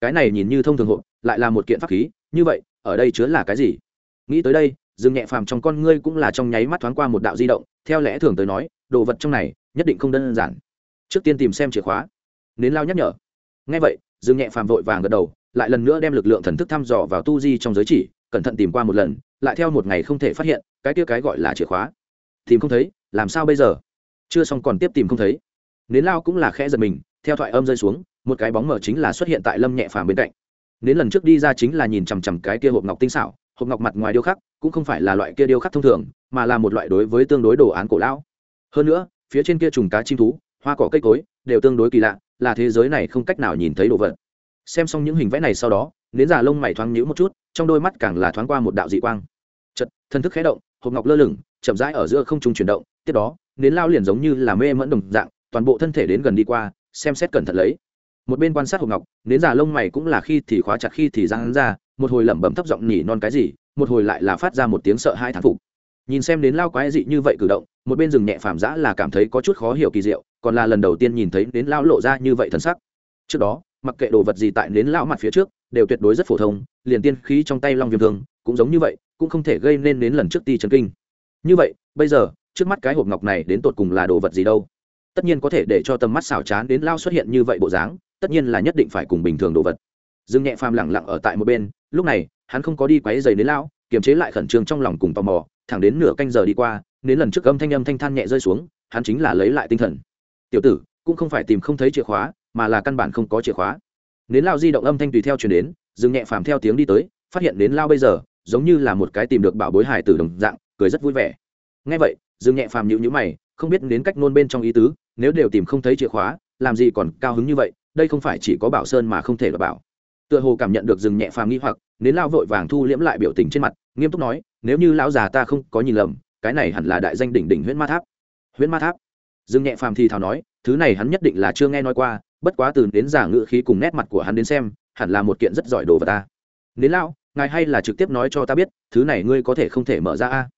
Cái này nhìn như thông thường hộp, lại là một kiện pháp khí, như vậy, ở đây chứa là cái gì? Nghĩ tới đây dương nhẹ phàm trong con ngươi cũng là trong nháy mắt thoáng qua một đạo di động, theo lẽ thường tới nói, đồ vật trong này nhất định không đơn giản. Trước tiên tìm xem chìa khóa. Nến lao nhắc nhở. Ngay vậy dương nhẹ phàm vội vàng gật đầu, lại lần nữa đem lực lượng thần thức thăm dò vào tu di trong giới chỉ, cẩn thận tìm qua một lần, lại theo một ngày không thể phát hiện, cái kia cái gọi là chìa khóa. Tìm không thấy, làm sao bây giờ? Chưa xong còn tiếp tìm không thấy. Nến lao cũng là khẽ giật mình, theo thoại âm rơi xuống, một cái bóng mở chính là xuất hiện tại lâm nhẹ phàm bên cạnh. Nến lần trước đi ra chính là nhìn chằm chằm cái kia hộp ngọc tinh xảo hộp ngọc mặt ngoài điêu khắc cũng không phải là loại kia điêu khắc thông thường, mà là một loại đối với tương đối đồ án cổ lão. Hơn nữa, phía trên kia trùng cá chim thú, hoa cỏ cây cối, đều tương đối kỳ lạ, là thế giới này không cách nào nhìn thấy đồ vật. Xem xong những hình vẽ này sau đó, nến già lông mày thoáng nhữ một chút, trong đôi mắt càng là thoáng qua một đạo dị quang. Chật thân thức khé động, hộp ngọc lơ lửng, chậm rãi ở giữa không trung chuyển động, tiếp đó, nến lao liền giống như là mê mẫn đồng dạng, toàn bộ thân thể đến gần đi qua, xem xét cẩn thận lấy. Một bên quan sát hộp ngọc, nến già lông mày cũng là khi thì khóa chặt khi thì giang ra một hồi lẩm bẩm thấp giọng nhỉ non cái gì, một hồi lại là phát ra một tiếng sợ hai thán phục. Nhìn xem đến lao quái dị như vậy cử động, một bên rừng nhẹ phàm giã là cảm thấy có chút khó hiểu kỳ diệu, còn là lần đầu tiên nhìn thấy đến lao lộ ra như vậy thân sắc. Trước đó, mặc kệ đồ vật gì tại đến lao mặt phía trước, đều tuyệt đối rất phổ thông, liền tiên khí trong tay long viêm thương, cũng giống như vậy, cũng không thể gây nên đến lần trước ti chân kinh. Như vậy, bây giờ, trước mắt cái hộp ngọc này đến tột cùng là đồ vật gì đâu? Tất nhiên có thể để cho tầm mắt xảo chán đến lao xuất hiện như vậy bộ dáng, tất nhiên là nhất định phải cùng bình thường đồ vật dương nhẹ phàm lẳng lặng ở tại một bên lúc này hắn không có đi quáy dày đến lão, kiềm chế lại khẩn trương trong lòng cùng tò mò thẳng đến nửa canh giờ đi qua đến lần trước âm thanh âm thanh than nhẹ rơi xuống hắn chính là lấy lại tinh thần. Tiểu tử cũng không phải tìm không thấy chìa khóa mà là căn bản không có chìa khóa. Nến lao di động âm thanh tùy theo chuyển đến dừng nhẹ phàm theo tiếng đi tới phát hiện đến lao bây giờ giống như là một cái tìm được bảo bối hải tử đồng dạng cười rất vui vẻ. Ngay vậy dừng nhẹ phàm nhịu nhữ mày không biết đến cách nôn bên trong ý tứ nếu đều tìm không thấy chìa khóa làm gì còn cao hứng như vậy đây không phải chỉ có bảo sơn mà không thể là bảo tựa hồ cảm nhận được rừng nhẹ phàm nghi hoặc nến lao vội vàng thu liễm lại biểu tình trên mặt, nghiêm túc nói, nếu như lão già ta không có nhìn lầm, cái này hẳn là đại danh đỉnh đỉnh huyễn ma tháp. Huyễn ma tháp? Dương nhẹ phàm thì thào nói, thứ này hắn nhất định là chưa nghe nói qua, bất quá từ đến giả ngự khí cùng nét mặt của hắn đến xem, hẳn là một kiện rất giỏi đồ vật ta. Nên lão, ngài hay là trực tiếp nói cho ta biết, thứ này ngươi có thể không thể mở ra a?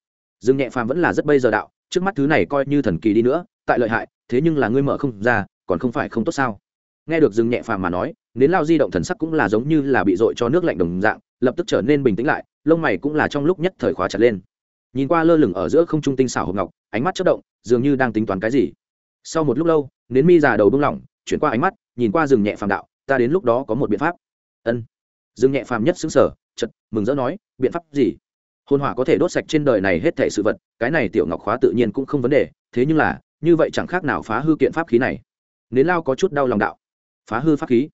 Dương nhẹ phàm vẫn là rất bây giờ đạo, trước mắt thứ này coi như thần kỳ đi nữa, tại lợi hại, thế nhưng là ngươi mở không ra, còn không phải không tốt sao? Nghe được dương nhẹ phàm mà nói nến lao di động thần sắc cũng là giống như là bị dội cho nước lạnh đồng dạng, lập tức trở nên bình tĩnh lại, lông mày cũng là trong lúc nhất thời khóa chặt lên. Nhìn qua lơ lửng ở giữa không trung tinh xảo hộp ngọc, ánh mắt chất động, dường như đang tính toán cái gì. Sau một lúc lâu, nến mi già đầu bông lỏng, chuyển qua ánh mắt, nhìn qua rừng nhẹ phàm đạo, ta đến lúc đó có một biện pháp. Ân. Rừng nhẹ phàm nhất xứng sở chật mừng rỡ nói, biện pháp gì? Hôn hỏa có thể đốt sạch trên đời này hết thể sự vật, cái này tiểu ngọc khóa tự nhiên cũng không vấn đề, thế nhưng là, như vậy chẳng khác nào phá hư kiện pháp khí này. Nến lao có chút đau lòng đạo. Phá hư pháp khí?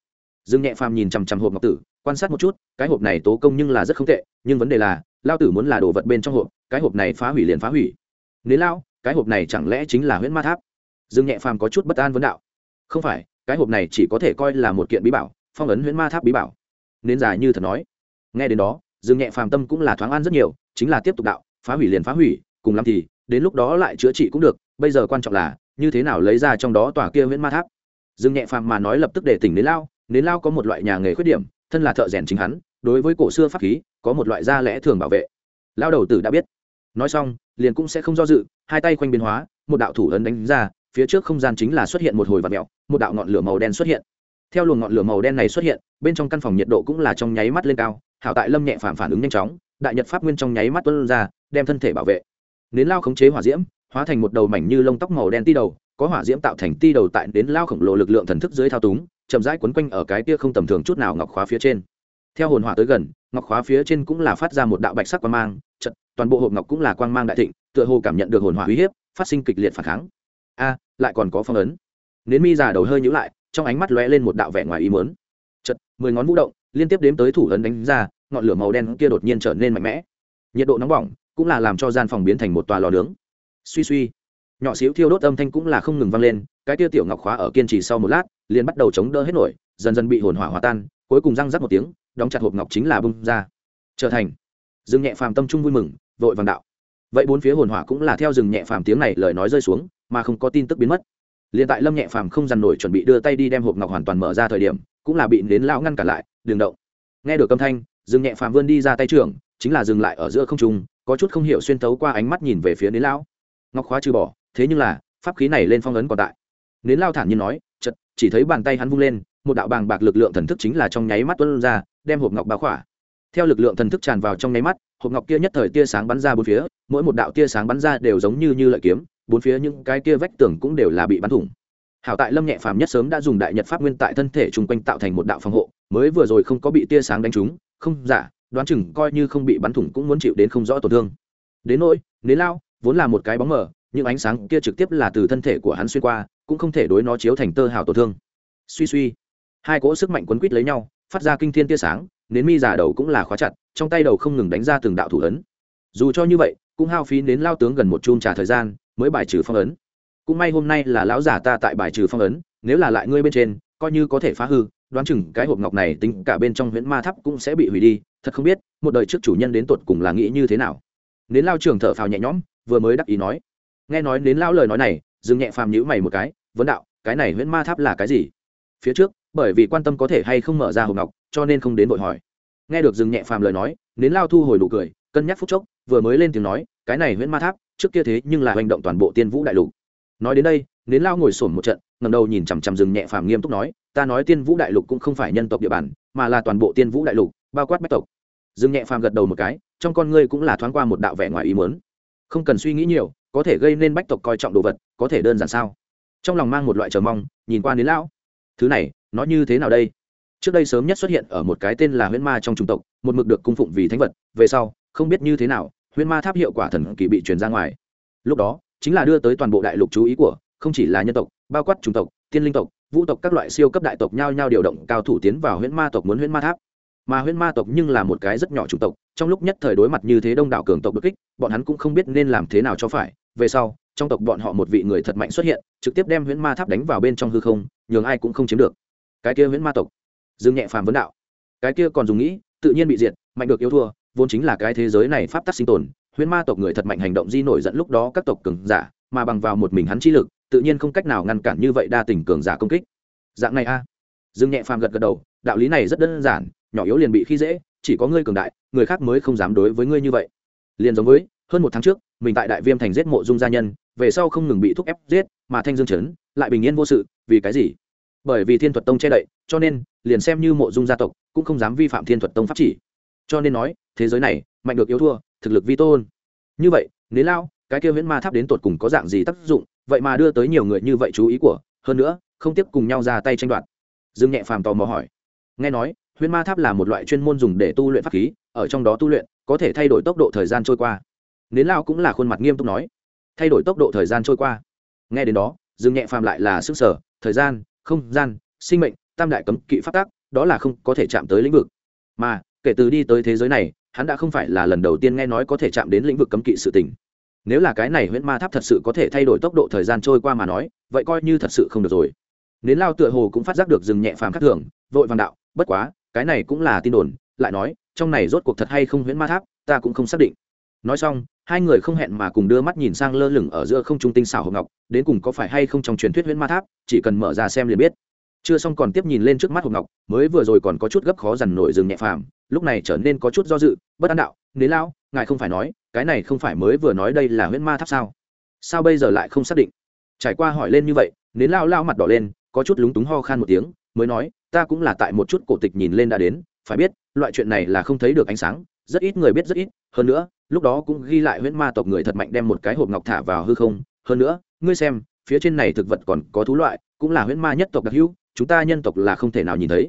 Dương nhẹ phàm nhìn chằm chằm hộp ngọc tử, quan sát một chút, cái hộp này tố công nhưng là rất không tệ, nhưng vấn đề là, lao tử muốn là đồ vật bên trong hộp, cái hộp này phá hủy liền phá hủy. Nếu lao, cái hộp này chẳng lẽ chính là huyễn ma tháp? Dương nhẹ phàm có chút bất an vấn đạo. Không phải, cái hộp này chỉ có thể coi là một kiện bí bảo, phong ấn huyễn ma tháp bí bảo. Nên dài như thật nói. Nghe đến đó, dương nhẹ phàm tâm cũng là thoáng an rất nhiều, chính là tiếp tục đạo, phá hủy liền phá hủy, cùng lắm thì, đến lúc đó lại chữa trị cũng được, bây giờ quan trọng là, như thế nào lấy ra trong đó tòa kia huyễn ma tháp? Dương nhẹ phàm mà nói lập tức để tỉnh đến lao nến lao có một loại nhà nghề khuyết điểm, thân là thợ rèn chính hắn, đối với cổ xưa pháp khí, có một loại da lẽ thường bảo vệ. Lao đầu tử đã biết. Nói xong, liền cũng sẽ không do dự, hai tay quanh biến hóa, một đạo thủ ấn đánh ra, phía trước không gian chính là xuất hiện một hồi vạt mẹo một đạo ngọn lửa màu đen xuất hiện. Theo luồng ngọn lửa màu đen này xuất hiện, bên trong căn phòng nhiệt độ cũng là trong nháy mắt lên cao, hảo tại lâm nhẹ phản phản ứng nhanh chóng, đại nhật pháp nguyên trong nháy mắt tuân ra, đem thân thể bảo vệ. Nến lao khống chế hỏa diễm, hóa thành một đầu mảnh như lông tóc màu đen ti đầu có hỏa diễm tạo thành ti đầu tại đến lao khổng lồ lực lượng thần thức dưới thao túng, chậm rãi quấn quanh ở cái tia không tầm thường chút nào ngọc khóa phía trên. Theo hồn hỏa tới gần, ngọc khóa phía trên cũng là phát ra một đạo bạch sắc quang mang chật toàn bộ hộp ngọc cũng là quang mang đại thịnh, tựa hồ cảm nhận được hồn hỏa uy hiếp, phát sinh kịch liệt phản kháng. A, lại còn có phong ấn. Nến mi già đầu hơi nhữ lại, trong ánh mắt lóe lên một đạo vẻ ngoài ý mớn chật mười ngón vũ động, liên tiếp đếm tới thủ ấn đánh ra, ngọn lửa màu đen kia đột nhiên trở nên mạnh mẽ. Nhiệt độ nóng bỏng, cũng là làm cho gian phòng biến thành một tòa lò nướng. Suy suy nhỏ xíu thiêu đốt âm thanh cũng là không ngừng vang lên, cái tia tiểu ngọc khóa ở kiên trì sau một lát, liền bắt đầu chống đỡ hết nổi, dần dần bị hồn hỏa hòa tan, cuối cùng răng rắc một tiếng, đóng chặt hộp ngọc chính là bung ra. Trở thành. Dương nhẹ phàm tâm trung vui mừng, vội vàng đạo. Vậy bốn phía hồn hỏa cũng là theo rừng nhẹ phàm tiếng này lời nói rơi xuống, mà không có tin tức biến mất. Liền tại lâm nhẹ phàm không dằn nổi chuẩn bị đưa tay đi đem hộp ngọc hoàn toàn mở ra thời điểm, cũng là bị đến lão ngăn cản lại đường động. Nghe được âm thanh rừng nhẹ phàm vươn đi ra tay trưởng, chính là dừng lại ở giữa không trung, có chút không hiểu xuyên tấu qua ánh mắt nhìn về phía đến lão. Ngọc khóa trừ bỏ thế nhưng là, pháp khí này lên phong ấn còn tại. Nến lao thản nhiên nói chật chỉ thấy bàn tay hắn vung lên, một đạo bàng bạc lực lượng thần thức chính là trong nháy mắt tuân ra, đem hộp ngọc báo khỏa. Theo lực lượng thần thức tràn vào trong nháy mắt, hộp ngọc kia nhất thời tia sáng bắn ra bốn phía, mỗi một đạo tia sáng bắn ra đều giống như như lợi kiếm, bốn phía những cái kia vách tường cũng đều là bị bắn thủng. Hảo tại lâm nhẹ phàm nhất sớm đã dùng đại nhật pháp nguyên tại thân thể chung quanh tạo thành một đạo phòng hộ, mới vừa rồi không có bị tia sáng đánh trúng, không giả đoán chừng coi như không bị bắn thủng cũng muốn chịu đến không rõ tổn thương. Đến nỗi, nến lao, vốn là một cái bóng mờ những ánh sáng kia trực tiếp là từ thân thể của hắn xuyên qua, cũng không thể đối nó chiếu thành tơ hào tổn thương. Suy suy, hai cỗ sức mạnh quấn quýt lấy nhau, phát ra kinh thiên tia sáng, nến mi giả đầu cũng là khóa chặt, trong tay đầu không ngừng đánh ra từng đạo thủ ấn. Dù cho như vậy, cũng hao phí đến lao tướng gần một chum trà thời gian mới bài trừ phong ấn. Cũng may hôm nay là lão giả ta tại bài trừ phong ấn, nếu là lại ngươi bên trên, coi như có thể phá hư, đoán chừng cái hộp ngọc này tính cả bên trong huyễn ma tháp cũng sẽ bị hủy đi, thật không biết, một đời trước chủ nhân đến tột cùng là nghĩ như thế nào. Nến lao trường thở phào nhẹ nhõm, vừa mới đắc ý nói nghe nói đến lao lời nói này dừng nhẹ phàm nhữ mày một cái, vấn đạo, cái này huyễn ma tháp là cái gì? Phía trước, bởi vì quan tâm có thể hay không mở ra hộp ngọc, cho nên không đến vội hỏi. Nghe được dừng nhẹ phàm lời nói nến lao thu hồi nụ cười, cân nhắc phút chốc, vừa mới lên tiếng nói, cái này huyễn ma tháp, trước kia thế nhưng là hành động toàn bộ tiên vũ đại lục. Nói đến đây nến lao ngồi sổn một trận ngầm đầu nhìn chằm chằm dừng nhẹ phàm nghiêm túc nói, ta nói tiên vũ đại lục cũng không phải nhân tộc địa bàn, mà là toàn bộ tiên vũ đại lục, bao quát bách tộc. Dừng nhẹ phàm gật đầu một cái, trong con ngươi cũng là thoáng qua một đạo vẻ ngoài ý muốn. Không cần suy nghĩ nhiều có thể gây nên bách tộc coi trọng đồ vật, có thể đơn giản sao? Trong lòng mang một loại chờ mong, nhìn qua đến lão. Thứ này, nó như thế nào đây? Trước đây sớm nhất xuất hiện ở một cái tên là huyễn ma trong chủng tộc, một mực được cung phụng vì thánh vật, về sau, không biết như thế nào, huyễn ma tháp hiệu quả thần kỳ bị truyền ra ngoài. Lúc đó, chính là đưa tới toàn bộ đại lục chú ý của, không chỉ là nhân tộc, bao quát chủng tộc, tiên linh tộc, vũ tộc các loại siêu cấp đại tộc nhao nhao điều động cao thủ tiến vào huyễn ma tộc muốn huyễn ma tháp mà huyễn ma tộc nhưng là một cái rất nhỏ chủng tộc, trong lúc nhất thời đối mặt như thế đông đảo cường tộc bất kích, bọn hắn cũng không biết nên làm thế nào cho phải. Về sau, trong tộc bọn họ một vị người thật mạnh xuất hiện, trực tiếp đem huyễn ma tháp đánh vào bên trong hư không, nhường ai cũng không chiếm được. Cái kia huyễn ma tộc, dương nhẹ phàm vấn đạo. Cái kia còn dùng nghĩ, tự nhiên bị diệt, mạnh được yêu thua, vốn chính là cái thế giới này pháp tắc sinh tồn, huyễn ma tộc người thật mạnh hành động di nổi dẫn lúc đó các tộc cường giả, mà bằng vào một mình hắn chi lực, tự nhiên không cách nào ngăn cản như vậy đa tình cường giả công kích. Dạng này a. Dương nhẹ phàm gật gật đầu, đạo lý này rất đơn giản nhỏ yếu liền bị khi dễ, chỉ có ngươi cường đại, người khác mới không dám đối với ngươi như vậy. Liền giống với, hơn một tháng trước, mình tại đại viêm thành giết mộ dung gia nhân, về sau không ngừng bị thúc ép giết, mà thanh dương chấn lại bình yên vô sự, vì cái gì? Bởi vì thiên thuật tông che đậy, cho nên, liền xem như mộ dung gia tộc, cũng không dám vi phạm thiên thuật tông pháp chỉ. Cho nên nói, thế giới này, mạnh được yếu thua, thực lực vi tôn. Như vậy nếu lao, cái kia viễn ma tháp đến tột cùng có dạng gì tác dụng, vậy mà đưa tới nhiều người như vậy chú ý của, hơn nữa, không tiếp cùng nhau ra tay tranh đoạt. Dương nhẹ phàm tò mò hỏi. Nghe nói huyễn ma tháp là một loại chuyên môn dùng để tu luyện pháp khí, ở trong đó tu luyện, có thể thay đổi tốc độ thời gian trôi qua. Nến lao cũng là khuôn mặt nghiêm túc nói, thay đổi tốc độ thời gian trôi qua. Nghe đến đó, dương nhẹ phàm lại là sức sở thời gian, không gian, sinh mệnh, tam đại cấm kỵ phát tác đó là không có thể chạm tới lĩnh vực. Mà, kể từ đi tới thế giới này, hắn đã không phải là lần đầu tiên nghe nói có thể chạm đến lĩnh vực cấm kỵ sự tình. Nếu là cái này huyễn ma tháp thật sự có thể thay đổi tốc độ thời gian trôi qua mà nói, vậy coi như thật sự không được rồi. Nến lao tựa hồ cũng phát giác được dừng nhẹ phàm khắc thường, vội vàng đạo, bất quá cái này cũng là tin đồn, lại nói, trong này rốt cuộc thật hay không huyễn ma tháp, ta cũng không xác định. Nói xong, hai người không hẹn mà cùng đưa mắt nhìn sang lơ lửng ở giữa không trung tinh xảo hộp ngọc, đến cùng có phải hay không trong truyền thuyết huyễn ma tháp, chỉ cần mở ra xem liền biết. Chưa xong còn tiếp nhìn lên trước mắt hộp ngọc, mới vừa rồi còn có chút gấp khó dằn nổi rừng nhẹ phàm, lúc này trở nên có chút do dự, bất an đạo nếu lao ngài không phải nói, cái này không phải mới vừa nói đây là huyễn ma tháp sao? Sao bây giờ lại không xác định? Trải qua hỏi lên như vậy nến lao lao mặt đỏ lên, có chút lúng túng ho khan một tiếng mới nói, ta cũng là tại một chút cổ tịch nhìn lên đã đến, phải biết, loại chuyện này là không thấy được ánh sáng, rất ít người biết rất ít, hơn nữa, lúc đó cũng ghi lại huyễn ma tộc người thật mạnh đem một cái hộp ngọc thả vào hư không. Hơn nữa, ngươi xem, phía trên này thực vật còn có thú loại, cũng là huyễn ma nhất tộc đặc hữu, chúng ta nhân tộc là không thể nào nhìn thấy.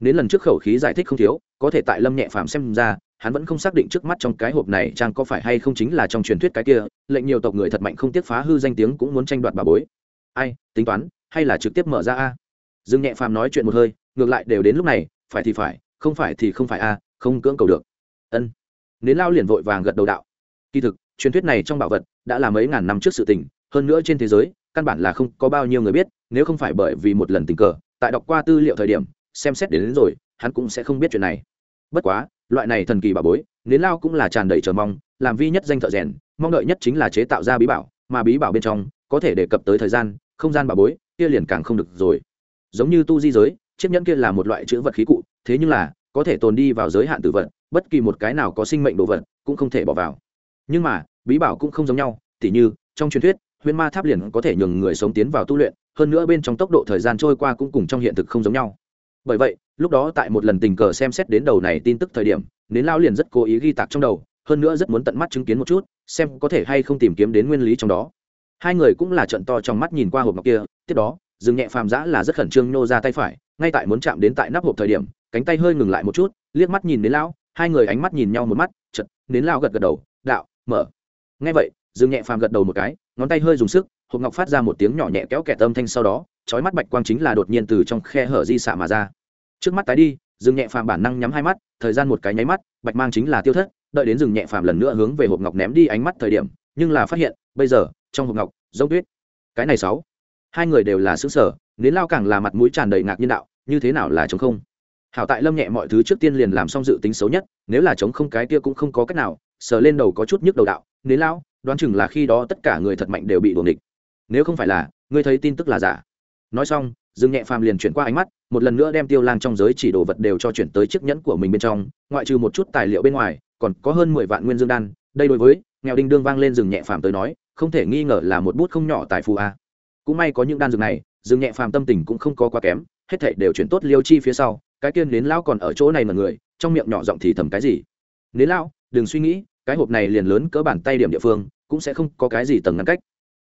Đến lần trước khẩu khí giải thích không thiếu, có thể tại lâm nhẹ phàm xem ra, hắn vẫn không xác định trước mắt trong cái hộp này trang có phải hay không chính là trong truyền thuyết cái kia, lệnh nhiều tộc người thật mạnh không tiếc phá hư danh tiếng cũng muốn tranh đoạt bà bối. Ai, tính toán, hay là trực tiếp mở ra a? Dương nhẹ phàm nói chuyện một hơi ngược lại đều đến lúc này phải thì phải không phải thì không phải a không cưỡng cầu được. Ân. Nến lao liền vội vàng gật đầu đạo. Kỳ thực truyền thuyết này trong bảo vật đã là mấy ngàn năm trước sự tình hơn nữa trên thế giới căn bản là không có bao nhiêu người biết nếu không phải bởi vì một lần tình cờ tại đọc qua tư liệu thời điểm xem xét đến, đến rồi hắn cũng sẽ không biết chuyện này. Bất quá loại này thần kỳ bảo bối nến lao cũng là tràn đầy chờ mong làm vi nhất danh thợ rèn mong đợi nhất chính là chế tạo ra bí bảo mà bí bảo bên trong có thể đề cập tới thời gian không gian bảo bối kia liền càng không được rồi giống như tu di giới, chiếc nhẫn kia là một loại chữ vật khí cụ, thế nhưng là, có thể tồn đi vào giới hạn tử vật, bất kỳ một cái nào có sinh mệnh đồ vật cũng không thể bỏ vào. Nhưng mà, bí bảo cũng không giống nhau, tỉ như, trong truyền thuyết, huyễn ma tháp liền có thể nhường người sống tiến vào tu luyện, hơn nữa bên trong tốc độ thời gian trôi qua cũng cùng trong hiện thực không giống nhau. Bởi vậy, lúc đó tại một lần tình cờ xem xét đến đầu này tin tức thời điểm, nến lao liền rất cố ý ghi tạc trong đầu, hơn nữa rất muốn tận mắt chứng kiến một chút, xem có thể hay không tìm kiếm đến nguyên lý trong đó. Hai người cũng là trận to trong mắt nhìn qua hộp ngọc kia, tiếp đó dừng nhẹ phàm giã là rất khẩn trương nô ra tay phải, ngay tại muốn chạm đến tại nắp hộp thời điểm, cánh tay hơi ngừng lại một chút, liếc mắt nhìn đến lão, hai người ánh mắt nhìn nhau một mắt chật đến lao gật gật đầu, đạo, mở. Ngay vậy, dừng nhẹ phàm gật đầu một cái, ngón tay hơi dùng sức, hộp ngọc phát ra một tiếng nhỏ nhẹ kéo kẹt âm thanh sau đó trói mắt bạch quang chính là đột nhiên từ trong khe hở di xạ mà ra. Trước mắt tái đi, dừng nhẹ phàm bản năng nhắm hai mắt, thời gian một cái nháy mắt, bạch mang chính là tiêu thất, đợi đến dừng nhẹ phàm lần nữa hướng về hộp ngọc ném đi ánh mắt thời điểm, nhưng là phát hiện, bây giờ, trong hộp ngọc, giống tuyết. Cái này sáu hai người đều là xứ sở nến lao càng là mặt mũi tràn đầy ngạc nhiên đạo, như thế nào là chống không? Hảo tại lâm nhẹ mọi thứ trước tiên liền làm xong dự tính xấu nhất, nếu là chống không cái kia cũng không có cách nào, sờ lên đầu có chút nhức đầu đạo, nến lao, đoán chừng là khi đó tất cả người thật mạnh đều bị đuồng địch nếu không phải là, ngươi thấy tin tức là giả. Nói xong, dương nhẹ phàm liền chuyển qua ánh mắt, một lần nữa đem tiêu lang trong giới chỉ đồ vật đều cho chuyển tới chiếc nhẫn của mình bên trong, ngoại trừ một chút tài liệu bên ngoài, còn có hơn mười vạn nguyên dương đan. Đây đối với nghèo đinh đương vang lên rừng nhẹ phàm tới nói, không thể nghi ngờ là một bút không nhỏ tại phù a cũng may có những đan dược này, dương nhẹ phàm tâm tình cũng không có quá kém, hết thảy đều chuyển tốt liêu chi phía sau, cái kiên đến lão còn ở chỗ này mà người, trong miệng nhỏ giọng thì thầm cái gì? Đến lão, đừng suy nghĩ, cái hộp này liền lớn cỡ bàn tay điểm địa phương, cũng sẽ không có cái gì tầng ngăn cách.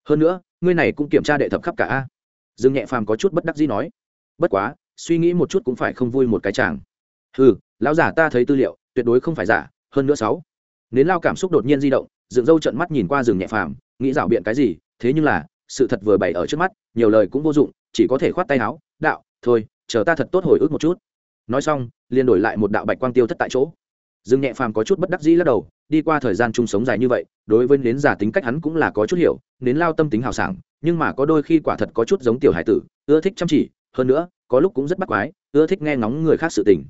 Hơn nữa, ngươi này cũng kiểm tra đệ thập khắp cả a. Dương nhẹ phàm có chút bất đắc dĩ nói. Bất quá, suy nghĩ một chút cũng phải không vui một cái chàng. Ừ lão giả ta thấy tư liệu, tuyệt đối không phải giả, hơn nữa sáu. Nến lao cảm xúc đột nhiên di động, dựng râu trận mắt nhìn qua rừng nhẹ phàm, nghĩ rảo biện cái gì, thế nhưng là sự thật vừa bày ở trước mắt, nhiều lời cũng vô dụng, chỉ có thể khoát tay áo, đạo, thôi, chờ ta thật tốt hồi ức một chút. Nói xong, liền đổi lại một đạo bạch quang tiêu thất tại chỗ. Dương nhẹ phàm có chút bất đắc dĩ lắc đầu, đi qua thời gian chung sống dài như vậy, đối với nến giả tính cách hắn cũng là có chút hiểu, nến lao tâm tính hào sảng, nhưng mà có đôi khi quả thật có chút giống tiểu hải tử, ưa thích chăm chỉ, hơn nữa, có lúc cũng rất bắt quái, ưa thích nghe ngóng người khác sự tình.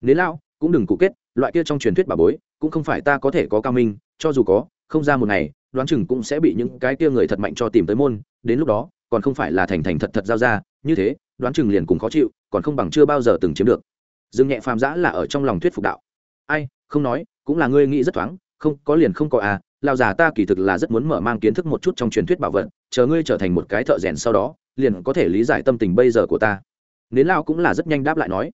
Nến lao, cũng đừng cụ kết, loại kia trong truyền thuyết bà bối, cũng không phải ta có thể có cao minh, cho dù có, không ra một ngày đoán chừng cũng sẽ bị những cái kia người thật mạnh cho tìm tới môn, đến lúc đó, còn không phải là thành thành thật thật giao ra, như thế, đoán chừng liền cùng khó chịu, còn không bằng chưa bao giờ từng chiếm được. Dương nhẹ phàm giã là ở trong lòng thuyết phục đạo. Ai, không nói, cũng là ngươi nghĩ rất thoáng, không, có liền không có à lao già ta kỳ thực là rất muốn mở mang kiến thức một chút trong truyền thuyết bảo vật, chờ ngươi trở thành một cái thợ rèn sau đó, liền có thể lý giải tâm tình bây giờ của ta. Nến lao cũng là rất nhanh đáp lại nói.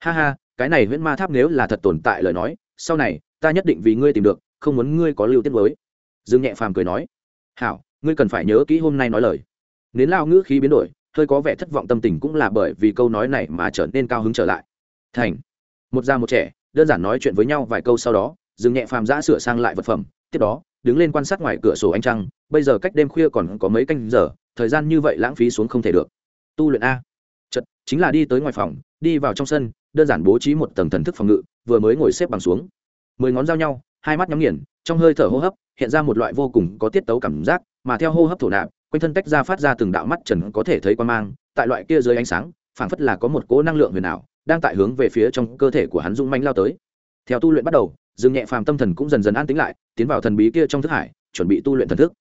Ha ha, cái này huyễn ma tháp nếu là thật tồn tại lời nói, sau này, ta nhất định vì ngươi tìm được, không muốn ngươi có lưu tiết mới dương nhẹ phàm cười nói, hảo, ngươi cần phải nhớ kỹ hôm nay nói lời. Nến lao ngữ khí biến đổi, hơi có vẻ thất vọng tâm tình cũng là bởi vì câu nói này mà trở nên cao hứng trở lại. Thành. Một già một trẻ, đơn giản nói chuyện với nhau vài câu sau đó, dương nhẹ phàm giã sửa sang lại vật phẩm, tiếp đó, đứng lên quan sát ngoài cửa sổ ánh trăng, bây giờ cách đêm khuya còn có mấy canh giờ, thời gian như vậy lãng phí xuống không thể được. Tu luyện a. Chật chính là đi tới ngoài phòng, đi vào trong sân, đơn giản bố trí một tầng thần thức phòng ngự, vừa mới ngồi xếp bằng xuống. Mười ngón giao nhau hai mắt nhắm nghiền, trong hơi thở hô hấp, hiện ra một loại vô cùng có tiết tấu cảm giác, mà theo hô hấp thổ nạp, quanh thân tách ra phát ra từng đạo mắt trần có thể thấy quan mang, tại loại kia dưới ánh sáng, phảng phất là có một cỗ năng lượng huyền ảo, đang tại hướng về phía trong cơ thể của hắn dung manh lao tới. Theo tu luyện bắt đầu, dương nhẹ phàm tâm thần cũng dần dần an tĩnh lại, tiến vào thần bí kia trong thức hải, chuẩn bị tu luyện thần thức.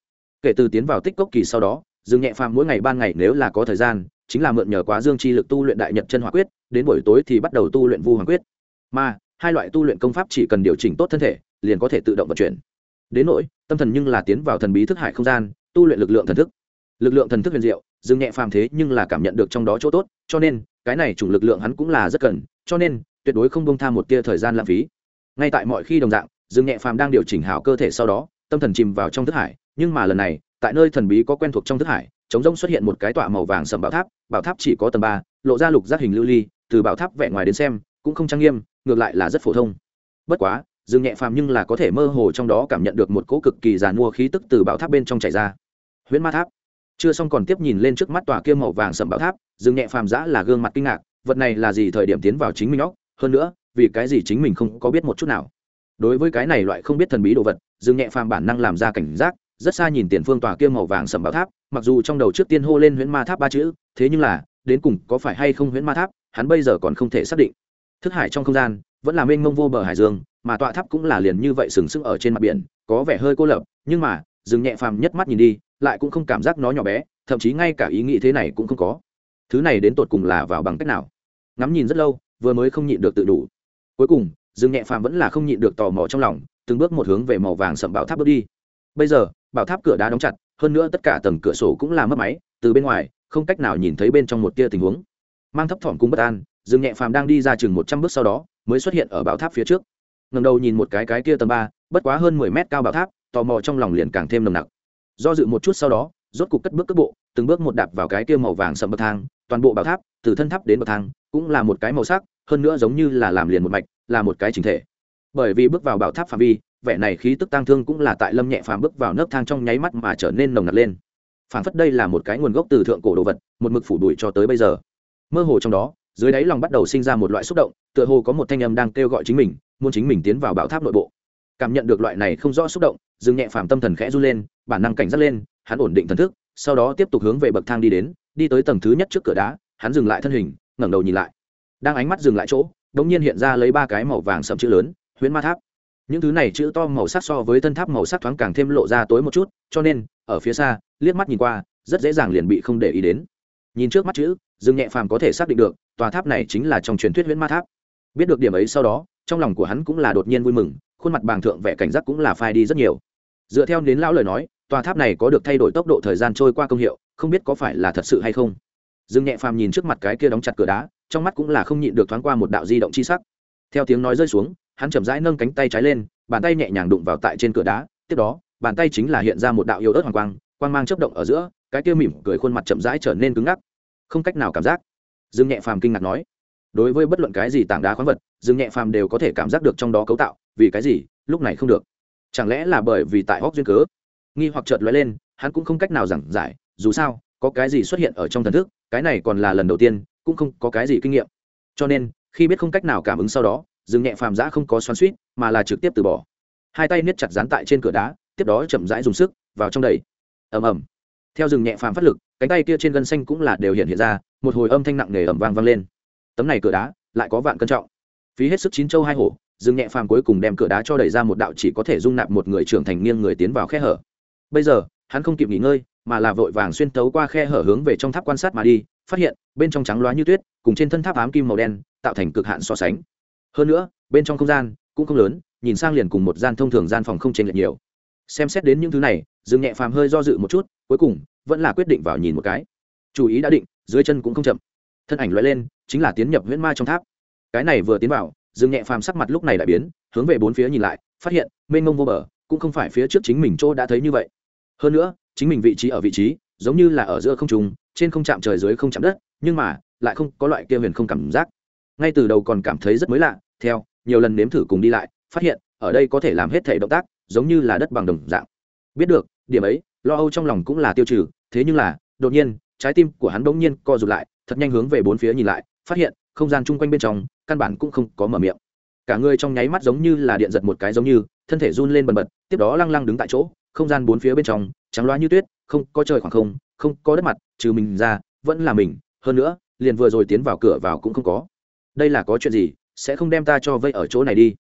Kể từ tiến vào tích cốc kỳ sau đó, dương nhẹ phàm mỗi ngày ban ngày nếu là có thời gian, chính là mượn nhờ quá dương chi lực tu luyện đại nhật chân hỏa quyết, đến buổi tối thì bắt đầu tu luyện vu hoàng quyết. Mà, hai loại tu luyện công pháp chỉ cần điều chỉnh tốt thân thể liền có thể tự động vận chuyển. Đến nỗi, tâm thần nhưng là tiến vào thần bí thức hải không gian, tu luyện lực lượng thần thức. Lực lượng thần thức huyền diệu, dương nhẹ phàm thế nhưng là cảm nhận được trong đó chỗ tốt, cho nên, cái này chủng lực lượng hắn cũng là rất cần, cho nên, tuyệt đối không bông tham một tia thời gian lãng phí. Ngay tại mọi khi đồng dạng, dương nhẹ phàm đang điều chỉnh hảo cơ thể sau đó, tâm thần chìm vào trong thức hải, nhưng mà lần này, tại nơi thần bí có quen thuộc trong thức hải chống rông xuất hiện một cái tọa màu vàng sầm bảo tháp bảo tháp chỉ có tầng ba, lộ ra lục giác hình lưu ly, từ bảo tháp vẽ ngoài đến xem, cũng không trang nghiêm, ngược lại là rất phổ thông. Bất quá dương nhẹ phàm nhưng là có thể mơ hồ trong đó cảm nhận được một cỗ cực kỳ giàn mua khí tức từ bão tháp bên trong chảy ra. Huyễn ma tháp. Chưa xong còn tiếp nhìn lên trước mắt tòa kia màu vàng sầm bão tháp, dương nhẹ phàm giã là gương mặt kinh ngạc, vật này là gì thời điểm tiến vào chính mình óc, hơn nữa, vì cái gì chính mình không có biết một chút nào. Đối với cái này loại không biết thần bí đồ vật, dương nhẹ phàm bản năng làm ra cảnh giác, rất xa nhìn tiền phương tòa kia màu vàng sầm bão tháp, mặc dù trong đầu trước tiên hô lên huyễn ma tháp ba chữ, thế nhưng là, đến cùng có phải hay không huyễn ma tháp, hắn bây giờ còn không thể xác định. Thức hải trong không gian, vẫn là mênh mông vô bờ hải dương mà tọa tháp cũng là liền như vậy sừng sững ở trên mặt biển, có vẻ hơi cô lập, nhưng mà dừng nhẹ phàm nhất mắt nhìn đi, lại cũng không cảm giác nó nhỏ bé, thậm chí ngay cả ý nghĩ thế này cũng không có. Thứ này đến tột cùng là vào bằng cách nào? Ngắm nhìn rất lâu, vừa mới không nhịn được tự đủ. Cuối cùng dừng nhẹ phàm vẫn là không nhịn được tò mò trong lòng, từng bước một hướng về màu vàng sậm bảo tháp bước đi. Bây giờ, bảo tháp cửa đá đóng chặt, hơn nữa tất cả tầng cửa sổ cũng là mất máy, từ bên ngoài, không cách nào nhìn thấy bên trong một tia tình huống. Mang thấp thỏm cung bất an dừng nhẹ phàm đang đi ra chừng một trăm bước sau đó, mới xuất hiện ở bảo tháp phía trước ngầm đầu nhìn một cái cái kia tầng ba, bất quá hơn mười mét cao bảo tháp, tò mò trong lòng liền càng thêm nồng nặc. Do dự một chút sau đó, rốt cục cất bước cất bộ, từng bước một đạp vào cái kia màu vàng sầm bậc thang, toàn bộ bảo tháp, từ thân tháp đến bậc thang, cũng là một cái màu sắc, hơn nữa giống như là làm liền một mạch, là một cái chỉnh thể. Bởi vì bước vào bảo tháp phạm vi, vẻ này khí tức tăng thương cũng là tại lâm nhẹ phàm bước vào nấc thang trong nháy mắt mà trở nên nồng nặc lên. Phản phất đây là một cái nguồn gốc từ thượng cổ đồ vật, một mực phủ đuổi cho tới bây giờ. Mơ hồ trong đó, dưới đáy lòng bắt đầu sinh ra một loại xúc động, tựa hồ có một thanh âm đang kêu gọi chính mình muốn chính mình tiến vào bảo tháp nội bộ. Cảm nhận được loại này không rõ xúc động, dương nhẹ phàm tâm thần khẽ run lên, bản năng cảnh giác lên, hắn ổn định thần thức, sau đó tiếp tục hướng về bậc thang đi đến, đi tới tầng thứ nhất trước cửa đá, hắn dừng lại thân hình, ngẩng đầu nhìn lại. Đang ánh mắt dừng lại chỗ đ ỗ n g nhiên hiện ra lấy ba cái màu vàng sầm chữ lớn, huyễn ma tháp. Những thứ này chữ to màu sắc so với thân tháp màu sắc thoáng càng thêm lộ ra tối một chút, cho nên, ở phía xa, liếc mắt nhìn qua, rất dễ dàng liền bị không để ý đến. Nhìn trước mắt chữ, dương nhẹ phàm có thể xác định được, tòa tháp này chính là trong truyền thuyết huyễn ma tháp. Biết được điểm ấy sau đó trong lòng của hắn cũng là đột nhiên vui mừng, khuôn mặt bàng thượng vẻ cảnh giác cũng là phai đi rất nhiều. Dựa theo đến lão lời nói, tòa tháp này có được thay đổi tốc độ thời gian trôi qua công hiệu, không biết có phải là thật sự hay không. Dương nhẹ phàm nhìn trước mặt cái kia đóng chặt cửa đá, trong mắt cũng là không nhịn được thoáng qua một đạo di động chi sắc. Theo tiếng nói rơi xuống, hắn chậm rãi nâng cánh tay trái lên, bàn tay nhẹ nhàng đụng vào tại trên cửa đá, tiếp đó, bàn tay chính là hiện ra một đạo yếu ớt hoàng quang quang mang chấp động ở giữa, cái kia mỉm cười khuôn mặt chậm rãi trở nên cứng ngắc. Không cách nào cảm giác. Dương nhẹ phàm kinh ngạc nói đối với bất luận cái gì tảng đá khoáng vật, dương nhẹ phàm đều có thể cảm giác được trong đó cấu tạo, vì cái gì? Lúc này không được. Chẳng lẽ là bởi vì tại hóc duyên cớ? Nghi hoặc chợt lóe lên, hắn cũng không cách nào giảng giải, dù sao, có cái gì xuất hiện ở trong thần thức, cái này còn là lần đầu tiên, cũng không có cái gì kinh nghiệm. Cho nên, khi biết không cách nào cảm ứng sau đó, Dương nhẹ phàm giã không có xoắn suýt mà là trực tiếp từ bỏ. Hai tay niết chặt dán tại trên cửa đá, tiếp đó chậm rãi dùng sức, vào trong đầy ầm ầm. Theo rừng nhẹ phàm phát lực, cánh tay kia trên gân xanh cũng là đều hiện hiện ra, một hồi âm thanh nặng nề ẩm vang vang lên tấm này cửa đá lại có vạn cân trọng. Phí hết sức chín châu hai hổ, dương nhẹ phàm cuối cùng đem cửa đá cho đẩy ra một đạo chỉ có thể dung nạp một người trưởng thành nghiêng người tiến vào khe hở. Bây giờ, hắn không kịp nghỉ ngơi, mà là vội vàng xuyên tấu qua khe hở hướng về trong tháp quan sát mà đi, phát hiện, bên trong trắng loá như tuyết, cùng trên thân tháp ám kim màu đen, tạo thành cực hạn so sánh. Hơn nữa, bên trong không gian, cũng không lớn, nhìn sang liền cùng một gian thông thường gian phòng không chênh lệch nhiều. Xem xét đến những thứ này, dương nhẹ phàm hơi do dự một chút, cuối cùng, vẫn là quyết định vào nhìn một cái. Chủ ý đã định, dưới chân cũng không chậm thân ảnh loại lên, chính là tiến nhập huyễn ma trong tháp. Cái này vừa tiến vào, dương nhẹ phàm sắc mặt lúc này lại biến, hướng về bốn phía nhìn lại, phát hiện, mênh mông vô bờ, cũng không phải phía trước chính mình chỗ đã thấy như vậy. Hơn nữa, chính mình vị trí ở vị trí, giống như là ở giữa không trùng trên không chạm trời dưới không chạm đất, nhưng mà, lại không có loại kia huyền không cảm giác. Ngay từ đầu còn cảm thấy rất mới lạ, theo, nhiều lần nếm thử cùng đi lại, phát hiện, ở đây có thể làm hết thể động tác, giống như là đất bằng đồng dạng. Biết được, điểm ấy, lo âu trong lòng cũng là tiêu trừ, thế nhưng là, đột nhiên, trái tim của hắn bỗng nhiên co rụt lại thật nhanh hướng về bốn phía nhìn lại, phát hiện, không gian chung quanh bên trong, căn bản cũng không có mở miệng. Cả người trong nháy mắt giống như là điện giật một cái giống như, thân thể run lên bần bật, tiếp đó lăng lăng đứng tại chỗ, không gian bốn phía bên trong, trắng loá như tuyết, không có trời khoảng không không có đất mặt, trừ mình ra, vẫn là mình, hơn nữa, liền vừa rồi tiến vào cửa vào cũng không có. Đây là có chuyện gì, sẽ không đem ta cho vây ở chỗ này đi.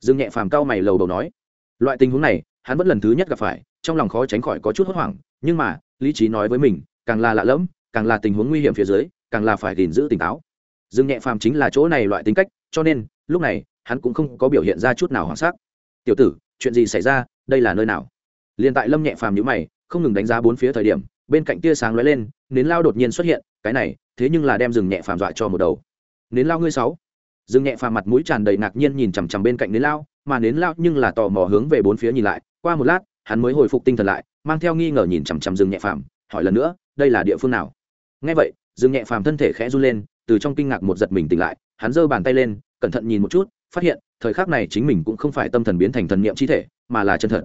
Dương nhẹ phàm cao mày lầu đầu nói. Loại tình huống này, hắn vẫn lần thứ nhất gặp phải, trong lòng khó tránh khỏi có chút hốt hoảng, nhưng mà, lý trí nói với mình, càng là lạ lẫm, càng là tình huống nguy hiểm phía dưới càng là phải gìn giữ tỉnh táo. Dương nhẹ phàm chính là chỗ này loại tính cách, cho nên, lúc này, hắn cũng không có biểu hiện ra chút nào hoảng sắc tiểu tử, chuyện gì xảy ra? Đây là nơi nào? Liền tại lâm nhẹ phàm nhữ mày, không ngừng đánh giá bốn phía thời điểm, bên cạnh tia sáng lóe lên, nến lao đột nhiên xuất hiện, cái này, thế nhưng là đem rừng nhẹ phàm dọa cho một đầu. Nến lao ngươi sáu. Rừng nhẹ phàm mặt mũi tràn đầy ngạc nhiên nhìn chằm chằm bên cạnh nến lao, mà nến lao nhưng là tò mò hướng về bốn phía nhìn lại, qua một lát, hắn mới hồi phục tinh thần lại, mang theo nghi ngờ nhìn chằm chằm rừng nhẹ phàm, hỏi lần nữa, đây là địa phương nào? Ngay vậy Dừng nhẹ phàm thân thể khẽ run lên, từ trong kinh ngạc một giật mình tỉnh lại, hắn giơ bàn tay lên, cẩn thận nhìn một chút, phát hiện, thời khắc này chính mình cũng không phải tâm thần biến thành thần niệm chi thể, mà là chân thật.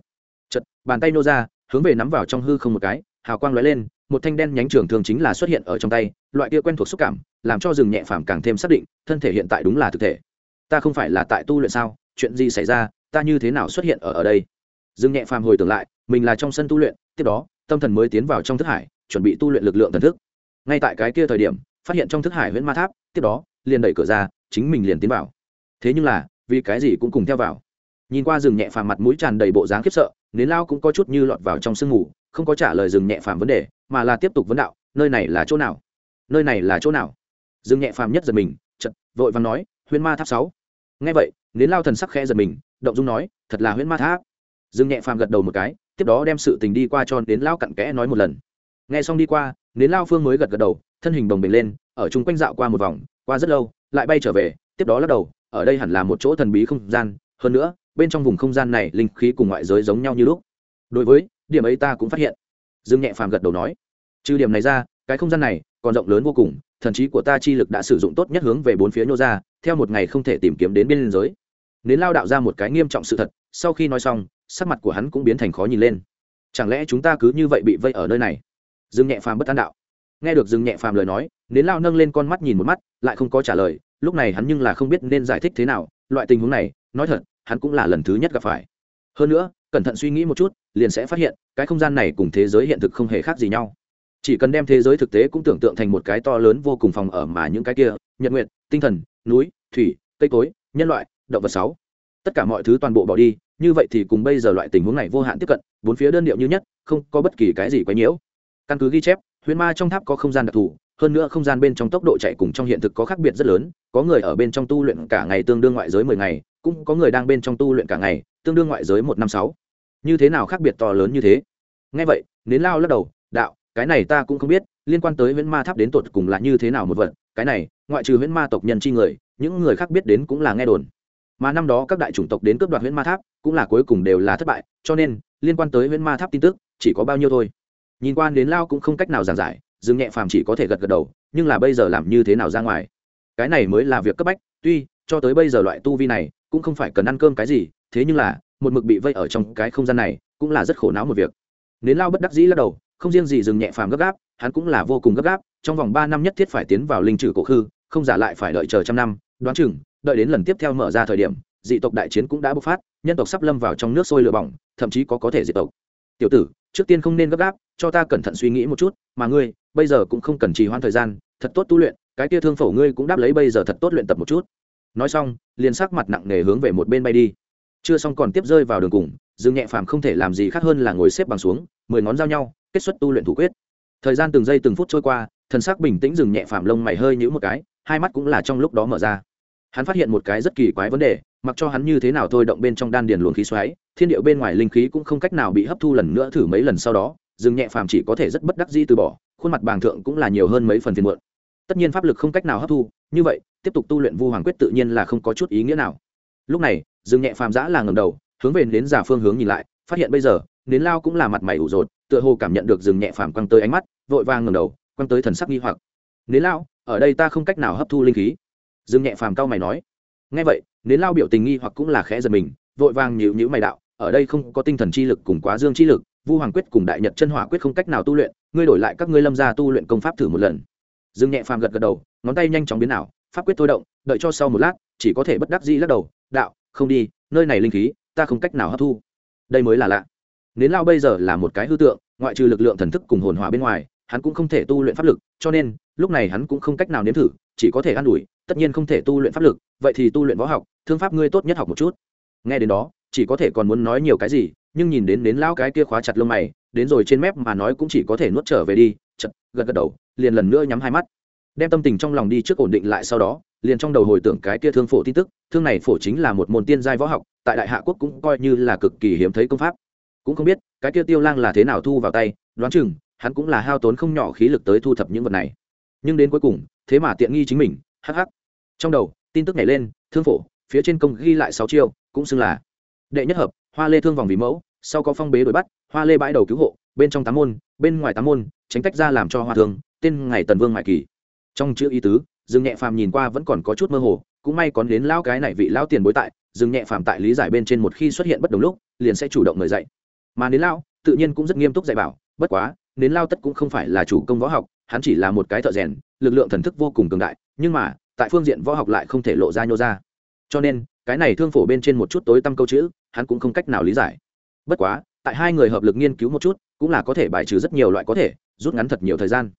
Chật bàn tay nô ra, hướng về nắm vào trong hư không một cái, hào quang lóe lên, một thanh đen nhánh trường thường chính là xuất hiện ở trong tay, loại kia quen thuộc xúc cảm, làm cho rừng nhẹ phàm càng thêm xác định, thân thể hiện tại đúng là thực thể. Ta không phải là tại tu luyện sao? Chuyện gì xảy ra? Ta như thế nào xuất hiện ở ở đây? Rừng nhẹ phàm hồi tưởng lại, mình là trong sân tu luyện, tiếp đó, tâm thần mới tiến vào trong thức hải, chuẩn bị tu luyện lực lượng thần thức ngay tại cái kia thời điểm, phát hiện trong thức hải huyễn ma tháp, tiếp đó, liền đẩy cửa ra, chính mình liền tiến vào. Thế nhưng là, vì cái gì cũng cùng theo vào. Nhìn qua rừng nhẹ phàm mặt mũi tràn đầy bộ dáng khiếp sợ, nến lao cũng có chút như lọt vào trong sương mù, không có trả lời rừng nhẹ phàm vấn đề, mà là tiếp tục vấn đạo, nơi này là chỗ nào? Nơi này là chỗ nào? Rừng nhẹ phàm nhất giật mình chật vội vàng nói, huyễn ma tháp sáu. Nghe vậy, nến lao thần sắc khẽ giật mình, động dung nói, thật là huyễn ma tháp. Rừng nhẹ phàm gật đầu một cái, tiếp đó đem sự tình đi qua cho đến lao cặn kẽ nói một lần. Nghe xong đi qua nến lao phương mới gật gật đầu, thân hình bồng bềnh lên, ở chung quanh dạo qua một vòng, qua rất lâu, lại bay trở về, tiếp đó lắc đầu, ở đây hẳn là một chỗ thần bí không gian, hơn nữa, bên trong vùng không gian này linh khí cùng ngoại giới giống nhau như lúc. Đối với, điểm ấy ta cũng phát hiện. Dương nhẹ phàm gật đầu nói, trừ điểm này ra, cái không gian này còn rộng lớn vô cùng, thần trí của ta chi lực đã sử dụng tốt nhất hướng về bốn phía nhô ra, theo một ngày không thể tìm kiếm đến biên giới. Nến lao đạo ra một cái nghiêm trọng sự thật, sau khi nói xong, sắc mặt của hắn cũng biến thành khó nhìn lên. Chẳng lẽ chúng ta cứ như vậy bị vây ở nơi này? Dương nhẹ phàm bất an đạo. Nghe được dương nhẹ phàm lời nói, nến lao nâng lên con mắt nhìn một mắt, lại không có trả lời, lúc này hắn nhưng là không biết nên giải thích thế nào, loại tình huống này, nói thật, hắn cũng là lần thứ nhất gặp phải. Hơn nữa, cẩn thận suy nghĩ một chút, liền sẽ phát hiện, cái không gian này cùng thế giới hiện thực không hề khác gì nhau. Chỉ cần đem thế giới thực tế cũng tưởng tượng thành một cái to lớn vô cùng phòng ở mà những cái kia, nhật nguyện tinh thần, núi, thủy, cây cối, nhân loại, động vật sáu. Tất cả mọi thứ toàn bộ bỏ đi, như vậy thì cùng bây giờ loại tình huống này vô hạn tiếp cận, bốn phía đơn điệu như nhất, không có bất kỳ cái gì quấy nhiễu căn cứ ghi chép, huyền ma trong tháp có không gian đặc thù, hơn nữa không gian bên trong tốc độ chạy cùng trong hiện thực có khác biệt rất lớn, có người ở bên trong tu luyện cả ngày tương đương ngoại giới mười ngày, cũng có người đang bên trong tu luyện cả ngày, tương đương ngoại giới một năm sáu. Như thế nào khác biệt to lớn như thế? Ngay vậy, nến lao lắc đầu, đạo, cái này ta cũng không biết, liên quan tới huyễn ma tháp đến tột cùng là như thế nào một vật, cái này, ngoại trừ huyễn ma tộc nhân chi người, những người khác biết đến cũng là nghe đồn. Mà năm đó các đại chủng tộc đến cướp đoạt huyễn ma tháp, cũng là cuối cùng đều là thất bại, cho nên, liên quan tới huyễn ma tháp tin tức, chỉ có bao nhiêu thôi nhìn quan đến lao cũng không cách nào giảng giải, dương nhẹ phàm chỉ có thể gật gật đầu, nhưng là bây giờ làm như thế nào ra ngoài? Cái này mới là việc cấp bách, tuy, cho tới bây giờ loại tu vi này cũng không phải cần ăn cơm cái gì, thế nhưng là, một mực bị vây ở trong cái không gian này cũng là rất khổ não một việc. Nến lao bất đắc dĩ lắc đầu, không riêng gì dừng nhẹ phàm gấp gáp, hắn cũng là vô cùng gấp gáp, trong vòng ba năm nhất thiết phải tiến vào linh trừ cổ khư, không giả lại phải đợi chờ trăm năm, đoán chừng, đợi đến lần tiếp theo mở ra thời điểm, dị tộc đại chiến cũng đã bộc phát, nhân tộc sắp lâm vào trong nước sôi lửa bỏng, thậm chí có có thể diệt tộc. Tiểu tử, trước tiên không nên gấp gáp cho ta cẩn thận suy nghĩ một chút, mà ngươi, bây giờ cũng không cần trì hoãn thời gian, thật tốt tu luyện, cái kia thương phổ ngươi cũng đáp lấy bây giờ thật tốt luyện tập một chút. Nói xong, liền sắc mặt nặng nề hướng về một bên bay đi. Chưa xong còn tiếp rơi vào đường cùng, dương nhẹ phàm không thể làm gì khác hơn là ngồi xếp bằng xuống, mười ngón giao nhau, kết xuất tu luyện thủ quyết. Thời gian từng giây từng phút trôi qua, thần sắc bình tĩnh dừng nhẹ phàm lông mày hơi nhũ một cái, hai mắt cũng là trong lúc đó mở ra. Hắn phát hiện một cái rất kỳ quái vấn đề, mặc cho hắn như thế nào thôi động bên trong đan điền luồng khí xoáy, thiên điệu bên ngoài linh khí cũng không cách nào bị hấp thu lần nữa thử mấy lần sau đó dừng nhẹ phàm chỉ có thể rất bất đắc dĩ từ bỏ, khuôn mặt bàng thượng cũng là nhiều hơn mấy phần phiền muộn. Tất nhiên pháp lực không cách nào hấp thu, như vậy, tiếp tục tu luyện vu hoàng quyết tự nhiên là không có chút ý nghĩa nào. Lúc này dừng nhẹ phàm giã là ngầm đầu, hướng về đến giả phương hướng nhìn lại, phát hiện bây giờ, nến lao cũng là mặt mày ủ rột, tựa hồ cảm nhận được dừng nhẹ phàm quăng tới ánh mắt, vội vàng ngầm đầu, quăng tới thần sắc nghi hoặc. Nến lao, ở đây ta không cách nào hấp thu linh khí. Dừng nhẹ phàm cao mày nói. Ngay vậy, nến lao biểu tình nghi hoặc cũng là khẽ giật mình, vội vàng nhịu nhữ mày đạo, ở đây không có tinh thần chi lực cùng quá dương chi lực vu hoàng quyết cùng đại nhật chân hỏa quyết không cách nào tu luyện, ngươi đổi lại các ngươi lâm gia tu luyện công pháp thử một lần. Dương nhẹ phàm gật gật đầu, ngón tay nhanh chóng biến ảo, pháp quyết thôi động, đợi cho sau một lát, chỉ có thể bất đắc dĩ lắc đầu, đạo, không đi, nơi này linh khí, ta không cách nào hấp thu. Đây mới là lạ. Nến lao bây giờ là một cái hư tượng, ngoại trừ lực lượng thần thức cùng hồn hỏa bên ngoài, hắn cũng không thể tu luyện pháp lực, cho nên, lúc này hắn cũng không cách nào nếm thử, chỉ có thể an ủi, tất nhiên không thể tu luyện pháp lực, vậy thì tu luyện võ học, thương pháp ngươi tốt nhất học một chút. Nghe đến đó, chỉ có thể còn muốn nói nhiều cái gì nhưng nhìn đến đến lao cái kia khóa chặt lông mày, đến rồi trên mép mà nói cũng chỉ có thể nuốt trở về đi, chật, gật gật đầu, liền lần nữa nhắm hai mắt. Đem tâm tình trong lòng đi trước ổn định lại sau đó, liền trong đầu hồi tưởng cái kia thương phổ tin tức, thương này phổ chính là một môn tiên giai võ học, tại đại hạ quốc cũng coi như là cực kỳ hiếm thấy công pháp. Cũng không biết, cái kia tiêu lang là thế nào thu vào tay, đoán chừng, hắn cũng là hao tốn không nhỏ khí lực tới thu thập những vật này. Nhưng đến cuối cùng, thế mà tiện nghi chính mình, hắc hắc. Trong đầu, tin tức nhảy lên, thương phổ, phía trên công ghi lại sáu chiêu, cũng xưng là đệ nhất hợp hoa lê thương vòng vì mẫu, sau có phong bế đuổi bắt, hoa lê bãi đầu cứu hộ, bên trong tám môn, bên ngoài tám môn, tránh tách ra làm cho hoa thương, tên ngày tần vương mại kỳ. Trong chữ ý tứ, dương nhẹ phàm nhìn qua vẫn còn có chút mơ hồ, cũng may còn đến lao cái này vị lao tiền bối tại, dương nhẹ phàm tại lý giải bên trên một khi xuất hiện bất đồng lúc, liền sẽ chủ động mời dạy. Mà đến lao tự nhiên cũng rất nghiêm túc dạy bảo, bất quá, đến lao tất cũng không phải là chủ công võ học, hắn chỉ là một cái thợ rèn, lực lượng thần thức vô cùng cường đại, nhưng mà, tại phương diện võ học lại không thể lộ ra nhô ra. Cho nên cái này thương phổ bên trên một chút tối tăm câu chữ, hắn cũng không cách nào lý giải. Bất quá, tại hai người hợp lực nghiên cứu một chút, cũng là có thể bài trừ rất nhiều loại có thể, rút ngắn thật nhiều thời gian.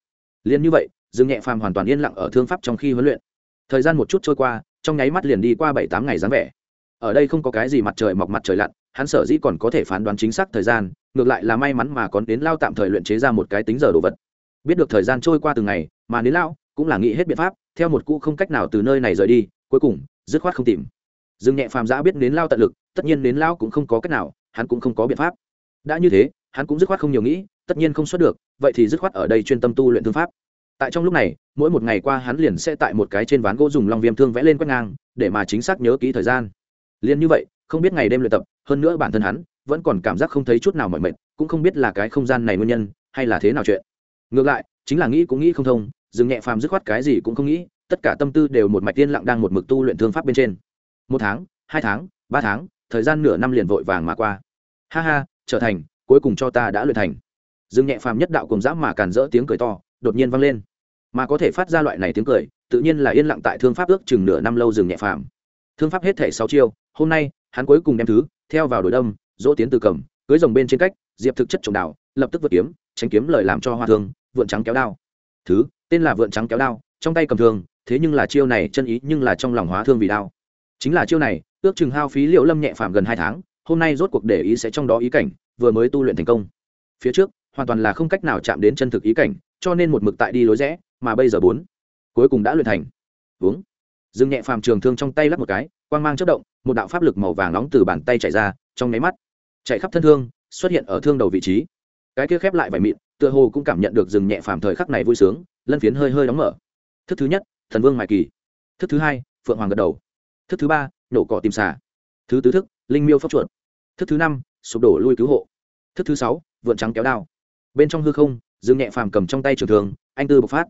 Liền như vậy, dương nhẹ phàm hoàn toàn yên lặng ở thương pháp trong khi huấn luyện. Thời gian một chút trôi qua, trong nháy mắt liền đi qua bảy tám ngày dáng vẻ. Ở đây không có cái gì mặt trời mọc mặt trời lặn, hắn sở dĩ còn có thể phán đoán chính xác thời gian, ngược lại là may mắn mà còn đến lao tạm thời luyện chế ra một cái tính giờ đồ vật. Biết được thời gian trôi qua từng ngày, mà đến lao cũng là nghĩ hết biện pháp, theo một cũ không cách nào từ nơi này rời đi, cuối cùng, dứt khoát không tìm dương nhẹ phàm giã biết đến lao tận lực, tất nhiên đến lao cũng không có cách nào, hắn cũng không có biện pháp. Đã như thế, hắn cũng dứt khoát không nhiều nghĩ, tất nhiên không xuất được, vậy thì dứt khoát ở đây chuyên tâm tu luyện thương pháp. Tại trong lúc này, mỗi một ngày qua hắn liền sẽ tại một cái trên ván gỗ dùng long viêm thương vẽ lên quét ngang, để mà chính xác nhớ kỹ thời gian. Liền như vậy, không biết ngày đêm luyện tập, hơn nữa bản thân hắn vẫn còn cảm giác không thấy chút nào mỏi mệt, cũng không biết là cái không gian này nguyên nhân, hay là thế nào chuyện. Ngược lại, chính là nghĩ cũng nghĩ không thông, dừng nhẹ phàm dứt khoát cái gì cũng không nghĩ, tất cả tâm tư đều một mạch tiên lặng đang một mực tu luyện thương pháp bên trên một tháng, hai tháng, ba tháng, thời gian nửa năm liền vội vàng mà qua. Ha ha, trở thành, cuối cùng cho ta đã luyện thành. Dừng nhẹ phàm nhất đạo cùng dã mà càn rỡ tiếng cười to, đột nhiên vang lên. Mà có thể phát ra loại này tiếng cười, tự nhiên là yên lặng tại thương pháp ước chừng nửa năm lâu dừng nhẹ phàm. Thương pháp hết thể sáu chiêu, hôm nay, hắn cuối cùng đem thứ, theo vào đổi đâm, dỗ tiến từ cầm, cưới rồng bên trên cách, diệp thực chất trồng đảo lập tức vượt kiếm, tránh kiếm lời làm cho hoa thương, vượn trắng kéo đao. Thứ, tên là vượn trắng kéo đao, trong tay cầm thương, thế nhưng là chiêu này chân ý nhưng là trong lòng hóa thương vì đao chính là chiêu này, ước chừng hao phí liệu lâm nhẹ phàm gần hai tháng, hôm nay rốt cuộc để ý sẽ trong đó ý cảnh, vừa mới tu luyện thành công. Phía trước, hoàn toàn là không cách nào chạm đến chân thực ý cảnh, cho nên một mực tại đi lối rẽ, mà bây giờ bốn, cuối cùng đã luyện thành. Uống dương nhẹ phàm trường thương trong tay lắp một cái, quang mang chất động, một đạo pháp lực màu vàng nóng từ bàn tay chạy ra, trong nháy mắt, chạy khắp thân thương, xuất hiện ở thương đầu vị trí. Cái kia khép lại vải mịn, tựa hồ cũng cảm nhận được rừng nhẹ phàm thời khắc này vui sướng, lân phiến hơi hơi đóng mở. Thức thứ nhất, thần vương mại kỳ. Thức thứ hai, phượng hoàng gật đầu thức thứ ba, nổ cỏ tìm xả thứ tứ thức, linh miêu phóc chuột. Thức thứ năm, sụp đổ lui cứu hộ. Thức thứ sáu, vượn trắng kéo đao. Bên trong hư không, dương nhẹ phàm cầm trong tay trường thường anh tư bộc phát.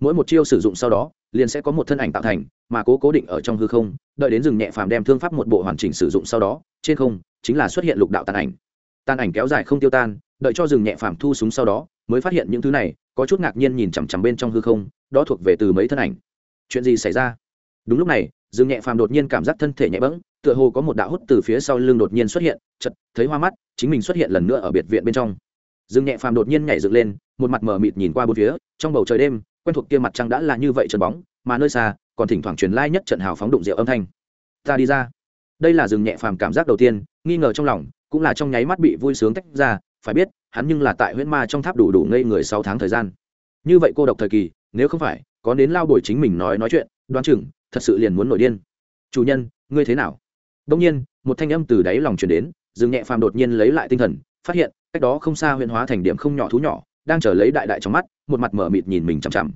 Mỗi một chiêu sử dụng sau đó, liền sẽ có một thân ảnh tạo thành, mà cố cố định ở trong hư không, đợi đến rừng nhẹ phàm đem thương pháp một bộ hoàn chỉnh sử dụng sau đó, trên không, chính là xuất hiện lục đạo tàn ảnh. Tàn ảnh kéo dài không tiêu tan, đợi cho rừng nhẹ phàm thu súng sau đó, mới phát hiện những thứ này, có chút ngạc nhiên nhìn chằm chằm bên trong hư không, đó thuộc về từ mấy thân ảnh. Chuyện gì xảy ra? Đúng lúc này, dương nhẹ phàm đột nhiên cảm giác thân thể nhẹ bẫng, tựa hồ có một đạo hút từ phía sau lưng đột nhiên xuất hiện chật thấy hoa mắt, chính mình xuất hiện lần nữa ở biệt viện bên trong. Dương nhẹ phàm đột nhiên nhảy dựng lên, một mặt mờ mịt nhìn qua bốn phía, trong bầu trời đêm, quen thuộc kia mặt trăng đã là như vậy trần bóng, mà nơi xa, còn thỉnh thoảng truyền lai nhất trận hào phóng đụng rượu âm thanh. Ta đi ra. Đây là Dương nhẹ phàm cảm giác đầu tiên, nghi ngờ trong lòng, cũng là trong nháy mắt bị vui sướng tách ra, phải biết, hắn nhưng là tại huyễn ma trong tháp đủ đủ ngây người sáu tháng thời gian. Như vậy cô độc thời kỳ, nếu không phải, có đến lao đổi chính mình nói nói chuyện, đoán chừng thật sự liền muốn nổi điên. Chủ nhân, ngươi thế nào? Đông nhiên, một thanh âm từ đáy lòng truyền đến, dương nhẹ phàm đột nhiên lấy lại tinh thần, phát hiện, cách đó không xa huyện hóa thành điểm không nhỏ thú nhỏ, đang trở lấy đại đại trong mắt, một mặt mở mịt nhìn mình chằm chằm.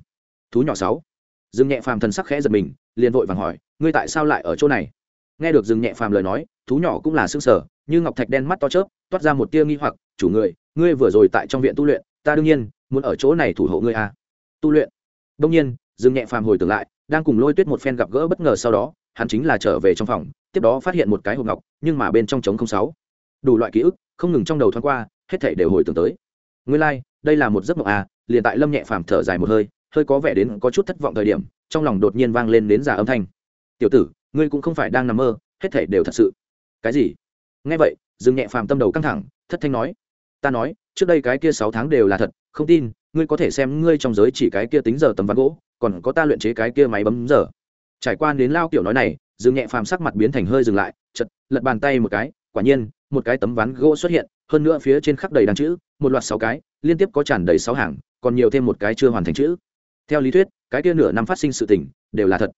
Thú nhỏ sáu. Dương nhẹ phàm thần sắc khẽ giật mình, liền vội vàng hỏi, ngươi tại sao lại ở chỗ này? Nghe được dương nhẹ phàm lời nói, thú nhỏ cũng là xương sở như ngọc thạch đen mắt to chớp, toát ra một tia nghi hoặc, chủ người, ngươi vừa rồi tại trong viện tu luyện, ta đương nhiên muốn ở chỗ này thủ hộ ngươi à. tu luyện. Đông nhiên dừng nhẹ phàm hồi tưởng lại đang cùng lôi tuyết một phen gặp gỡ bất ngờ sau đó hắn chính là trở về trong phòng tiếp đó phát hiện một cái hộp ngọc nhưng mà bên trong trống không sáu. Đủ loại ký ức không ngừng trong đầu thoáng qua hết thảy đều hồi tưởng tới. Nguyên lai like, đây là một giấc mộng à liền tại lâm nhẹ phàm thở dài một hơi hơi có vẻ đến có chút thất vọng thời điểm trong lòng đột nhiên vang lên đến giả âm thanh. Tiểu tử ngươi cũng không phải đang nằm mơ hết thảy đều thật sự. Cái gì? Nghe vậy dừng nhẹ phàm tâm đầu căng thẳng thất thanh nói. Ta nói trước đây cái kia sáu tháng đều là thật không tin ngươi có thể xem ngươi trong giới chỉ cái kia tính giờ tấm ván gỗ còn có ta luyện chế cái kia máy bấm giờ. Trải qua đến lao kiểu nói này, dương nhẹ phàm sắc mặt biến thành hơi dừng lại chật lật bàn tay một cái, quả nhiên, một cái tấm ván gỗ xuất hiện, hơn nữa phía trên khắc đầy đàn chữ, một loạt sáu cái, liên tiếp có tràn đầy sáu hàng, còn nhiều thêm một cái chưa hoàn thành chữ. Theo lý thuyết, cái kia nửa năm phát sinh sự tình, đều là thật.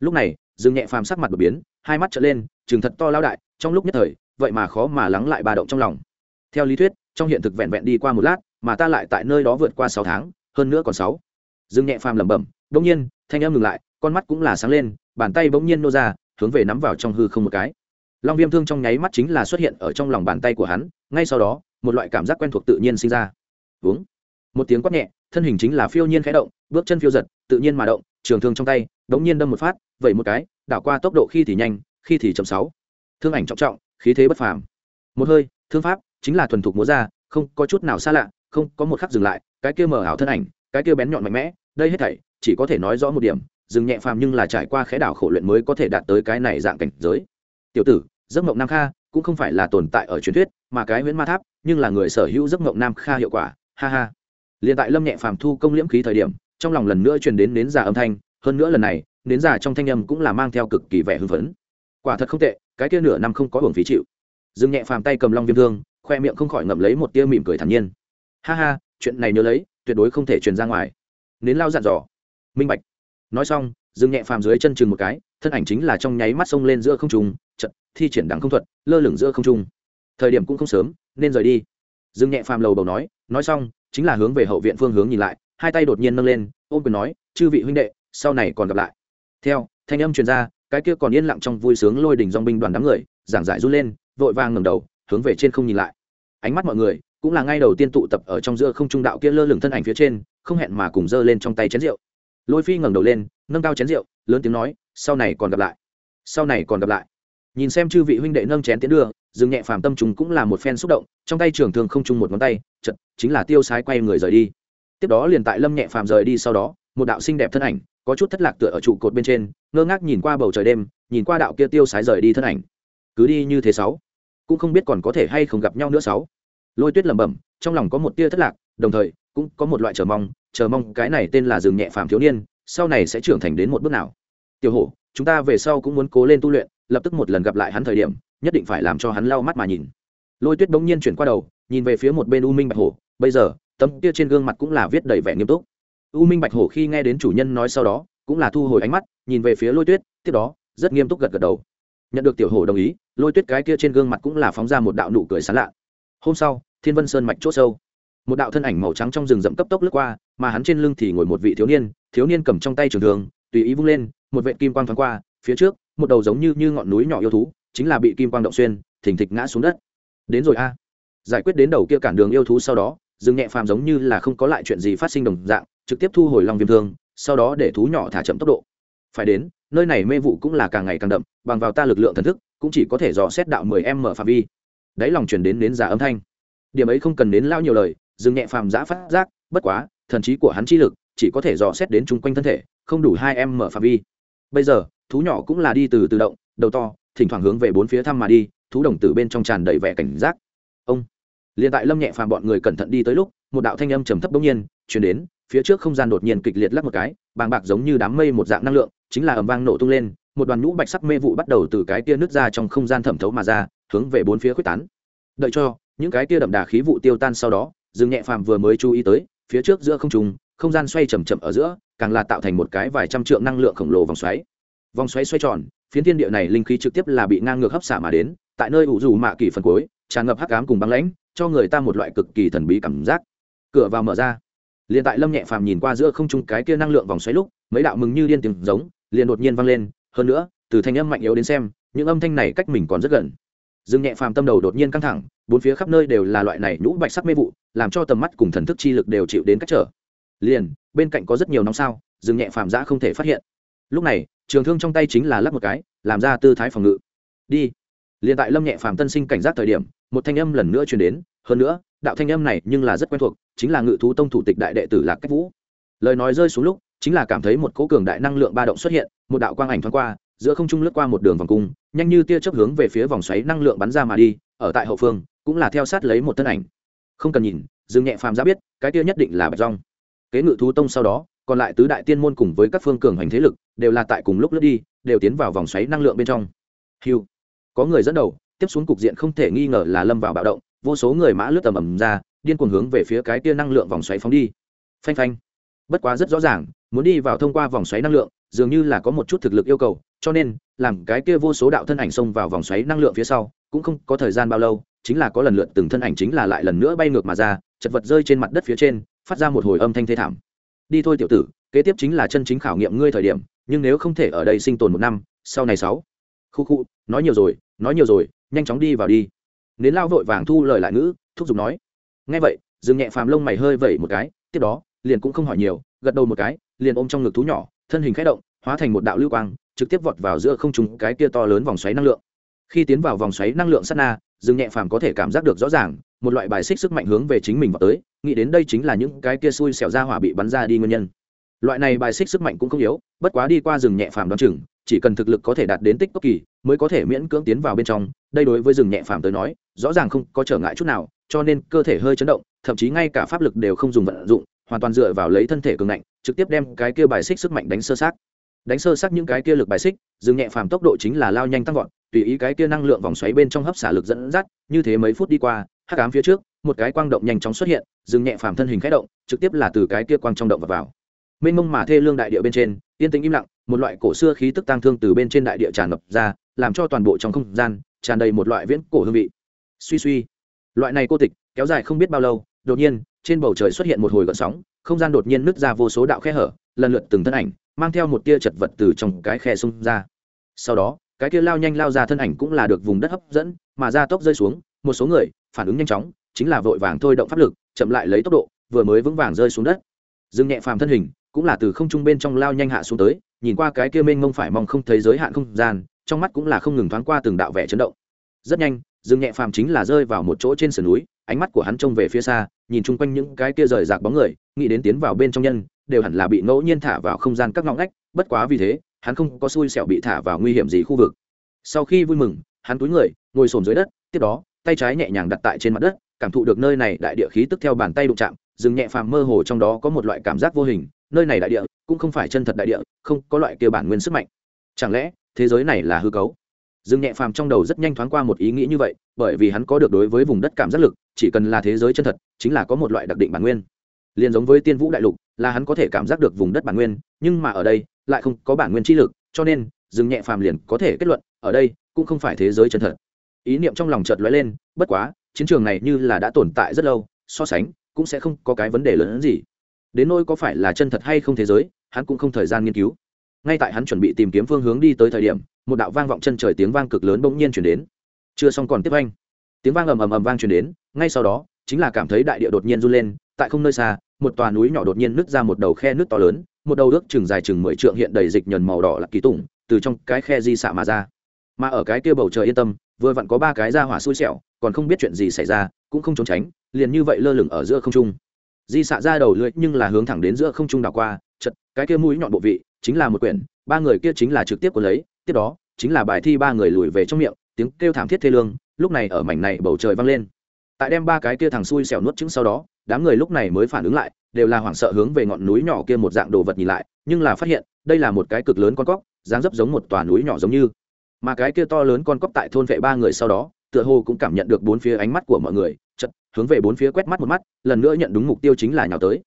Lúc này, dương nhẹ phàm sắc mặt đột biến, hai mắt trở lên chừng thật to lao đại, trong lúc nhất thời, vậy mà khó mà lắng lại ba động trong lòng. Theo lý thuyết, trong hiện thực vẹn vẹn đi qua một lát, mà ta lại tại nơi đó vượt qua sáu tháng, hơn nữa còn sáu. Dương nhẹ phàm lẩm bẩm bỗng nhiên, thanh em ngừng lại, con mắt cũng là sáng lên, bàn tay bỗng nhiên nô ra, hướng về nắm vào trong hư không một cái. Long viêm thương trong nháy mắt chính là xuất hiện ở trong lòng bàn tay của hắn, ngay sau đó, một loại cảm giác quen thuộc tự nhiên sinh ra. Uống một tiếng quát nhẹ, thân hình chính là phiêu nhiên khẽ động, bước chân phiêu giật, tự nhiên mà động, trường thương trong tay đống nhiên đâm một phát vậy một cái, đảo qua tốc độ khi thì nhanh, khi thì chậm sáu. Thương ảnh trọng trọng, khí thế bất phàm. Một hơi, thương pháp, chính là thuần thục múa ra, không có chút nào xa lạ, không có một khắc dừng lại, cái kia mở ảo thân ảnh, cái kia bén nhọn mạnh mẽ, đây hết thảy chỉ có thể nói rõ một điểm dừng nhẹ phàm nhưng là trải qua khẽ đảo khổ luyện mới có thể đạt tới cái này dạng cảnh giới. Tiểu tử, giấc mộng nam kha cũng không phải là tồn tại ở truyền thuyết, mà cái huyễn ma tháp nhưng là người sở hữu giấc mộng nam kha hiệu quả, ha ha. Liền tại lâm nhẹ phàm thu công liễm khí thời điểm, trong lòng lần nữa truyền đến nến giả âm thanh, hơn nữa lần này, nến giả trong thanh âm cũng là mang theo cực kỳ vẻ hưng phấn. Quả thật không tệ, cái kia nửa năm không có hưởng phí chịu. Dừng nhẹ phàm tay cầm long viêm thương, khoe miệng không khỏi ngậm lấy một tia mỉm cười thản nhiên. Ha ha, chuyện này nhớ lấy, tuyệt đối không thể truyền ra ngoài. Nến lao dặn dò minh bạch. Nói xong dừng nhẹ phàm dưới chân chừng một cái, thân ảnh chính là trong nháy mắt sông lên giữa không trung trận thi triển đẳng không thuật, lơ lửng giữa không trung. Thời điểm cũng không sớm, nên rời đi. Dừng nhẹ phàm lầu bầu nói nói xong, chính là hướng về hậu viện phương hướng nhìn lại, hai tay đột nhiên nâng lên, ôm quyền nói, chư vị huynh đệ, sau này còn gặp lại. Theo, thanh âm truyền ra, cái kia còn yên lặng trong vui sướng lôi đỉnh dòng binh đoàn đám người, giảng giải run lên, vội vàng ngẩng đầu, hướng về trên không nhìn lại. Ánh mắt mọi người, cũng là ngay đầu tiên tụ tập ở trong giữa không trung đạo kia lơ lửng thân ảnh phía trên, không hẹn mà cùng giơ lên trong tay chén rượu lôi phi ngẩng đầu lên, nâng cao chén rượu, lớn tiếng nói, sau này còn gặp lại. Sau này còn gặp lại. Nhìn xem chư vị huynh đệ nâng chén tiến đưa dừng nhẹ phàm tâm trùng cũng là một phen xúc động, trong tay trưởng thường không chung một ngón tay chật chính là tiêu sái quay người rời đi. Tiếp đó liền tại lâm nhẹ phàm rời đi sau đó, một đạo xinh đẹp thân ảnh, có chút thất lạc tựa ở trụ cột bên trên, ngơ ngác nhìn qua bầu trời đêm, nhìn qua đạo kia tiêu sái rời đi thân ảnh. Cứ đi như thế sáu. Cũng không biết còn có thể hay không gặp nhau nữa sáu. Lôi tuyết lẩm bẩm, trong lòng có một tia thất lạc, đồng thời, cũng có một loại chờ mong chờ mong cái này tên là rừng nhẹ phàm thiếu niên, sau này sẽ trưởng thành đến một bước nào. Tiểu hổ, chúng ta về sau cũng muốn cố lên tu luyện, lập tức một lần gặp lại hắn thời điểm, nhất định phải làm cho hắn lau mắt mà nhìn. Lôi tuyết bỗng nhiên chuyển qua đầu, nhìn về phía một bên u minh bạch hổ, bây giờ, tấm kia trên gương mặt cũng là viết đầy vẻ nghiêm túc. U minh bạch hổ khi nghe đến chủ nhân nói sau đó, cũng là thu hồi ánh mắt, nhìn về phía lôi tuyết, tiếp đó, rất nghiêm túc gật gật đầu. Nhận được tiểu hổ đồng ý, lôi tuyết cái kia trên gương mặt cũng là phóng ra một đạo nụ cười sán lạ. Hôm sau, thiên vân sơn mạch c h ỗ sâu một đạo thân ảnh màu trắng trong rừng rậm cấp tốc lướt qua, mà hắn trên lưng thì ngồi một vị thiếu niên thiếu niên cầm trong tay trường thường tùy ý vung lên, một vệ kim quang thoáng qua, phía trước, một đầu giống như như ngọn núi nhỏ yêu thú, chính là bị kim quang động xuyên, thình thịch ngã xuống đất. Đến rồi a. Giải quyết đến đầu kia cản đường yêu thú sau đó dừng nhẹ phàm giống như là không có lại chuyện gì phát sinh đồng dạng, trực tiếp thu hồi lòng viêm thương, sau đó để thú nhỏ thả chậm tốc độ. Phải đến, nơi này mê vụ cũng là càng ngày càng đậm, bằng vào ta lực lượng thần thức, cũng chỉ có thể dò xét đạo mười em mở phạm vi. Đáy lòng chuyển đến đến giả âm thanh. Điểm ấy không cần đến lao nhiều lời dừng nhẹ phàm giã phát giác, bất quá, thần trí của hắn chi lực chỉ có thể dò xét đến chung quanh thân thể, không đủ hai em mở phạm vi. Bây giờ, thú nhỏ cũng là đi từ tự động, đầu to, thỉnh thoảng hướng về bốn phía thăm mà đi, thú đồng tử bên trong tràn đầy vẻ cảnh giác. Ông. Liền tại lâm nhẹ phàm bọn người cẩn thận đi tới lúc, một đạo thanh âm trầm thấp bỗng nhiên chuyển đến, phía trước không gian đột nhiên kịch liệt lắc một cái, bàng bạc giống như đám mây một dạng năng lượng, chính là ầm vang nổ tung lên, một đoàn nhũ bạch sắc mê vụ bắt đầu từ cái tia nước ra trong không gian thẩm thấu mà ra, hướng về bốn phía quyết tán. Đợi cho, những cái tia đậm đà khí vụ tiêu tan sau đó dương nhẹ phàm vừa mới chú ý tới, phía trước giữa không trùng không gian xoay chầm chậm ở giữa, càng là tạo thành một cái vài trăm trượng năng lượng khổng lồ vòng xoáy. Vòng xoáy xoay tròn, phiến thiên địa này linh khí trực tiếp là bị ngang ngược hấp xả mà đến, tại nơi ủ dù mạ kỳ phần cuối, tràn ngập hắc ám cùng băng lãnh, cho người ta một loại cực kỳ thần bí cảm giác. Cửa vào mở ra. Liền tại lâm nhẹ phàm nhìn qua giữa không trung cái kia năng lượng vòng xoáy lúc, mấy đạo mừng như điên tiếng giống, liền đột nhiên vang lên, hơn nữa, từ thanh âm mạnh yếu đến xem, những âm thanh này cách mình còn rất gần. Dương nhẹ phàm tâm đầu đột nhiên căng thẳng bốn phía khắp nơi đều là loại này nhũ bạch sắc mê vụ, làm cho tầm mắt cùng thần thức chi lực đều chịu đến cách trở. Liền, bên cạnh có rất nhiều nóng sao, rừng nhẹ phàm giã không thể phát hiện. Lúc này, trường thương trong tay chính là lắp một cái, làm ra tư thái phòng ngự. Đi. Liền tại lâm nhẹ phàm tân sinh cảnh giác thời điểm, một thanh âm lần nữa truyền đến, hơn nữa, đạo thanh âm này nhưng là rất quen thuộc, chính là ngự thú tông thủ tịch đại đệ tử lạc cách vũ. Lời nói rơi xuống lúc, chính là cảm thấy một cỗ cường đại năng lượng ba động xuất hiện, một đạo quang ảnh thoáng qua, giữa không trung lướt qua một đường vòng cung, nhanh như tia chớp hướng về phía vòng xoáy năng lượng bắn ra mà đi, ở tại hậu phương cũng là theo sát lấy một thân ảnh. Không cần nhìn, dương nhẹ phàm ra biết, cái kia nhất định là bạch rong kế ngự thú tông sau đó, còn lại tứ đại tiên môn cùng với các phương cường hành thế lực, đều là tại cùng lúc lướt đi, đều tiến vào vòng xoáy năng lượng bên trong. Hiu có người dẫn đầu, tiếp xuống cục diện không thể nghi ngờ là lâm vào bạo động, vô số người mã lướt tầm ầm ra, điên cuồng hướng về phía cái kia năng lượng vòng xoáy phóng đi. Phanh phanh. Bất quá rất rõ ràng, muốn đi vào thông qua vòng xoáy năng lượng, dường như là có một chút thực lực yêu cầu, cho nên, làm cái kia vô số đạo thân ảnh xông vào vòng xoáy năng lượng phía sau, cũng không có thời gian bao lâu chính là có lần lượt từng thân ảnh chính là lại lần nữa bay ngược mà ra, chật vật rơi trên mặt đất phía trên, phát ra một hồi âm thanh thê thảm. Đi thôi tiểu tử, kế tiếp chính là chân chính khảo nghiệm ngươi thời điểm, nhưng nếu không thể ở đây sinh tồn một năm, sau này sáu. Khu khu, nói nhiều rồi, nói nhiều rồi, nhanh chóng đi vào đi. Nến lao vội vàng thu lời lại ngữ, thúc giục nói. Ngay vậy dừng nhẹ phàm lông mày hơi vẩy một cái, tiếp đó, liền cũng không hỏi nhiều, gật đầu một cái, liền ôm trong ngực thú nhỏ, thân hình khẽ động, hóa thành một đạo lưu quang, trực tiếp vọt vào giữa không trung cái kia to lớn vòng xoáy năng lượng. Khi tiến vào vòng xoáy năng lượng sát na dương nhẹ phàm có thể cảm giác được rõ ràng, một loại bài xích sức mạnh hướng về chính mình vào tới, nghĩ đến đây chính là những cái kia xui xẻo ra hỏa bị bắn ra đi nguyên nhân. Loại này bài xích sức mạnh cũng không yếu, bất quá đi qua rừng nhẹ phàm đoán chừng, chỉ cần thực lực có thể đạt đến tích cốc kỳ, mới có thể miễn cưỡng tiến vào bên trong, đây đối với rừng nhẹ phàm tới nói, rõ ràng không có trở ngại chút nào, cho nên cơ thể hơi chấn động, thậm chí ngay cả pháp lực đều không dùng vận dụng, hoàn toàn dựa vào lấy thân thể cường ngạnh, trực tiếp đem cái kia bài xích sức mạnh đánh sơ sát đánh sơ sắc những cái kia lực bài xích dừng nhẹ phàm tốc độ chính là lao nhanh tăng vọt tùy ý cái kia năng lượng vòng xoáy bên trong hấp xả lực dẫn dắt như thế mấy phút đi qua hắc ám phía trước một cái quang động nhanh chóng xuất hiện dừng nhẹ phàm thân hình khẽ động trực tiếp là từ cái kia quang trong động vào, vào. mênh mông mà thê lương đại địa bên trên yên tĩnh im lặng một loại cổ xưa khí tức tăng thương từ bên trên đại địa tràn ngập ra làm cho toàn bộ trong không gian tràn đầy một loại viễn cổ hương vị suy suy loại này cô tịch kéo dài không biết bao lâu đột nhiên trên bầu trời xuất hiện một hồi gợn sóng không gian đột nhiên nứt ra vô số đạo khe hở lần lượt từng thân ảnh mang theo một tia chật vật từ trong cái khe xông ra. Sau đó, cái kia lao nhanh lao ra thân ảnh cũng là được vùng đất hấp dẫn, mà ra tốc rơi xuống, một số người phản ứng nhanh chóng, chính là vội vàng thôi động pháp lực, chậm lại lấy tốc độ, vừa mới vững vàng rơi xuống đất. Dừng nhẹ phàm thân hình, cũng là từ không trung bên trong lao nhanh hạ xuống tới, nhìn qua cái kia mênh mông phải mong không thấy giới hạn không gian, trong mắt cũng là không ngừng thoáng qua từng đạo vẻ chấn động. Rất nhanh, dừng nhẹ phàm chính là rơi vào một chỗ trên sườn núi, ánh mắt của hắn trông về phía xa, nhìn chung quanh những cái kia rời rạc bóng người, nghĩ đến tiến vào bên trong nhân đều hẳn là bị ngẫu nhiên thả vào không gian các ngõ ngách, bất quá vì thế, hắn không có xui xẻo bị thả vào nguy hiểm gì khu vực. Sau khi vui mừng, hắn túi người, ngồi sồn dưới đất, tiếp đó, tay trái nhẹ nhàng đặt tại trên mặt đất, cảm thụ được nơi này đại địa khí tức theo bàn tay đụng chạm, dừng nhẹ phàm mơ hồ trong đó có một loại cảm giác vô hình, nơi này đại địa cũng không phải chân thật đại địa, không có loại kia bản nguyên sức mạnh. Chẳng lẽ, thế giới này là hư cấu? Dương nhẹ phàm trong đầu rất nhanh thoáng qua một ý nghĩ như vậy, bởi vì hắn có được đối với vùng đất cảm giác lực, chỉ cần là thế giới chân thật, chính là có một loại đặc định bản nguyên. Liền giống với tiên vũ đại lục là hắn có thể cảm giác được vùng đất bản nguyên, nhưng mà ở đây lại không có bản nguyên chi lực, cho nên dương nhẹ phàm liền có thể kết luận, ở đây cũng không phải thế giới chân thật. Ý niệm trong lòng chợt lóe lên, bất quá, chiến trường này như là đã tồn tại rất lâu, so sánh cũng sẽ không có cái vấn đề lớn hơn gì. Đến nỗi có phải là chân thật hay không thế giới, hắn cũng không thời gian nghiên cứu. Ngay tại hắn chuẩn bị tìm kiếm phương hướng đi tới thời điểm, một đạo vang vọng chân trời tiếng vang cực lớn bỗng nhiên chuyển đến. Chưa xong còn tiếp anh tiếng vang ầm ầm ầm vang chuyển đến, ngay sau đó, chính là cảm thấy đại địa đột nhiên run lên tại không nơi xa, một tòa núi nhỏ đột nhiên nứt ra một đầu khe nước to lớn, một đầu ước chừng dài chừng mười trượng hiện đầy dịch nhờn màu đỏ là kỳ tủng, từ trong cái khe di xạ mà ra. Mà ở cái kia bầu trời yên tâm, vừa vặn có ba cái ra hỏa xui xẻo, còn không biết chuyện gì xảy ra, cũng không trốn tránh, liền như vậy lơ lửng ở giữa không trung. Di xạ ra đầu lưỡi nhưng là hướng thẳng đến giữa không trung đảo qua, chật, cái kia mũi nhọn bộ vị chính là một quyển, ba người kia chính là trực tiếp của lấy, tiếp đó chính là bài thi ba người lùi về trong miệng, tiếng kêu thảm thiết thê lương, lúc này ở mảnh này bầu trời vang lên tại đem ba cái kia thằng xui xẻo nuốt trứng sau đó, đám người lúc này mới phản ứng lại, đều là hoảng sợ hướng về ngọn núi nhỏ kia một dạng đồ vật nhìn lại, nhưng là phát hiện, đây là một cái cực lớn con cóc, dáng dấp giống một tòa núi nhỏ giống như. Mà cái kia to lớn con cóc tại thôn vệ ba người sau đó, tựa hồ cũng cảm nhận được bốn phía ánh mắt của mọi người chật hướng về bốn phía quét mắt một mắt, lần nữa nhận đúng mục tiêu chính là nhào tới.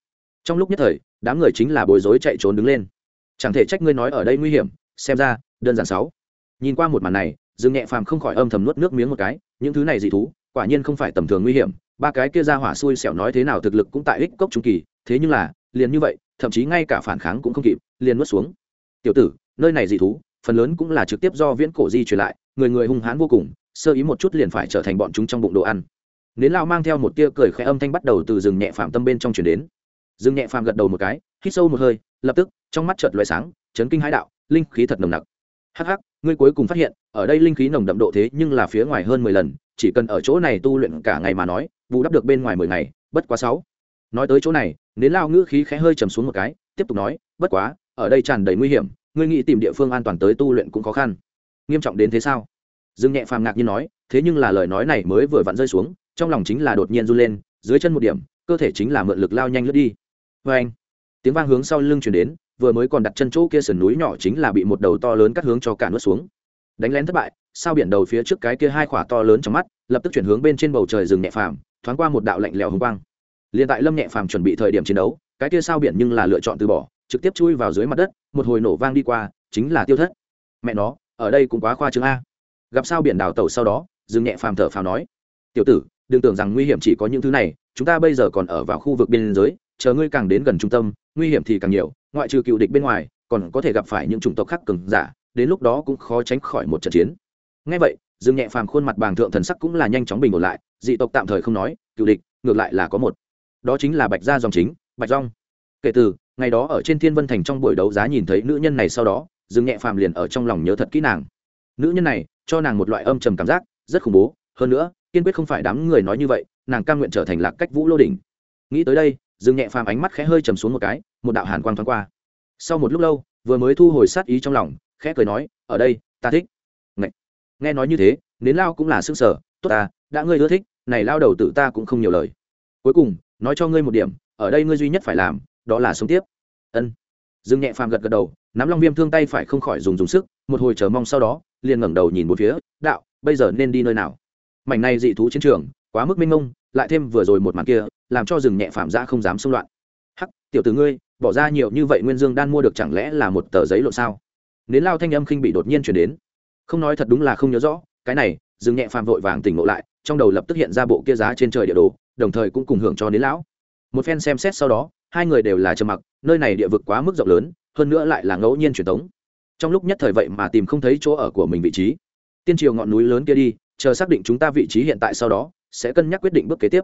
Trong lúc nhất thời, đám người chính là bối rối chạy trốn đứng lên. Chẳng thể trách ngươi nói ở đây nguy hiểm, xem ra, đơn giản sáu. Nhìn qua một màn này, dương nhẹ phàm không khỏi âm thầm nuốt nước miếng một cái, những thứ này dị thú quả nhiên không phải tầm thường nguy hiểm, ba cái kia ra hỏa xui xẻo nói thế nào thực lực cũng tại ích cốc trung kỳ, thế nhưng là, liền như vậy, thậm chí ngay cả phản kháng cũng không kịp, liền nuốt xuống. Tiểu tử, nơi này dị thú, phần lớn cũng là trực tiếp do viễn cổ di truyền lại, người người hung hãn vô cùng, sơ ý một chút liền phải trở thành bọn chúng trong bụng đồ ăn. Nến lao mang theo một tia cười khẽ âm thanh bắt đầu từ rừng nhẹ phạm tâm bên trong chuyển đến. Rừng nhẹ phạm gật đầu một cái, hít sâu một hơi, lập tức, trong mắt chợt loài sáng, chấn kinh hãi đạo, linh khí thật nồng nặc. Hắc hắc, ngươi cuối cùng phát hiện, ở đây linh khí nồng đậm độ thế nhưng là phía ngoài hơn mười lần chỉ cần ở chỗ này tu luyện cả ngày mà nói vụ đắp được bên ngoài mười ngày, bất quá sáu. Nói tới chỗ này, nến lao ngữ khí khẽ hơi trầm xuống một cái, tiếp tục nói, bất quá, ở đây tràn đầy nguy hiểm, ngươi nghĩ tìm địa phương an toàn tới tu luyện cũng khó khăn. Nghiêm trọng đến thế sao? Dương nhẹ phàm ngạc nhiên nói, thế nhưng là lời nói này mới vừa vặn rơi xuống, trong lòng chính là đột nhiên run lên, dưới chân một điểm, cơ thể chính là mượn lực lao nhanh lướt đi. Vê anh, tiếng vang hướng sau lưng chuyển đến, vừa mới còn đặt chân chỗ kia sườn núi nhỏ chính là bị một đầu to lớn cắt hướng cho cả nuốt xuống. Đánh lén thất bại sao biển đầu phía trước cái kia hai khỏa to lớn trong mắt, lập tức chuyển hướng bên trên bầu trời rừng nhẹ phàm, thoáng qua một đạo lạnh lẽo hồng quang. Liền tại lâm nhẹ phàm chuẩn bị thời điểm chiến đấu, cái kia sao biển nhưng là lựa chọn từ bỏ, trực tiếp chui vào dưới mặt đất, một hồi nổ vang đi qua, chính là tiêu thất. Mẹ nó, ở đây cũng quá khoa trương a. Gặp sao biển đào tẩu sau đó dừng nhẹ phàm thở phào nói, tiểu tử, đừng tưởng rằng nguy hiểm chỉ có những thứ này, chúng ta bây giờ còn ở vào khu vực biên giới, chờ ngươi càng đến gần trung tâm, nguy hiểm thì càng nhiều, ngoại trừ cựu địch bên ngoài, còn có thể gặp phải những chủng tộc khác cường giả, đến lúc đó cũng khó tránh khỏi một trận chiến ngay vậy, dương nhẹ phàm khuôn mặt bàng thượng thần sắc cũng là nhanh chóng bình ổn lại, dị tộc tạm thời không nói, cựu địch, ngược lại là có một. Đó chính là bạch gia dòng chính, bạch rong. Kể từ, ngày đó ở trên thiên vân thành trong buổi đấu giá nhìn thấy nữ nhân này sau đó, dương nhẹ phàm liền ở trong lòng nhớ thật kỹ nàng. Nữ nhân này, cho nàng một loại âm trầm cảm giác, rất khủng bố, hơn nữa, kiên quyết không phải đám người nói như vậy, nàng cam nguyện trở thành lạc cách vũ lô đỉnh. Nghĩ tới đây, dương nhẹ phàm ánh mắt khẽ hơi trầm xuống một cái, một đạo hàn quang thoáng qua. Sau một lúc lâu, vừa mới thu hồi sát ý trong lòng, khẽ cười nói, ở đây, ta thích nghe nói như thế, nến lao cũng là s ư ơ n g sở tốt ta, đã ngươi ưa thích, này lao đầu tự ta cũng không nhiều lời. Cuối cùng, nói cho ngươi một điểm, ở đây ngươi duy nhất phải làm, đó là sống tiếp. Ân. Dương nhẹ phàm gật gật đầu, nắm long viêm thương tay phải không khỏi dùng dùng sức, một hồi chờ mong sau đó, liền ngẩng đầu nhìn một phía, đạo, bây giờ nên đi nơi nào? Mảnh này dị thú chiến trường, quá mức minh mông, lại thêm vừa rồi một màn kia, làm cho rừng nhẹ phàm ra không dám xung loạn. Hắc, tiểu tử ngươi, bỏ ra nhiều như vậy nguyên dương đan mua được chẳng lẽ là một tờ giấy lộ sao? Nến lao thanh âm khinh bị đột nhiên chuyển đến không nói thật đúng là không nhớ rõ, cái này dừng nhẹ phàm vội vàng tỉnh ngộ lại, trong đầu lập tức hiện ra bộ kia giá trên trời địa đồ, đồng thời cũng cùng hưởng cho nến lão. Một phen xem xét sau đó, hai người đều là trầm mặc, nơi này địa vực quá mức rộng lớn, hơn nữa lại là ngẫu nhiên truyền thống. Trong lúc nhất thời vậy mà tìm không thấy chỗ ở của mình vị trí. Tiên triều ngọn núi lớn kia đi, chờ xác định chúng ta vị trí hiện tại sau đó, sẽ cân nhắc quyết định bước kế tiếp.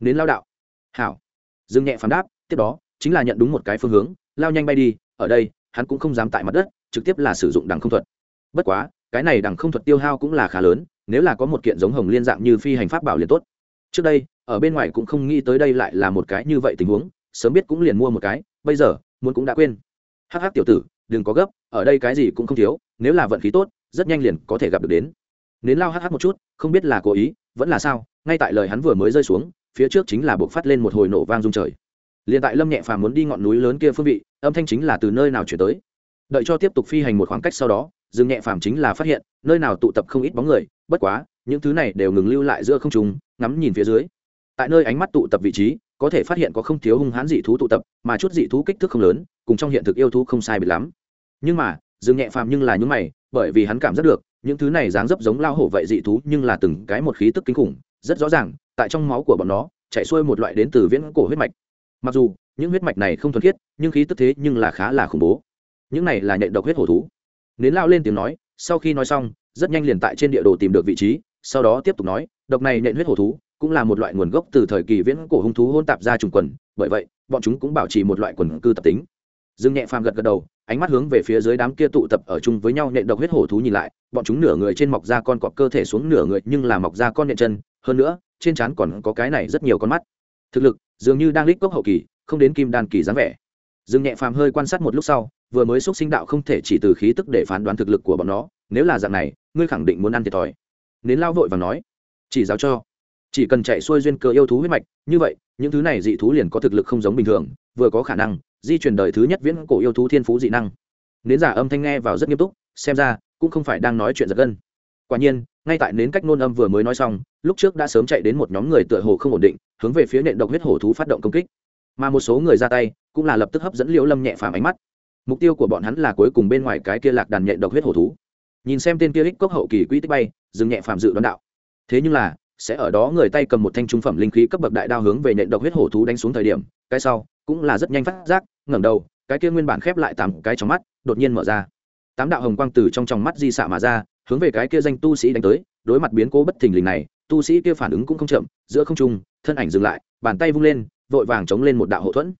Nến lao đạo. Hảo. Dương nhẹ phán đáp, tiếp đó, chính là nhận đúng một cái phương hướng, lao nhanh bay đi, ở đây, hắn cũng không dám tại mặt đất, trực tiếp là sử dụng đằng không thuật. Bất quá cái này đằng không thuật tiêu hao cũng là khá lớn, nếu là có một kiện giống hồng liên dạng như phi hành pháp bảo liền tốt. Trước đây, ở bên ngoài cũng không nghĩ tới đây lại là một cái như vậy tình huống, sớm biết cũng liền mua một cái, bây giờ, muốn cũng đã quên. Hắc hắc tiểu tử, đừng có gấp, ở đây cái gì cũng không thiếu, nếu là vận khí tốt, rất nhanh liền có thể gặp được đến. Nến lao hắc hắc một chút, không biết là cố ý, vẫn là sao, ngay tại lời hắn vừa mới rơi xuống, phía trước chính là buộc phát lên một hồi nổ vang rung trời. Liền tại lâm nhẹ phàm muốn đi ngọn núi lớn kia phương vị, âm thanh chính là từ nơi nào chuyển tới. Đợi cho tiếp tục phi hành một khoảng cách sau đó dương nhẹ phàm chính là phát hiện, nơi nào tụ tập không ít bóng người, bất quá, những thứ này đều ngừng lưu lại giữa không trùng ngắm nhìn phía dưới. Tại nơi ánh mắt tụ tập vị trí, có thể phát hiện có không thiếu hung hãn dị thú tụ tập, mà chút dị thú kích thước không lớn, cùng trong hiện thực yêu thú không sai biệt lắm. Nhưng mà dương nhẹ phàm nhưng là những mày, bởi vì hắn cảm giác được, những thứ này dáng dấp giống lao hổ vậy dị thú nhưng là từng cái một khí tức kinh khủng, rất rõ ràng, tại trong máu của bọn nó chạy xuôi một loại đến từ viễn cổ huyết mạch. Mặc dù, những huyết mạch này không thuần khiết, nhưng khí tức thế nhưng là khá là khủng bố. Những này là nhện độc huyết hổ thú nến lao lên tiếng nói, sau khi nói xong, rất nhanh liền tại trên địa đồ tìm được vị trí, sau đó tiếp tục nói, độc này nhện huyết hổ thú cũng là một loại nguồn gốc từ thời kỳ viễn cổ hung thú hôn tạp ra trùng quần, bởi vậy, bọn chúng cũng bảo trì một loại quần cư tập tính. Dương nhẹ phàm gật gật đầu, ánh mắt hướng về phía dưới đám kia tụ tập ở chung với nhau nện độc huyết hổ thú nhìn lại, bọn chúng nửa người trên mọc ra con cọp cơ thể xuống nửa người nhưng là mọc ra con nện chân, hơn nữa, trên trán còn có cái này rất nhiều con mắt. Thực lực, dường như đang lít cốc hậu kỳ, không đến kim đan kỳ dáng vẻ. Dương nhẹ phàm hơi quan sát một lúc sau vừa mới xúc sinh đạo không thể chỉ từ khí tức để phán đoán thực lực của bọn nó, nếu là dạng này, ngươi khẳng định muốn ăn thiệt thòi. Nến lao vội và nói, chỉ giáo cho. Chỉ cần chạy xuôi duyên cơ yêu thú huyết mạch, như vậy, những thứ này dị thú liền có thực lực không giống bình thường, vừa có khả năng, di chuyển đời thứ nhất viễn cổ yêu thú thiên phú dị năng. Nến giả âm thanh nghe vào rất nghiêm túc, xem ra, cũng không phải đang nói chuyện giật gân. Quả nhiên, ngay tại nến cách nôn âm vừa mới nói xong, lúc trước đã sớm chạy đến một nhóm người tựa hồ không ổn định, hướng về phía nện độc huyết hổ thú phát động công kích. Mà một số người ra tay, cũng là lập tức hấp dẫn liễu lâm nhẹ phàm ánh mắt mục tiêu của bọn hắn là cuối cùng bên ngoài cái kia lạc đàn nhện độc huyết hổ thú. Nhìn xem tên kia ích cốc hậu kỳ quỹ tích bay, dừng nhẹ phàm dự đoán đạo. Thế nhưng là, sẽ ở đó người tay cầm một thanh trung phẩm linh khí cấp bậc đại đao hướng về nhện độc huyết hổ thú đánh xuống thời điểm, cái sau, cũng là rất nhanh phát giác, ngẩng đầu, cái kia nguyên bản khép lại tám cái trong mắt, đột nhiên mở ra. Tám đạo hồng quang từ trong trong mắt di xạ mà ra, hướng về cái kia danh tu sĩ đánh tới, đối mặt biến cố bất thình lình này, tu sĩ kia phản ứng cũng không chậm, giữa không trung, thân ảnh dừng lại, bàn tay vung lên, vội vàng chống lên một đạo hậu thuẫn.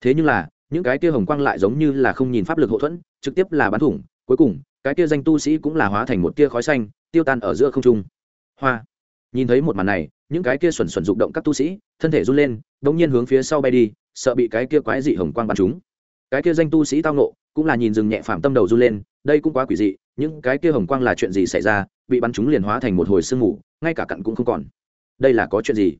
Thế nhưng là những cái kia hồng quang lại giống như là không nhìn pháp lực hậu thuẫn, trực tiếp là bắn thủng, cuối cùng, cái kia danh tu sĩ cũng là hóa thành một tia khói xanh, tiêu tan ở giữa không trung. Hoa. Nhìn thấy một màn này, những cái kia xuẩn xuẩn rụng động các tu sĩ, thân thể run lên đ nhiên hướng phía sau bay đi, sợ bị cái kia quái dị hồng quang bắn chúng cái kia danh tu sĩ tao nộ cũng là nhìn rừng nhẹ phạm tâm đầu run lên, đây cũng quá quỷ dị, những cái kia hồng quang là chuyện gì xảy ra, bị bắn chúng liền hóa thành một hồi sương mù, ngay cả cặn cũng không còn. Đây là có chuyện gì?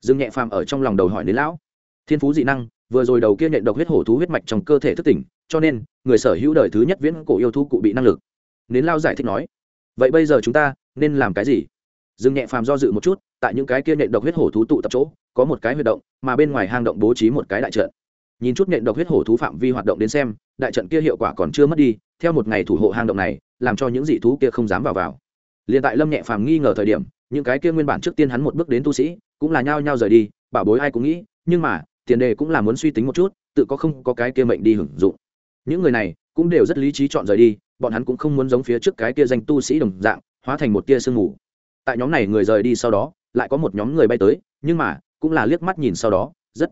Rừng nhẹ phàm ở trong lòng đầu hỏi đến lão. Thiên phú dị năng vừa rồi đầu kia nhện độc huyết hổ thú huyết mạch trong cơ thể thức tỉnh, cho nên, người sở hữu đời thứ nhất viễn cổ yêu thú cụ bị năng lực. Nến lao giải thích nói, vậy bây giờ chúng ta nên làm cái gì? Dương nhẹ phàm do dự một chút, tại những cái kia nhện độc huyết hổ thú tụ tập chỗ, có một cái huy động, mà bên ngoài hang động bố trí một cái đại trận. Nhìn chút nhện độc huyết hổ thú phạm vi hoạt động đến xem, đại trận kia hiệu quả còn chưa mất đi, theo một ngày thủ hộ hang động này, làm cho những dị thú kia không dám vào vào. Liền tại lâm nhẹ phàm nghi ngờ thời điểm, những cái kia nguyên bản trước tiên hắn một bước đến tu sĩ, cũng là nhao nhao rời đi, bảo bối ai cũng nghĩ, nhưng mà tiền đề cũng là muốn suy tính một chút, tự có không có cái kia mệnh đi hưởng dụng. Những người này cũng đều rất lý trí chọn rời đi, bọn hắn cũng không muốn giống phía trước cái kia danh tu sĩ đồng dạng, hóa thành một tia sương mù. Tại nhóm này người rời đi sau đó, lại có một nhóm người bay tới, nhưng mà cũng là liếc mắt nhìn sau đó, rất